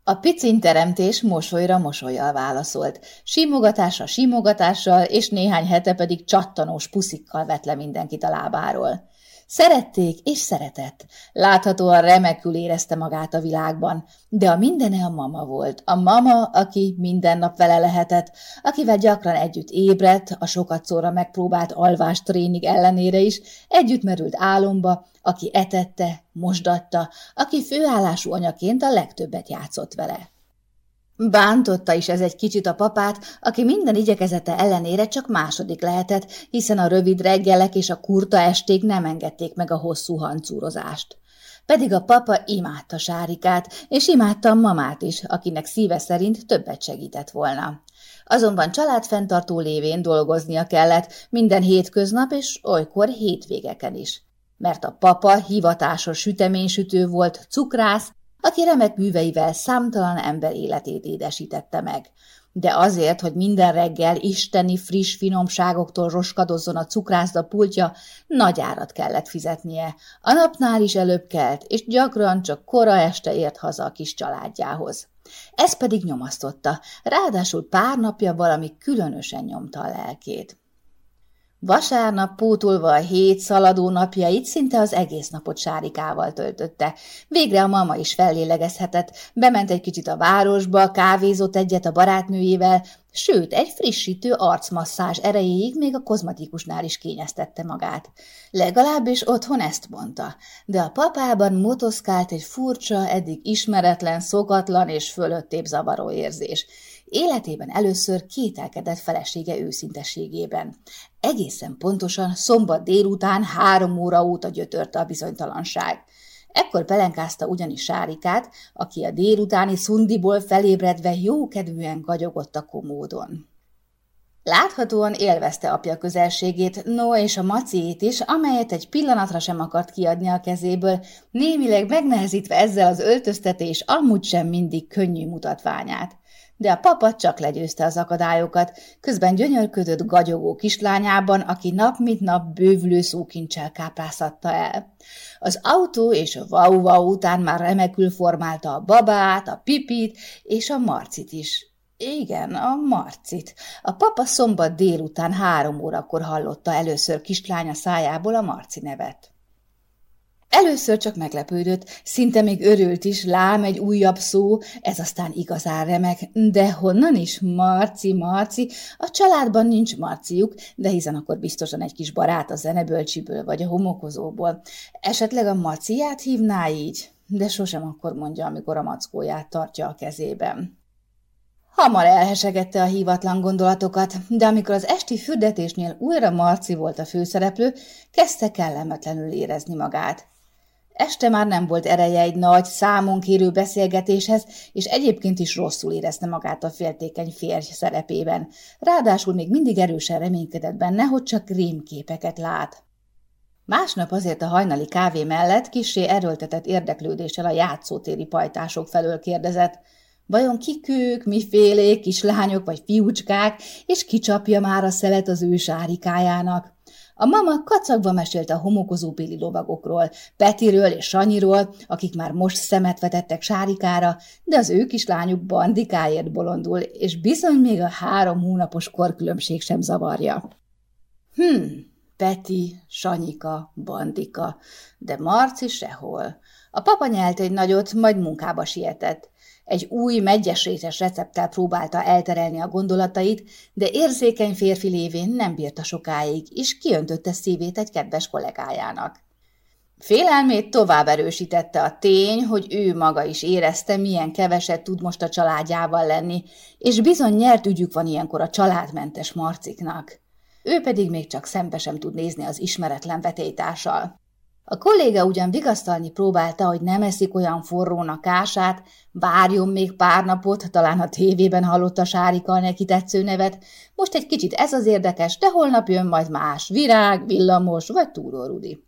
A picin teremtés mosolyra mosolyjal válaszolt, simogatásra simogatással, és néhány hete pedig csattanós puszikkal vett le mindenkit a lábáról. Szerették és szeretett. Láthatóan remekül érezte magát a világban, de a mindene a mama volt. A mama, aki minden nap vele lehetett, akivel gyakran együtt ébredt, a sokat szóra megpróbált alvás tréning ellenére is, együtt merült álomba, aki etette, mosdatta, aki főállású anyaként a legtöbbet játszott vele. Bántotta is ez egy kicsit a papát, aki minden igyekezete ellenére csak második lehetett, hiszen a rövid reggelek és a kurta esték nem engedték meg a hosszú hancúrozást. Pedig a papa imádta Sárikát, és imádta a mamát is, akinek szíve szerint többet segített volna. Azonban családfenntartó lévén dolgoznia kellett minden hétköznap és olykor hétvégeken is. Mert a papa hivatásos süteménysütő volt, cukrász, aki remek műveivel számtalan ember életét édesítette meg. De azért, hogy minden reggel isteni friss finomságoktól roskadozzon a cukrászda pultja, nagy árat kellett fizetnie. A napnál is előbb kelt, és gyakran csak kora este ért haza a kis családjához. Ez pedig nyomasztotta, ráadásul pár napja valami különösen nyomta a lelkét. Vasárnap pótolva a hét szaladó napjait szinte az egész napot sárikával töltötte. Végre a mama is fellélegezhetett, bement egy kicsit a városba, kávézott egyet a barátnőjével, sőt, egy frissítő arcmasszázs erejéig még a kozmetikusnál is kényeztette magát. Legalábbis otthon ezt mondta, de a papában motoszkált egy furcsa, eddig ismeretlen, szokatlan és fölöttébb zavaró érzés. Életében először kételkedett felesége őszinteségében. Egészen pontosan szombat délután három óra óta gyötörte a bizonytalanság. Ekkor pelenkázta ugyanis Sárikát, aki a délutáni szundiból felébredve jókedvűen gagyogott a komódon. Láthatóan élvezte apja közelségét, no és a maciét is, amelyet egy pillanatra sem akart kiadni a kezéből, némileg megnehezítve ezzel az öltöztetés amúgy sem mindig könnyű mutatványát. De a papa csak legyőzte az akadályokat, közben gyönyörködött gagyogó kislányában, aki nap mint nap bővülő szókincsel kápráztatta el. Az autó és a vau után már remekül formálta a babát, a pipit és a marcit is. Igen, a Marcit. A papa szombat délután három órakor hallotta először kislánya szájából a Marci nevet. Először csak meglepődött, szinte még örült is, lám egy újabb szó, ez aztán igazán remek, de honnan is? Marci, Marci, a családban nincs Marciuk, de hiszen akkor biztosan egy kis barát a zenebölcsiből vagy a homokozóból. Esetleg a Marciát hívná így? De sosem akkor mondja, amikor a mackóját tartja a kezében. Hamar elhesegette a hívatlan gondolatokat, de amikor az esti fürdetésnél újra Marci volt a főszereplő, kezdte kellemetlenül érezni magát. Este már nem volt ereje egy nagy, számon kérő beszélgetéshez, és egyébként is rosszul érezte magát a féltékeny férj szerepében. Ráadásul még mindig erősen reménykedett benne, hogy csak rémképeket lát. Másnap azért a hajnali kávé mellett kissé erőltetett érdeklődéssel a játszótéri pajtások felől kérdezett – Vajon kik ők, mifélék, kislányok vagy fiúcskák, és kicsapja már a szelet az ő sárikájának? A mama kacagva mesélte a homokozó béli lovagokról, Petiről és Sanyiról, akik már most szemet vetettek sárikára, de az ő kislányuk bandikáért bolondul, és bizony még a három hónapos korkülönbség sem zavarja. Hm, Peti, Sanyika, Bandika, de Marci sehol. A papa nyelt egy nagyot, majd munkába sietett. Egy új, megyesrétes recepttel próbálta elterelni a gondolatait, de érzékeny férfi lévén nem bírta sokáig, és kiöntötte szívét egy kedves kollégájának. Félelmét tovább erősítette a tény, hogy ő maga is érezte, milyen keveset tud most a családjával lenni, és bizony nyert ügyük van ilyenkor a családmentes marciknak. Ő pedig még csak szembe sem tud nézni az ismeretlen vetélytársal. A kolléga ugyan vigasztalni próbálta, hogy nem eszik olyan forrónak ását, várjon még pár napot, talán a tévében hallotta Sárika neki tetsző nevet. Most egy kicsit ez az érdekes, de holnap jön majd más, virág, villamos vagy túrórudi.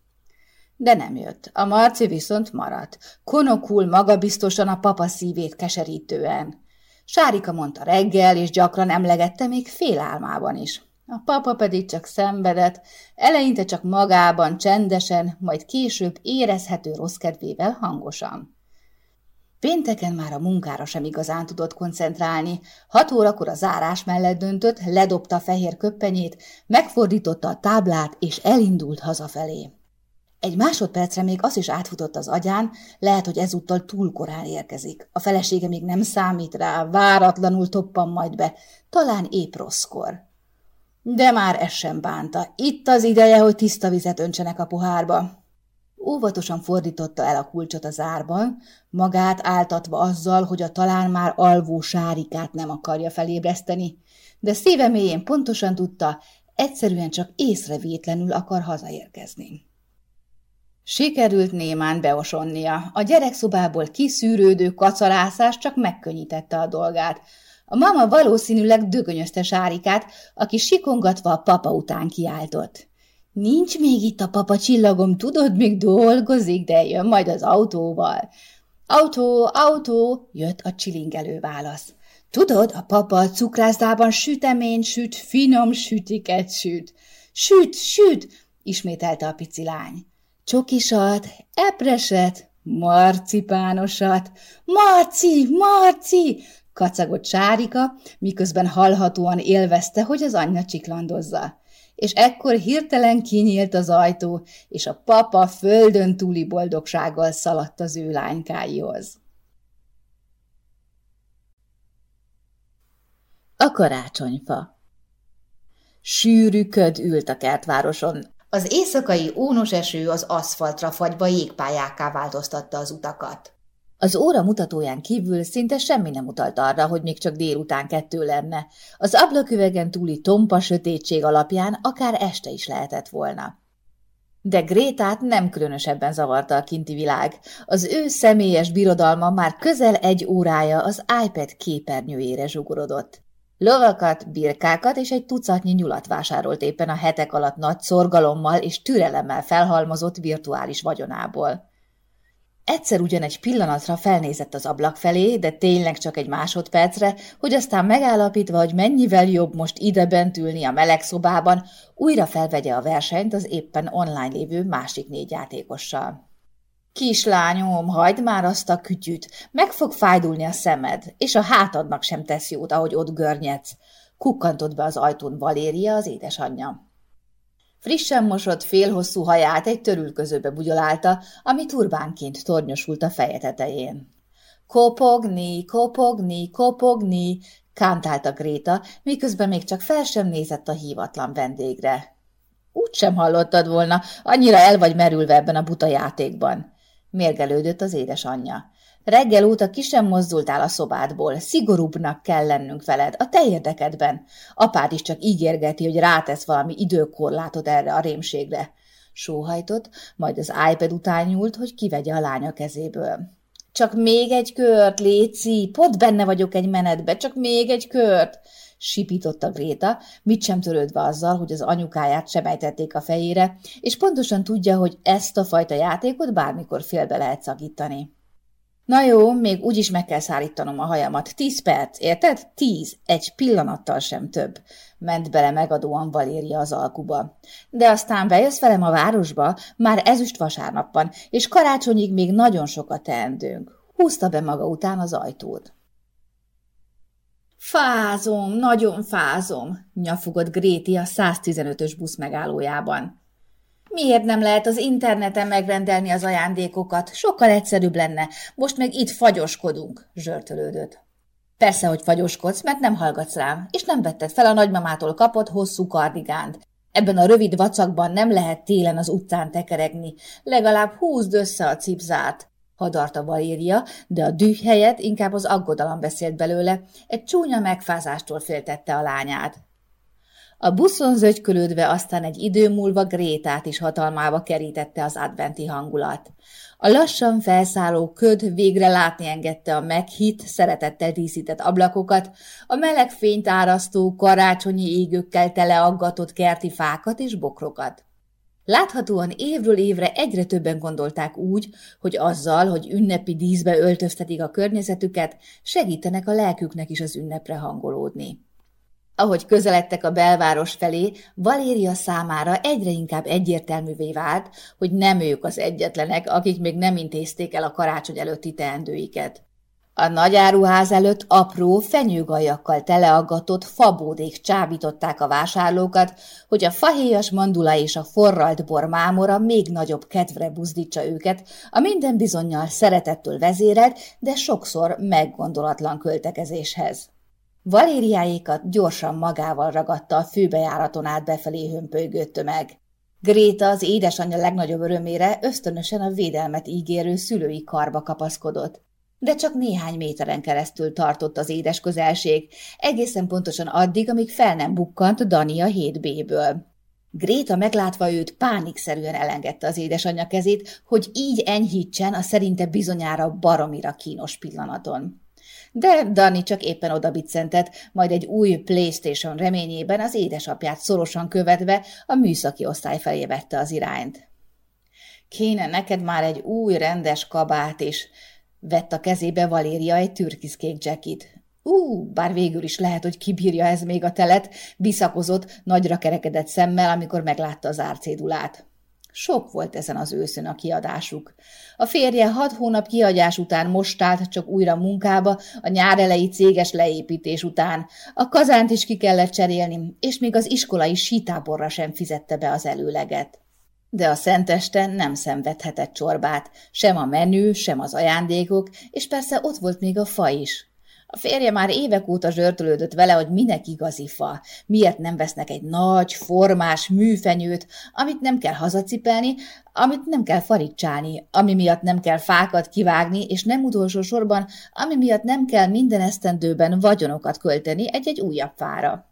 De nem jött. A Marci viszont maradt. Konokul magabiztosan a papa szívét keserítően. Sárika mondta reggel, és gyakran emlegette még félálmában is. A papa pedig csak szenvedett, eleinte csak magában, csendesen, majd később érezhető rossz kedvével hangosan. Pénteken már a munkára sem igazán tudott koncentrálni. Hat órakor a zárás mellett döntött, ledobta a fehér köppenyét, megfordította a táblát, és elindult hazafelé. Egy másodpercre még az is átfutott az agyán, lehet, hogy ezúttal túl korán érkezik. A felesége még nem számít rá, váratlanul toppan majd be, talán épp rosszkor. De már ez sem bánta. Itt az ideje, hogy tiszta vizet öntsenek a pohárba. Óvatosan fordította el a kulcsot az árban, magát áltatva azzal, hogy a talán már alvó sárikát nem akarja felébreszteni, de szíve mélyén pontosan tudta, egyszerűen csak észrevétlenül akar hazaérkezni. Sikerült némán beosonnia. A gyerekszobából kiszűrődő kacalászás csak megkönnyítette a dolgát. A mama valószínűleg dögönyözte Sárikát, aki sikongatva a papa után kiáltott. Nincs még itt a papa csillagom, tudod, még dolgozik, de jön majd az autóval. Autó, autó, jött a csilingelő válasz. Tudod, a papa a cukrászdában sütemény süt, finom sütiket süt. Süt, süt, ismételte a pici lány. Csokisat, epreset, marcipánosat. Marci, Marci, kacagott Sárika, miközben hallhatóan élvezte, hogy az anyja csiklandozza. És ekkor hirtelen kinyílt az ajtó, és a papa földön túli boldogsággal szaladt az ő lánykáihoz. A karácsonyfa Sűrű köd ült a kertvároson. Az éjszakai ónos eső az aszfaltra fagyva jégpályákká változtatta az utakat. Az óra mutatóján kívül szinte semmi nem utalt arra, hogy még csak délután kettő lenne. Az ablaküvegen túli tompa sötétség alapján akár este is lehetett volna. De Grétát nem különösebben zavarta a kinti világ. Az ő személyes birodalma már közel egy órája az iPad képernyőjére zsugorodott. Lovakat, birkákat és egy tucatnyi nyulat vásárolt éppen a hetek alatt nagy szorgalommal és türelemmel felhalmozott virtuális vagyonából. Egyszer ugyan egy pillanatra felnézett az ablak felé, de tényleg csak egy másodpercre, hogy aztán megállapítva, hogy mennyivel jobb most ide bent ülni a meleg szobában, újra felvegye a versenyt az éppen online lévő másik négy játékossal. Kislányom, hagyd már azt a kütyüt, meg fog fájdulni a szemed, és a hátadnak sem tesz jót, ahogy ott görnyedsz. Kukkantott be az ajtón Valéria, az édesanyja. Frissen mosott félhosszú haját egy törülközőbe bugyolálta, ami turbánként tornyosult a feje tetején. Kopogni, kopogni, kopogni, kántálta Gréta, miközben még csak fel sem nézett a hívatlan vendégre. Úgy sem hallottad volna, annyira el vagy merülve ebben a buta játékban. Mérgelődött az édesanyja. Reggel óta ki sem mozdultál a szobádból, szigorúbbnak kell lennünk veled, a te érdekedben. Apád is csak ígérgeti, hogy rátesz valami időkorlátot erre a rémségre. Sóhajtott, majd az iPad után nyúlt, hogy kivegye a lánya kezéből. Csak még egy kört, Léci, pont benne vagyok egy menetbe, csak még egy kört, sipította Gréta, mit sem törődve azzal, hogy az anyukáját semejtették a fejére, és pontosan tudja, hogy ezt a fajta játékot bármikor félbe lehet szakítani. Na jó, még úgyis meg kell szállítanom a hajamat. Tíz perc, érted? Tíz. Egy pillanattal sem több. Ment bele megadóan Valéria az alkuba. De aztán bejössz velem a városba, már ezüst vasárnapban, és karácsonyig még nagyon sokat teendőnk. Húzta be maga után az ajtót. Fázom, nagyon fázom, nyafogott Gréti a 115-ös busz megállójában. Miért nem lehet az interneten megrendelni az ajándékokat? Sokkal egyszerűbb lenne. Most meg itt fagyoskodunk, zsörtölődött. Persze, hogy fagyoskodsz, mert nem hallgatsz rám, és nem vetted fel a nagymamától kapott hosszú kardigánt. Ebben a rövid vacakban nem lehet télen az utcán tekeregni. Legalább húzd össze a cipzát hadarta Valéria, de a düh helyett inkább az aggodalom beszélt belőle, egy csúnya megfázástól féltette a lányát. A buszon zögykölődve aztán egy idő múlva Grétát is hatalmába kerítette az adventi hangulat. A lassan felszálló köd végre látni engedte a meghitt, szeretettel díszített ablakokat, a meleg fényt árasztó, karácsonyi égőkkel teleaggatott kerti fákat és bokrokat. Láthatóan évről évre egyre többen gondolták úgy, hogy azzal, hogy ünnepi díszbe öltöztetik a környezetüket, segítenek a lelküknek is az ünnepre hangolódni. Ahogy közeledtek a belváros felé, Valéria számára egyre inkább egyértelművé vált, hogy nem ők az egyetlenek, akik még nem intézték el a karácsony előtti teendőiket. A nagyáruház előtt apró, fenyőgajakkal teleaggatott fabódék csábították a vásárlókat, hogy a fahéjas mandula és a forralt bor mámora még nagyobb kedvre buzdítsa őket, a minden bizonyal szeretettől vezérelt, de sokszor meggondolatlan költekezéshez. Valériáékat gyorsan magával ragadta a főbejáraton át befelé hömpölygő tömeg. Gréta az édesanyja legnagyobb örömére ösztönösen a védelmet ígérő szülői karba kapaszkodott de csak néhány méteren keresztül tartott az édes közelség, egészen pontosan addig, amíg fel nem bukkant a 7B-ből. Gréta meglátva őt pánikszerűen elengedte az édesanyja kezét, hogy így enyhítsen a szerinte bizonyára baromira kínos pillanaton. De Dani csak éppen oda majd egy új Playstation reményében az édesapját szorosan követve a műszaki osztály felé vette az irányt. Kéne neked már egy új rendes kabát is, Vett a kezébe Valéria egy türkiszkék jackit. Ú, bár végül is lehet, hogy kibírja ez még a telet, biszakozott, nagyra kerekedett szemmel, amikor meglátta az árcédulát. Sok volt ezen az őszön a kiadásuk. A férje hat hónap kiadás után most állt csak újra munkába, a nyár elejé céges leépítés után. A kazánt is ki kellett cserélni, és még az iskolai sítáborra sem fizette be az előleget. De a szenteste nem szenvedhetett csorbát, sem a menü, sem az ajándékok, és persze ott volt még a fa is. A férje már évek óta zsörtölődött vele, hogy minek igazi fa, miért nem vesznek egy nagy, formás műfenyőt, amit nem kell hazacipelni, amit nem kell faricsálni, ami miatt nem kell fákat kivágni, és nem utolsó sorban, ami miatt nem kell minden esztendőben vagyonokat költeni egy-egy újabb fára.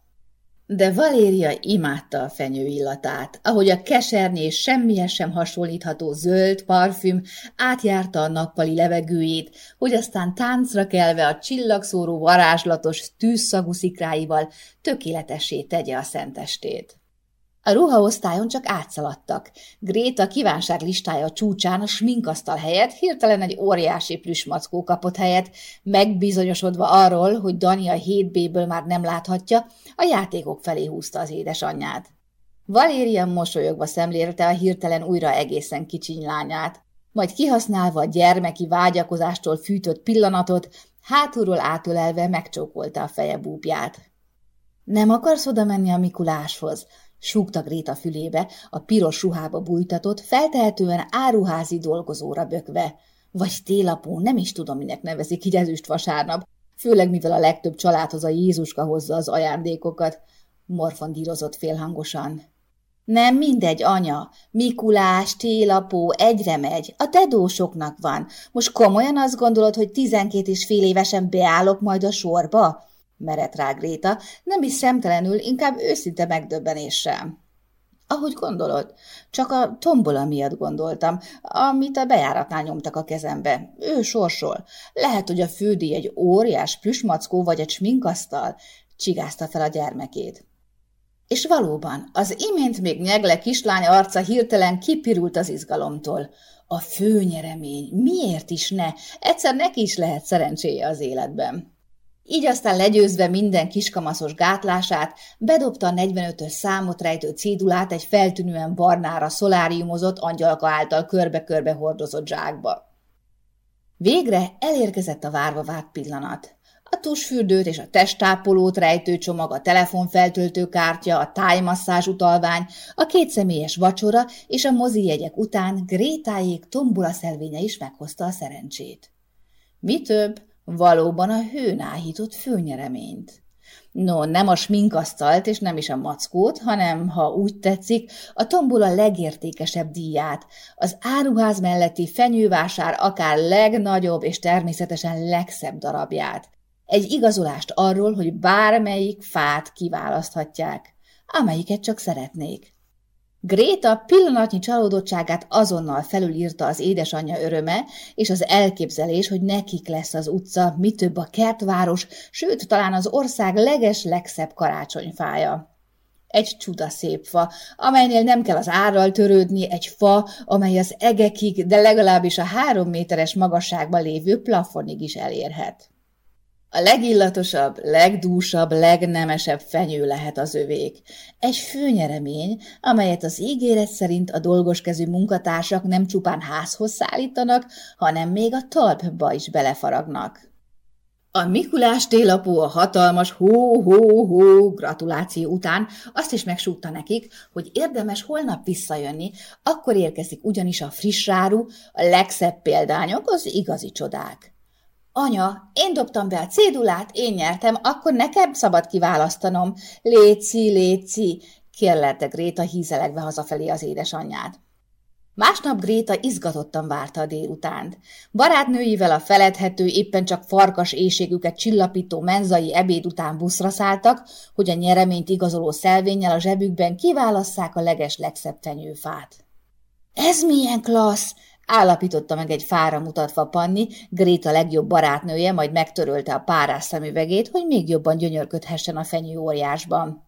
De Valéria imádta a fenyő illatát, ahogy a kesernyés, semmihez sem hasonlítható zöld parfüm átjárta a nappali levegőjét, hogy aztán táncra kelve a csillagszóró varázslatos tűzszagú szikráival tökéletessé tegye a szentestét. A ruhaosztályon csak átszaladtak. Gréta kívánság listája csúcsán a sminkasztal helyett hirtelen egy óriási plüsmackó kapott helyet, megbizonyosodva arról, hogy Dani a 7B-ből már nem láthatja, a játékok felé húzta az édesanyját. Valéria mosolyogva szemlélte a hirtelen újra egészen kicsiny lányát, majd kihasználva a gyermeki vágyakozástól fűtött pillanatot, hátulról átölelve megcsókolta a feje búbját. Nem akarsz oda menni a Mikuláshoz? Súgta Gréta fülébe, a piros ruhába bújtatott, feltehetően áruházi dolgozóra bökve. Vagy télapó, nem is tudom, minek nevezik így ezüst vasárnap, főleg mivel a legtöbb családhoz a Jézuska hozza az ajándékokat, morfondírozott félhangosan. Nem mindegy, anya. Mikulás, télapó, egyre megy. A tedósoknak van. Most komolyan azt gondolod, hogy tizenkét és fél évesen beállok majd a sorba? Merett rá Gréta, nem is szemtelenül, inkább őszinte megdöbbenéssel. Ahogy gondolod, csak a tombola miatt gondoltam, amit a bejáratnál nyomtak a kezembe. Ő sorsol. Lehet, hogy a fődi egy óriás plüsmackó vagy egy sminkasztal, csigázta fel a gyermekét. És valóban, az imént még nyegle kislány arca hirtelen kipirult az izgalomtól. A főnyeremény, miért is ne? Egyszer neki is lehet szerencséje az életben. Így aztán legyőzve minden kiskamaszos gátlását, bedobta a 45-ös számot rejtő cédulát egy feltűnően barnára szoláriumozott angyalka által körbe-körbe hordozott zsákba. Végre elérkezett a várva várt pillanat. A tusfürdőt és a testápolót rejtő csomag, a telefonfeltöltő kártya, a tájmasszázs utalvány, a kétszemélyes vacsora és a mozi jegyek után Grétájék tombola szelvénye is meghozta a szerencsét. Mi több, Valóban a hőn áhított főnyereményt. No, nem a sminkasztalt és nem is a mackót, hanem, ha úgy tetszik, a tombol a legértékesebb díját, az áruház melletti fenyővásár akár legnagyobb és természetesen legszebb darabját. Egy igazolást arról, hogy bármelyik fát kiválaszthatják, amelyiket csak szeretnék. Gréta pillanatnyi csalódottságát azonnal felülírta az édesanyja öröme, és az elképzelés, hogy nekik lesz az utca, mi több a kertváros, sőt, talán az ország leges legszebb karácsonyfája. Egy csuda szép fa, amelynél nem kell az árral törődni, egy fa, amely az egekig, de legalábbis a három méteres magasságban lévő plafonig is elérhet. A legillatosabb, legdúsabb, legnemesebb fenyő lehet az övék. Egy főnyeremény, amelyet az ígéret szerint a dolgoskezű munkatársak nem csupán házhoz szállítanak, hanem még a talpba is belefaragnak. A Mikulás télapó a hatalmas hó-hó-hó gratuláció után azt is megsúgta nekik, hogy érdemes holnap visszajönni, akkor érkezik ugyanis a friss áru, a legszebb példányok, az igazi csodák. Anya, én dobtam be a cédulát, én nyertem, akkor nekem szabad kiválasztanom. Léci, léci, kérlelte Gréta hízelegve hazafelé az édesanyját. Másnap Gréta izgatottan várta a délutánt. Barátnőivel a feledhető, éppen csak farkas éjségüket csillapító menzai ebéd után buszra szálltak, hogy a nyereményt igazoló szelvénnyel a zsebükben kiválasszák a leges legszebb tenyőfát. – Ez milyen klassz! Állapította meg egy fára mutatva Panni, Gréta legjobb barátnője, majd megtörölte a párás szemüvegét, hogy még jobban gyönyörködhessen a fenyő óriásban.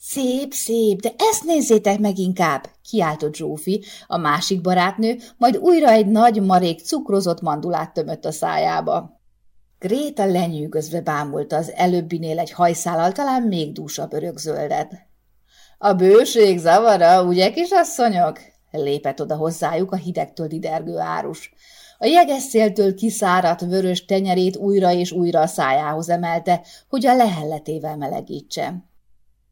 Szép, szép, de ezt nézzétek meg inkább, kiáltott Zsófi, a másik barátnő, majd újra egy nagy marék cukrozott mandulát tömött a szájába. Gréta lenyűgözve bámulta az előbbinél egy hajszállal talán még dúsabb örökzöldet. A bőség zavara, ugye, kisasszonyok? Lépett oda hozzájuk a hidegtől didergő árus. A jegesszéltől kiszáradt vörös tenyerét újra és újra a szájához emelte, hogy a lehelletével melegítse.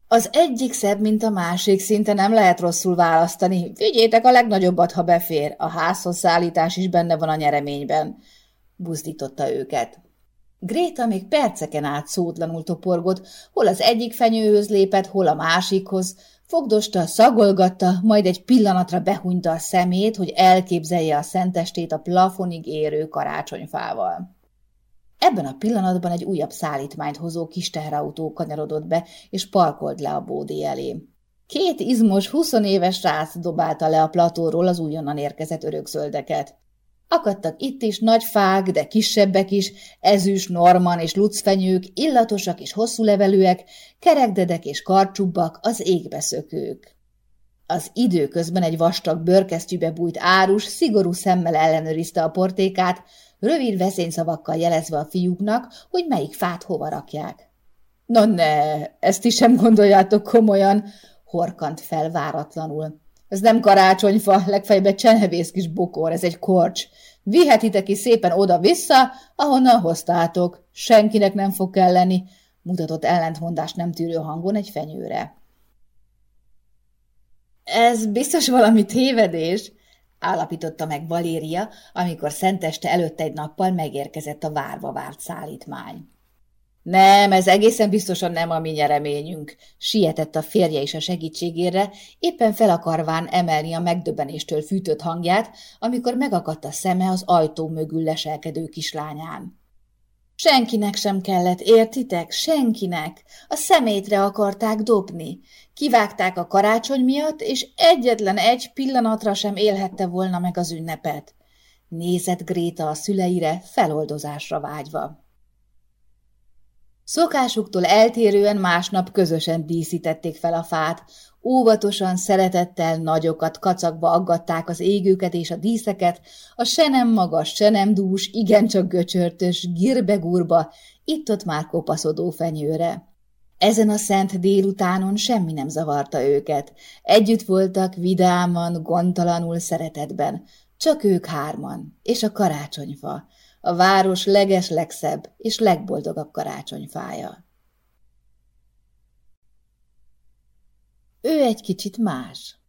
Az egyik szebb, mint a másik, szinte nem lehet rosszul választani. Vigyétek a legnagyobbat, ha befér. A házhoz szállítás is benne van a nyereményben. Buzdította őket. Gréta még perceken át szótlanul toporgott, hol az egyik fenyőhöz lépett, hol a másikhoz, Fogdosta, szagolgatta, majd egy pillanatra behunyta a szemét, hogy elképzelje a szentestét a plafonig érő karácsonyfával. Ebben a pillanatban egy újabb szállítmányt hozó kis teherautó kanyarodott be, és parkolt le a bódé elé. Két izmos, huszonéves srác dobálta le a platóról az újonnan érkezett örökzöldeket. Akadtak itt is nagy fák, de kisebbek is, ezüst, norman és lucfenyők, illatosak és hosszú levelűek, kerekdedek és karcsubbak, az égbe szökők. Az időközben egy vastag bőrkesztyűbe bújt árus szigorú szemmel ellenőrizte a portékát, rövid veszélyszavakkal jelezve a fiúknak, hogy melyik fát hova rakják. – Na ne, ezt is sem gondoljátok komolyan! – horkant fel váratlanul. – Ez nem karácsonyfa, legfeljebb egy csenevész kis bokor, ez egy korcs. Vihetitek is szépen oda-vissza, ahonnan hoztátok. Senkinek nem fog kelleni – mutatott ellentmondást nem tűrő hangon egy fenyőre. Ez biztos valami tévedés, állapította meg Valéria, amikor szenteste előtt egy nappal megérkezett a várva várt szállítmány. Nem, ez egészen biztosan nem a mi nyereményünk, sietett a férje is a segítségére, éppen fel akarván emelni a megdöbbenéstől fűtött hangját, amikor megakadt a szeme az ajtó mögül leselkedő kislányán. Senkinek sem kellett, értitek? Senkinek. A szemétre akarták dobni. Kivágták a karácsony miatt, és egyetlen egy pillanatra sem élhette volna meg az ünnepet. Nézett Gréta a szüleire, feloldozásra vágyva. Szokásuktól eltérően másnap közösen díszítették fel a fát, óvatosan, szeretettel, nagyokat kacagva aggatták az égőket és a díszeket, a se nem magas, se nem dús, igencsak göcsörtös, girbegurba, itt-ott már kopaszodó fenyőre. Ezen a szent délutánon semmi nem zavarta őket. Együtt voltak vidáman, gondtalanul szeretetben. Csak ők hárman, és a karácsonyfa, a város leges legszebb és legboldogabb karácsonyfája. Ő egy kicsit más.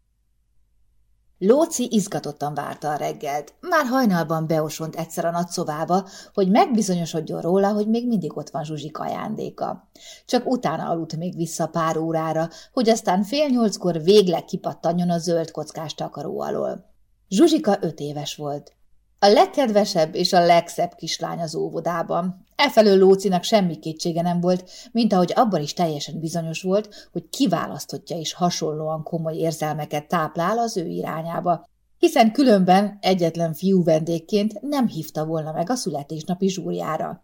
Lóci izgatottan várta a reggelt. Már hajnalban beosont egyszer a nagyszobába, hogy megbizonyosodjon róla, hogy még mindig ott van Zsuzsika ajándéka. Csak utána aludt még vissza pár órára, hogy aztán fél nyolckor végleg kipattanjon a zöld kockás takaró alól. Zsuzsika öt éves volt. A legkedvesebb és a legszebb kislány az óvodában. Efelől Lócinak semmi kétsége nem volt, mint ahogy abban is teljesen bizonyos volt, hogy kiválasztotja és hasonlóan komoly érzelmeket táplál az ő irányába, hiszen különben egyetlen fiú vendégként nem hívta volna meg a születésnapi zsúrjára.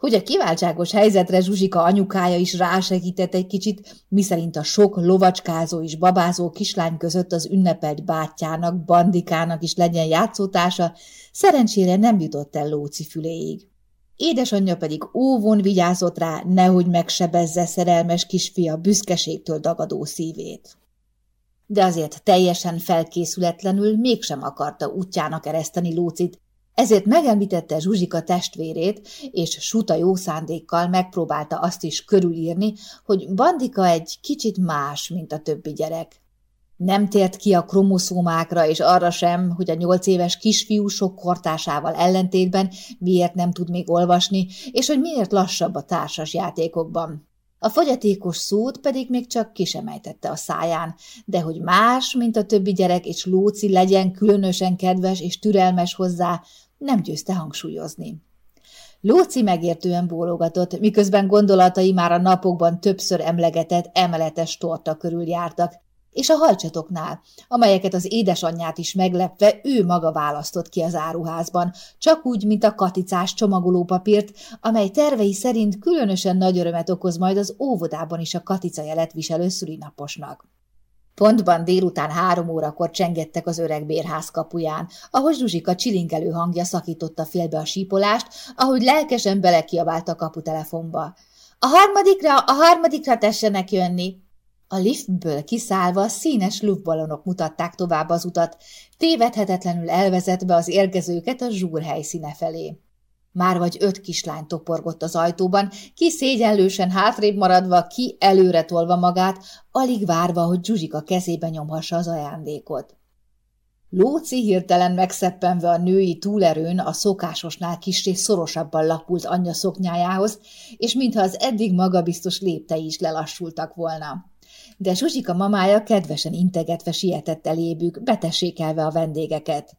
Hogy a kiváltságos helyzetre Zsuzsika anyukája is rásegített egy kicsit, miszerint a sok lovacskázó és babázó kislány között az ünnepelt bátyjának, bandikának is legyen játszótása, szerencsére nem jutott el Lóci füléig. Édesanyja pedig óvon vigyázott rá, nehogy megsebezze szerelmes kisfia büszkeségtől dagadó szívét. De azért teljesen felkészületlenül mégsem akarta útjának ereszteni Lócit, ezért megemlítette Zsuzsika testvérét, és Suta jó szándékkal megpróbálta azt is körülírni, hogy Bandika egy kicsit más, mint a többi gyerek. Nem tért ki a kromoszómákra, és arra sem, hogy a nyolc éves kisfiú sok kortásával ellentétben miért nem tud még olvasni, és hogy miért lassabb a társas játékokban. A fogyatékos szót pedig még csak kisemejtette a száján, de hogy más, mint a többi gyerek, és Lóci legyen különösen kedves és türelmes hozzá, nem győzte hangsúlyozni. Lóci megértően bólogatott, miközben gondolatai már a napokban többször emlegetett emeletes torta körül jártak, és a halcsatoknál, amelyeket az édesanyját is meglepve ő maga választott ki az áruházban, csak úgy, mint a katicás csomagolópapírt, amely tervei szerint különösen nagy örömet okoz majd az óvodában is a katica jelet viselő szülinaposnak. Pontban délután három órakor csengettek az öreg bérház kapuján, ahogy Zsuzsika csilingelő hangja szakította félbe a sípolást, ahogy lelkesen belekiabált a kaputelefonba. A harmadikra, a harmadikra tessenek jönni! A liftből kiszállva színes luftballonok mutatták tovább az utat, tévedhetetlenül elvezetve az érkezőket a zsúr helyszíne felé. Már vagy öt kislány toporgott az ajtóban, ki szégyenlősen hátrébb maradva, ki előre tolva magát, alig várva, hogy Zsuzsika kezébe nyomhassa az ajándékot. Lóci hirtelen megszeppenve a női túlerőn a szokásosnál kissé szorosabban lapult anyja szoknyájához, és mintha az eddig magabiztos léptei is lelassultak volna. De Zsuzsika mamája kedvesen integetve sietett elébük, betessékelve a vendégeket.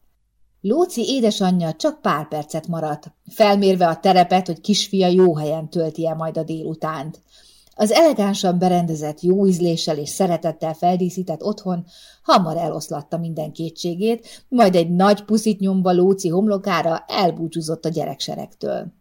Lóci édesanyja csak pár percet maradt, felmérve a terepet, hogy kisfia jó helyen tölti el majd a délutánt. Az elegánsan berendezett, jó ízléssel és szeretettel feldíszített otthon hamar eloszlatta minden kétségét, majd egy nagy puszit nyomva Lóci homlokára elbúcsúzott a gyerekseregtől.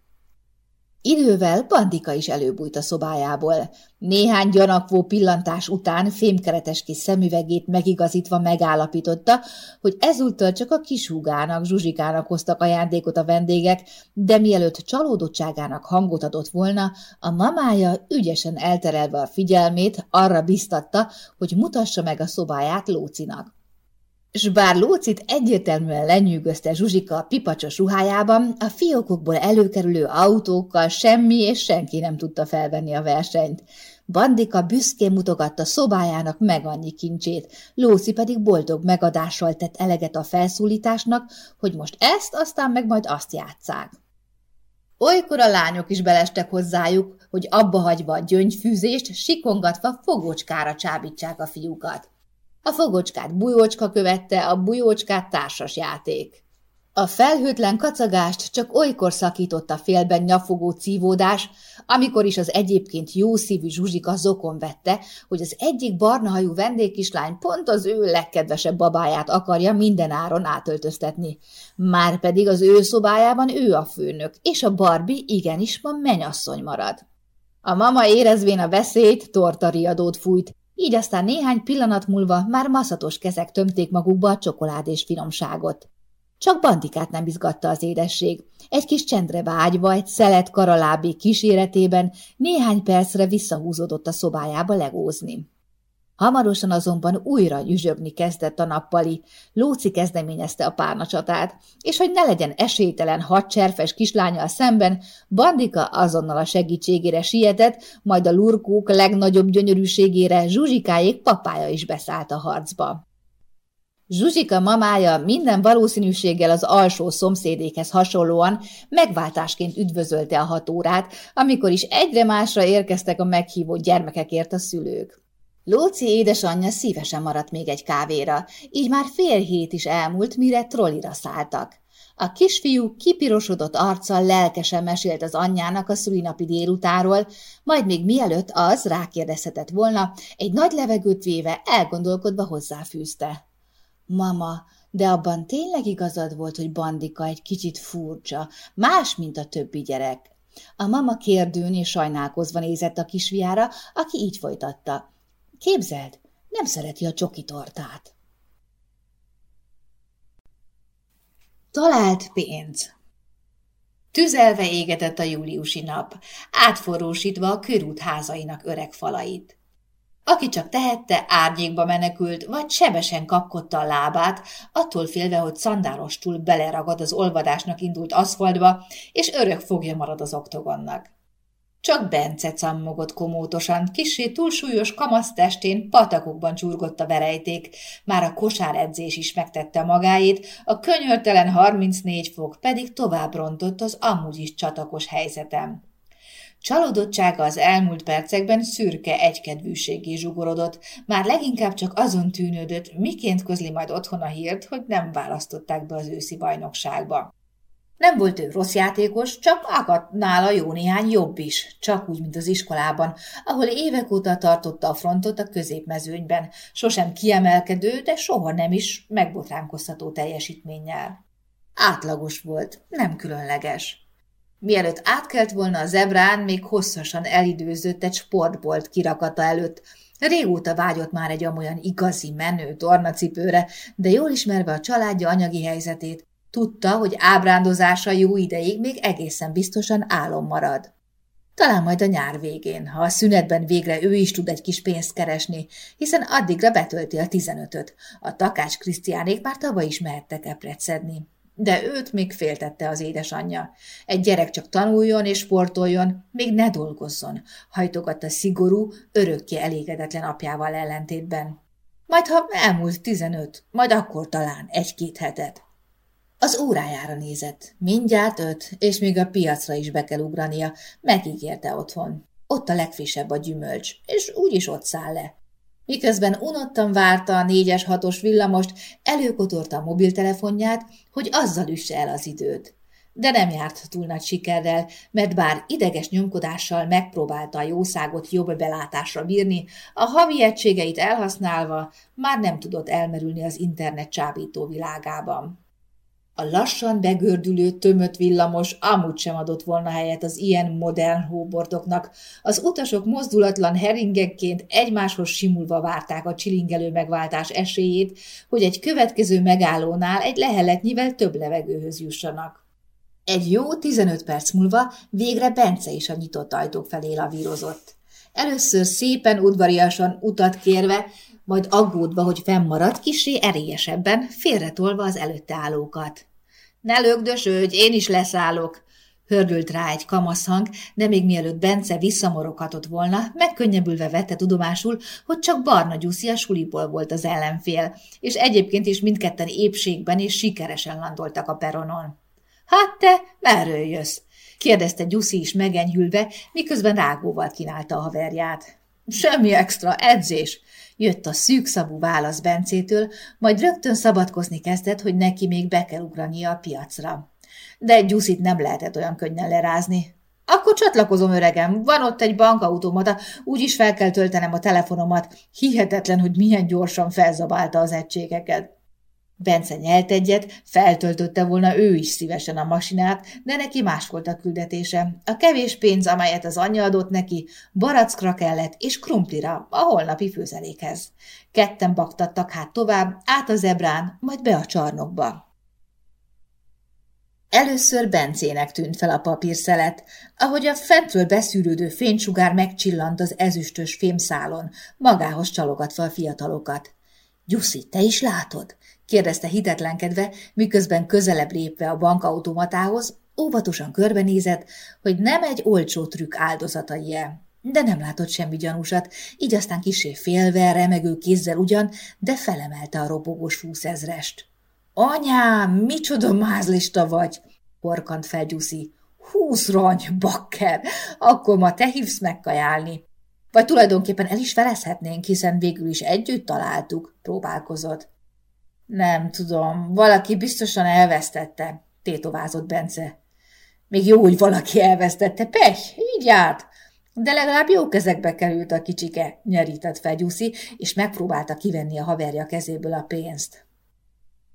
Idővel Bandika is előbújt a szobájából. Néhány gyanakvó pillantás után fémkeretes kis szemüvegét megigazítva megállapította, hogy ezúttal csak a húgának, Zsuzsikának hoztak ajándékot a vendégek, de mielőtt csalódottságának hangot adott volna, a mamája ügyesen elterelve a figyelmét arra biztatta, hogy mutassa meg a szobáját Lócinak. S bár Lócit egyértelműen lenyűgözte Zsuzsika a pipacsos ruhájában, a fiókokból előkerülő autókkal semmi és senki nem tudta felvenni a versenyt. Bandika büszkén mutogatta szobájának meg annyi kincsét, Lóci pedig boldog megadással tett eleget a felszólításnak, hogy most ezt, aztán meg majd azt játszák. Olykor a lányok is belestek hozzájuk, hogy abba hagyva a gyöngyfűzést, sikongatva fogócskára csábítsák a fiúkat. A fogocskát bujócska követte, a bujócskát társas játék. A felhőtlen kacagást csak olykor szakította félben nyafogó cívódás, amikor is az egyébként jó szívű Zsuzsika zokon vette, hogy az egyik barnahajú vendégkislány pont az ő legkedvesebb babáját akarja minden áron átöltöztetni. Márpedig az ő szobájában ő a főnök, és a Barbie igenis ma menyasszony marad. A mama érezvén a veszélyt, tortariadót fújt, így aztán néhány pillanat múlva már maszatos kezek tömték magukba a csokoládés finomságot. Csak bandikát nem izgatta az édesség. Egy kis csendre vágyva, egy szelet karalábé kíséretében néhány percre visszahúzódott a szobájába legózni. Hamarosan azonban újra gyüzsögni kezdett a nappali. Lóci kezdeményezte a párnacsatát, és hogy ne legyen esélytelen hadcserfes kislányal szemben, Bandika azonnal a segítségére sietett, majd a lurkók legnagyobb gyönyörűségére Zsuzsikáék papája is beszállt a harcba. Zsuzsika mamája minden valószínűséggel az alsó szomszédékhez hasonlóan megváltásként üdvözölte a hatórát, amikor is egyre másra érkeztek a meghívott gyermekekért a szülők. Lóci édesanyja szívesen maradt még egy kávéra, így már fél hét is elmúlt, mire trollira szálltak. A kisfiú kipirosodott arccal lelkesen mesélt az anyjának a szülinapi délutáról, majd még mielőtt az rákérdezhetett volna, egy nagy levegőt véve elgondolkodva hozzáfűzte. Mama, de abban tényleg igazad volt, hogy Bandika egy kicsit furcsa, más, mint a többi gyerek. A mama kérdőn és sajnálkozva nézett a kisfiára, aki így folytatta. Képzeld, nem szereti a csoki tortát. Talált pénz Tüzelve égetett a júliusi nap, átforrósítva a körút házainak öreg falait. Aki csak tehette, árnyékba menekült, vagy sebesen kapkodta a lábát, attól félve, hogy szandárostul beleragad az olvadásnak indult aszfaltba, és örök fogja marad az oktogonnak. Csak Bence cammogott komótosan, kisé túlsúlyos kamasztestén patakokban csurgott a verejték, már a kosáredzés is megtette magáét, a könyörtelen 34 fok pedig tovább rontott az amúgy is csatakos helyzetem. Csalódottsága az elmúlt percekben szürke egykedvűségé zsugorodott, már leginkább csak azon tűnődött, miként közli majd otthon a hírt, hogy nem választották be az őszi bajnokságba. Nem volt ő rossz játékos, csak akadt nála jó néhány jobb is, csak úgy, mint az iskolában, ahol évek óta tartotta a frontot a középmezőnyben, sosem kiemelkedő, de soha nem is megbotránkoztató teljesítménnyel. Átlagos volt, nem különleges. Mielőtt átkelt volna a zebrán, még hosszasan elidőzött egy sportbolt kirakata előtt. Régóta vágyott már egy amolyan igazi menő tornacipőre, de jól ismerve a családja anyagi helyzetét, Tudta, hogy ábrándozása jó ideig még egészen biztosan álom marad. Talán majd a nyár végén, ha a szünetben végre ő is tud egy kis pénzt keresni, hiszen addigra betölti a tizenötöt. A takács Krisztiánék már tavaly is mehettek epret szedni. De őt még féltette az édesanyja. Egy gyerek csak tanuljon és sportoljon, még ne dolgozzon, hajtogatta szigorú, örökké elégedetlen apjával ellentétben. Majd ha elmúlt tizenöt, majd akkor talán egy-két hetet. Az órájára nézett. Mindjárt öt, és még a piacra is be kell ugrania. Megígérte otthon. Ott a legfrissebb a gyümölcs, és úgyis ott száll le. Miközben unottan várta a négyes hatos villamost, előkotorta a mobiltelefonját, hogy azzal üsse el az időt. De nem járt túl nagy sikerrel, mert bár ideges nyomkodással megpróbálta a jószágot jobb belátásra bírni, a havi egységeit elhasználva már nem tudott elmerülni az internet csábító világában. A lassan begördülő, tömött villamos amúgy sem adott volna helyet az ilyen modern hóbordoknak. Az utasok mozdulatlan heringekként egymáshoz simulva várták a csilingelő megváltás esélyét, hogy egy következő megállónál egy leheletnyivel több levegőhöz jussanak. Egy jó 15 perc múlva végre Bence is a nyitott ajtók felé lavírozott. Először szépen udvariasan utat kérve, majd aggódva, hogy fennmaradt, kisé erélyesebben, félretolva az előtte állókat. Ne lögdösödj, én is leszállok, hördült rá egy kamaszhang, de még mielőtt Bence visszamoroghatott volna, megkönnyebbülve vette tudomásul, hogy csak Barna Gyuszi a suliból volt az ellenfél, és egyébként is mindketten épségben és sikeresen landoltak a peronon. Hát te, merről jössz? kérdezte Gyuszi is megenyhülve, miközben rágóval kínálta a haverját. Semmi extra, edzés, Jött a szűkszabú válasz Bencétől, majd rögtön szabadkozni kezdett, hogy neki még be kell ugrania a piacra. De gyuszit nem lehetett olyan könnyen lerázni. Akkor csatlakozom, öregem, van ott egy bankautomata, úgyis fel kell töltenem a telefonomat. Hihetetlen, hogy milyen gyorsan felzabálta az egységeket. Bence nyelt egyet, feltöltötte volna ő is szívesen a masinát, de neki más volt a küldetése. A kevés pénz, amelyet az anyja adott neki, barackra kellett és krumplira a holnapi főzelékhez. Ketten baktattak hát tovább, át a zebrán, majd be a csarnokba. Először Bencének tűnt fel a papírszelet, ahogy a fentről beszűrődő fénysugár megcsillant az ezüstös fémszálon, magához csalogatva a fiatalokat. – Gyuszi, te is látod? Kérdezte hitetlenkedve, miközben közelebb lépve a bankautomatához, óvatosan körbenézett, hogy nem egy olcsó trükk áldozatai-e. De nem látott semmi gyanúsat, így aztán kisé félve, remegő kézzel ugyan, de felemelte a ropogós húszezrest. – Anyám, micsoda mázlista vagy! – horkant fel Gyuszi. – Húsz rony, bakker! Akkor ma te hívsz megkajálni. Vagy tulajdonképpen el is felezhetnénk, hiszen végül is együtt találtuk, próbálkozott. Nem tudom, valaki biztosan elvesztette, tétovázott Bence. Még jó, hogy valaki elvesztette, pech, így járt. De legalább jó kezekbe került a kicsike, nyerített fel és megpróbálta kivenni a haverja kezéből a pénzt.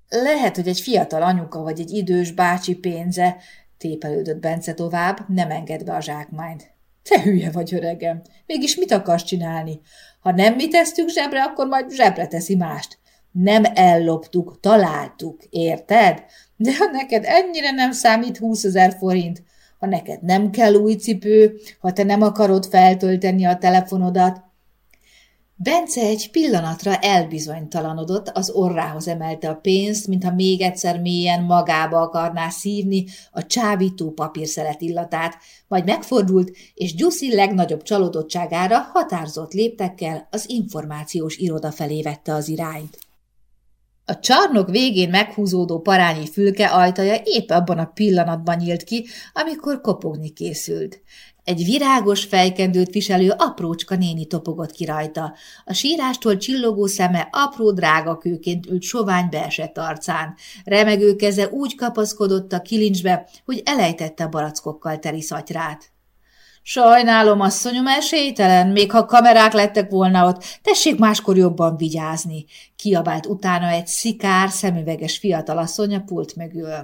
Lehet, hogy egy fiatal anyuka vagy egy idős bácsi pénze, tépelődött Bence tovább, nem engedve a zsákmányt. Te hülye vagy, öregem, mégis mit akarsz csinálni? Ha nem mi tesztük zsebre, akkor majd zsebre teszi mást. Nem elloptuk, találtuk, érted? De ha neked ennyire nem számít 20 ezer forint, ha neked nem kell új cipő, ha te nem akarod feltölteni a telefonodat, Bence egy pillanatra elbizonytalanodott, az orrához emelte a pénzt, mintha még egyszer mélyen magába akarná szívni a csábító papírszelet illatát, majd megfordult, és Gyuszi legnagyobb csalódottságára határzott léptekkel az információs iroda felé vette az irányt. A csarnok végén meghúzódó parányi fülke ajtaja épp abban a pillanatban nyílt ki, amikor kopogni készült. Egy virágos fejkendőt viselő aprócska néni topogott ki rajta. A sírástól csillogó szeme apró drága kőként ült sovány beesett arcán. Remegő keze úgy kapaszkodott a kilincsbe, hogy elejtette a barackokkal teri szatyrát. Sajnálom, asszonyom, esélytelen, még ha kamerák lettek volna ott, tessék máskor jobban vigyázni, kiabált utána egy szikár, szemüveges fiatalasszony a pult mögül.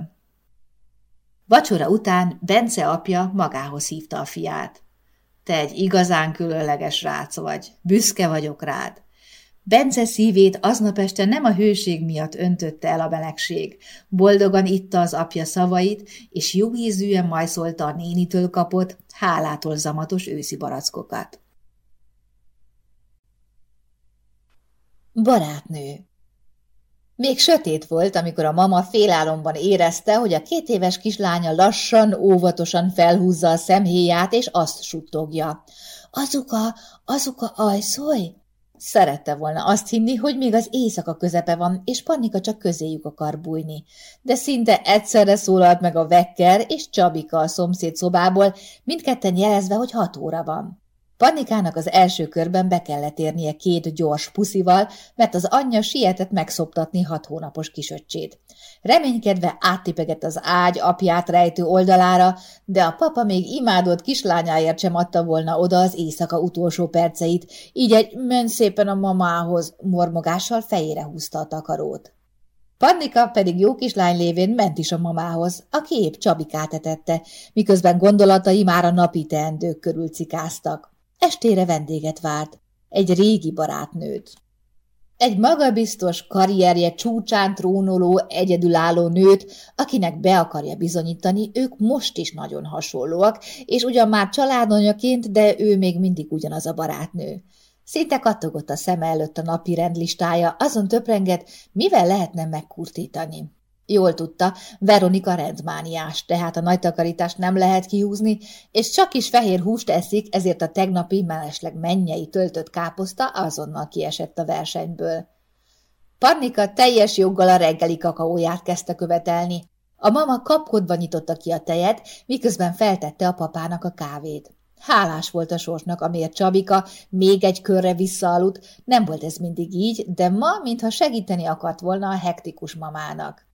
Vacsora után Bence apja magához hívta a fiát. Te egy igazán különleges rác vagy, büszke vagyok rád. Bence szívét aznap este nem a hőség miatt öntötte el a melegség. Boldogan itta az apja szavait, és jó ízűen majszolta a nénitől kapott, hálától zamatos őszi barackokat. Barátnő még sötét volt, amikor a mama félálomban érezte, hogy a két éves kislánya lassan, óvatosan felhúzza a szemhéját, és azt suttogja. Azuka, azuka, ajszolj! Szerette volna azt hinni, hogy még az éjszaka közepe van, és Pannika csak közéjük akar bújni. De szinte egyszerre szólalt meg a vekker és Csabika a szomszéd szobából, mindketten jelezve, hogy hat óra van. Pannikának az első körben be kellett érnie két gyors puszival, mert az anyja sietett megszoptatni hat hónapos kisöccsét. Reménykedve áttipegett az ágy apját rejtő oldalára, de a papa még imádott kislányáért sem adta volna oda az éjszaka utolsó perceit, így egy menj szépen a mamához mormogással fejére húzta a takarót. Pannika pedig jó kislány lévén ment is a mamához, aki épp Csabikát etette, miközben gondolatai már a napi teendők körül cikáztak. Estére vendéget várt, egy régi barátnőt. Egy magabiztos, karrierje csúcsán trónoló, egyedülálló nőt, akinek be akarja bizonyítani, ők most is nagyon hasonlóak, és ugyan már családonyaként, de ő még mindig ugyanaz a barátnő. Szinte kattogott a szeme előtt a napi rendlistája, azon töprenget, mivel lehetne megkurtítani. Jól tudta, Veronika rendmániás, tehát a nagy takarítást nem lehet kihúzni, és csak is fehér húst eszik, ezért a tegnapi mellesleg mennyei töltött káposzta azonnal kiesett a versenyből. Parnika teljes joggal a reggeli kakaóját kezdte követelni. A mama kapkodva nyitotta ki a tejet, miközben feltette a papának a kávét. Hálás volt a sorsnak, amiért Csabika még egy körre visszaaludt, nem volt ez mindig így, de ma, mintha segíteni akart volna a hektikus mamának.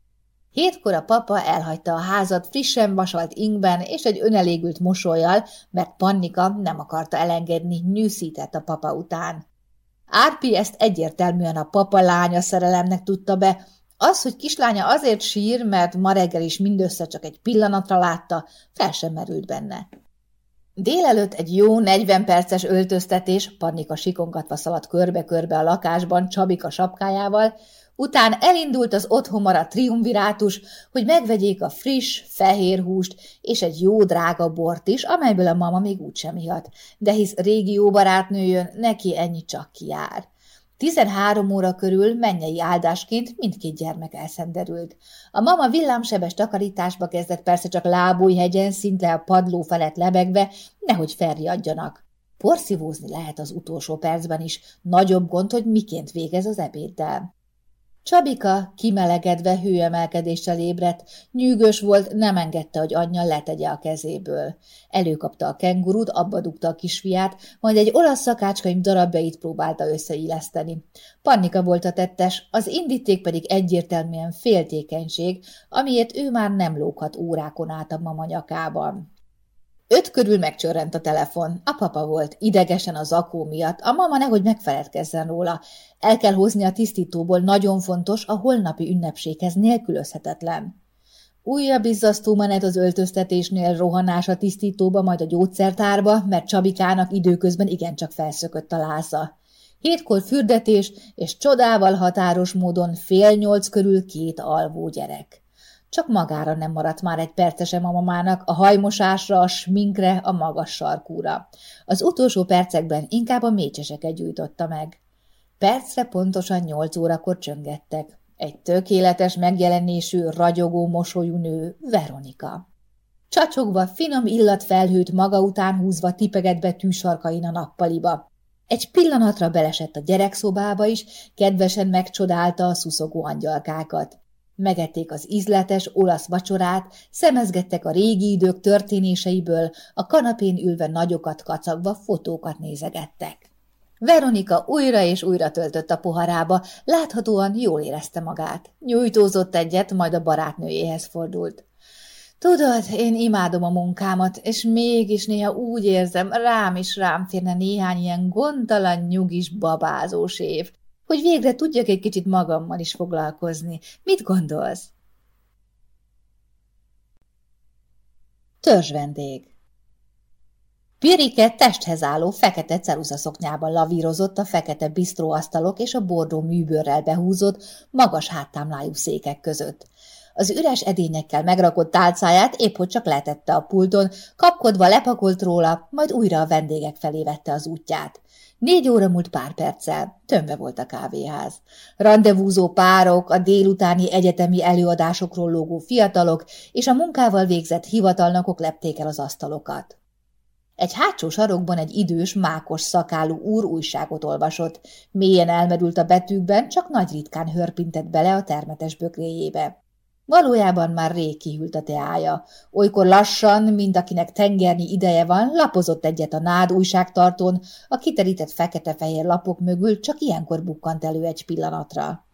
Hétkor a papa elhagyta a házat frissen vasalt ingben és egy önelégült mosolyjal, mert Pannika nem akarta elengedni, nyűszített a papa után. Árpi ezt egyértelműen a papa lánya szerelemnek tudta be, az, hogy kislánya azért sír, mert ma reggel is mindössze csak egy pillanatra látta, fel sem merült benne. Délelőtt egy jó 40 perces öltöztetés, Pannika sikongatva szaladt körbe-körbe a lakásban Csabika sapkájával, után elindult az otthon maradt triumvirátus, hogy megvegyék a friss, fehér húst és egy jó drága bort is, amelyből a mama még úgysem ihat, de hisz régi jó barátnőjön, neki ennyi csak kijár. Tizenhárom óra körül mennyei áldásként mindkét gyermek elszenderült. A mama villámsebes takarításba kezdett persze csak lábújhegyen, szinte a padló felett lebegve, nehogy felriadjanak. Porszívózni lehet az utolsó percben is, nagyobb gond, hogy miként végez az ebéddel. Csabika kimelegedve hőemelkedéssel ébredt, nyűgös volt, nem engedte, hogy anyja letegye a kezéből. Előkapta a kengurút, abba dugta a kisfiát, majd egy olasz szakácskönyv darabjait próbálta összeilleszteni. Pannika volt a tettes, az indíték pedig egyértelműen féltékenység, amiért ő már nem lóghat órákon át a mama nyakában. Öt körül megcsörrent a telefon. A papa volt, idegesen a zakó miatt. A mama nehogy megfeledkezzen róla. El kell hozni a tisztítóból, nagyon fontos, a holnapi ünnepséghez nélkülözhetetlen. Újabb izzasztó menet az öltöztetésnél, rohanás a tisztítóba, majd a gyógyszertárba, mert Csabikának időközben igencsak felszökött a lásza. Hétkor fürdetés, és csodával határos módon fél nyolc körül két alvó gyerek. Csak magára nem maradt már egy percesem a mamának, a hajmosásra, a sminkre, a magas sarkúra. Az utolsó percekben inkább a mécseseket gyújtotta meg. Percre pontosan nyolc órakor csöngettek. Egy tökéletes megjelenésű, ragyogó mosolyú nő, Veronika. Csacsogva, finom illatfelhőt maga után húzva tipegett tűsarkain a nappaliba. Egy pillanatra belesett a gyerekszobába is, kedvesen megcsodálta a szuszogó angyalkákat. Megették az ízletes olasz vacsorát, szemezgettek a régi idők történéseiből, a kanapén ülve nagyokat kacagva fotókat nézegettek. Veronika újra és újra töltött a poharába, láthatóan jól érezte magát. Nyújtózott egyet, majd a barátnőjéhez fordult. Tudod, én imádom a munkámat, és mégis néha úgy érzem, rám is rám férne néhány ilyen gondtalan, nyugis, babázós év hogy végre tudjak egy kicsit magammal is foglalkozni. Mit gondolsz? vendég Pirike testhez álló fekete ceruzaszoknyában lavírozott a fekete bisztróasztalok és a bordó műbőrrel behúzott, magas háttámlájú székek között. Az üres edényekkel megrakott tálcáját épp hogy csak letette a pulton, kapkodva lepakolt róla, majd újra a vendégek felé vette az útját. Négy óra múlt pár perccel, tömve volt a kávéház. Rendezvúzó párok, a délutáni egyetemi előadásokról lógó fiatalok és a munkával végzett hivatalnokok lepték el az asztalokat. Egy hátsó sarokban egy idős, mákos szakálú úr újságot olvasott. Mélyen elmerült a betűkben, csak nagy ritkán hörpintett bele a termetes bögréjébe. Valójában már rég kihűlt a teája. Olykor lassan, mint akinek tengernyi ideje van, lapozott egyet a nád újságtartón, a kiterített fekete-fehér lapok mögül csak ilyenkor bukkant elő egy pillanatra.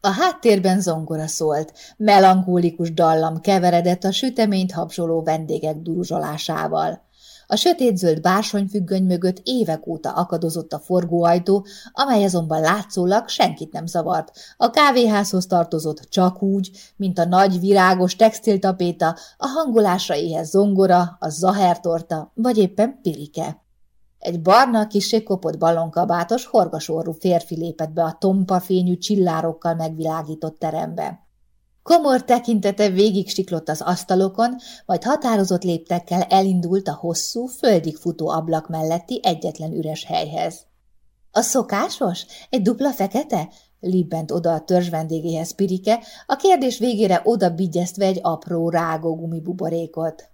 A háttérben zongora szólt, melankólikus dallam keveredett a süteményt habzsoló vendégek duruzsolásával. A sötétzöld bársonyfüggöny mögött évek óta akadozott a forgóajtó, amely azonban látszólag senkit nem zavart. A kávéházhoz tartozott csak úgy, mint a nagy virágos textiltapéta, a hangolásra éhez zongora, a zahertorta, vagy éppen pirike. Egy barna, kisé kopott ballonkabátos, horgasorú férfi lépett be a tompa fényű csillárokkal megvilágított terembe. Komor tekintete végig siklott az asztalokon, majd határozott léptekkel elindult a hosszú, földig futó ablak melletti egyetlen üres helyhez. – A szokásos? Egy dupla fekete? – libbent oda a törzs vendégéhez Pirike, a kérdés végére oda bigyeztve egy apró rágó gumibuborékot.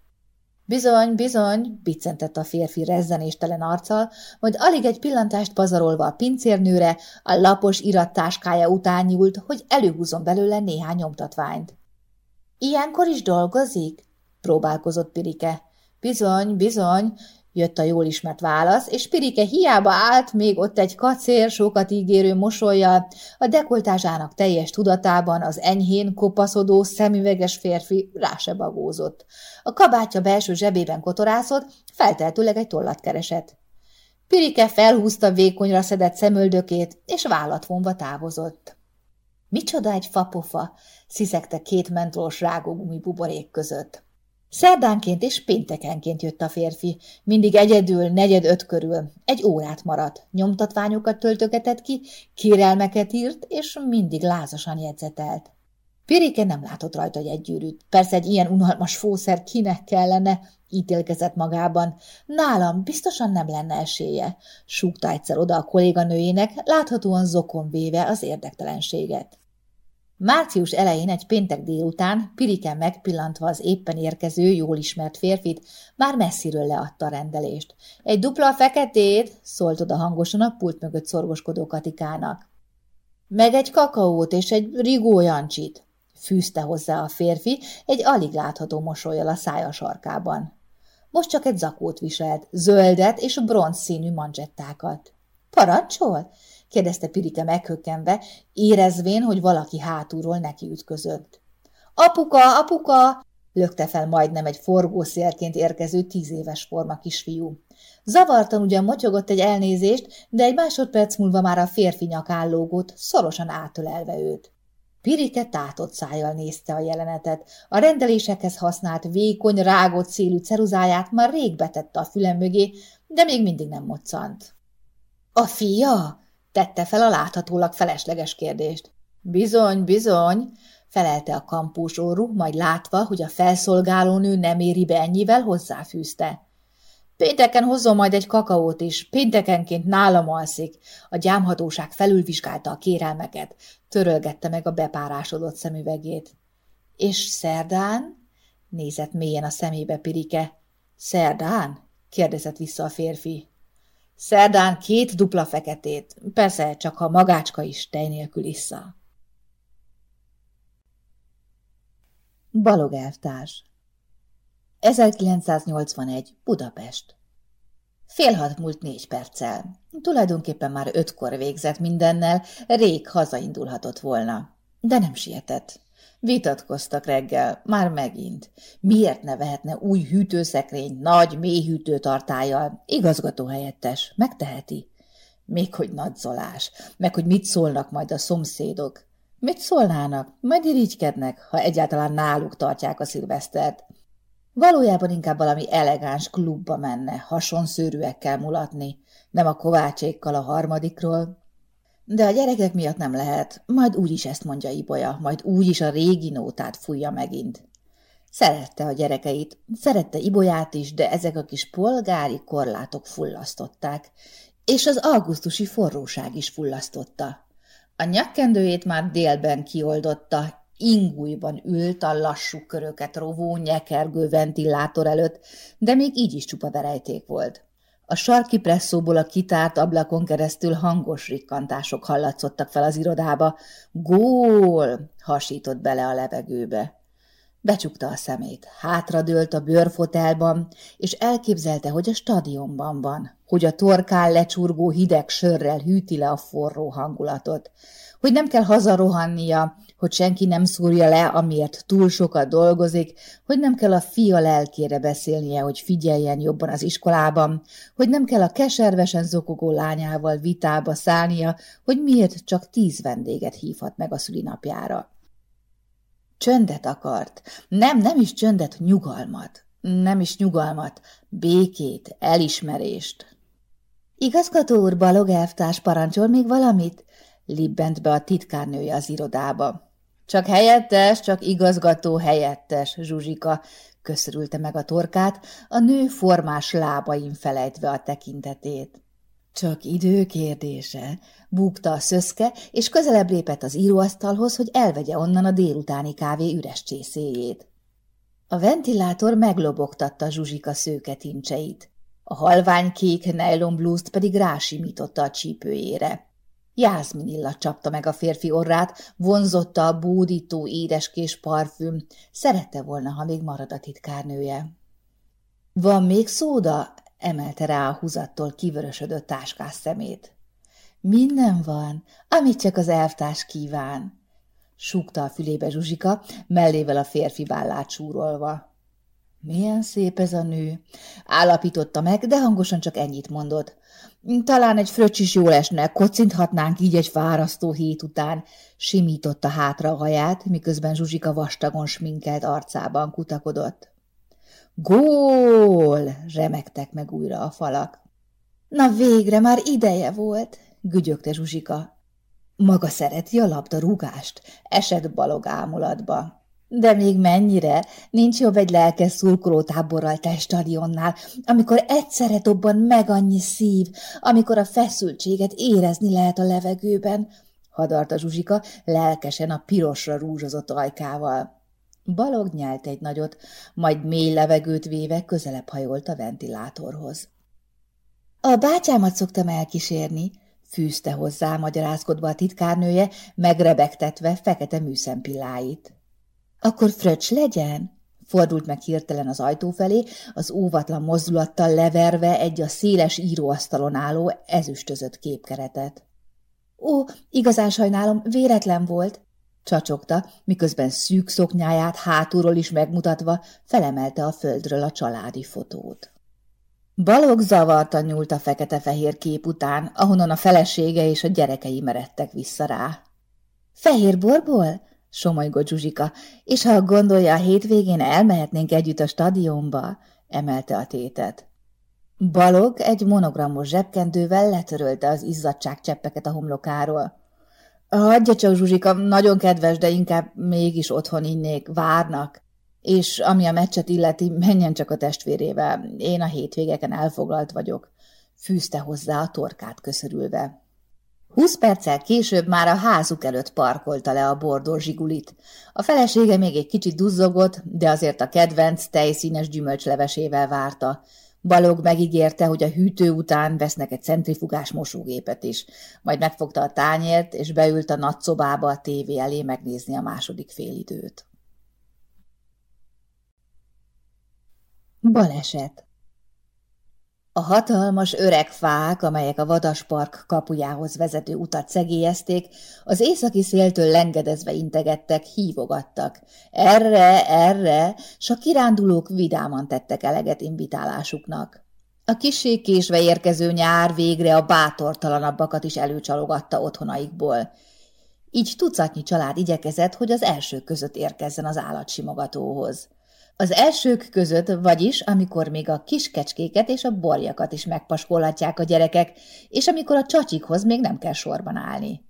Bizony, bizony, biccentett a férfi rezzenéstelen arccal, majd alig egy pillantást pazarolva a pincérnőre, a lapos irattáskája után nyúlt, hogy előhúzom belőle néhány nyomtatványt. Ilyenkor is dolgozik? próbálkozott Pirike. Bizony, bizony, jött a jól ismert válasz, és Pirike hiába állt még ott egy kacér, sokat ígérő mosolyjal, a dekoltásának teljes tudatában az enyhén kopaszodó, szemüveges férfi rá se bagózott. A kabátja belső zsebében kotorászott, felteltőleg egy tollat keresett. Pirike felhúzta vékonyra szedett szemöldökét, és vállat vonva távozott. Micsoda egy fapofa, sziszegte két mentolós rágógumi buborék között. Szerdánként és péntekenként jött a férfi, mindig egyedül, negyed öt körül. Egy órát maradt, nyomtatványokat töltögetett ki, kérelmeket írt, és mindig lázasan jegyzetelt. Pirike nem látott rajta egy gyűrűt. Persze egy ilyen unalmas fószer kinek kellene, ítélkezett magában. Nálam biztosan nem lenne esélye, súgta egyszer oda a kolléganőjének, láthatóan zokon véve az érdektelenséget. Március elején egy péntek délután Pirike megpillantva az éppen érkező, jól ismert férfit, már messziről leadta a rendelést. Egy dupla feketét, szólt oda hangosan a pult mögött szorgoskodó Katikának. Meg egy kakaót és egy rigó jancsit, fűzte hozzá a férfi egy alig látható mosolyjal a szája sarkában. Most csak egy zakót viselt, zöldet és bronz színű manzsettákat. Parancsol? Kérdezte Pirike meghökkenve, érezvén, hogy valaki hátulról neki ütközött. Apuka, apuka! lökte fel majdnem egy forgószélként érkező tíz éves forma kisfiú. Zavartan ugyan motyogott egy elnézést, de egy másodperc múlva már a férfi nyakán lógott, szorosan átölelve őt. Pirike tátott szájjal nézte a jelenetet. A rendelésekhez használt vékony, rágott szélű ceruzáját már rég betette a fülem mögé, de még mindig nem moccant. – A fia? Tette fel a láthatólag felesleges kérdést. Bizony, bizony, felelte a kampós orru, majd látva, hogy a felszolgálónő nem éri be ennyivel, hozzáfűzte. Pénteken hozzon majd egy kakaót is, péntekenként nálam alszik. A gyámhatóság felülvizsgálta a kérelmeket, törölgette meg a bepárásodott szemüvegét. És szerdán? Nézett mélyen a szemébe Pirike. Szerdán? kérdezett vissza a férfi. Szerdán két dupla feketét, persze csak ha magácska is tej nélkül issza. Balogelvtárs 1981. Budapest Fél hat múlt négy perccel. Tulajdonképpen már ötkor végzett mindennel, rég hazaindulhatott volna. De nem sietett. Vitatkoztak reggel, már megint. Miért ne vehetne új hűtőszekrény, nagy, mély hűtőtartályjal? Igazgató helyettes, megteheti. Még hogy nagyzolás, meg hogy mit szólnak majd a szomszédok. Mit szólnának? Majd irigykednek, ha egyáltalán náluk tartják a szilvesztert. Valójában inkább valami elegáns klubba menne, hasonszőrűekkel mulatni, nem a kovácsékkal a harmadikról, de a gyerekek miatt nem lehet, majd úgyis ezt mondja Ibolya, majd úgyis a régi nótát fújja megint. Szerette a gyerekeit, szerette Ibolyát is, de ezek a kis polgári korlátok fullasztották, és az augusztusi forróság is fullasztotta. A nyakkendőjét már délben kioldotta, ingújban ült a lassú köröket rovó, nyekergő ventilátor előtt, de még így is csupa verejték volt. A sarki presszóból a kitárt ablakon keresztül hangos rikkantások hallatszottak fel az irodába. Gól! hasított bele a levegőbe. Becsukta a szemét, hátradőlt a bőrfotelban, és elképzelte, hogy a stadionban van, hogy a torkán lecsurgó hideg sörrel hűti le a forró hangulatot, hogy nem kell hazarohannia, hogy senki nem szúrja le, amiért túl sokat dolgozik, hogy nem kell a fia lelkére beszélnie, hogy figyeljen jobban az iskolában, hogy nem kell a keservesen zokogó lányával vitába szállnia, hogy miért csak tíz vendéget hívhat meg a szülinapjára. Csöndet akart. Nem, nem is csöndet, nyugalmat. Nem is nyugalmat, békét, elismerést. Igazgató úr, Balog elvtárs parancsol még valamit? Libbent be a titkárnője az irodába. Csak helyettes, csak igazgató helyettes, Zsuzsika, köszörülte meg a torkát, a nő formás lábain felejtve a tekintetét. Csak idő kérdése, búgta a szöszke, és közelebb lépett az íróasztalhoz, hogy elvegye onnan a délutáni kávé üres csészéjét. A ventilátor meglobogtatta Zsuzsika szőke tincseit. A halvány kék nylon pedig rásimította a csípőjére. Jászmin illa csapta meg a férfi orrát, vonzotta a bódító édeskés parfüm. Szerette volna, ha még marad a titkárnője. Van még szóda? emelte rá a húzattól kivörösödött táskás szemét. Minden van, amit csak az elvtárs kíván, súgta a fülébe Zsuzsika, mellével a férfi vállát súrolva. Milyen szép ez a nő, állapította meg, de hangosan csak ennyit mondott. Talán egy fröccs is jól esne, kocinthatnánk így egy fárasztó hét után, simította hátra a haját, miközben Zsuzsika vastagon sminkelt arcában kutakodott. Gól! remektek meg újra a falak. Na végre, már ideje volt, gügyögte Zsuzsika. Maga szereti a labdarúgást, esett balog ámulatba. De még mennyire? Nincs jobb egy lelkes szurkolótáborral te stadionnál, amikor egyszerre dobban meg annyi szív, amikor a feszültséget érezni lehet a levegőben, hadarta Zsuzsika lelkesen a pirosra rúzsozott ajkával. Balog nyelt egy nagyot, majd mély levegőt véve közelebb hajolt a ventilátorhoz. A bátyámat szoktam elkísérni, fűzte hozzá magyarázkodva a titkárnője, megrebegtetve fekete műszempilláit. Akkor fröccs legyen? Fordult meg hirtelen az ajtó felé, az óvatlan mozdulattal leverve egy a széles íróasztalon álló ezüstözött képkeretet. Ó, igazán sajnálom, véletlen volt, csacsogta, miközben szűk szoknyáját hátulról is megmutatva felemelte a földről a családi fotót. Balog zavartan nyúlt a fekete-fehér kép után, ahonnan a felesége és a gyerekei meredtek vissza rá. Fehér borból? Somolygott Zsuzsika, és ha gondolja, a hétvégén elmehetnénk együtt a stadionba, emelte a tétet. Balog egy monogramos zsebkendővel letörölte az izzadság cseppeket a homlokáról. Hagyja csak, Zsuzsika, nagyon kedves, de inkább mégis otthon innék, várnak. És ami a meccset illeti, menjen csak a testvérével. Én a hétvégeken elfoglalt vagyok. Fűzte hozzá a torkát köszörülve. Húsz perccel később már a házuk előtt parkolta le a bordó zsigulit. A felesége még egy kicsit duzzogott, de azért a kedvenc tejszínes gyümölcslevesével várta. Balog megígérte, hogy a hűtő után vesznek egy centrifugás mosógépet is. Majd megfogta a tányért, és beült a nagy szobába a tévé elé megnézni a második félidőt. Baleset a hatalmas öreg fák, amelyek a vadaspark kapujához vezető utat szegélyezték, az északi széltől lengedezve integettek, hívogattak. Erre, erre, s a kirándulók vidáman tettek eleget invitálásuknak. A kisé késve érkező nyár végre a bátortalanabbakat is előcsalogatta otthonaikból. Így tucatnyi család igyekezett, hogy az elsők között érkezzen az állatsimogatóhoz. Az elsők között, vagyis amikor még a kis kecskéket és a borjakat is megpaskolhatják a gyerekek, és amikor a csacsikhoz még nem kell sorban állni.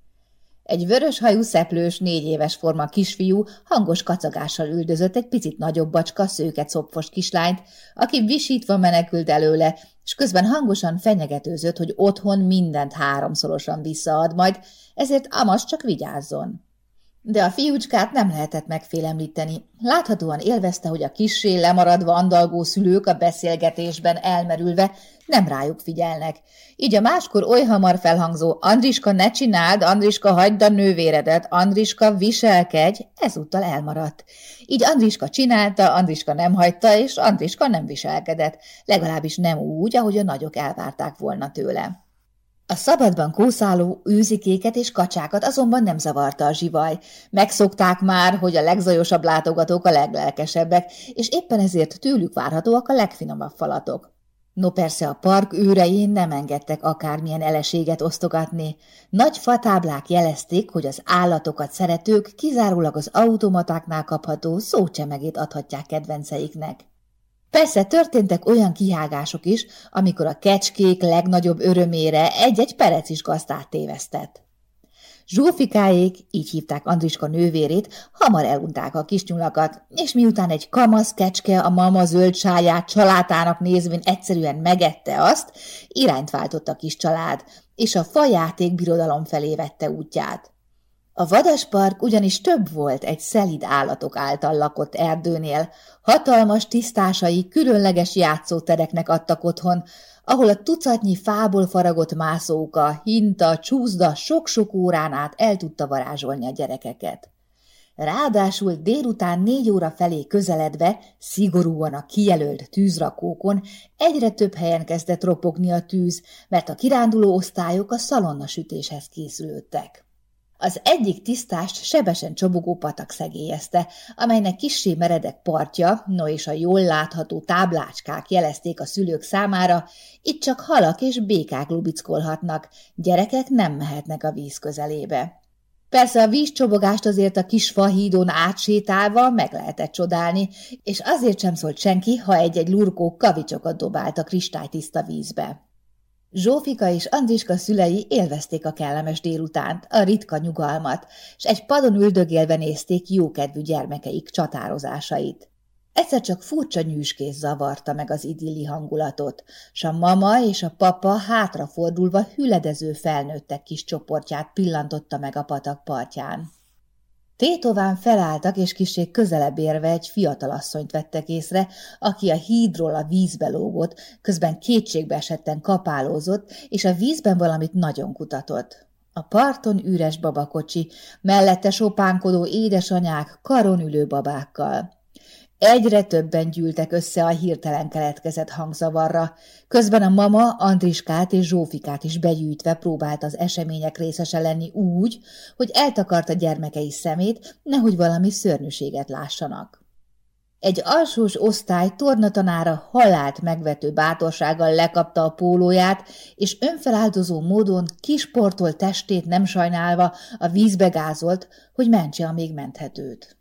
Egy vörös hajú szeplős, négy éves forma kisfiú hangos kacagással üldözött egy picit nagyobb bacska, szőket szopfos kislányt, aki visítva menekült előle, és közben hangosan fenyegetőzött, hogy otthon mindent háromszorosan visszaad majd, ezért Amas csak vigyázzon. De a fiúcskát nem lehetett megfélemlíteni. Láthatóan élvezte, hogy a kissé lemaradva andalgó szülők a beszélgetésben elmerülve nem rájuk figyelnek. Így a máskor oly hamar felhangzó Andriska ne csináld, Andriska hagyd a nővéredet, Andriska viselkedj, ezúttal elmaradt. Így Andriska csinálta, Andriska nem hagyta, és Andriska nem viselkedett, legalábbis nem úgy, ahogy a nagyok elvárták volna tőle. A szabadban kószáló őzikéket és kacsákat azonban nem zavarta a zsivaj. Megszokták már, hogy a legzajosabb látogatók a leglelkesebbek, és éppen ezért tőlük várhatóak a legfinomabb falatok. No persze a park őrein nem engedtek akármilyen eleséget osztogatni. Nagy fatáblák jelezték, hogy az állatokat szeretők kizárólag az automatáknál kapható szócsemegét adhatják kedvenceiknek. Persze történtek olyan kihágások is, amikor a kecskék legnagyobb örömére egy-egy perecis gazdát tévesztett. Zsófikáék, így hívták Andriska nővérét, hamar elunták a kisnyulakat, és miután egy kamasz kecske a mama zöld sáját csalátának nézvén egyszerűen megette azt, irányt váltott a kis család, és a fajáték birodalom felé vette útját. A vadaspark ugyanis több volt egy szelid állatok által lakott erdőnél, hatalmas tisztásai különleges játszótereknek adtak otthon, ahol a tucatnyi fából faragott mászóka, hinta, csúszda sok-sok órán át el tudta varázsolni a gyerekeket. Ráadásul délután négy óra felé közeledve, szigorúan a kijelölt tűzrakókon, egyre több helyen kezdett ropogni a tűz, mert a kiránduló osztályok a szalonnasütéshez készülődtek. Az egyik tisztást sebesen csobogó patak szegélyezte, amelynek kissé meredek partja, no és a jól látható táblácskák jelezték a szülők számára, itt csak halak és békák lubickolhatnak, gyerekek nem mehetnek a víz közelébe. Persze a vízcsobogást azért a kis fahídon átsétálva meg lehetett csodálni, és azért sem szólt senki, ha egy-egy lurkó kavicsokat dobált a kristálytiszta vízbe. Zsófika és Andriska szülei élvezték a kellemes délutánt, a ritka nyugalmat, és egy padon üldögélve nézték jókedvű gyermekeik csatározásait. Egyszer csak furcsa nyűskész zavarta meg az idilli hangulatot, s a mama és a papa hátrafordulva hüledező felnőttek kis csoportját pillantotta meg a patak partján. Tétován felálltak, és kiség közelebb érve egy fiatalasszonyt vettek észre, aki a hídról a vízbe lógott, közben kétségbe esetten kapálózott, és a vízben valamit nagyon kutatott. A parton üres babakocsi, mellette sopánkodó édesanyák karon ülő babákkal. Egyre többen gyűltek össze a hirtelen keletkezett hangzavarra, közben a mama Andriskát és Zsófikát is begyűjtve próbált az események részese lenni úgy, hogy eltakarta gyermekei szemét, nehogy valami szörnyűséget lássanak. Egy alsós osztály tornatanára halált megvető bátorsággal lekapta a pólóját, és önfeláldozó módon kisportolt testét nem sajnálva a vízbe gázolt, hogy mentse a még menthetőt.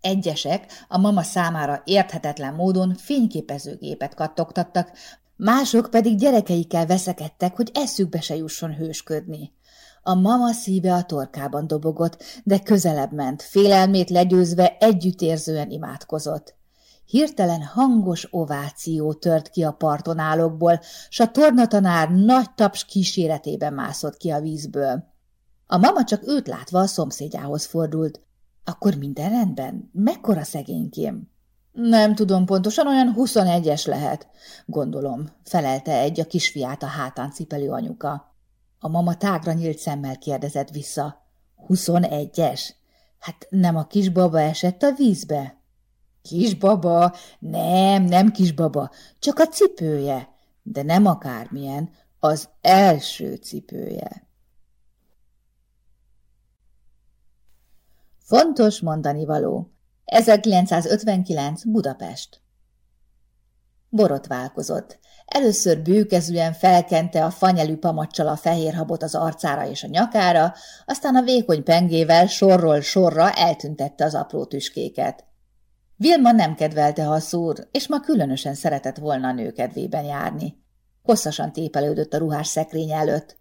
Egyesek a mama számára érthetetlen módon fényképezőgépet kattogtattak, mások pedig gyerekeikkel veszekedtek, hogy eszükbe se jusson hősködni. A mama szíve a torkában dobogott, de közelebb ment, félelmét legyőzve együttérzően imádkozott. Hirtelen hangos ováció tört ki a parton állókból, s a tornatanár nagy taps kíséretében mászott ki a vízből. A mama csak őt látva a szomszédjához fordult. Akkor minden rendben? Mekkora szegénykém? Nem tudom pontosan, olyan huszonegyes lehet, gondolom, felelte egy a kisfiát a hátán cipelő anyuka. A mama tágra nyílt szemmel kérdezett vissza. Huszonegyes? Hát nem a kisbaba esett a vízbe? Kisbaba? Nem, nem kisbaba, csak a cipője. De nem akármilyen, az első cipője. Fontos mondani való. 1959. Budapest. Borotválkozott. Először bőkezűen felkente a fanyelű pamacsal a fehér habot az arcára és a nyakára, aztán a vékony pengével sorról sorra eltüntette az apró tüskéket. Vilma nem kedvelte a szúr, és ma különösen szeretett volna a nőkedvében járni. Hosszasan tépelődött a ruhás szekrény előtt.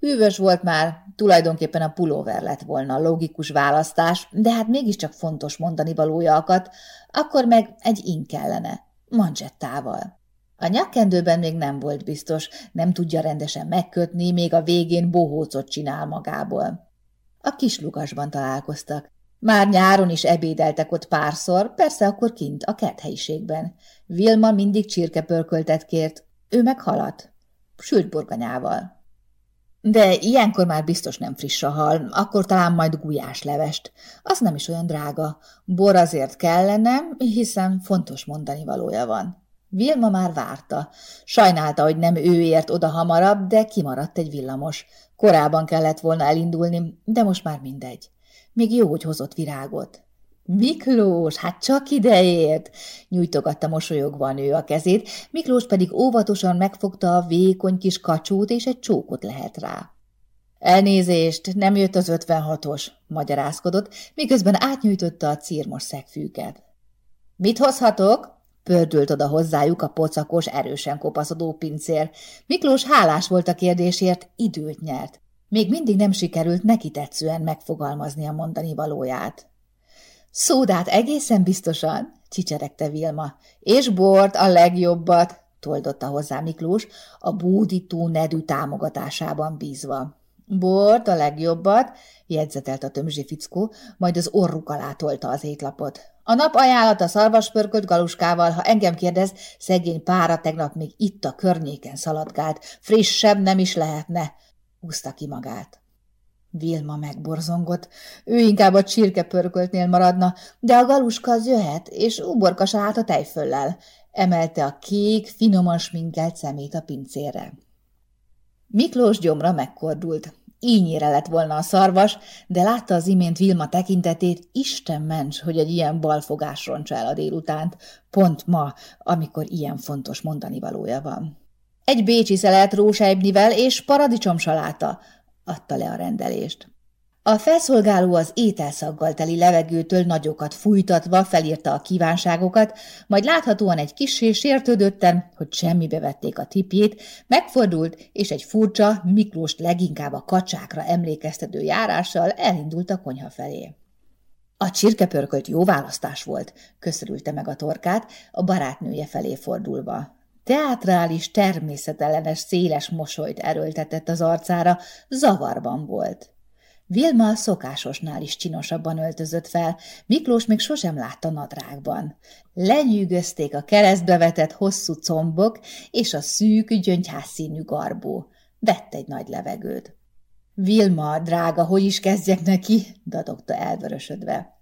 Hűvös volt már, tulajdonképpen a pulóver lett volna a logikus választás, de hát mégiscsak fontos mondani valója akadt, akkor meg egy ing kellene, manzsettával. A nyakkendőben még nem volt biztos, nem tudja rendesen megkötni, még a végén bohócot csinál magából. A kis lugasban találkoztak. Már nyáron is ebédeltek ott párszor, persze akkor kint, a kerthelyiségben. Vilma mindig csirkepörköltet kért, ő meg halat, sült burganyával. De ilyenkor már biztos nem friss a hal, akkor talán majd gulyáslevest. Az nem is olyan drága. Bor azért kellene, hiszen fontos mondani valója van. Vilma már várta. Sajnálta, hogy nem ő ért oda hamarabb, de kimaradt egy villamos. Korábban kellett volna elindulni, de most már mindegy. Még jó, hogy hozott virágot. Miklós, hát csak ideért! nyújtogatta mosolyogva nő a kezét, Miklós pedig óvatosan megfogta a vékony kis kacsót, és egy csókot lehet rá. Elnézést, nem jött az 56-os, magyarázkodott, miközben átnyújtotta a círmos szegfűket. Mit hozhatok? Pördült oda hozzájuk a pocakos, erősen kopaszodó pincér. Miklós hálás volt a kérdésért, időt nyert. Még mindig nem sikerült neki tetszően megfogalmazni a mondani valóját. Szódát egészen biztosan, csicseregte Vilma, és bort a legjobbat, toldotta hozzá Miklós, a búdító nedű támogatásában bízva. Bort a legjobbat, jegyzetelt a tömzsi fickó, majd az orruk alá tolta az étlapot. A nap ajánlat a szarvaspörkölt galuskával, ha engem kérdez, szegény pára tegnap még itt a környéken szaladgált. Frissebb nem is lehetne. Húzta ki magát. Vilma megborzongott. Ő inkább a csirkepörköltnél maradna, de a galuska az jöhet, és uborkasa át a tejföllel. Emelte a kék, finoman sminkelt szemét a pincére. Miklós gyomra megkordult. Ínyire lett volna a szarvas, de látta az imént Vilma tekintetét, Isten ments, hogy egy ilyen balfogás roncsa el a délutánt, pont ma, amikor ilyen fontos mondani valója van. Egy bécsi szelet rósejbnivel és paradicsomsaláta, adta le a rendelést. A felszolgáló az ételszaggal teli levegőtől nagyokat fújtatva felírta a kívánságokat, majd láthatóan egy kissé sértődötten, hogy semmibe vették a tipjét, megfordult, és egy furcsa, Miklóst leginkább a kacsákra emlékeztető járással elindult a konyha felé. A csirkepörkölt jó választás volt, köszörülte meg a torkát, a barátnője felé fordulva. Teátrális, természetellenes, széles mosolyt erőltetett az arcára, zavarban volt. Vilma szokásosnál is csinosabban öltözött fel, Miklós még sosem látta nadrágban. Lenyűgözték a keresztbe vetett hosszú combok és a szűk, gyöngyhászszínű garbó. Vett egy nagy levegőt. Vilma, drága, hogy is kezdjek neki? dadogta elvörösödve.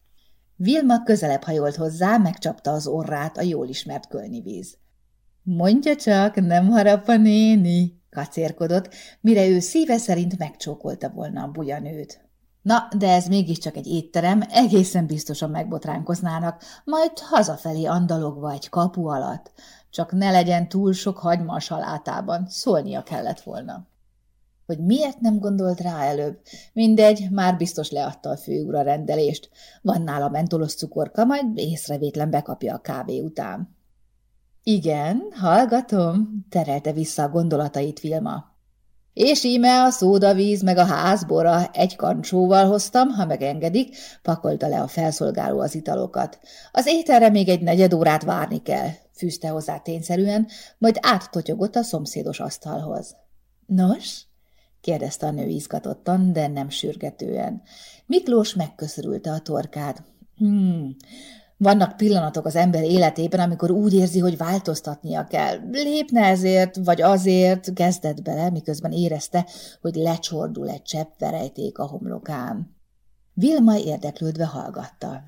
Vilma közelebb hajolt hozzá, megcsapta az orrát a jól ismert kölnivíz. Mondja csak, nem harap a néni, kacérkodott, mire ő szíve szerint megcsókolta volna a bujanőt. Na, de ez mégiscsak egy étterem, egészen biztosan megbotránkoznának, majd hazafelé andalogva egy kapu alatt. Csak ne legyen túl sok hagyma a salátában, szólnia kellett volna. Hogy miért nem gondolt rá előbb? Mindegy, már biztos leadta a főúr rendelést. Van nála mentolos cukorka, majd észrevétlen bekapja a kávé után. Igen, hallgatom, terelte vissza a gondolatait Vilma. És íme a szódavíz meg a házbora egy kancsóval hoztam, ha megengedik, pakolta le a felszolgáló az italokat. Az ételre még egy negyed órát várni kell, fűzte hozzá tényszerűen, majd áttotyogott a szomszédos asztalhoz. Nos? kérdezte a nő izgatottan, de nem sürgetően. Miklós megköszörülte a torkát. Hmm, vannak pillanatok az ember életében, amikor úgy érzi, hogy változtatnia kell. Lépne ezért, vagy azért, kezdett bele, miközben érezte, hogy lecsordul egy csepp verejték a homlokán. Vilma érdeklődve hallgatta.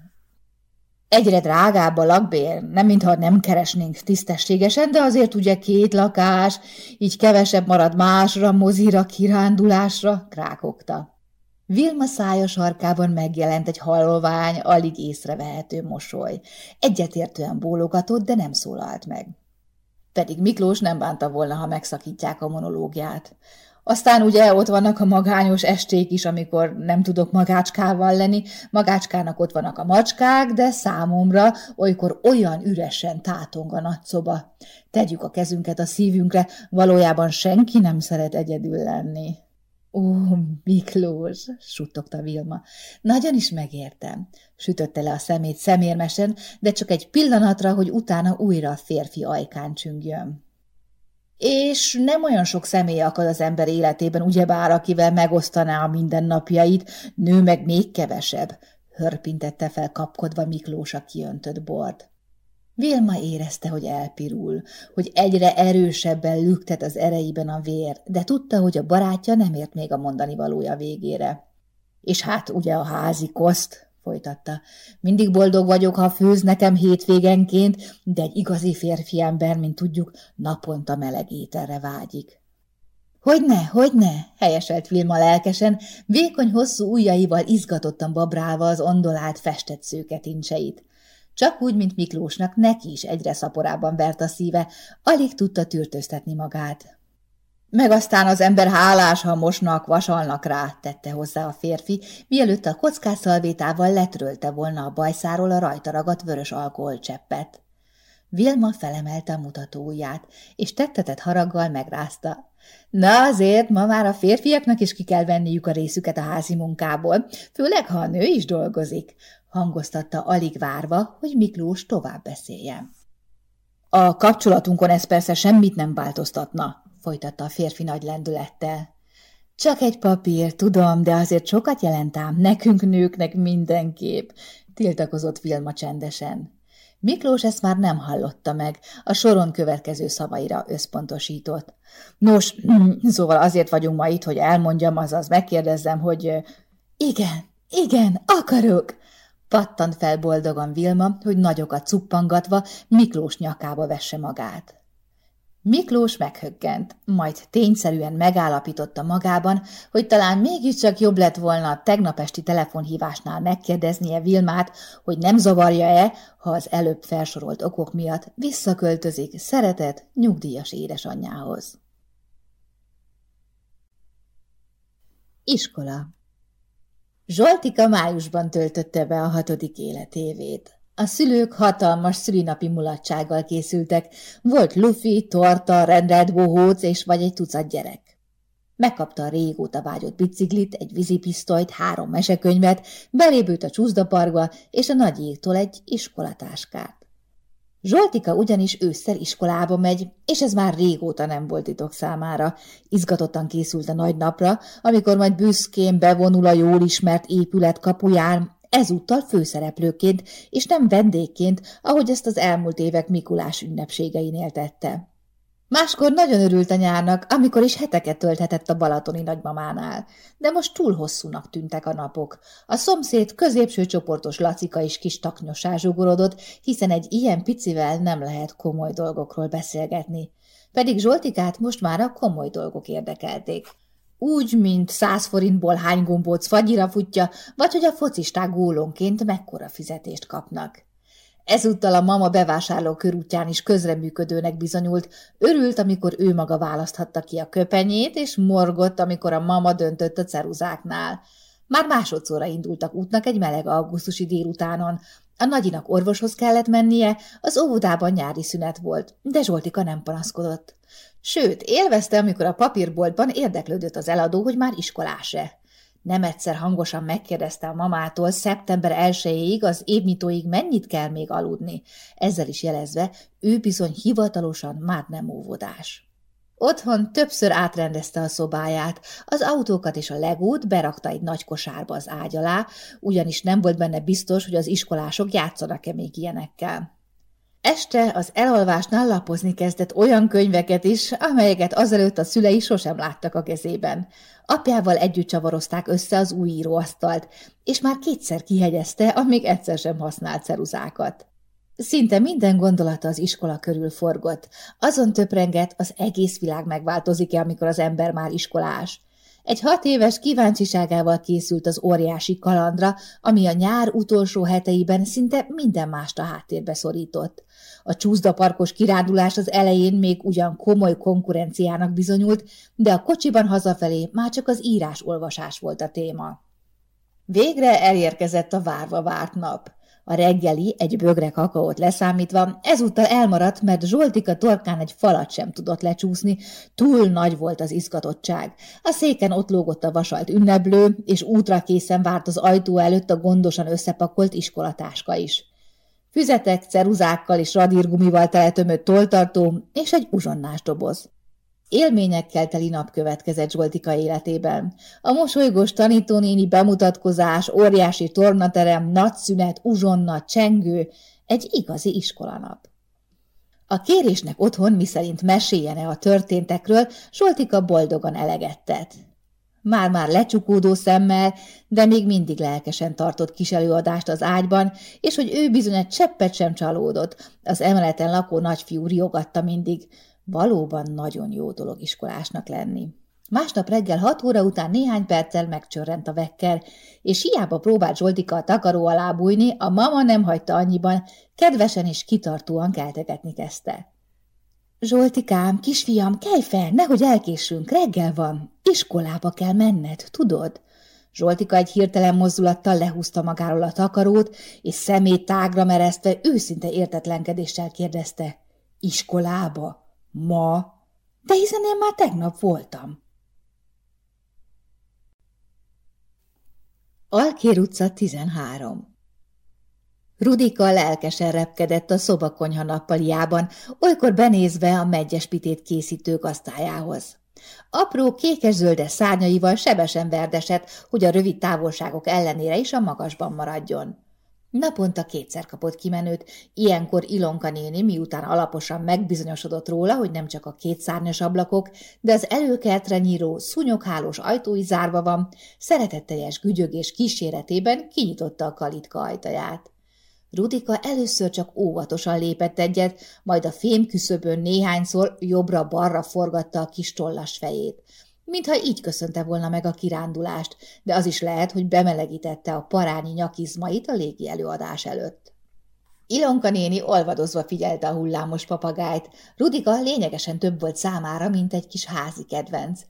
Egyre drágább a lakbér, nem mintha nem keresnénk tisztességesen, de azért ugye két lakás, így kevesebb marad másra, mozira, kirándulásra, krákogta. Vilma szája sarkában megjelent egy halvány, alig észrevehető mosoly. Egyetértően bólogatott, de nem szólalt meg. Pedig Miklós nem bánta volna, ha megszakítják a monológiát. Aztán ugye ott vannak a magányos esték is, amikor nem tudok magácskával lenni. Magácskának ott vannak a macskák, de számomra olykor olyan üresen tátong a nagyszoba. Tegyük a kezünket a szívünkre, valójában senki nem szeret egyedül lenni. Ó, Miklós, suttogta Vilma. Nagyon is megértem. Sütötte le a szemét szemérmesen, de csak egy pillanatra, hogy utána újra a férfi ajkán csüngjön. És nem olyan sok személy akad az ember életében, ugyebár akivel megosztaná a mindennapjait, nő meg még kevesebb. hörpintette fel kapkodva Miklós a kiöntött bort. Vilma érezte, hogy elpirul, hogy egyre erősebben lüktet az ereiben a vér, de tudta, hogy a barátja nem ért még a mondani valója végére. És hát ugye a házi koszt, folytatta. Mindig boldog vagyok, ha főz nekem hétvégenként, de egy igazi férfi ember, mint tudjuk, naponta meleg ételre vágyik. Hogyne, hogyne, helyeselt Vilma lelkesen, vékony hosszú ujjaival izgatottan babrálva az ondolált festett szőketincseit. Csak úgy, mint Miklósnak, neki is egyre szaporában vert a szíve, alig tudta tűrtöztetni magát. Meg aztán az ember hálás, ha mosnak, vasalnak rá, tette hozzá a férfi, mielőtt a kockászalvétával letrölte volna a bajszáról a rajta ragadt vörös alkoholcseppet. Vilma felemelte a mutatóját, és tettetett haraggal megrázta. Na azért, ma már a férfiaknak is ki kell venniük a részüket a házi munkából, főleg, ha a nő is dolgozik, hangoztatta alig várva, hogy Miklós tovább beszéljen. A kapcsolatunkon ez persze semmit nem változtatna, folytatta a férfi nagy lendülettel. Csak egy papír, tudom, de azért sokat jelent ám, nekünk nőknek mindenképp, tiltakozott Vilma csendesen. Miklós ezt már nem hallotta meg, a soron következő szavaira összpontosított. Nos, szóval azért vagyunk ma itt, hogy elmondjam, azaz megkérdezzem, hogy... Igen, igen, akarok! Pattant fel boldogan Vilma, hogy nagyokat cuppangatva Miklós nyakába vesse magát. Miklós meghöggent, majd tényszerűen megállapította magában, hogy talán mégiscsak jobb lett volna a tegnap telefonhívásnál megkérdeznie Vilmát, hogy nem zavarja-e, ha az előbb felsorolt okok miatt visszaköltözik szeretett, nyugdíjas édesanyjához. Iskola Zsoltika májusban töltötte be a hatodik életévét. A szülők hatalmas szülinapi mulatsággal készültek. Volt lufi, torta, rendelt bohóc és vagy egy tucat gyerek. Megkapta a régóta vágyott biciklit, egy vízipisztolyt, három mesekönyvet, belébült a csúszdaparkba és a nagyéktól egy iskolatáskát. Zsoltika ugyanis ősszel iskolába megy, és ez már régóta nem volt titok számára. Izgatottan készült a nagy napra, amikor majd büszkén bevonul a jól ismert épület kapuján, ezúttal főszereplőként, és nem vendégként, ahogy ezt az elmúlt évek Mikulás ünnepségeinél tette. Máskor nagyon örült a nyárnak, amikor is heteket tölthetett a balatoni nagymamánál, de most túl hosszúnak tűntek a napok. A szomszéd középső csoportos Lacika is kis taknyossá zsugorodott, hiszen egy ilyen picivel nem lehet komoly dolgokról beszélgetni. Pedig Zsoltikát most már a komoly dolgok érdekelték. Úgy, mint száz forintból hány gombóc fagyira futja, vagy hogy a focisták gólonként mekkora fizetést kapnak. Ezúttal a mama bevásárló körútján is közreműködőnek bizonyult, örült, amikor ő maga választhatta ki a köpenyét, és morgott, amikor a mama döntött a ceruzáknál. Már másodszorra indultak útnak egy meleg augusztusi délutánon. A nagyinak orvoshoz kellett mennie, az óvodában nyári szünet volt, de Zsoltika nem panaszkodott. Sőt, élvezte, amikor a papírboltban érdeklődött az eladó, hogy már iskolás-e. Nem egyszer hangosan megkérdezte a mamától szeptember 1 az évnyitóig mennyit kell még aludni, ezzel is jelezve, ő bizony hivatalosan már nem óvodás. Otthon többször átrendezte a szobáját, az autókat és a legót berakta egy nagy kosárba az ágy alá, ugyanis nem volt benne biztos, hogy az iskolások játszanak-e még ilyenekkel. Este az elalvásnál lapozni kezdett olyan könyveket is, amelyeket azelőtt a szülei sosem láttak a kezében. Apjával együtt csavarozták össze az új íróasztalt, és már kétszer kihegyezte a még egyszer sem használt ceruzákat. Szinte minden gondolata az iskola körül forgott. Azon töprengett, az egész világ megváltozik-e, amikor az ember már iskolás. Egy hat éves kíváncsiságával készült az óriási kalandra, ami a nyár utolsó heteiben szinte minden mást a háttérbe szorított. A csúszdaparkos kirándulás az elején még ugyan komoly konkurenciának bizonyult, de a kocsiban hazafelé már csak az írás-olvasás volt a téma. Végre elérkezett a várva várt nap. A reggeli, egy bögre kakaót leszámítva, ezúttal elmaradt, mert Zsoltika torkán egy falat sem tudott lecsúszni, túl nagy volt az izgatottság. A széken ott lógott a vasalt ünneblő, és útra készen várt az ajtó előtt a gondosan összepakolt iskolatáska is. Füzetek, ceruzákkal és radírgumival teletömött toltartó és egy uzsonnás doboz. Élményekkel teli nap következett Zsoltika életében. A mosolygós tanítónéni bemutatkozás, óriási tornaterem, nagyszünet, uzsonna, csengő, egy igazi iskolanap. A kérésnek otthon, miszerint meséljene a történtekről, Zsoltika boldogan elegettet. Már-már lecsukódó szemmel, de még mindig lelkesen tartott kis előadást az ágyban, és hogy ő bizony egy cseppet sem csalódott, az emeleten lakó nagyfiú riogatta mindig. Valóban nagyon jó dolog iskolásnak lenni. Másnap reggel hat óra után néhány perccel megcsörrent a vekker, és hiába próbált Zsoltika a takaró alá bújni, a mama nem hagyta annyiban, kedvesen és kitartóan keltegetni kezdte. Zsoltikám, kisfiam, kelj fel, nehogy elkésünk, reggel van, iskolába kell menned, tudod? Zsoltika egy hirtelen mozdulattal lehúzta magáról a takarót, és szemét tágra mereztve őszinte értetlenkedéssel kérdezte. Iskolába? Ma? De hiszen én már tegnap voltam. Alkér utca 13 Rudika lelkesen repkedett a szobakonyha nappaliában, olykor benézve a megyespitét készítő gazdájához. Apró kékes-zöldes szárnyaival sebesen verdesett, hogy a rövid távolságok ellenére is a magasban maradjon. Naponta kétszer kapott kimenőt, ilyenkor Ilonka néni, miután alaposan megbizonyosodott róla, hogy nem csak a két szárnyas ablakok, de az előkertre nyíró, szúnyoghálós ajtói zárva van, szeretetteljes gügyögés kíséretében kinyitotta a kalitka ajtaját. Rudika először csak óvatosan lépett egyet, majd a fém küszöbön néhányszor jobbra-balra forgatta a kis tollas fejét. Mintha így köszönte volna meg a kirándulást, de az is lehet, hogy bemelegítette a parányi nyakizmait a légi előadás előtt. Ilonka néni olvadozva figyelte a hullámos papagájt. Rudika lényegesen több volt számára, mint egy kis házi kedvenc.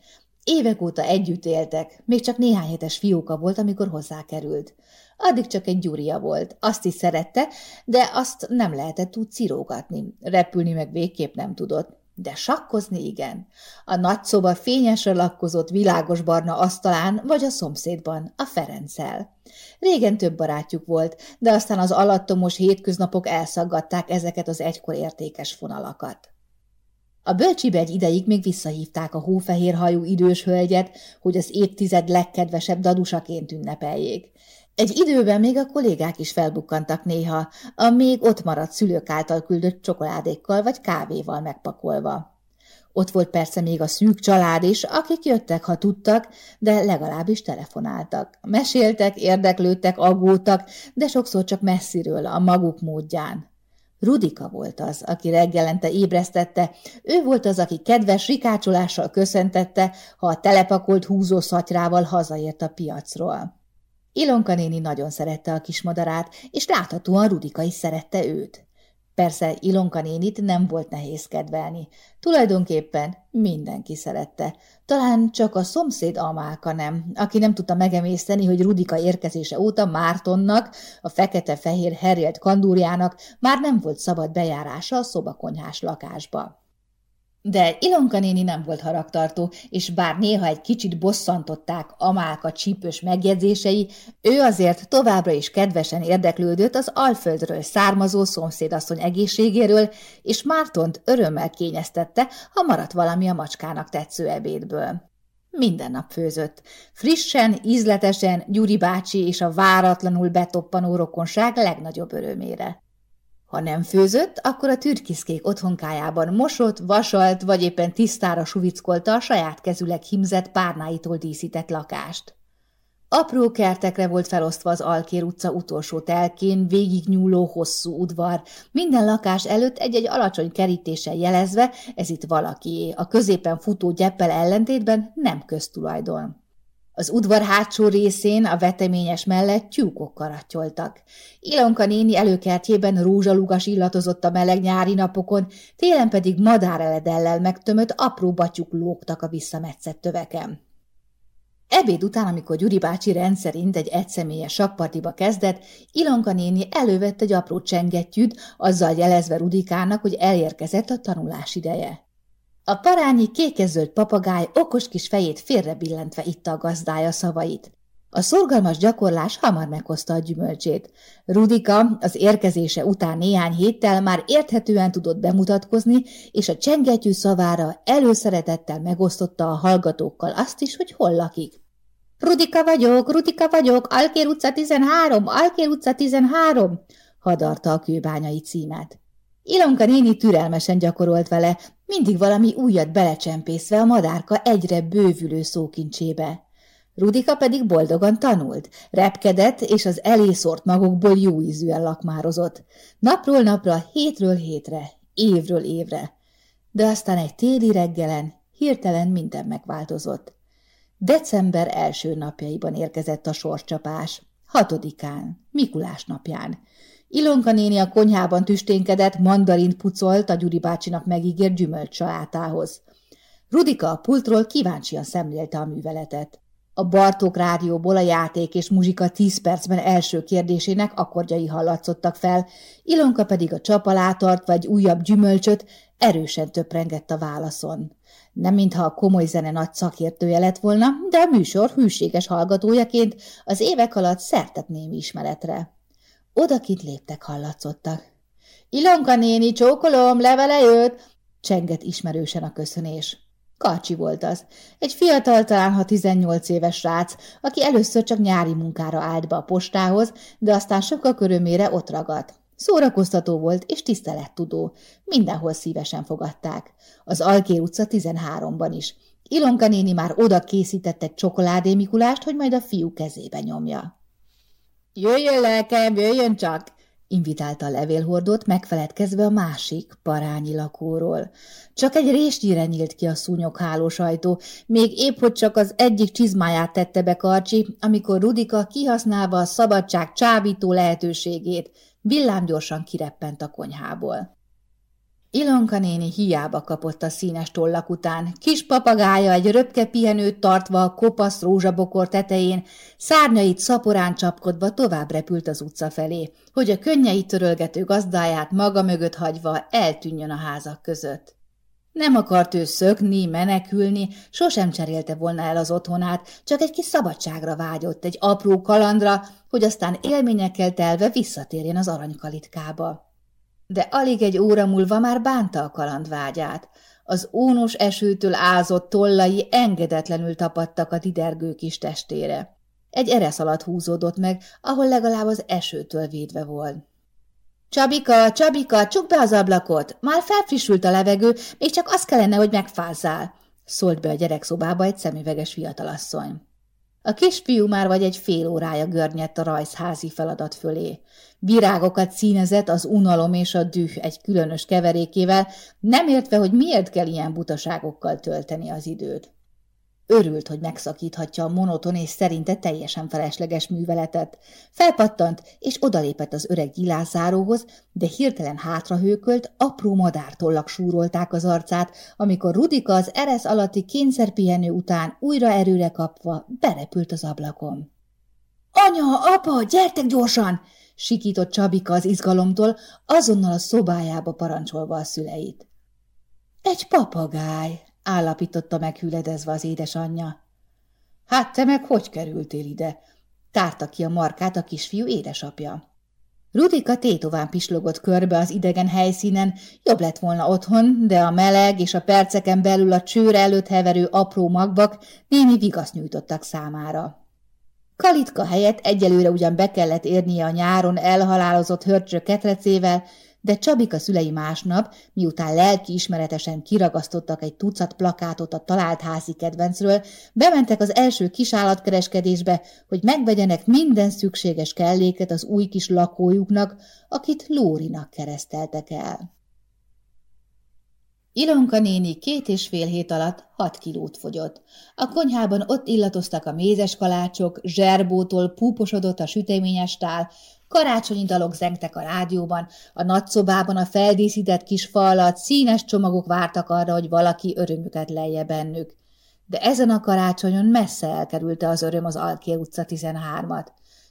Évek óta együtt éltek, még csak néhány hetes fióka volt, amikor hozzákerült. Addig csak egy gyúria volt, azt is szerette, de azt nem lehetett úgy cirógatni, repülni meg végképp nem tudott. De sakkozni igen. A nagy szoba fényesre lakkozott világos barna asztalán, vagy a szomszédban, a Ferenccel. Régen több barátjuk volt, de aztán az alattomos hétköznapok elszaggatták ezeket az egykor értékes fonalakat. A bölcsibe egy ideig még visszahívták a hófehérhajú idős hölgyet, hogy az évtized legkedvesebb dadusaként ünnepeljék. Egy időben még a kollégák is felbukkantak néha, a még ott maradt szülők által küldött csokoládékkal vagy kávéval megpakolva. Ott volt persze még a szűk család is, akik jöttek, ha tudtak, de legalábbis telefonáltak. Meséltek, érdeklődtek, aggódtak, de sokszor csak messziről, a maguk módján. Rudika volt az, aki reggelente ébresztette, ő volt az, aki kedves rikácsolással köszöntette, ha a telepakolt húzó szatyrával hazaért a piacról. Ilonka néni nagyon szerette a kismadarát, és láthatóan Rudika is szerette őt. Persze Ilonka nénit nem volt nehéz kedvelni. Tulajdonképpen mindenki szerette. Talán csak a szomszéd Amálka nem, aki nem tudta megemészteni, hogy Rudika érkezése óta Mártonnak, a fekete-fehér herjelt kandúrjának már nem volt szabad bejárása a szobakonyhás lakásba. De Ilonka néni nem volt haragtartó, és bár néha egy kicsit bosszantották Amálka csípős megjegyzései, ő azért továbbra is kedvesen érdeklődött az Alföldről származó szomszédasszony egészségéről, és Mártont örömmel kényeztette, ha maradt valami a macskának tetsző ebédből. Minden nap főzött. Frissen, ízletesen Gyuri bácsi és a váratlanul betoppanó rokonság legnagyobb örömére. Ha nem főzött, akkor a türkiszkék otthonkájában mosott, vasalt, vagy éppen tisztára suvickolta a saját kezüleg himzett párnáitól díszített lakást. Apró kertekre volt felosztva az Alkér utca utolsó telkén, végignyúló hosszú udvar, minden lakás előtt egy-egy alacsony kerítéssel jelezve, ez itt valakié, a középen futó gyeppel ellentétben nem köztulajdon. Az udvar hátsó részén a veteményes mellett tyúkok karattyoltak. Ilonka néni előkertjében rózsalugas illatozott a meleg nyári napokon, télen pedig madáreledellel megtömött apró batyuk lógtak a visszametszett töveken. Ebéd után, amikor Gyuri bácsi rendszerint egy egyszemélyes sakpartiba kezdett, Ilonka néni elővett egy apró csengettyűt, azzal jelezve Rudikának, hogy elérkezett a tanulás ideje. A parányi kékezöld papagáj okos kis fejét félrebillentve itta a gazdája szavait. A szorgalmas gyakorlás hamar meghozta a gyümölcsét. Rudika az érkezése után néhány héttel már érthetően tudott bemutatkozni, és a csengettyű szavára előszeretettel megosztotta a hallgatókkal azt is, hogy hol lakik. Rudika vagyok, Rudika vagyok, Alkér utca 13, Alkér utca 13, hadarta a kőbányai címet. Ilonka néni türelmesen gyakorolt vele, mindig valami újat belecsempészve a madárka egyre bővülő szókincsébe. Rudika pedig boldogan tanult, repkedett, és az elészort magokból jó ízűen lakmározott. Napról napra, hétről hétre, évről évre. De aztán egy téli reggelen hirtelen minden megváltozott. December első napjaiban érkezett a sorscsapás, hatodikán, Mikulás napján. Ilonka néni a konyhában tüsténkedett, mandarint pucolt a Gyuri bácsinak megígért gyümölcs salátához. Rudika a pultról kíváncsian szemlélte a műveletet. A Bartók rádióból a játék és muzsika tíz percben első kérdésének akkordjai hallatszottak fel, Ilonka pedig a csapalátart vagy újabb gyümölcsöt erősen töprengett a válaszon. Nem mintha a komoly zene nagy szakértője lett volna, de a műsor hűséges hallgatójaként az évek alatt szertett némi ismeretre. Odakint léptek hallatszottak. Ilonka néni, csókolom, levele jött! Csengett ismerősen a köszönés. Karcsi volt az. Egy fiatal, talán ha 18 éves srác, aki először csak nyári munkára állt be a postához, de aztán sokkal körömére ott ragadt. Szórakoztató volt és tisztelettudó. Mindenhol szívesen fogadták. Az Alké utca 13-ban is. Ilonka néni már oda készített egy csokoládé Mikulást, hogy majd a fiú kezébe nyomja. Jöjjön lelkem, jöjjön csak! invitálta a levélhordót, megfeledkezve a másik parányi lakóról. Csak egy résnyire nyílt ki a szúnyoghálós ajtó, még épp hogy csak az egyik csizmáját tette be Karcsi, amikor Rudika kihasználva a szabadság csábító lehetőségét, villámgyorsan kireppent a konyhából. Ilonka néni hiába kapott a színes tollak után. Kis papagája egy röpke pihenőt tartva a kopasz rózsabokor tetején, szárnyait szaporán csapkodva tovább repült az utca felé, hogy a könnyeit törölgető gazdáját maga mögött hagyva eltűnjön a házak között. Nem akart ő szökni, menekülni, sosem cserélte volna el az otthonát, csak egy kis szabadságra vágyott, egy apró kalandra, hogy aztán élményekkel telve visszatérjen az aranykalitkába de alig egy óra múlva már bánta a kalandvágyát. Az ónos esőtől ázott tollai engedetlenül tapadtak a didergő kis testére. Egy eresz alatt húzódott meg, ahol legalább az esőtől védve volt. Csabika, Csabika, csuk be az ablakot! Már felfrissült a levegő, még csak az kellene, hogy megfázzál, szólt be a gyerekszobába egy szemüveges fiatalasszony. A kisfiú már vagy egy fél órája görnyett a rajzházi feladat fölé. Virágokat színezett az unalom és a düh egy különös keverékével, nem értve, hogy miért kell ilyen butaságokkal tölteni az időt. Örült, hogy megszakíthatja a monoton és szerinte teljesen felesleges műveletet. Felpattant, és odalépett az öreg gyilászáróhoz, de hirtelen hátrahőkölt, apró madártollak súrolták az arcát, amikor Rudika az eresz alatti kényszerpihenő után újra erőre kapva berepült az ablakon. – Anya, apa, gyertek gyorsan! – sikított Csabika az izgalomtól, azonnal a szobájába parancsolva a szüleit. – Egy papagáj! Állapította meg hüledezve az édesanyja. Hát te meg hogy kerültél ide? Tárta ki a markát a kisfiú édesapja. Rudika tétován pislogott körbe az idegen helyszínen, jobb lett volna otthon, de a meleg és a perceken belül a csőre előtt heverő apró magvak némi vigaszt nyújtottak számára. Kalitka helyett egyelőre ugyan be kellett érnie a nyáron elhalálozott hörcsök ketrecével, de Csabika szülei másnap, miután lelkiismeretesen kiragasztottak egy tucat plakátot a talált házi kedvencről, bementek az első kisállatkereskedésbe, hogy megvegyenek minden szükséges kelléket az új kis lakójuknak, akit Lórinak kereszteltek el. Ilonka néni két és fél hét alatt hat kilót fogyott. A konyhában ott illatoztak a mézes kalácsok, zserbótól púposodott a süteményes tál, Karácsonyi dalok zengtek a rádióban, a nagyszobában a feldíszített kis fa alatt színes csomagok vártak arra, hogy valaki örömüket lejje bennük. De ezen a karácsonyon messze elkerülte az öröm az Alké utca 13-at.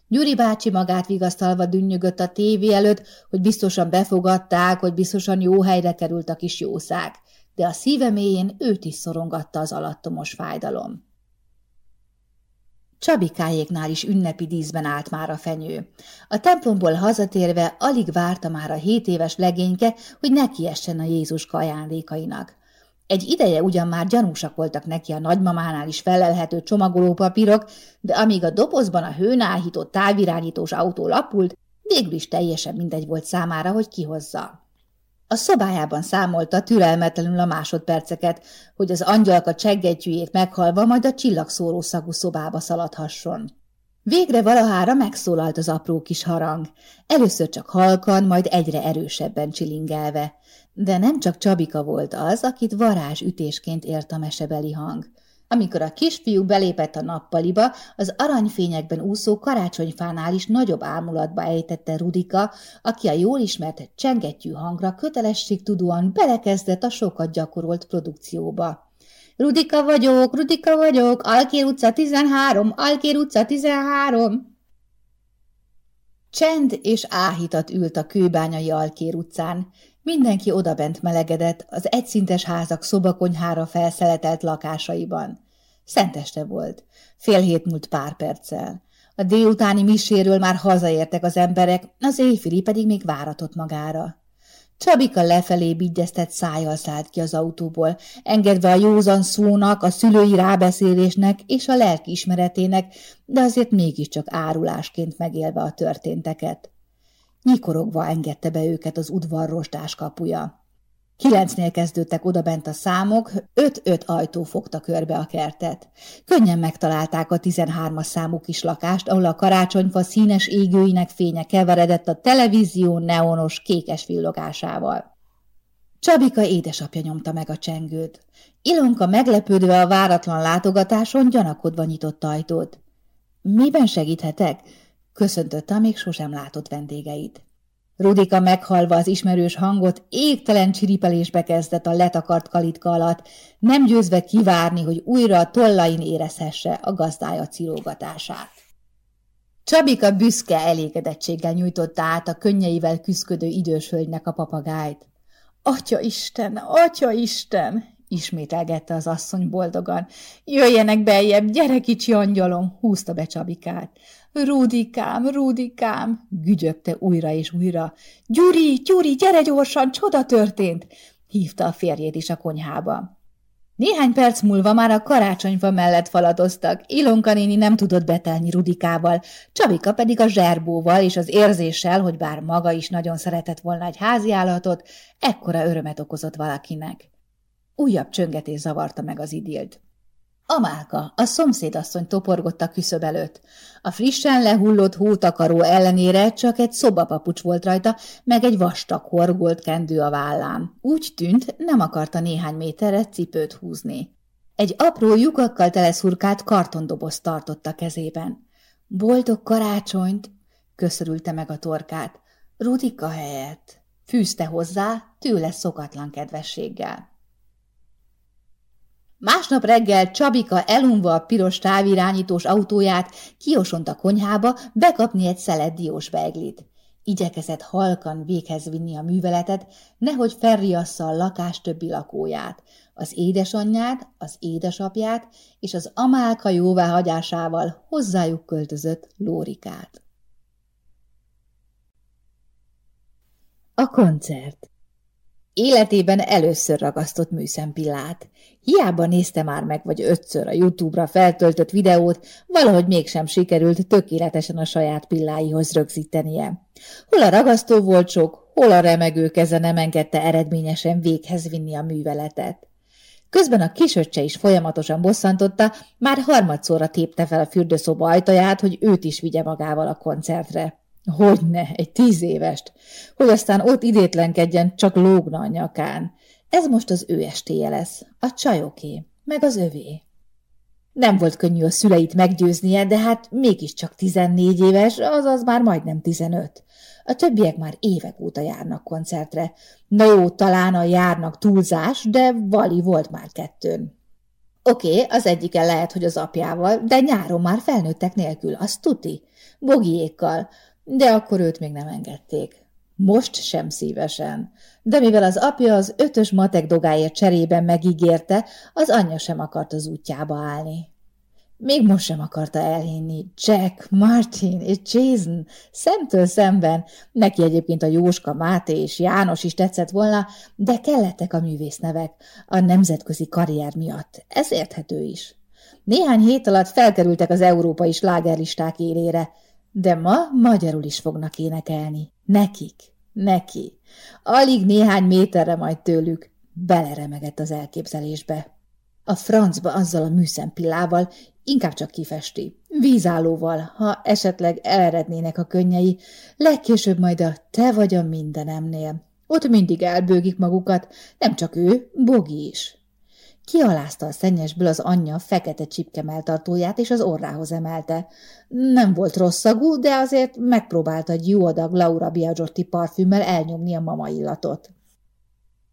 Gyuri bácsi magát vigasztalva dünnyögött a tévé előtt, hogy biztosan befogadták, hogy biztosan jó helyre került a kis jószág, de a szíve mélyén őt is szorongatta az alattomos fájdalom. Csabikájéknál is ünnepi díszben állt már a fenyő. A templomból hazatérve alig várta már a hét éves legényke, hogy nekiessen a Jézuska ajándékainak. Egy ideje ugyan már gyanúsak voltak neki a nagymamánál is felelhető csomagolópapírok, de amíg a dobozban a hőn áhított távirányítós autó lapult, végül is teljesen mindegy volt számára, hogy kihozza. A szobájában számolta türelmetlenül a másodperceket, hogy az angyalka cseggegyűjét meghalva majd a csillagszóró szagú szobába szaladhasson. Végre valahára megszólalt az apró kis harang, először csak halkan, majd egyre erősebben csilingelve. De nem csak Csabika volt az, akit varázsütésként ért a mesebeli hang. Amikor a kisfiú belépett a nappaliba, az aranyfényekben úszó karácsonyfánál is nagyobb ámulatba ejtette Rudika, aki a jól ismert csengettyű hangra kötelességtudóan belekezdett a sokat gyakorolt produkcióba. Rudika vagyok, Rudika vagyok, Alkér utca 13, Alkér utca 13. Csend és áhítat ült a kőbányai Alkér utcán. Mindenki odabent melegedett az egyszintes házak szobakonyhára felszeletelt lakásaiban. Szenteste volt. Fél hét múlt pár perccel. A délutáni miséről már hazaértek az emberek, az éjfili pedig még váratott magára. Csabika lefelé bigyeztett szájjal szállt ki az autóból, engedve a józan szónak, a szülői rábeszélésnek és a lelki ismeretének, de azért mégiscsak árulásként megélve a történteket. Nyikorogva engedte be őket az udvar rostás kapuja. Kilencnél kezdődtek odabent a számok, öt-öt ajtó fogta körbe a kertet. Könnyen megtalálták a tizenhármas számú kis lakást, ahol a karácsonyfa színes égőinek fénye keveredett a televízió neonos kékes villogásával. Csabika édesapja nyomta meg a csengőt. Ilonka meglepődve a váratlan látogatáson gyanakodva nyitott ajtót. – Miben segíthetek? Köszöntötte a még sosem látott vendégeit. Rudika meghalva az ismerős hangot, égtelen csiripelésbe kezdett a letakart kalitka alatt, nem győzve kivárni, hogy újra a tollain érezhesse a gazdája cirógatását. Csabika büszke elégedettséggel nyújtotta át a könnyeivel küszködő idős hölgynek a papagájt. Atya Isten, Atya Isten! ismételgette az asszony boldogan. Jöjjenek beljebb, gyere kicsi angyalom, húzta be Csabikát. Rudikám, Rudikám, gügyögte újra és újra. Gyuri, Gyuri, gyere gyorsan, csoda történt, hívta a férjét is a konyhába. Néhány perc múlva már a karácsonyfa mellett faladoztak, Ilonka néni nem tudott betelni Rudikával, Csabika pedig a zserbóval és az érzéssel, hogy bár maga is nagyon szeretett volna egy háziállatot, ekkora örömet okozott valakinek. Újabb csöngetés zavarta meg az idilt. Amálka, a szomszédasszony toporgott a küszöb előtt. A frissen lehullott hótakaró ellenére csak egy szobapapucs volt rajta, meg egy vastag horgolt kendő a vállán. Úgy tűnt, nem akarta néhány méterre cipőt húzni. Egy apró lyukakkal teleszurkált kartondoboz tartotta kezében. Boldog karácsonyt! köszörülte meg a torkát. Rudika helyett. Fűzte hozzá, tőle szokatlan kedvességgel. Másnap reggel Csabika elunva a piros távirányítós autóját kiosont a konyhába bekapni egy szelet diós beiglit. Igyekezett halkan véghez vinni a műveletet, nehogy felriassza a lakás többi lakóját, az édesanyját, az édesapját és az amálka jóváhagyásával hozzájuk költözött Lórikát. A koncert Életében először ragasztott műszempillát. Hiába nézte már meg vagy ötször a YouTube-ra feltöltött videót, valahogy mégsem sikerült tökéletesen a saját pilláihoz rögzítenie. Hol a ragasztó volt sok, hol a remegő keze nem engedte eredményesen véghez vinni a műveletet. Közben a kisöccse is folyamatosan bosszantotta, már harmadszorra tépte fel a fürdőszoba ajtaját, hogy őt is vigye magával a koncertre. Hogyne, egy tíz évest, hogy aztán ott idétlenkedjen, csak lógna a nyakán. Ez most az ő estéje lesz, a csajoké, meg az övé. Nem volt könnyű a szüleit meggyőznie, de hát mégiscsak tizennégy éves, azaz már majdnem tizenöt. A többiek már évek óta járnak koncertre. Na jó, talán a járnak túlzás, de Vali volt már kettőn. Oké, okay, az egyike lehet, hogy az apjával, de nyáron már felnőttek nélkül, az tuti. Bogiékkal, de akkor őt még nem engedték. Most sem szívesen, de mivel az apja az ötös matek dogáért cserében megígérte, az anyja sem akart az útjába állni. Még most sem akarta elhinni. Jack, Martin és Jason szemtől szemben. Neki egyébként a Jóska, Máté és János is tetszett volna, de kellettek a művésznevek a nemzetközi karrier miatt. Ez érthető is. Néhány hét alatt felkerültek az európai slágerlisták élére, de ma magyarul is fognak énekelni. Nekik, neki. Alig néhány méterre majd tőlük beleremegett az elképzelésbe. A francba azzal a műszempillával inkább csak kifesti. Vízállóval, ha esetleg elerednének a könnyei, legkésőbb majd a te vagy a mindenemnél. Ott mindig elbőgik magukat, nem csak ő, Bogi is. Kialázta a szennyesből az anyja fekete csipke melltartóját, és az orrához emelte. Nem volt rosszagú, de azért megpróbálta egy jó adag Laura Biagiotti parfümmel elnyomni a mama illatot.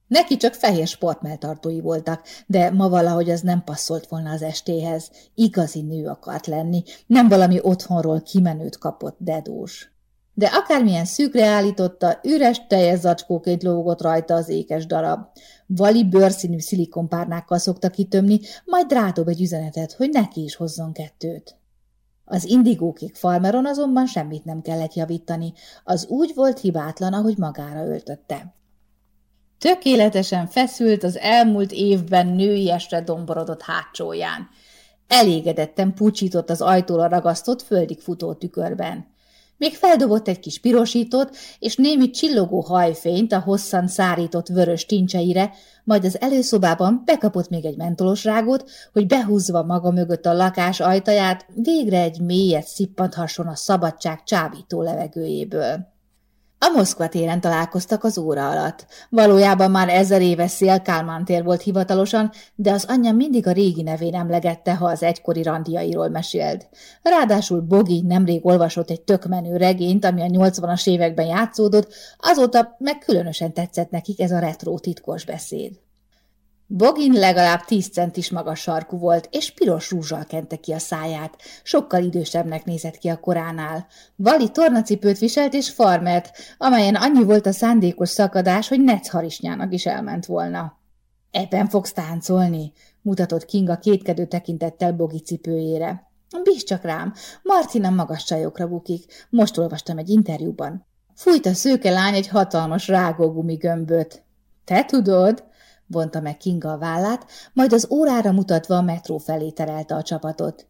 Neki csak fehér sportmeltartói voltak, de ma valahogy az nem passzolt volna az estéhez. Igazi nő akart lenni, nem valami otthonról kimenőt kapott dedós. De akármilyen szűkre állította, üres teljes zacskóként lógott rajta az ékes darab. Vali bőrszínű szilikonpárnákkal szokta kitömni, majd rádob egy üzenetet, hogy neki is hozzon kettőt. Az indigókék farmeron azonban semmit nem kellett javítani, az úgy volt hibátlan, ahogy magára öltötte. Tökéletesen feszült az elmúlt évben nőiesre domborodott hátsóján. Elégedetten pucsított az ajtóra ragasztott földig futó tükörben. Még feldobott egy kis pirosítót, és némi csillogó hajfényt a hosszan szárított vörös tincseire, majd az előszobában bekapott még egy mentolosrágot, hogy behúzva maga mögött a lakás ajtaját, végre egy mélyet szippanthasson a szabadság csábító levegőjéből. A Moszkva téren találkoztak az óra alatt. Valójában már ezer éves Szél Kálmán tér volt hivatalosan, de az anyja mindig a régi nevén emlegette, ha az egykori randiairól mesélt. Ráadásul Bogi nemrég olvasott egy tökmenő regényt, ami a 80-as években játszódott, azóta meg különösen tetszett nekik ez a retro titkos beszéd. Bogin legalább tíz centis magas sarkú volt, és piros rúzsal kente ki a száját. Sokkal idősebbnek nézett ki a koránál. Vali tornacipőt viselt és farmert, amelyen annyi volt a szándékos szakadás, hogy Netz harisnyának is elment volna. Ebben fogsz táncolni, mutatott Kinga kétkedő tekintettel Bogi cipőjére. Bízd csak rám, Martina magas csajokra bukik. Most olvastam egy interjúban. Fújt a szőke lány egy hatalmas rágógumi gömböt. Te tudod? Vonta meg Kinga a vállát, majd az órára mutatva a metró felé terelte a csapatot.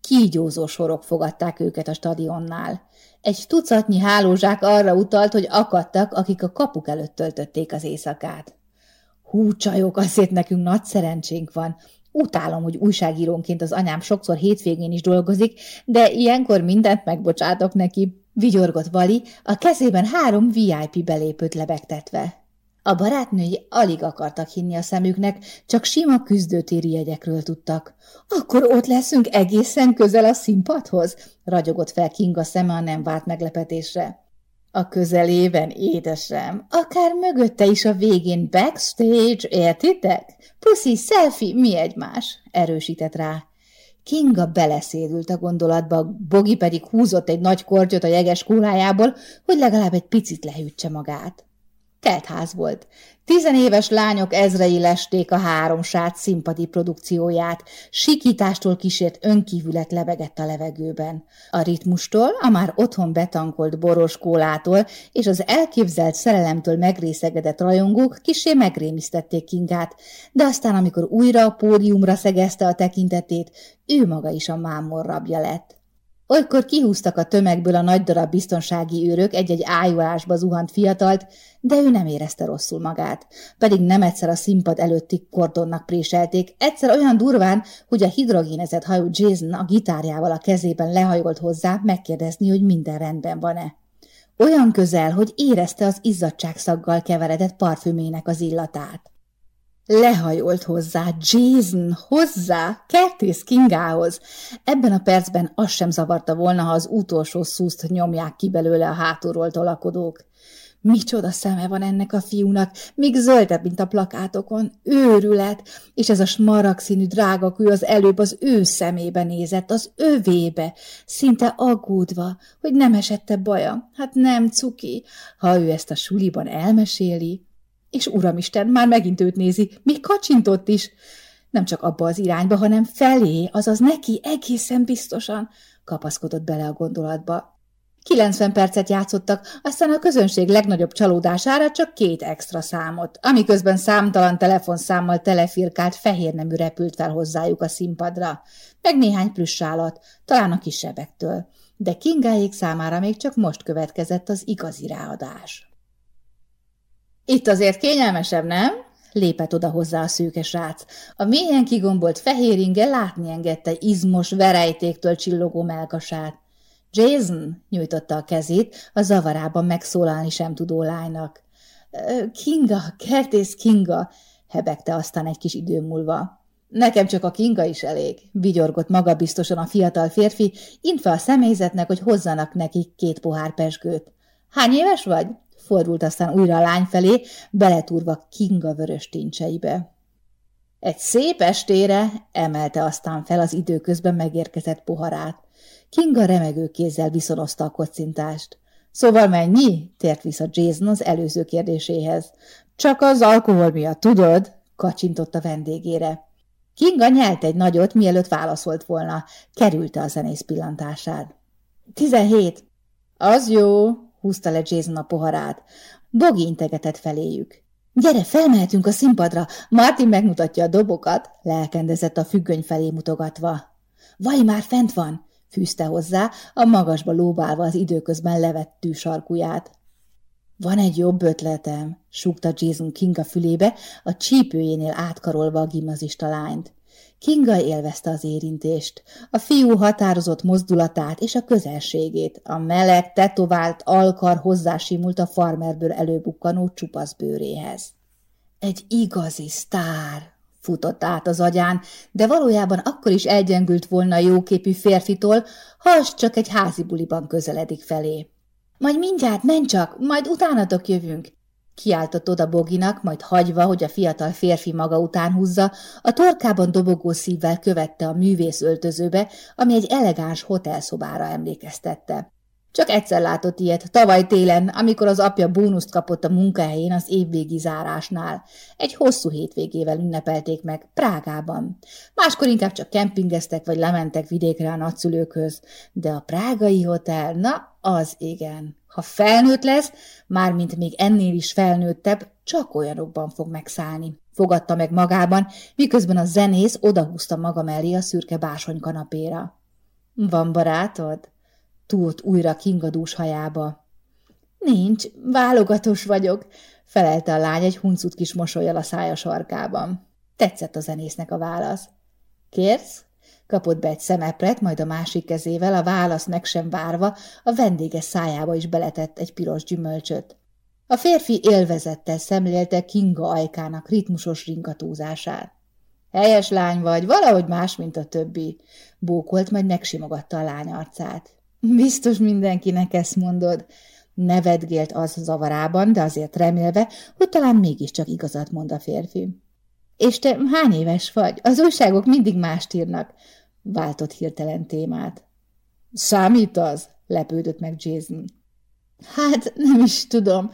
Kígyózó sorok fogadták őket a stadionnál. Egy tucatnyi hálózsák arra utalt, hogy akadtak, akik a kapuk előtt töltötték az éjszakát. Hú, csajok, azért nekünk nagy szerencsénk van. Utálom, hogy újságírónként az anyám sokszor hétvégén is dolgozik, de ilyenkor mindent megbocsátok neki. Vigyorgott Vali, a kezében három VIP belépőt lebegtetve. A barátnői alig akartak hinni a szemüknek, csak sima küzdőtéri jegyekről tudtak. Akkor ott leszünk egészen közel a színpadhoz? ragyogott fel Kinga szeme a nem várt meglepetésre. A közelében, édesem, akár mögötte is a végén backstage, értitek? Puszi, selfie, mi egymás? erősített rá. Kinga beleszédült a gondolatba, Bogi pedig húzott egy nagy kortyot a jeges kólájából, hogy legalább egy picit lehűtse magát. Teltház volt. Tizenéves lányok ezrei lesték a három sát színpadi produkcióját, sikítástól kísért önkívület lebegett a levegőben. A ritmustól, a már otthon betankolt boros kólától és az elképzelt szerelemtől megrészegedett rajongók kisé megrémisztették Kingát, de aztán, amikor újra a pódiumra szegezte a tekintetét, ő maga is a mámor rabja lett. Olykor kihúztak a tömegből a nagy darab biztonsági őrök egy-egy ájulásba zuhant fiatalt, de ő nem érezte rosszul magát. Pedig nem egyszer a színpad előtti kordonnak préselték, egyszer olyan durván, hogy a hidrogénezett hajú Jason a gitárjával a kezében lehajolt hozzá megkérdezni, hogy minden rendben van-e. Olyan közel, hogy érezte az izzadságszaggal keveredett parfümének az illatát. Lehajolt hozzá, Jason, hozzá, Kertész Kingához. Ebben a percben az sem zavarta volna, ha az utolsó szúzt nyomják ki belőle a hátulról tolakodók. Micsoda szeme van ennek a fiúnak, még zöldebb, mint a plakátokon. Őrület, és ez a smarag színű drága kő az előbb az ő szemébe nézett, az övébe, szinte aggódva, hogy nem esette baja. Hát nem, cuki, ha ő ezt a suliban elmeséli. És uramisten, már megint őt nézi, még kacsintott is. Nem csak abba az irányba, hanem felé, azaz neki egészen biztosan, kapaszkodott bele a gondolatba. 90 percet játszottak, aztán a közönség legnagyobb csalódására csak két extra számot, amiközben számtalan telefonszámmal telefirkált fehér nemű repült fel hozzájuk a színpadra, meg néhány plüssálat, talán a kisebbektől, de Kingáék számára még csak most következett az igazi ráadás. Itt azért kényelmesebb, nem? lépett oda hozzá a szűke srác. A mélyen kigombolt fehér inge látni engedte izmos verejtéktől csillogó melkasát. Jason nyújtotta a kezét a zavarában megszólalni sem tudó lánynak. Kinga, kertész Kinga, hebegte aztán egy kis idő múlva. Nekem csak a Kinga is elég, vigyorgott magabiztosan a fiatal férfi, intve a személyzetnek, hogy hozzanak neki két pohár pesgőt. Hány éves vagy? Fordult aztán újra a lány felé, beletúrva Kinga vörös tincseibe. Egy szép estére emelte aztán fel az időközben megérkezett poharát. Kinga remegő kézzel viszonozta a kocintást. Szóval mennyi? tért vissza Jason az előző kérdéséhez. Csak az alkohol miatt, tudod? kacsintott a vendégére. Kinga nyelt egy nagyot, mielőtt válaszolt volna. Kerülte a zenész pillantását. Tizenhét. Az jó, húzta le Jason a poharát. Bogi integetett feléjük. Gyere, felmehetünk a színpadra, Martin megmutatja a dobokat, lelkendezett a függöny felé mutogatva. Vaj már fent van, fűzte hozzá, a magasba lóbálva az időközben levettű sarkuját. Van egy jobb ötletem, súgta Jason Kinga fülébe, a csípőjénél átkarolva a gimnazista lányt. Kinga élvezte az érintést, a fiú határozott mozdulatát és a közelségét. A meleg, tetovált alkar hozzásimult a farmerből előbukkanó csupasz bőréhez. Egy igazi sztár, futott át az agyán, de valójában akkor is elgyengült volna a jóképű férfitól, ha az csak egy házi buliban közeledik felé. Majd mindjárt, menj csak, majd utánatok jövünk, kiáltott oda Boginak, majd hagyva, hogy a fiatal férfi maga után húzza, a torkában dobogó szívvel követte a művész öltözőbe, ami egy elegáns hotelszobára emlékeztette. Csak egyszer látott ilyet, tavaly télen, amikor az apja bónuszt kapott a munkahelyén az évvégi zárásnál. Egy hosszú hétvégével ünnepelték meg, Prágában. Máskor inkább csak kempingeztek vagy lementek vidékre a nagyszülőkhöz, de a prágai hotel, na, az igen. Ha felnőtt lesz, mármint még ennél is felnőttebb, csak olyanokban fog megszállni. Fogadta meg magában, miközben a zenész odahúzta maga mellé a szürke básony kanapéra. Van barátod? túlt újra kingadús hajába. Nincs, válogatós vagyok, felelte a lány egy huncut kis mosolyal a szája sarkában. Tetszett a zenésznek a válasz. Kérsz? Kapott be egy szemepret, majd a másik kezével, a válasz meg sem várva, a vendége szájába is beletett egy piros gyümölcsöt. A férfi élvezettel szemlélte Kinga ajkának ritmusos ringatózását. Helyes lány vagy, valahogy más, mint a többi. Bókolt, majd megsimogatta a lány arcát. Biztos mindenkinek ezt mondod. Nevetgélt az zavarában, de azért remélve, hogy talán mégiscsak igazat mond a férfi. És te hány éves vagy? Az újságok mindig mást írnak. Váltott hirtelen témát. Számít az? lepődött meg Jason. Hát nem is tudom,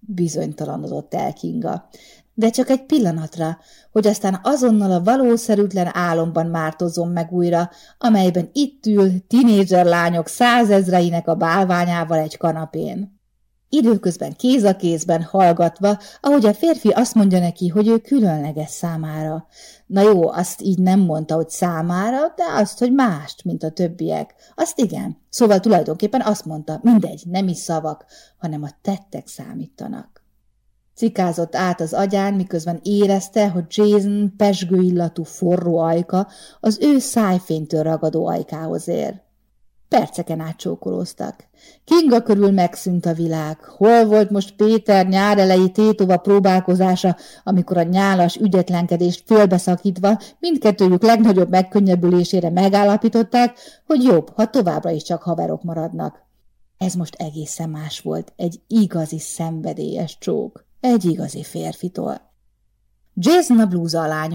bizonytalanodott el Kinga de csak egy pillanatra, hogy aztán azonnal a valószerűtlen álomban mártozom meg újra, amelyben itt ül tinédzser lányok százezreinek a bálványával egy kanapén. Időközben kéz a kézben hallgatva, ahogy a férfi azt mondja neki, hogy ő különleges számára. Na jó, azt így nem mondta, hogy számára, de azt, hogy mást, mint a többiek. Azt igen. Szóval tulajdonképpen azt mondta, mindegy, nem is szavak, hanem a tettek számítanak. Cikázott át az agyán, miközben érezte, hogy Jason pesgő illatú forró ajka az ő szájfénytől ragadó ajkához ér. Perceken át csókolóztak. Kinga körül megszűnt a világ. Hol volt most Péter nyárelei tétova próbálkozása, amikor a nyálas ügyetlenkedést félbeszakítva mindkettőjük legnagyobb megkönnyebbülésére megállapították, hogy jobb, ha továbbra is csak haverok maradnak. Ez most egészen más volt, egy igazi szenvedélyes csók. Egy igazi férfitól. Jason a blúza alá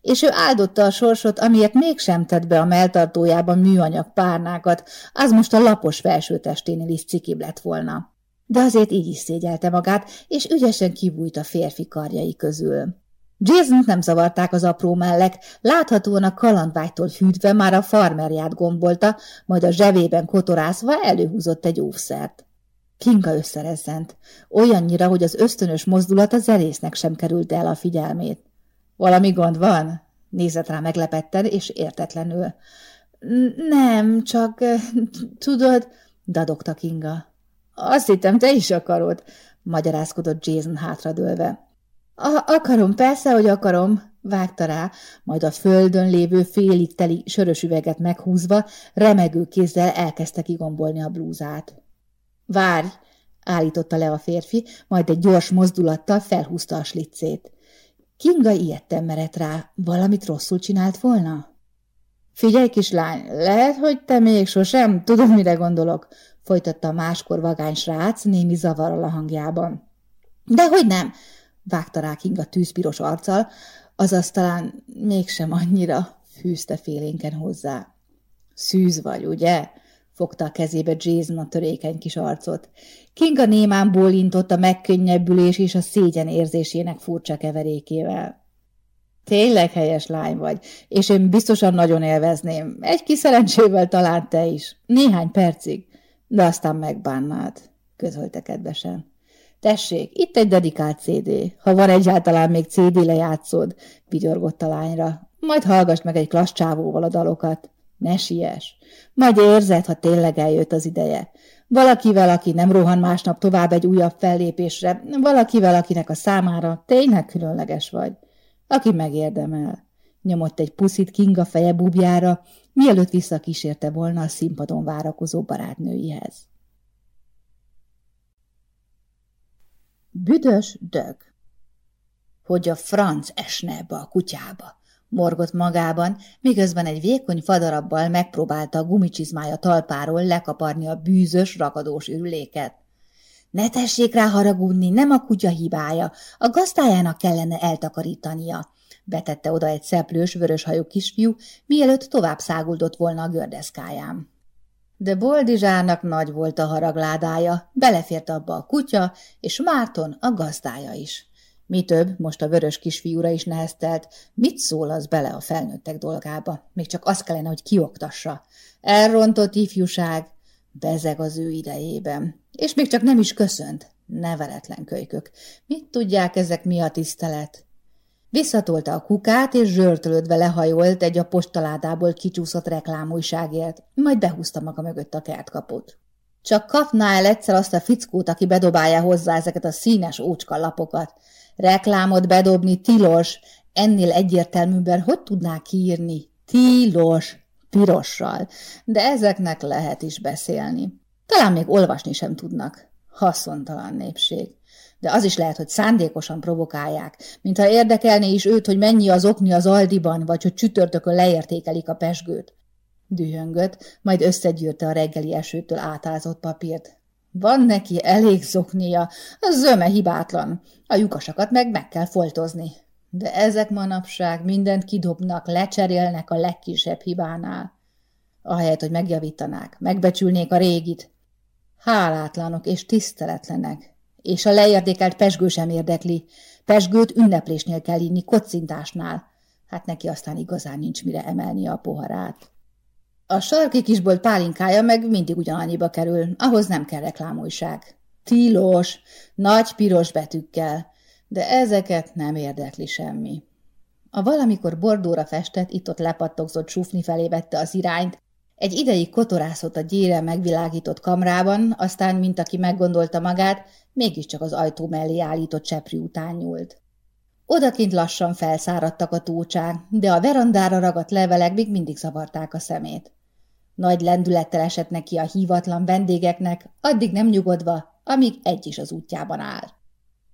és ő áldotta a sorsot, amiért mégsem tett be a melltartójában műanyag párnákat, az most a lapos felsőtesténél is cikibb lett volna. De azért így is szégyelte magát, és ügyesen kibújt a férfi karjai közül. jason nem zavarták az apró mellek, láthatóan a kalandvágytól hűtve már a farmerját gombolta, majd a zsebében kotorászva előhúzott egy óvszert. Kinga összerezzent, olyannyira, hogy az ösztönös mozdulat a zenésznek sem került el a figyelmét. Valami gond van? Nézett rá meglepetten és értetlenül. Nem, csak tudod, dadogta Kinga. Azt hittem, te is akarod, magyarázkodott Jason hátradőlve. Akarom, persze, hogy akarom, vágta rá, majd a földön lévő félig teli sörös üveget meghúzva, remegő kézzel elkezdte kigombolni a blúzát. Várj, állította le a férfi, majd egy gyors mozdulattal felhúzta a slicét. Kinga ilyetten merett rá, valamit rosszul csinált volna? Figyelj, kislány, lehet, hogy te még sosem, tudod, mire gondolok, folytatta a máskor vagány srác némi zavarral a hangjában. Dehogy nem, vágta rá Kinga tűzpiros arccal, azaz talán mégsem annyira, fűzte félénken hozzá. Szűz vagy, ugye? Fogta a kezébe Jason a törékeny kis arcot. Kinga némán bólintott a megkönnyebbülés és a szégyen érzésének furcsa keverékével. Tényleg helyes lány vagy, és én biztosan nagyon élvezném. Egy kis szerencsével talán te is. Néhány percig. De aztán megbánnád, közölte kedvesen. Tessék, itt egy dedikált CD. Ha van egyáltalán még CD lejátszód, vigyorgott a lányra. Majd hallgass meg egy klassz csávóval a dalokat. Ne siess. Majd érzed, ha tényleg eljött az ideje. Valakivel, aki nem rohan másnap tovább egy újabb fellépésre, valakivel, akinek a számára tényleg különleges vagy. Aki megérdemel. Nyomott egy puszit Kinga feje bubjára, mielőtt visszakísérte volna a színpadon várakozó barátnőihez. Büdös dög. Hogy a franc esne ebbe a kutyába morgott magában, miközben egy vékony fadarabbal megpróbálta a gumicsizmája talpáról lekaparni a bűzös, rakadós ürüléket. Ne tessék rá haragudni, nem a kutya hibája, a gazdájának kellene eltakarítania, betette oda egy szeplős, vöröshajú kisfiú, mielőtt tovább száguldott volna a gördeszkáján. De Boldizsának nagy volt a haragládája, belefért abba a kutya, és Márton a gazdája is. Mi több, most a vörös kisfiúra is neheztelt, mit szól az bele a felnőttek dolgába? Még csak az kellene, hogy kioktassa. Elrontott ifjúság, bezeg az ő idejében. És még csak nem is köszönt. Neveletlen kölykök. Mit tudják ezek mi a tisztelet? Visszatolta a kukát, és zsörtölődve lehajolt egy a postaládából kicsúszott reklámújságért, majd behúzta maga mögött a kertkaput. Csak kapná el egyszer azt a fickót, aki bedobálja hozzá ezeket a színes ócska lapokat. Reklámot bedobni tilos, ennél egyértelműbben hogy tudnák kiírni? Tilos, pirossal. De ezeknek lehet is beszélni. Talán még olvasni sem tudnak. Haszontalan népség. De az is lehet, hogy szándékosan provokálják, mintha érdekelné is őt, hogy mennyi az okni az Aldiban, vagy hogy csütörtökön leértékelik a pesgőt. Dühöngött, majd összegyűrte a reggeli esőtől átázott papírt. Van neki elég zoknia, a zöme hibátlan, a lyukasakat meg meg kell foltozni. De ezek manapság mindent kidobnak, lecserélnek a legkisebb hibánál. Ahelyett, hogy megjavítanák, megbecsülnék a régit. Hálátlanok és tiszteletlenek. És a leérdékelt pesgő sem érdekli. Pesgőt ünneplésnél kell inni, kocintásnál. Hát neki aztán igazán nincs mire emelni a poharát. A sarki kisbolt pálinkája meg mindig ugyanannyiba kerül, ahhoz nem kell reklámújság. Tilos, nagy piros betűkkel, de ezeket nem érdekli semmi. A valamikor bordóra festett, itt-ott lepattogzott sufni felé vette az irányt, egy ideig kotorászott a gyére megvilágított kamrában, aztán, mint aki meggondolta magát, mégiscsak az ajtó mellé állított cseprű után nyúlt. Odakint lassan felszáradtak a tócsák, de a verandára ragadt levelek még mindig zavarták a szemét. Nagy lendülettel esett neki a hívatlan vendégeknek, addig nem nyugodva, amíg egy is az útjában áll.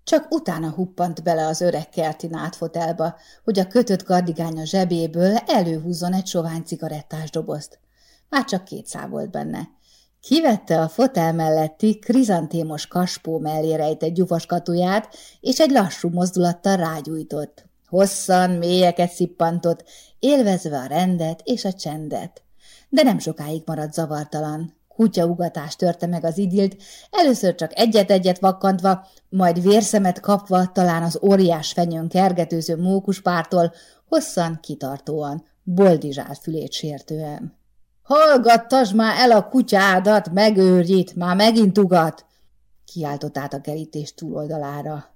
Csak utána huppant bele az öreg kerti átfotelba, hogy a kötött kardigány a zsebéből előhúzzon egy sovány cigarettás dobozt. Már csak két szál volt benne. Kivette a fotel melletti krizantémos kaspó mellé rejtett gyufaskatuját, és egy lassú mozdulattal rágyújtott. Hosszan, mélyeket szippantott, élvezve a rendet és a csendet de nem sokáig maradt zavartalan. Kutyaugatás törte meg az idilt, először csak egyet-egyet vakkantva, majd vérszemet kapva talán az óriás fenyőn kergetőző mókuspártól, hosszan, kitartóan, boldizsál fülét sértően. Hallgattasd már el a kutyádat, megőrjít, már megint ugat! Kiáltott át a kerítés túloldalára.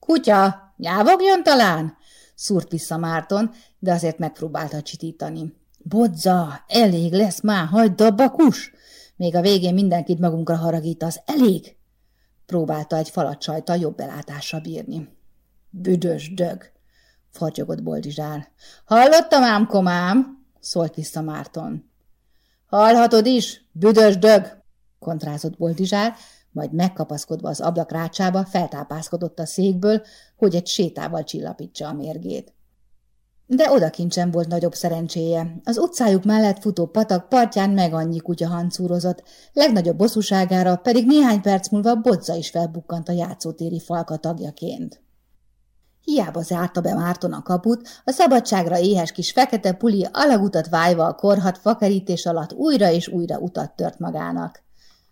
Kutya, nyávogjon talán? Szúrt vissza Márton, de azért megpróbálta csitítani. Bodza, elég lesz már, hagyd a bakus! Még a végén mindenkit magunkra haragítasz, elég? Próbálta egy falacsajta jobb belátásra bírni. Büdös dög, fartyogott Boldizsár. Hallottam ám, komám, szólt vissza Márton. Hallhatod is, büdös dög, kontrázott Boldizsár, majd megkapaszkodva az ablakrácsába feltápászkodott a székből, hogy egy sétával csillapítsa a mérgét. De odakint sem volt nagyobb szerencséje. Az utcájuk mellett futó patak partján meg annyi kutya hancúrozott, legnagyobb bosszúságára pedig néhány perc múlva Bodza is felbukkant a játszótéri falka tagjaként. Hiába zárta be Márton a kaput, a szabadságra éhes kis fekete puli alagutat vájva a korhat fakerítés alatt újra és újra utat tört magának.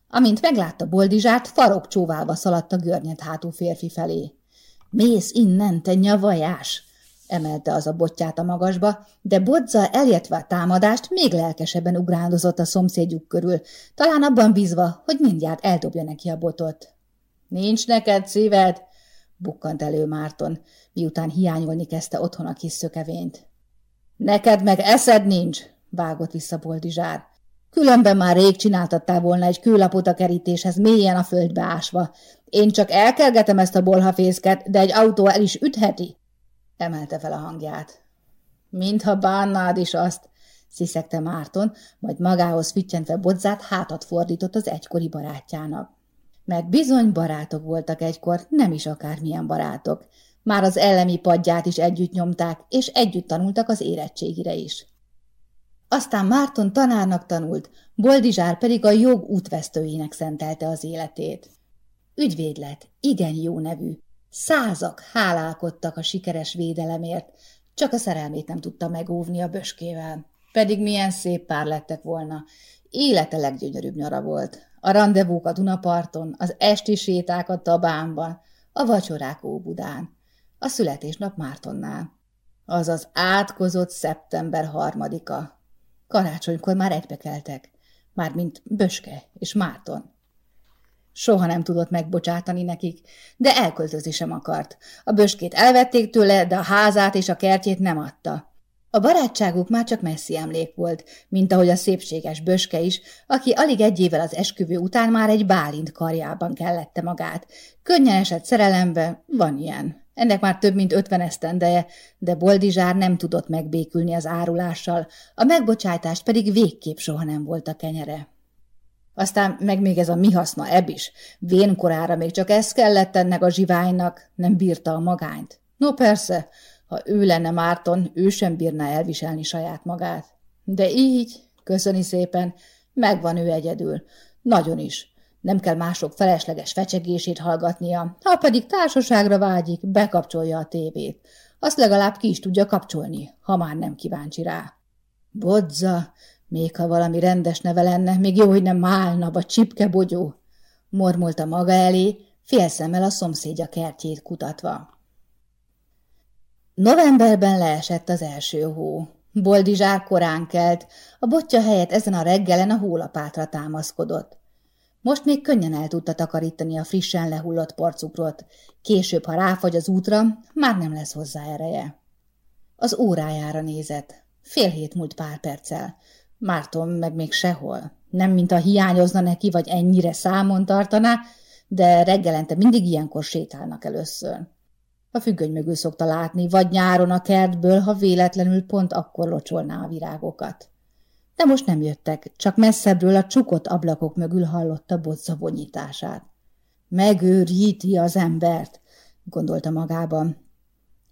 Amint meglátta Boldizsát, farok csóválva szaladt a görnyed hátú férfi felé. – Mész innen, te nyavajás! – emelte az a botját a magasba, de Bodza elértve a támadást még lelkesebben ugrándozott a szomszédjuk körül, talán abban bízva, hogy mindjárt eldobja neki a botot. – Nincs neked szíved! – bukkant elő Márton, miután hiányolni kezdte otthon a kis szökevényt. – Neked meg eszed nincs! – vágott vissza Boldizsár. Különben már rég csináltattál volna egy kőlapot a kerítéshez, mélyen a földbe ásva. Én csak elkergetem ezt a bolhafészket, de egy autó el is ütheti. Emelte fel a hangját. Mintha bánnád is azt, sziszegte Márton, majd magához füttyentve bodzát hátat fordított az egykori barátjának. Mert bizony barátok voltak egykor, nem is akármilyen barátok. Már az ellemi padját is együtt nyomták, és együtt tanultak az érettségire is. Aztán Márton tanárnak tanult, Boldizsár pedig a jog útvesztőjének szentelte az életét. Ügyvéd lett, igen jó nevű. Százak hálálkodtak a sikeres védelemért, csak a szerelmét nem tudta megóvni a böskével. Pedig milyen szép pár lettek volna. Élete leggyönyörűbb nyara volt. A rendezvúk a Dunaparton, az esti séták a Tabánban, a vacsorák Óbudán, a születésnap Mártonnál. Az az átkozott szeptember harmadika, Karácsonykor már egybekeltek, mármint Böske és Márton. Soha nem tudott megbocsátani nekik, de elköltözni sem akart. A böskét elvették tőle, de a házát és a kertjét nem adta. A barátságuk már csak messzi emlék volt, mint ahogy a szépséges böske is, aki alig egy évvel az esküvő után már egy bálint karjában kellette magát. Könnyen esett szerelembe, van ilyen. Ennek már több mint ötven esztendeje, de Boldizsár nem tudott megbékülni az árulással, a megbocsájtást pedig végképp soha nem volt a kenyere. Aztán meg még ez a mi haszna ebb is. Vénkorára még csak ez kellett ennek a zsiványnak, nem bírta a magányt. No persze, ha ő lenne Márton, ő sem bírná elviselni saját magát. De így, köszöni szépen, megvan ő egyedül. Nagyon is. Nem kell mások felesleges fecsegését hallgatnia, ha pedig társaságra vágyik, bekapcsolja a tévét. Azt legalább ki is tudja kapcsolni, ha már nem kíváncsi rá. Bodza, még ha valami rendes neve lenne, még jó, hogy nem málna, vagy csipkebogyó, mormolta maga elé, félszemmel a szomszédja kertjét kutatva. Novemberben leesett az első hó. Boldizsár korán kelt, a botja helyett ezen a reggelen a hólapátra támaszkodott. Most még könnyen el tudta takarítani a frissen lehullott porcukrot. Később, ha ráfagy az útra, már nem lesz hozzá ereje. Az órájára nézett. Fél hét múlt pár perccel. Márton meg még sehol. Nem, mint a hiányozna neki, vagy ennyire számon tartaná, de reggelente mindig ilyenkor sétálnak először. A függöny mögül szokta látni, vagy nyáron a kertből, ha véletlenül pont akkor locsolná a virágokat. De most nem jöttek, csak messzebbről a csukott ablakok mögül hallotta bocza vonyítását. Megőríti az embert, gondolta magában.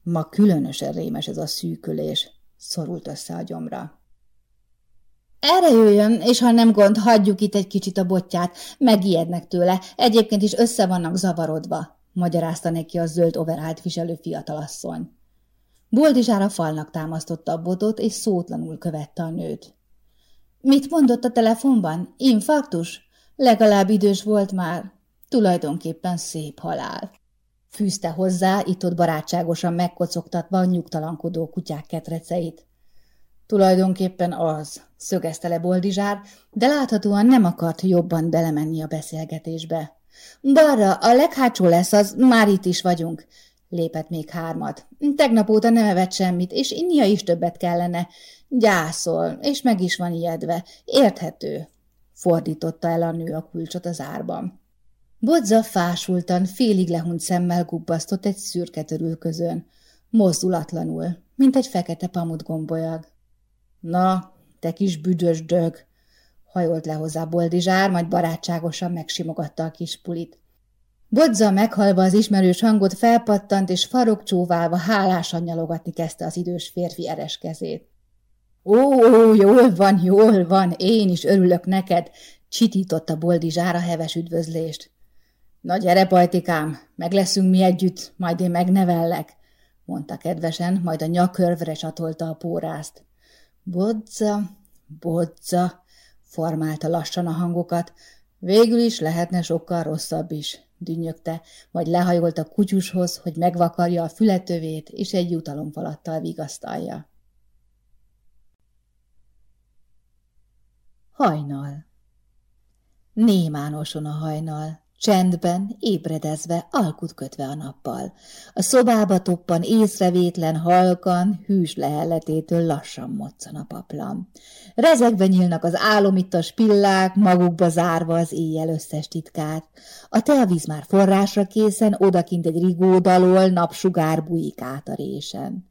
Ma különösen rémes ez a szűkülés, szorult össze a gyomra. Erre jöjjön, és ha nem gond, hagyjuk itt egy kicsit a botját, megijednek tőle, egyébként is össze vannak zavarodva, magyarázta neki a zöld overált viselő fiatalasszony. Boldizsára falnak támasztotta a botot, és szótlanul követte a nőt. Mit mondott a telefonban? Infarktus? Legalább idős volt már. Tulajdonképpen szép halál. Fűzte hozzá, itt-ott barátságosan megkocogtatva a nyugtalankodó kutyák ketreceit. Tulajdonképpen az, szögezte le Boldizsár, de láthatóan nem akart jobban belemenni a beszélgetésbe. Balra, a leghátsó lesz az, már itt is vagyunk, lépett még hármat. Tegnap óta nem evett semmit, és innia is többet kellene. Gyászol, és meg is van ijedve. Érthető, fordította el a nő a kulcsot az árban. Bodza fásultan, félig lehunyt szemmel gubbasztott egy szürke törülközön, mozdulatlanul, mint egy fekete pamut gombolyag. Na, te kis büdös dög! Hajolt le hozzá Boldizsár, majd barátságosan megsimogatta a kis pulit. Bodza meghalva az ismerős hangot felpattant, és farokcsóválva hálásan nyalogatni kezdte az idős férfi eres kezét. Ó, jól van, jól van, én is örülök neked, csitította Boldizsár a heves üdvözlést. Na gyere, pajtikám, meg leszünk mi együtt, majd én megnevellek, mondta kedvesen, majd a nyakörvre csatolta a pórázt. Bodza, bodza, formálta lassan a hangokat, végül is lehetne sokkal rosszabb is, dünnyögte, majd lehajolt a kutyushoz, hogy megvakarja a fületövét, és egy jutalomfalattal vigasztalja. Hajnal. Némánoson a hajnal, Csendben, ébredezve, alkut kötve a nappal. A szobába toppan észrevétlen, halkan, hűs lehelletétől lassan moccan a paplan. Rezegve nyílnak az álomittas pillák, magukba zárva az éjjel összes titkát. A teavíz már forrásra készen, odakint egy rigódalól napsugár bujik át a résen.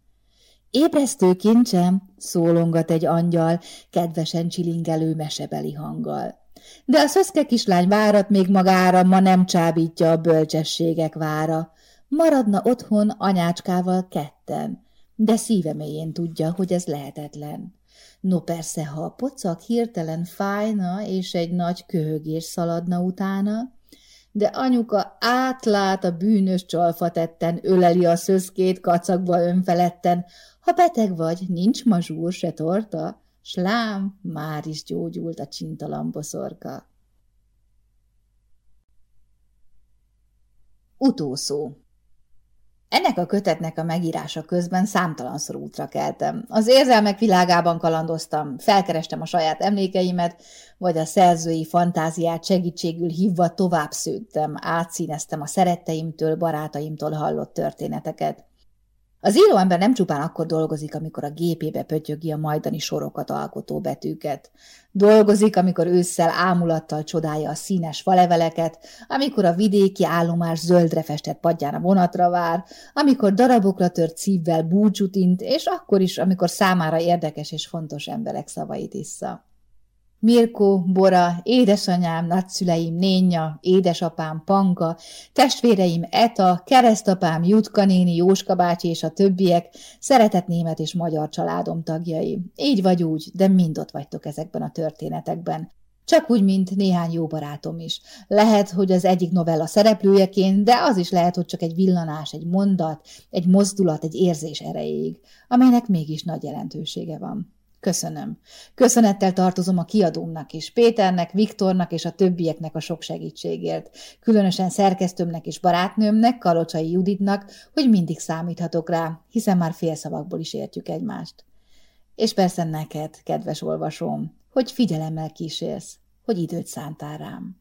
Ébresztő kincsem, szólongat egy angyal, kedvesen csilingelő mesebeli hanggal de a szöszke kislány várat még magára, ma nem csábítja a bölcsességek vára. Maradna otthon anyácskával ketten, de szíve mélyén tudja, hogy ez lehetetlen. No persze, ha a pocak hirtelen fájna, és egy nagy köhögés szaladna utána, de anyuka átlát a bűnös csalfatetten, öleli a szöszkét kacagba önfeletten. Ha beteg vagy, nincs mazsúr se torta, Slám, már is gyógyult a csintalan boszorka. Utószó ennek a kötetnek a megírása közben számtalanszor útra keltem. Az érzelmek világában kalandoztam, felkerestem a saját emlékeimet, vagy a szerzői fantáziát segítségül hívva tovább szőttem, átszíneztem a szeretteimtől, barátaimtól hallott történeteket. Az íróember nem csupán akkor dolgozik, amikor a gépébe pötyögi a majdani sorokat alkotó betűket. Dolgozik, amikor ősszel ámulattal csodálja a színes faleveleket, amikor a vidéki állomás zöldre festett padján a vonatra vár, amikor darabokra tört szívvel búcsút int, és akkor is, amikor számára érdekes és fontos emberek szavait issza. Mirko, Bora, édesanyám, nagyszüleim, Nénja, édesapám, Panka, testvéreim, Eta, keresztapám, Jutka néni, Jóska bácsi és a többiek, szeretett német és magyar családom tagjai. Így vagy úgy, de mind ott vagytok ezekben a történetekben. Csak úgy, mint néhány jó barátom is. Lehet, hogy az egyik novella szereplőjeként, de az is lehet, hogy csak egy villanás, egy mondat, egy mozdulat, egy érzés erejéig, amelynek mégis nagy jelentősége van. Köszönöm. Köszönettel tartozom a kiadómnak is, Péternek, Viktornak és a többieknek a sok segítségért. Különösen szerkesztőmnek és barátnőmnek, Kalocsai Juditnak, hogy mindig számíthatok rá, hiszen már félszavakból is értjük egymást. És persze neked, kedves olvasóm, hogy figyelemmel kísérsz, hogy időt szántál rám.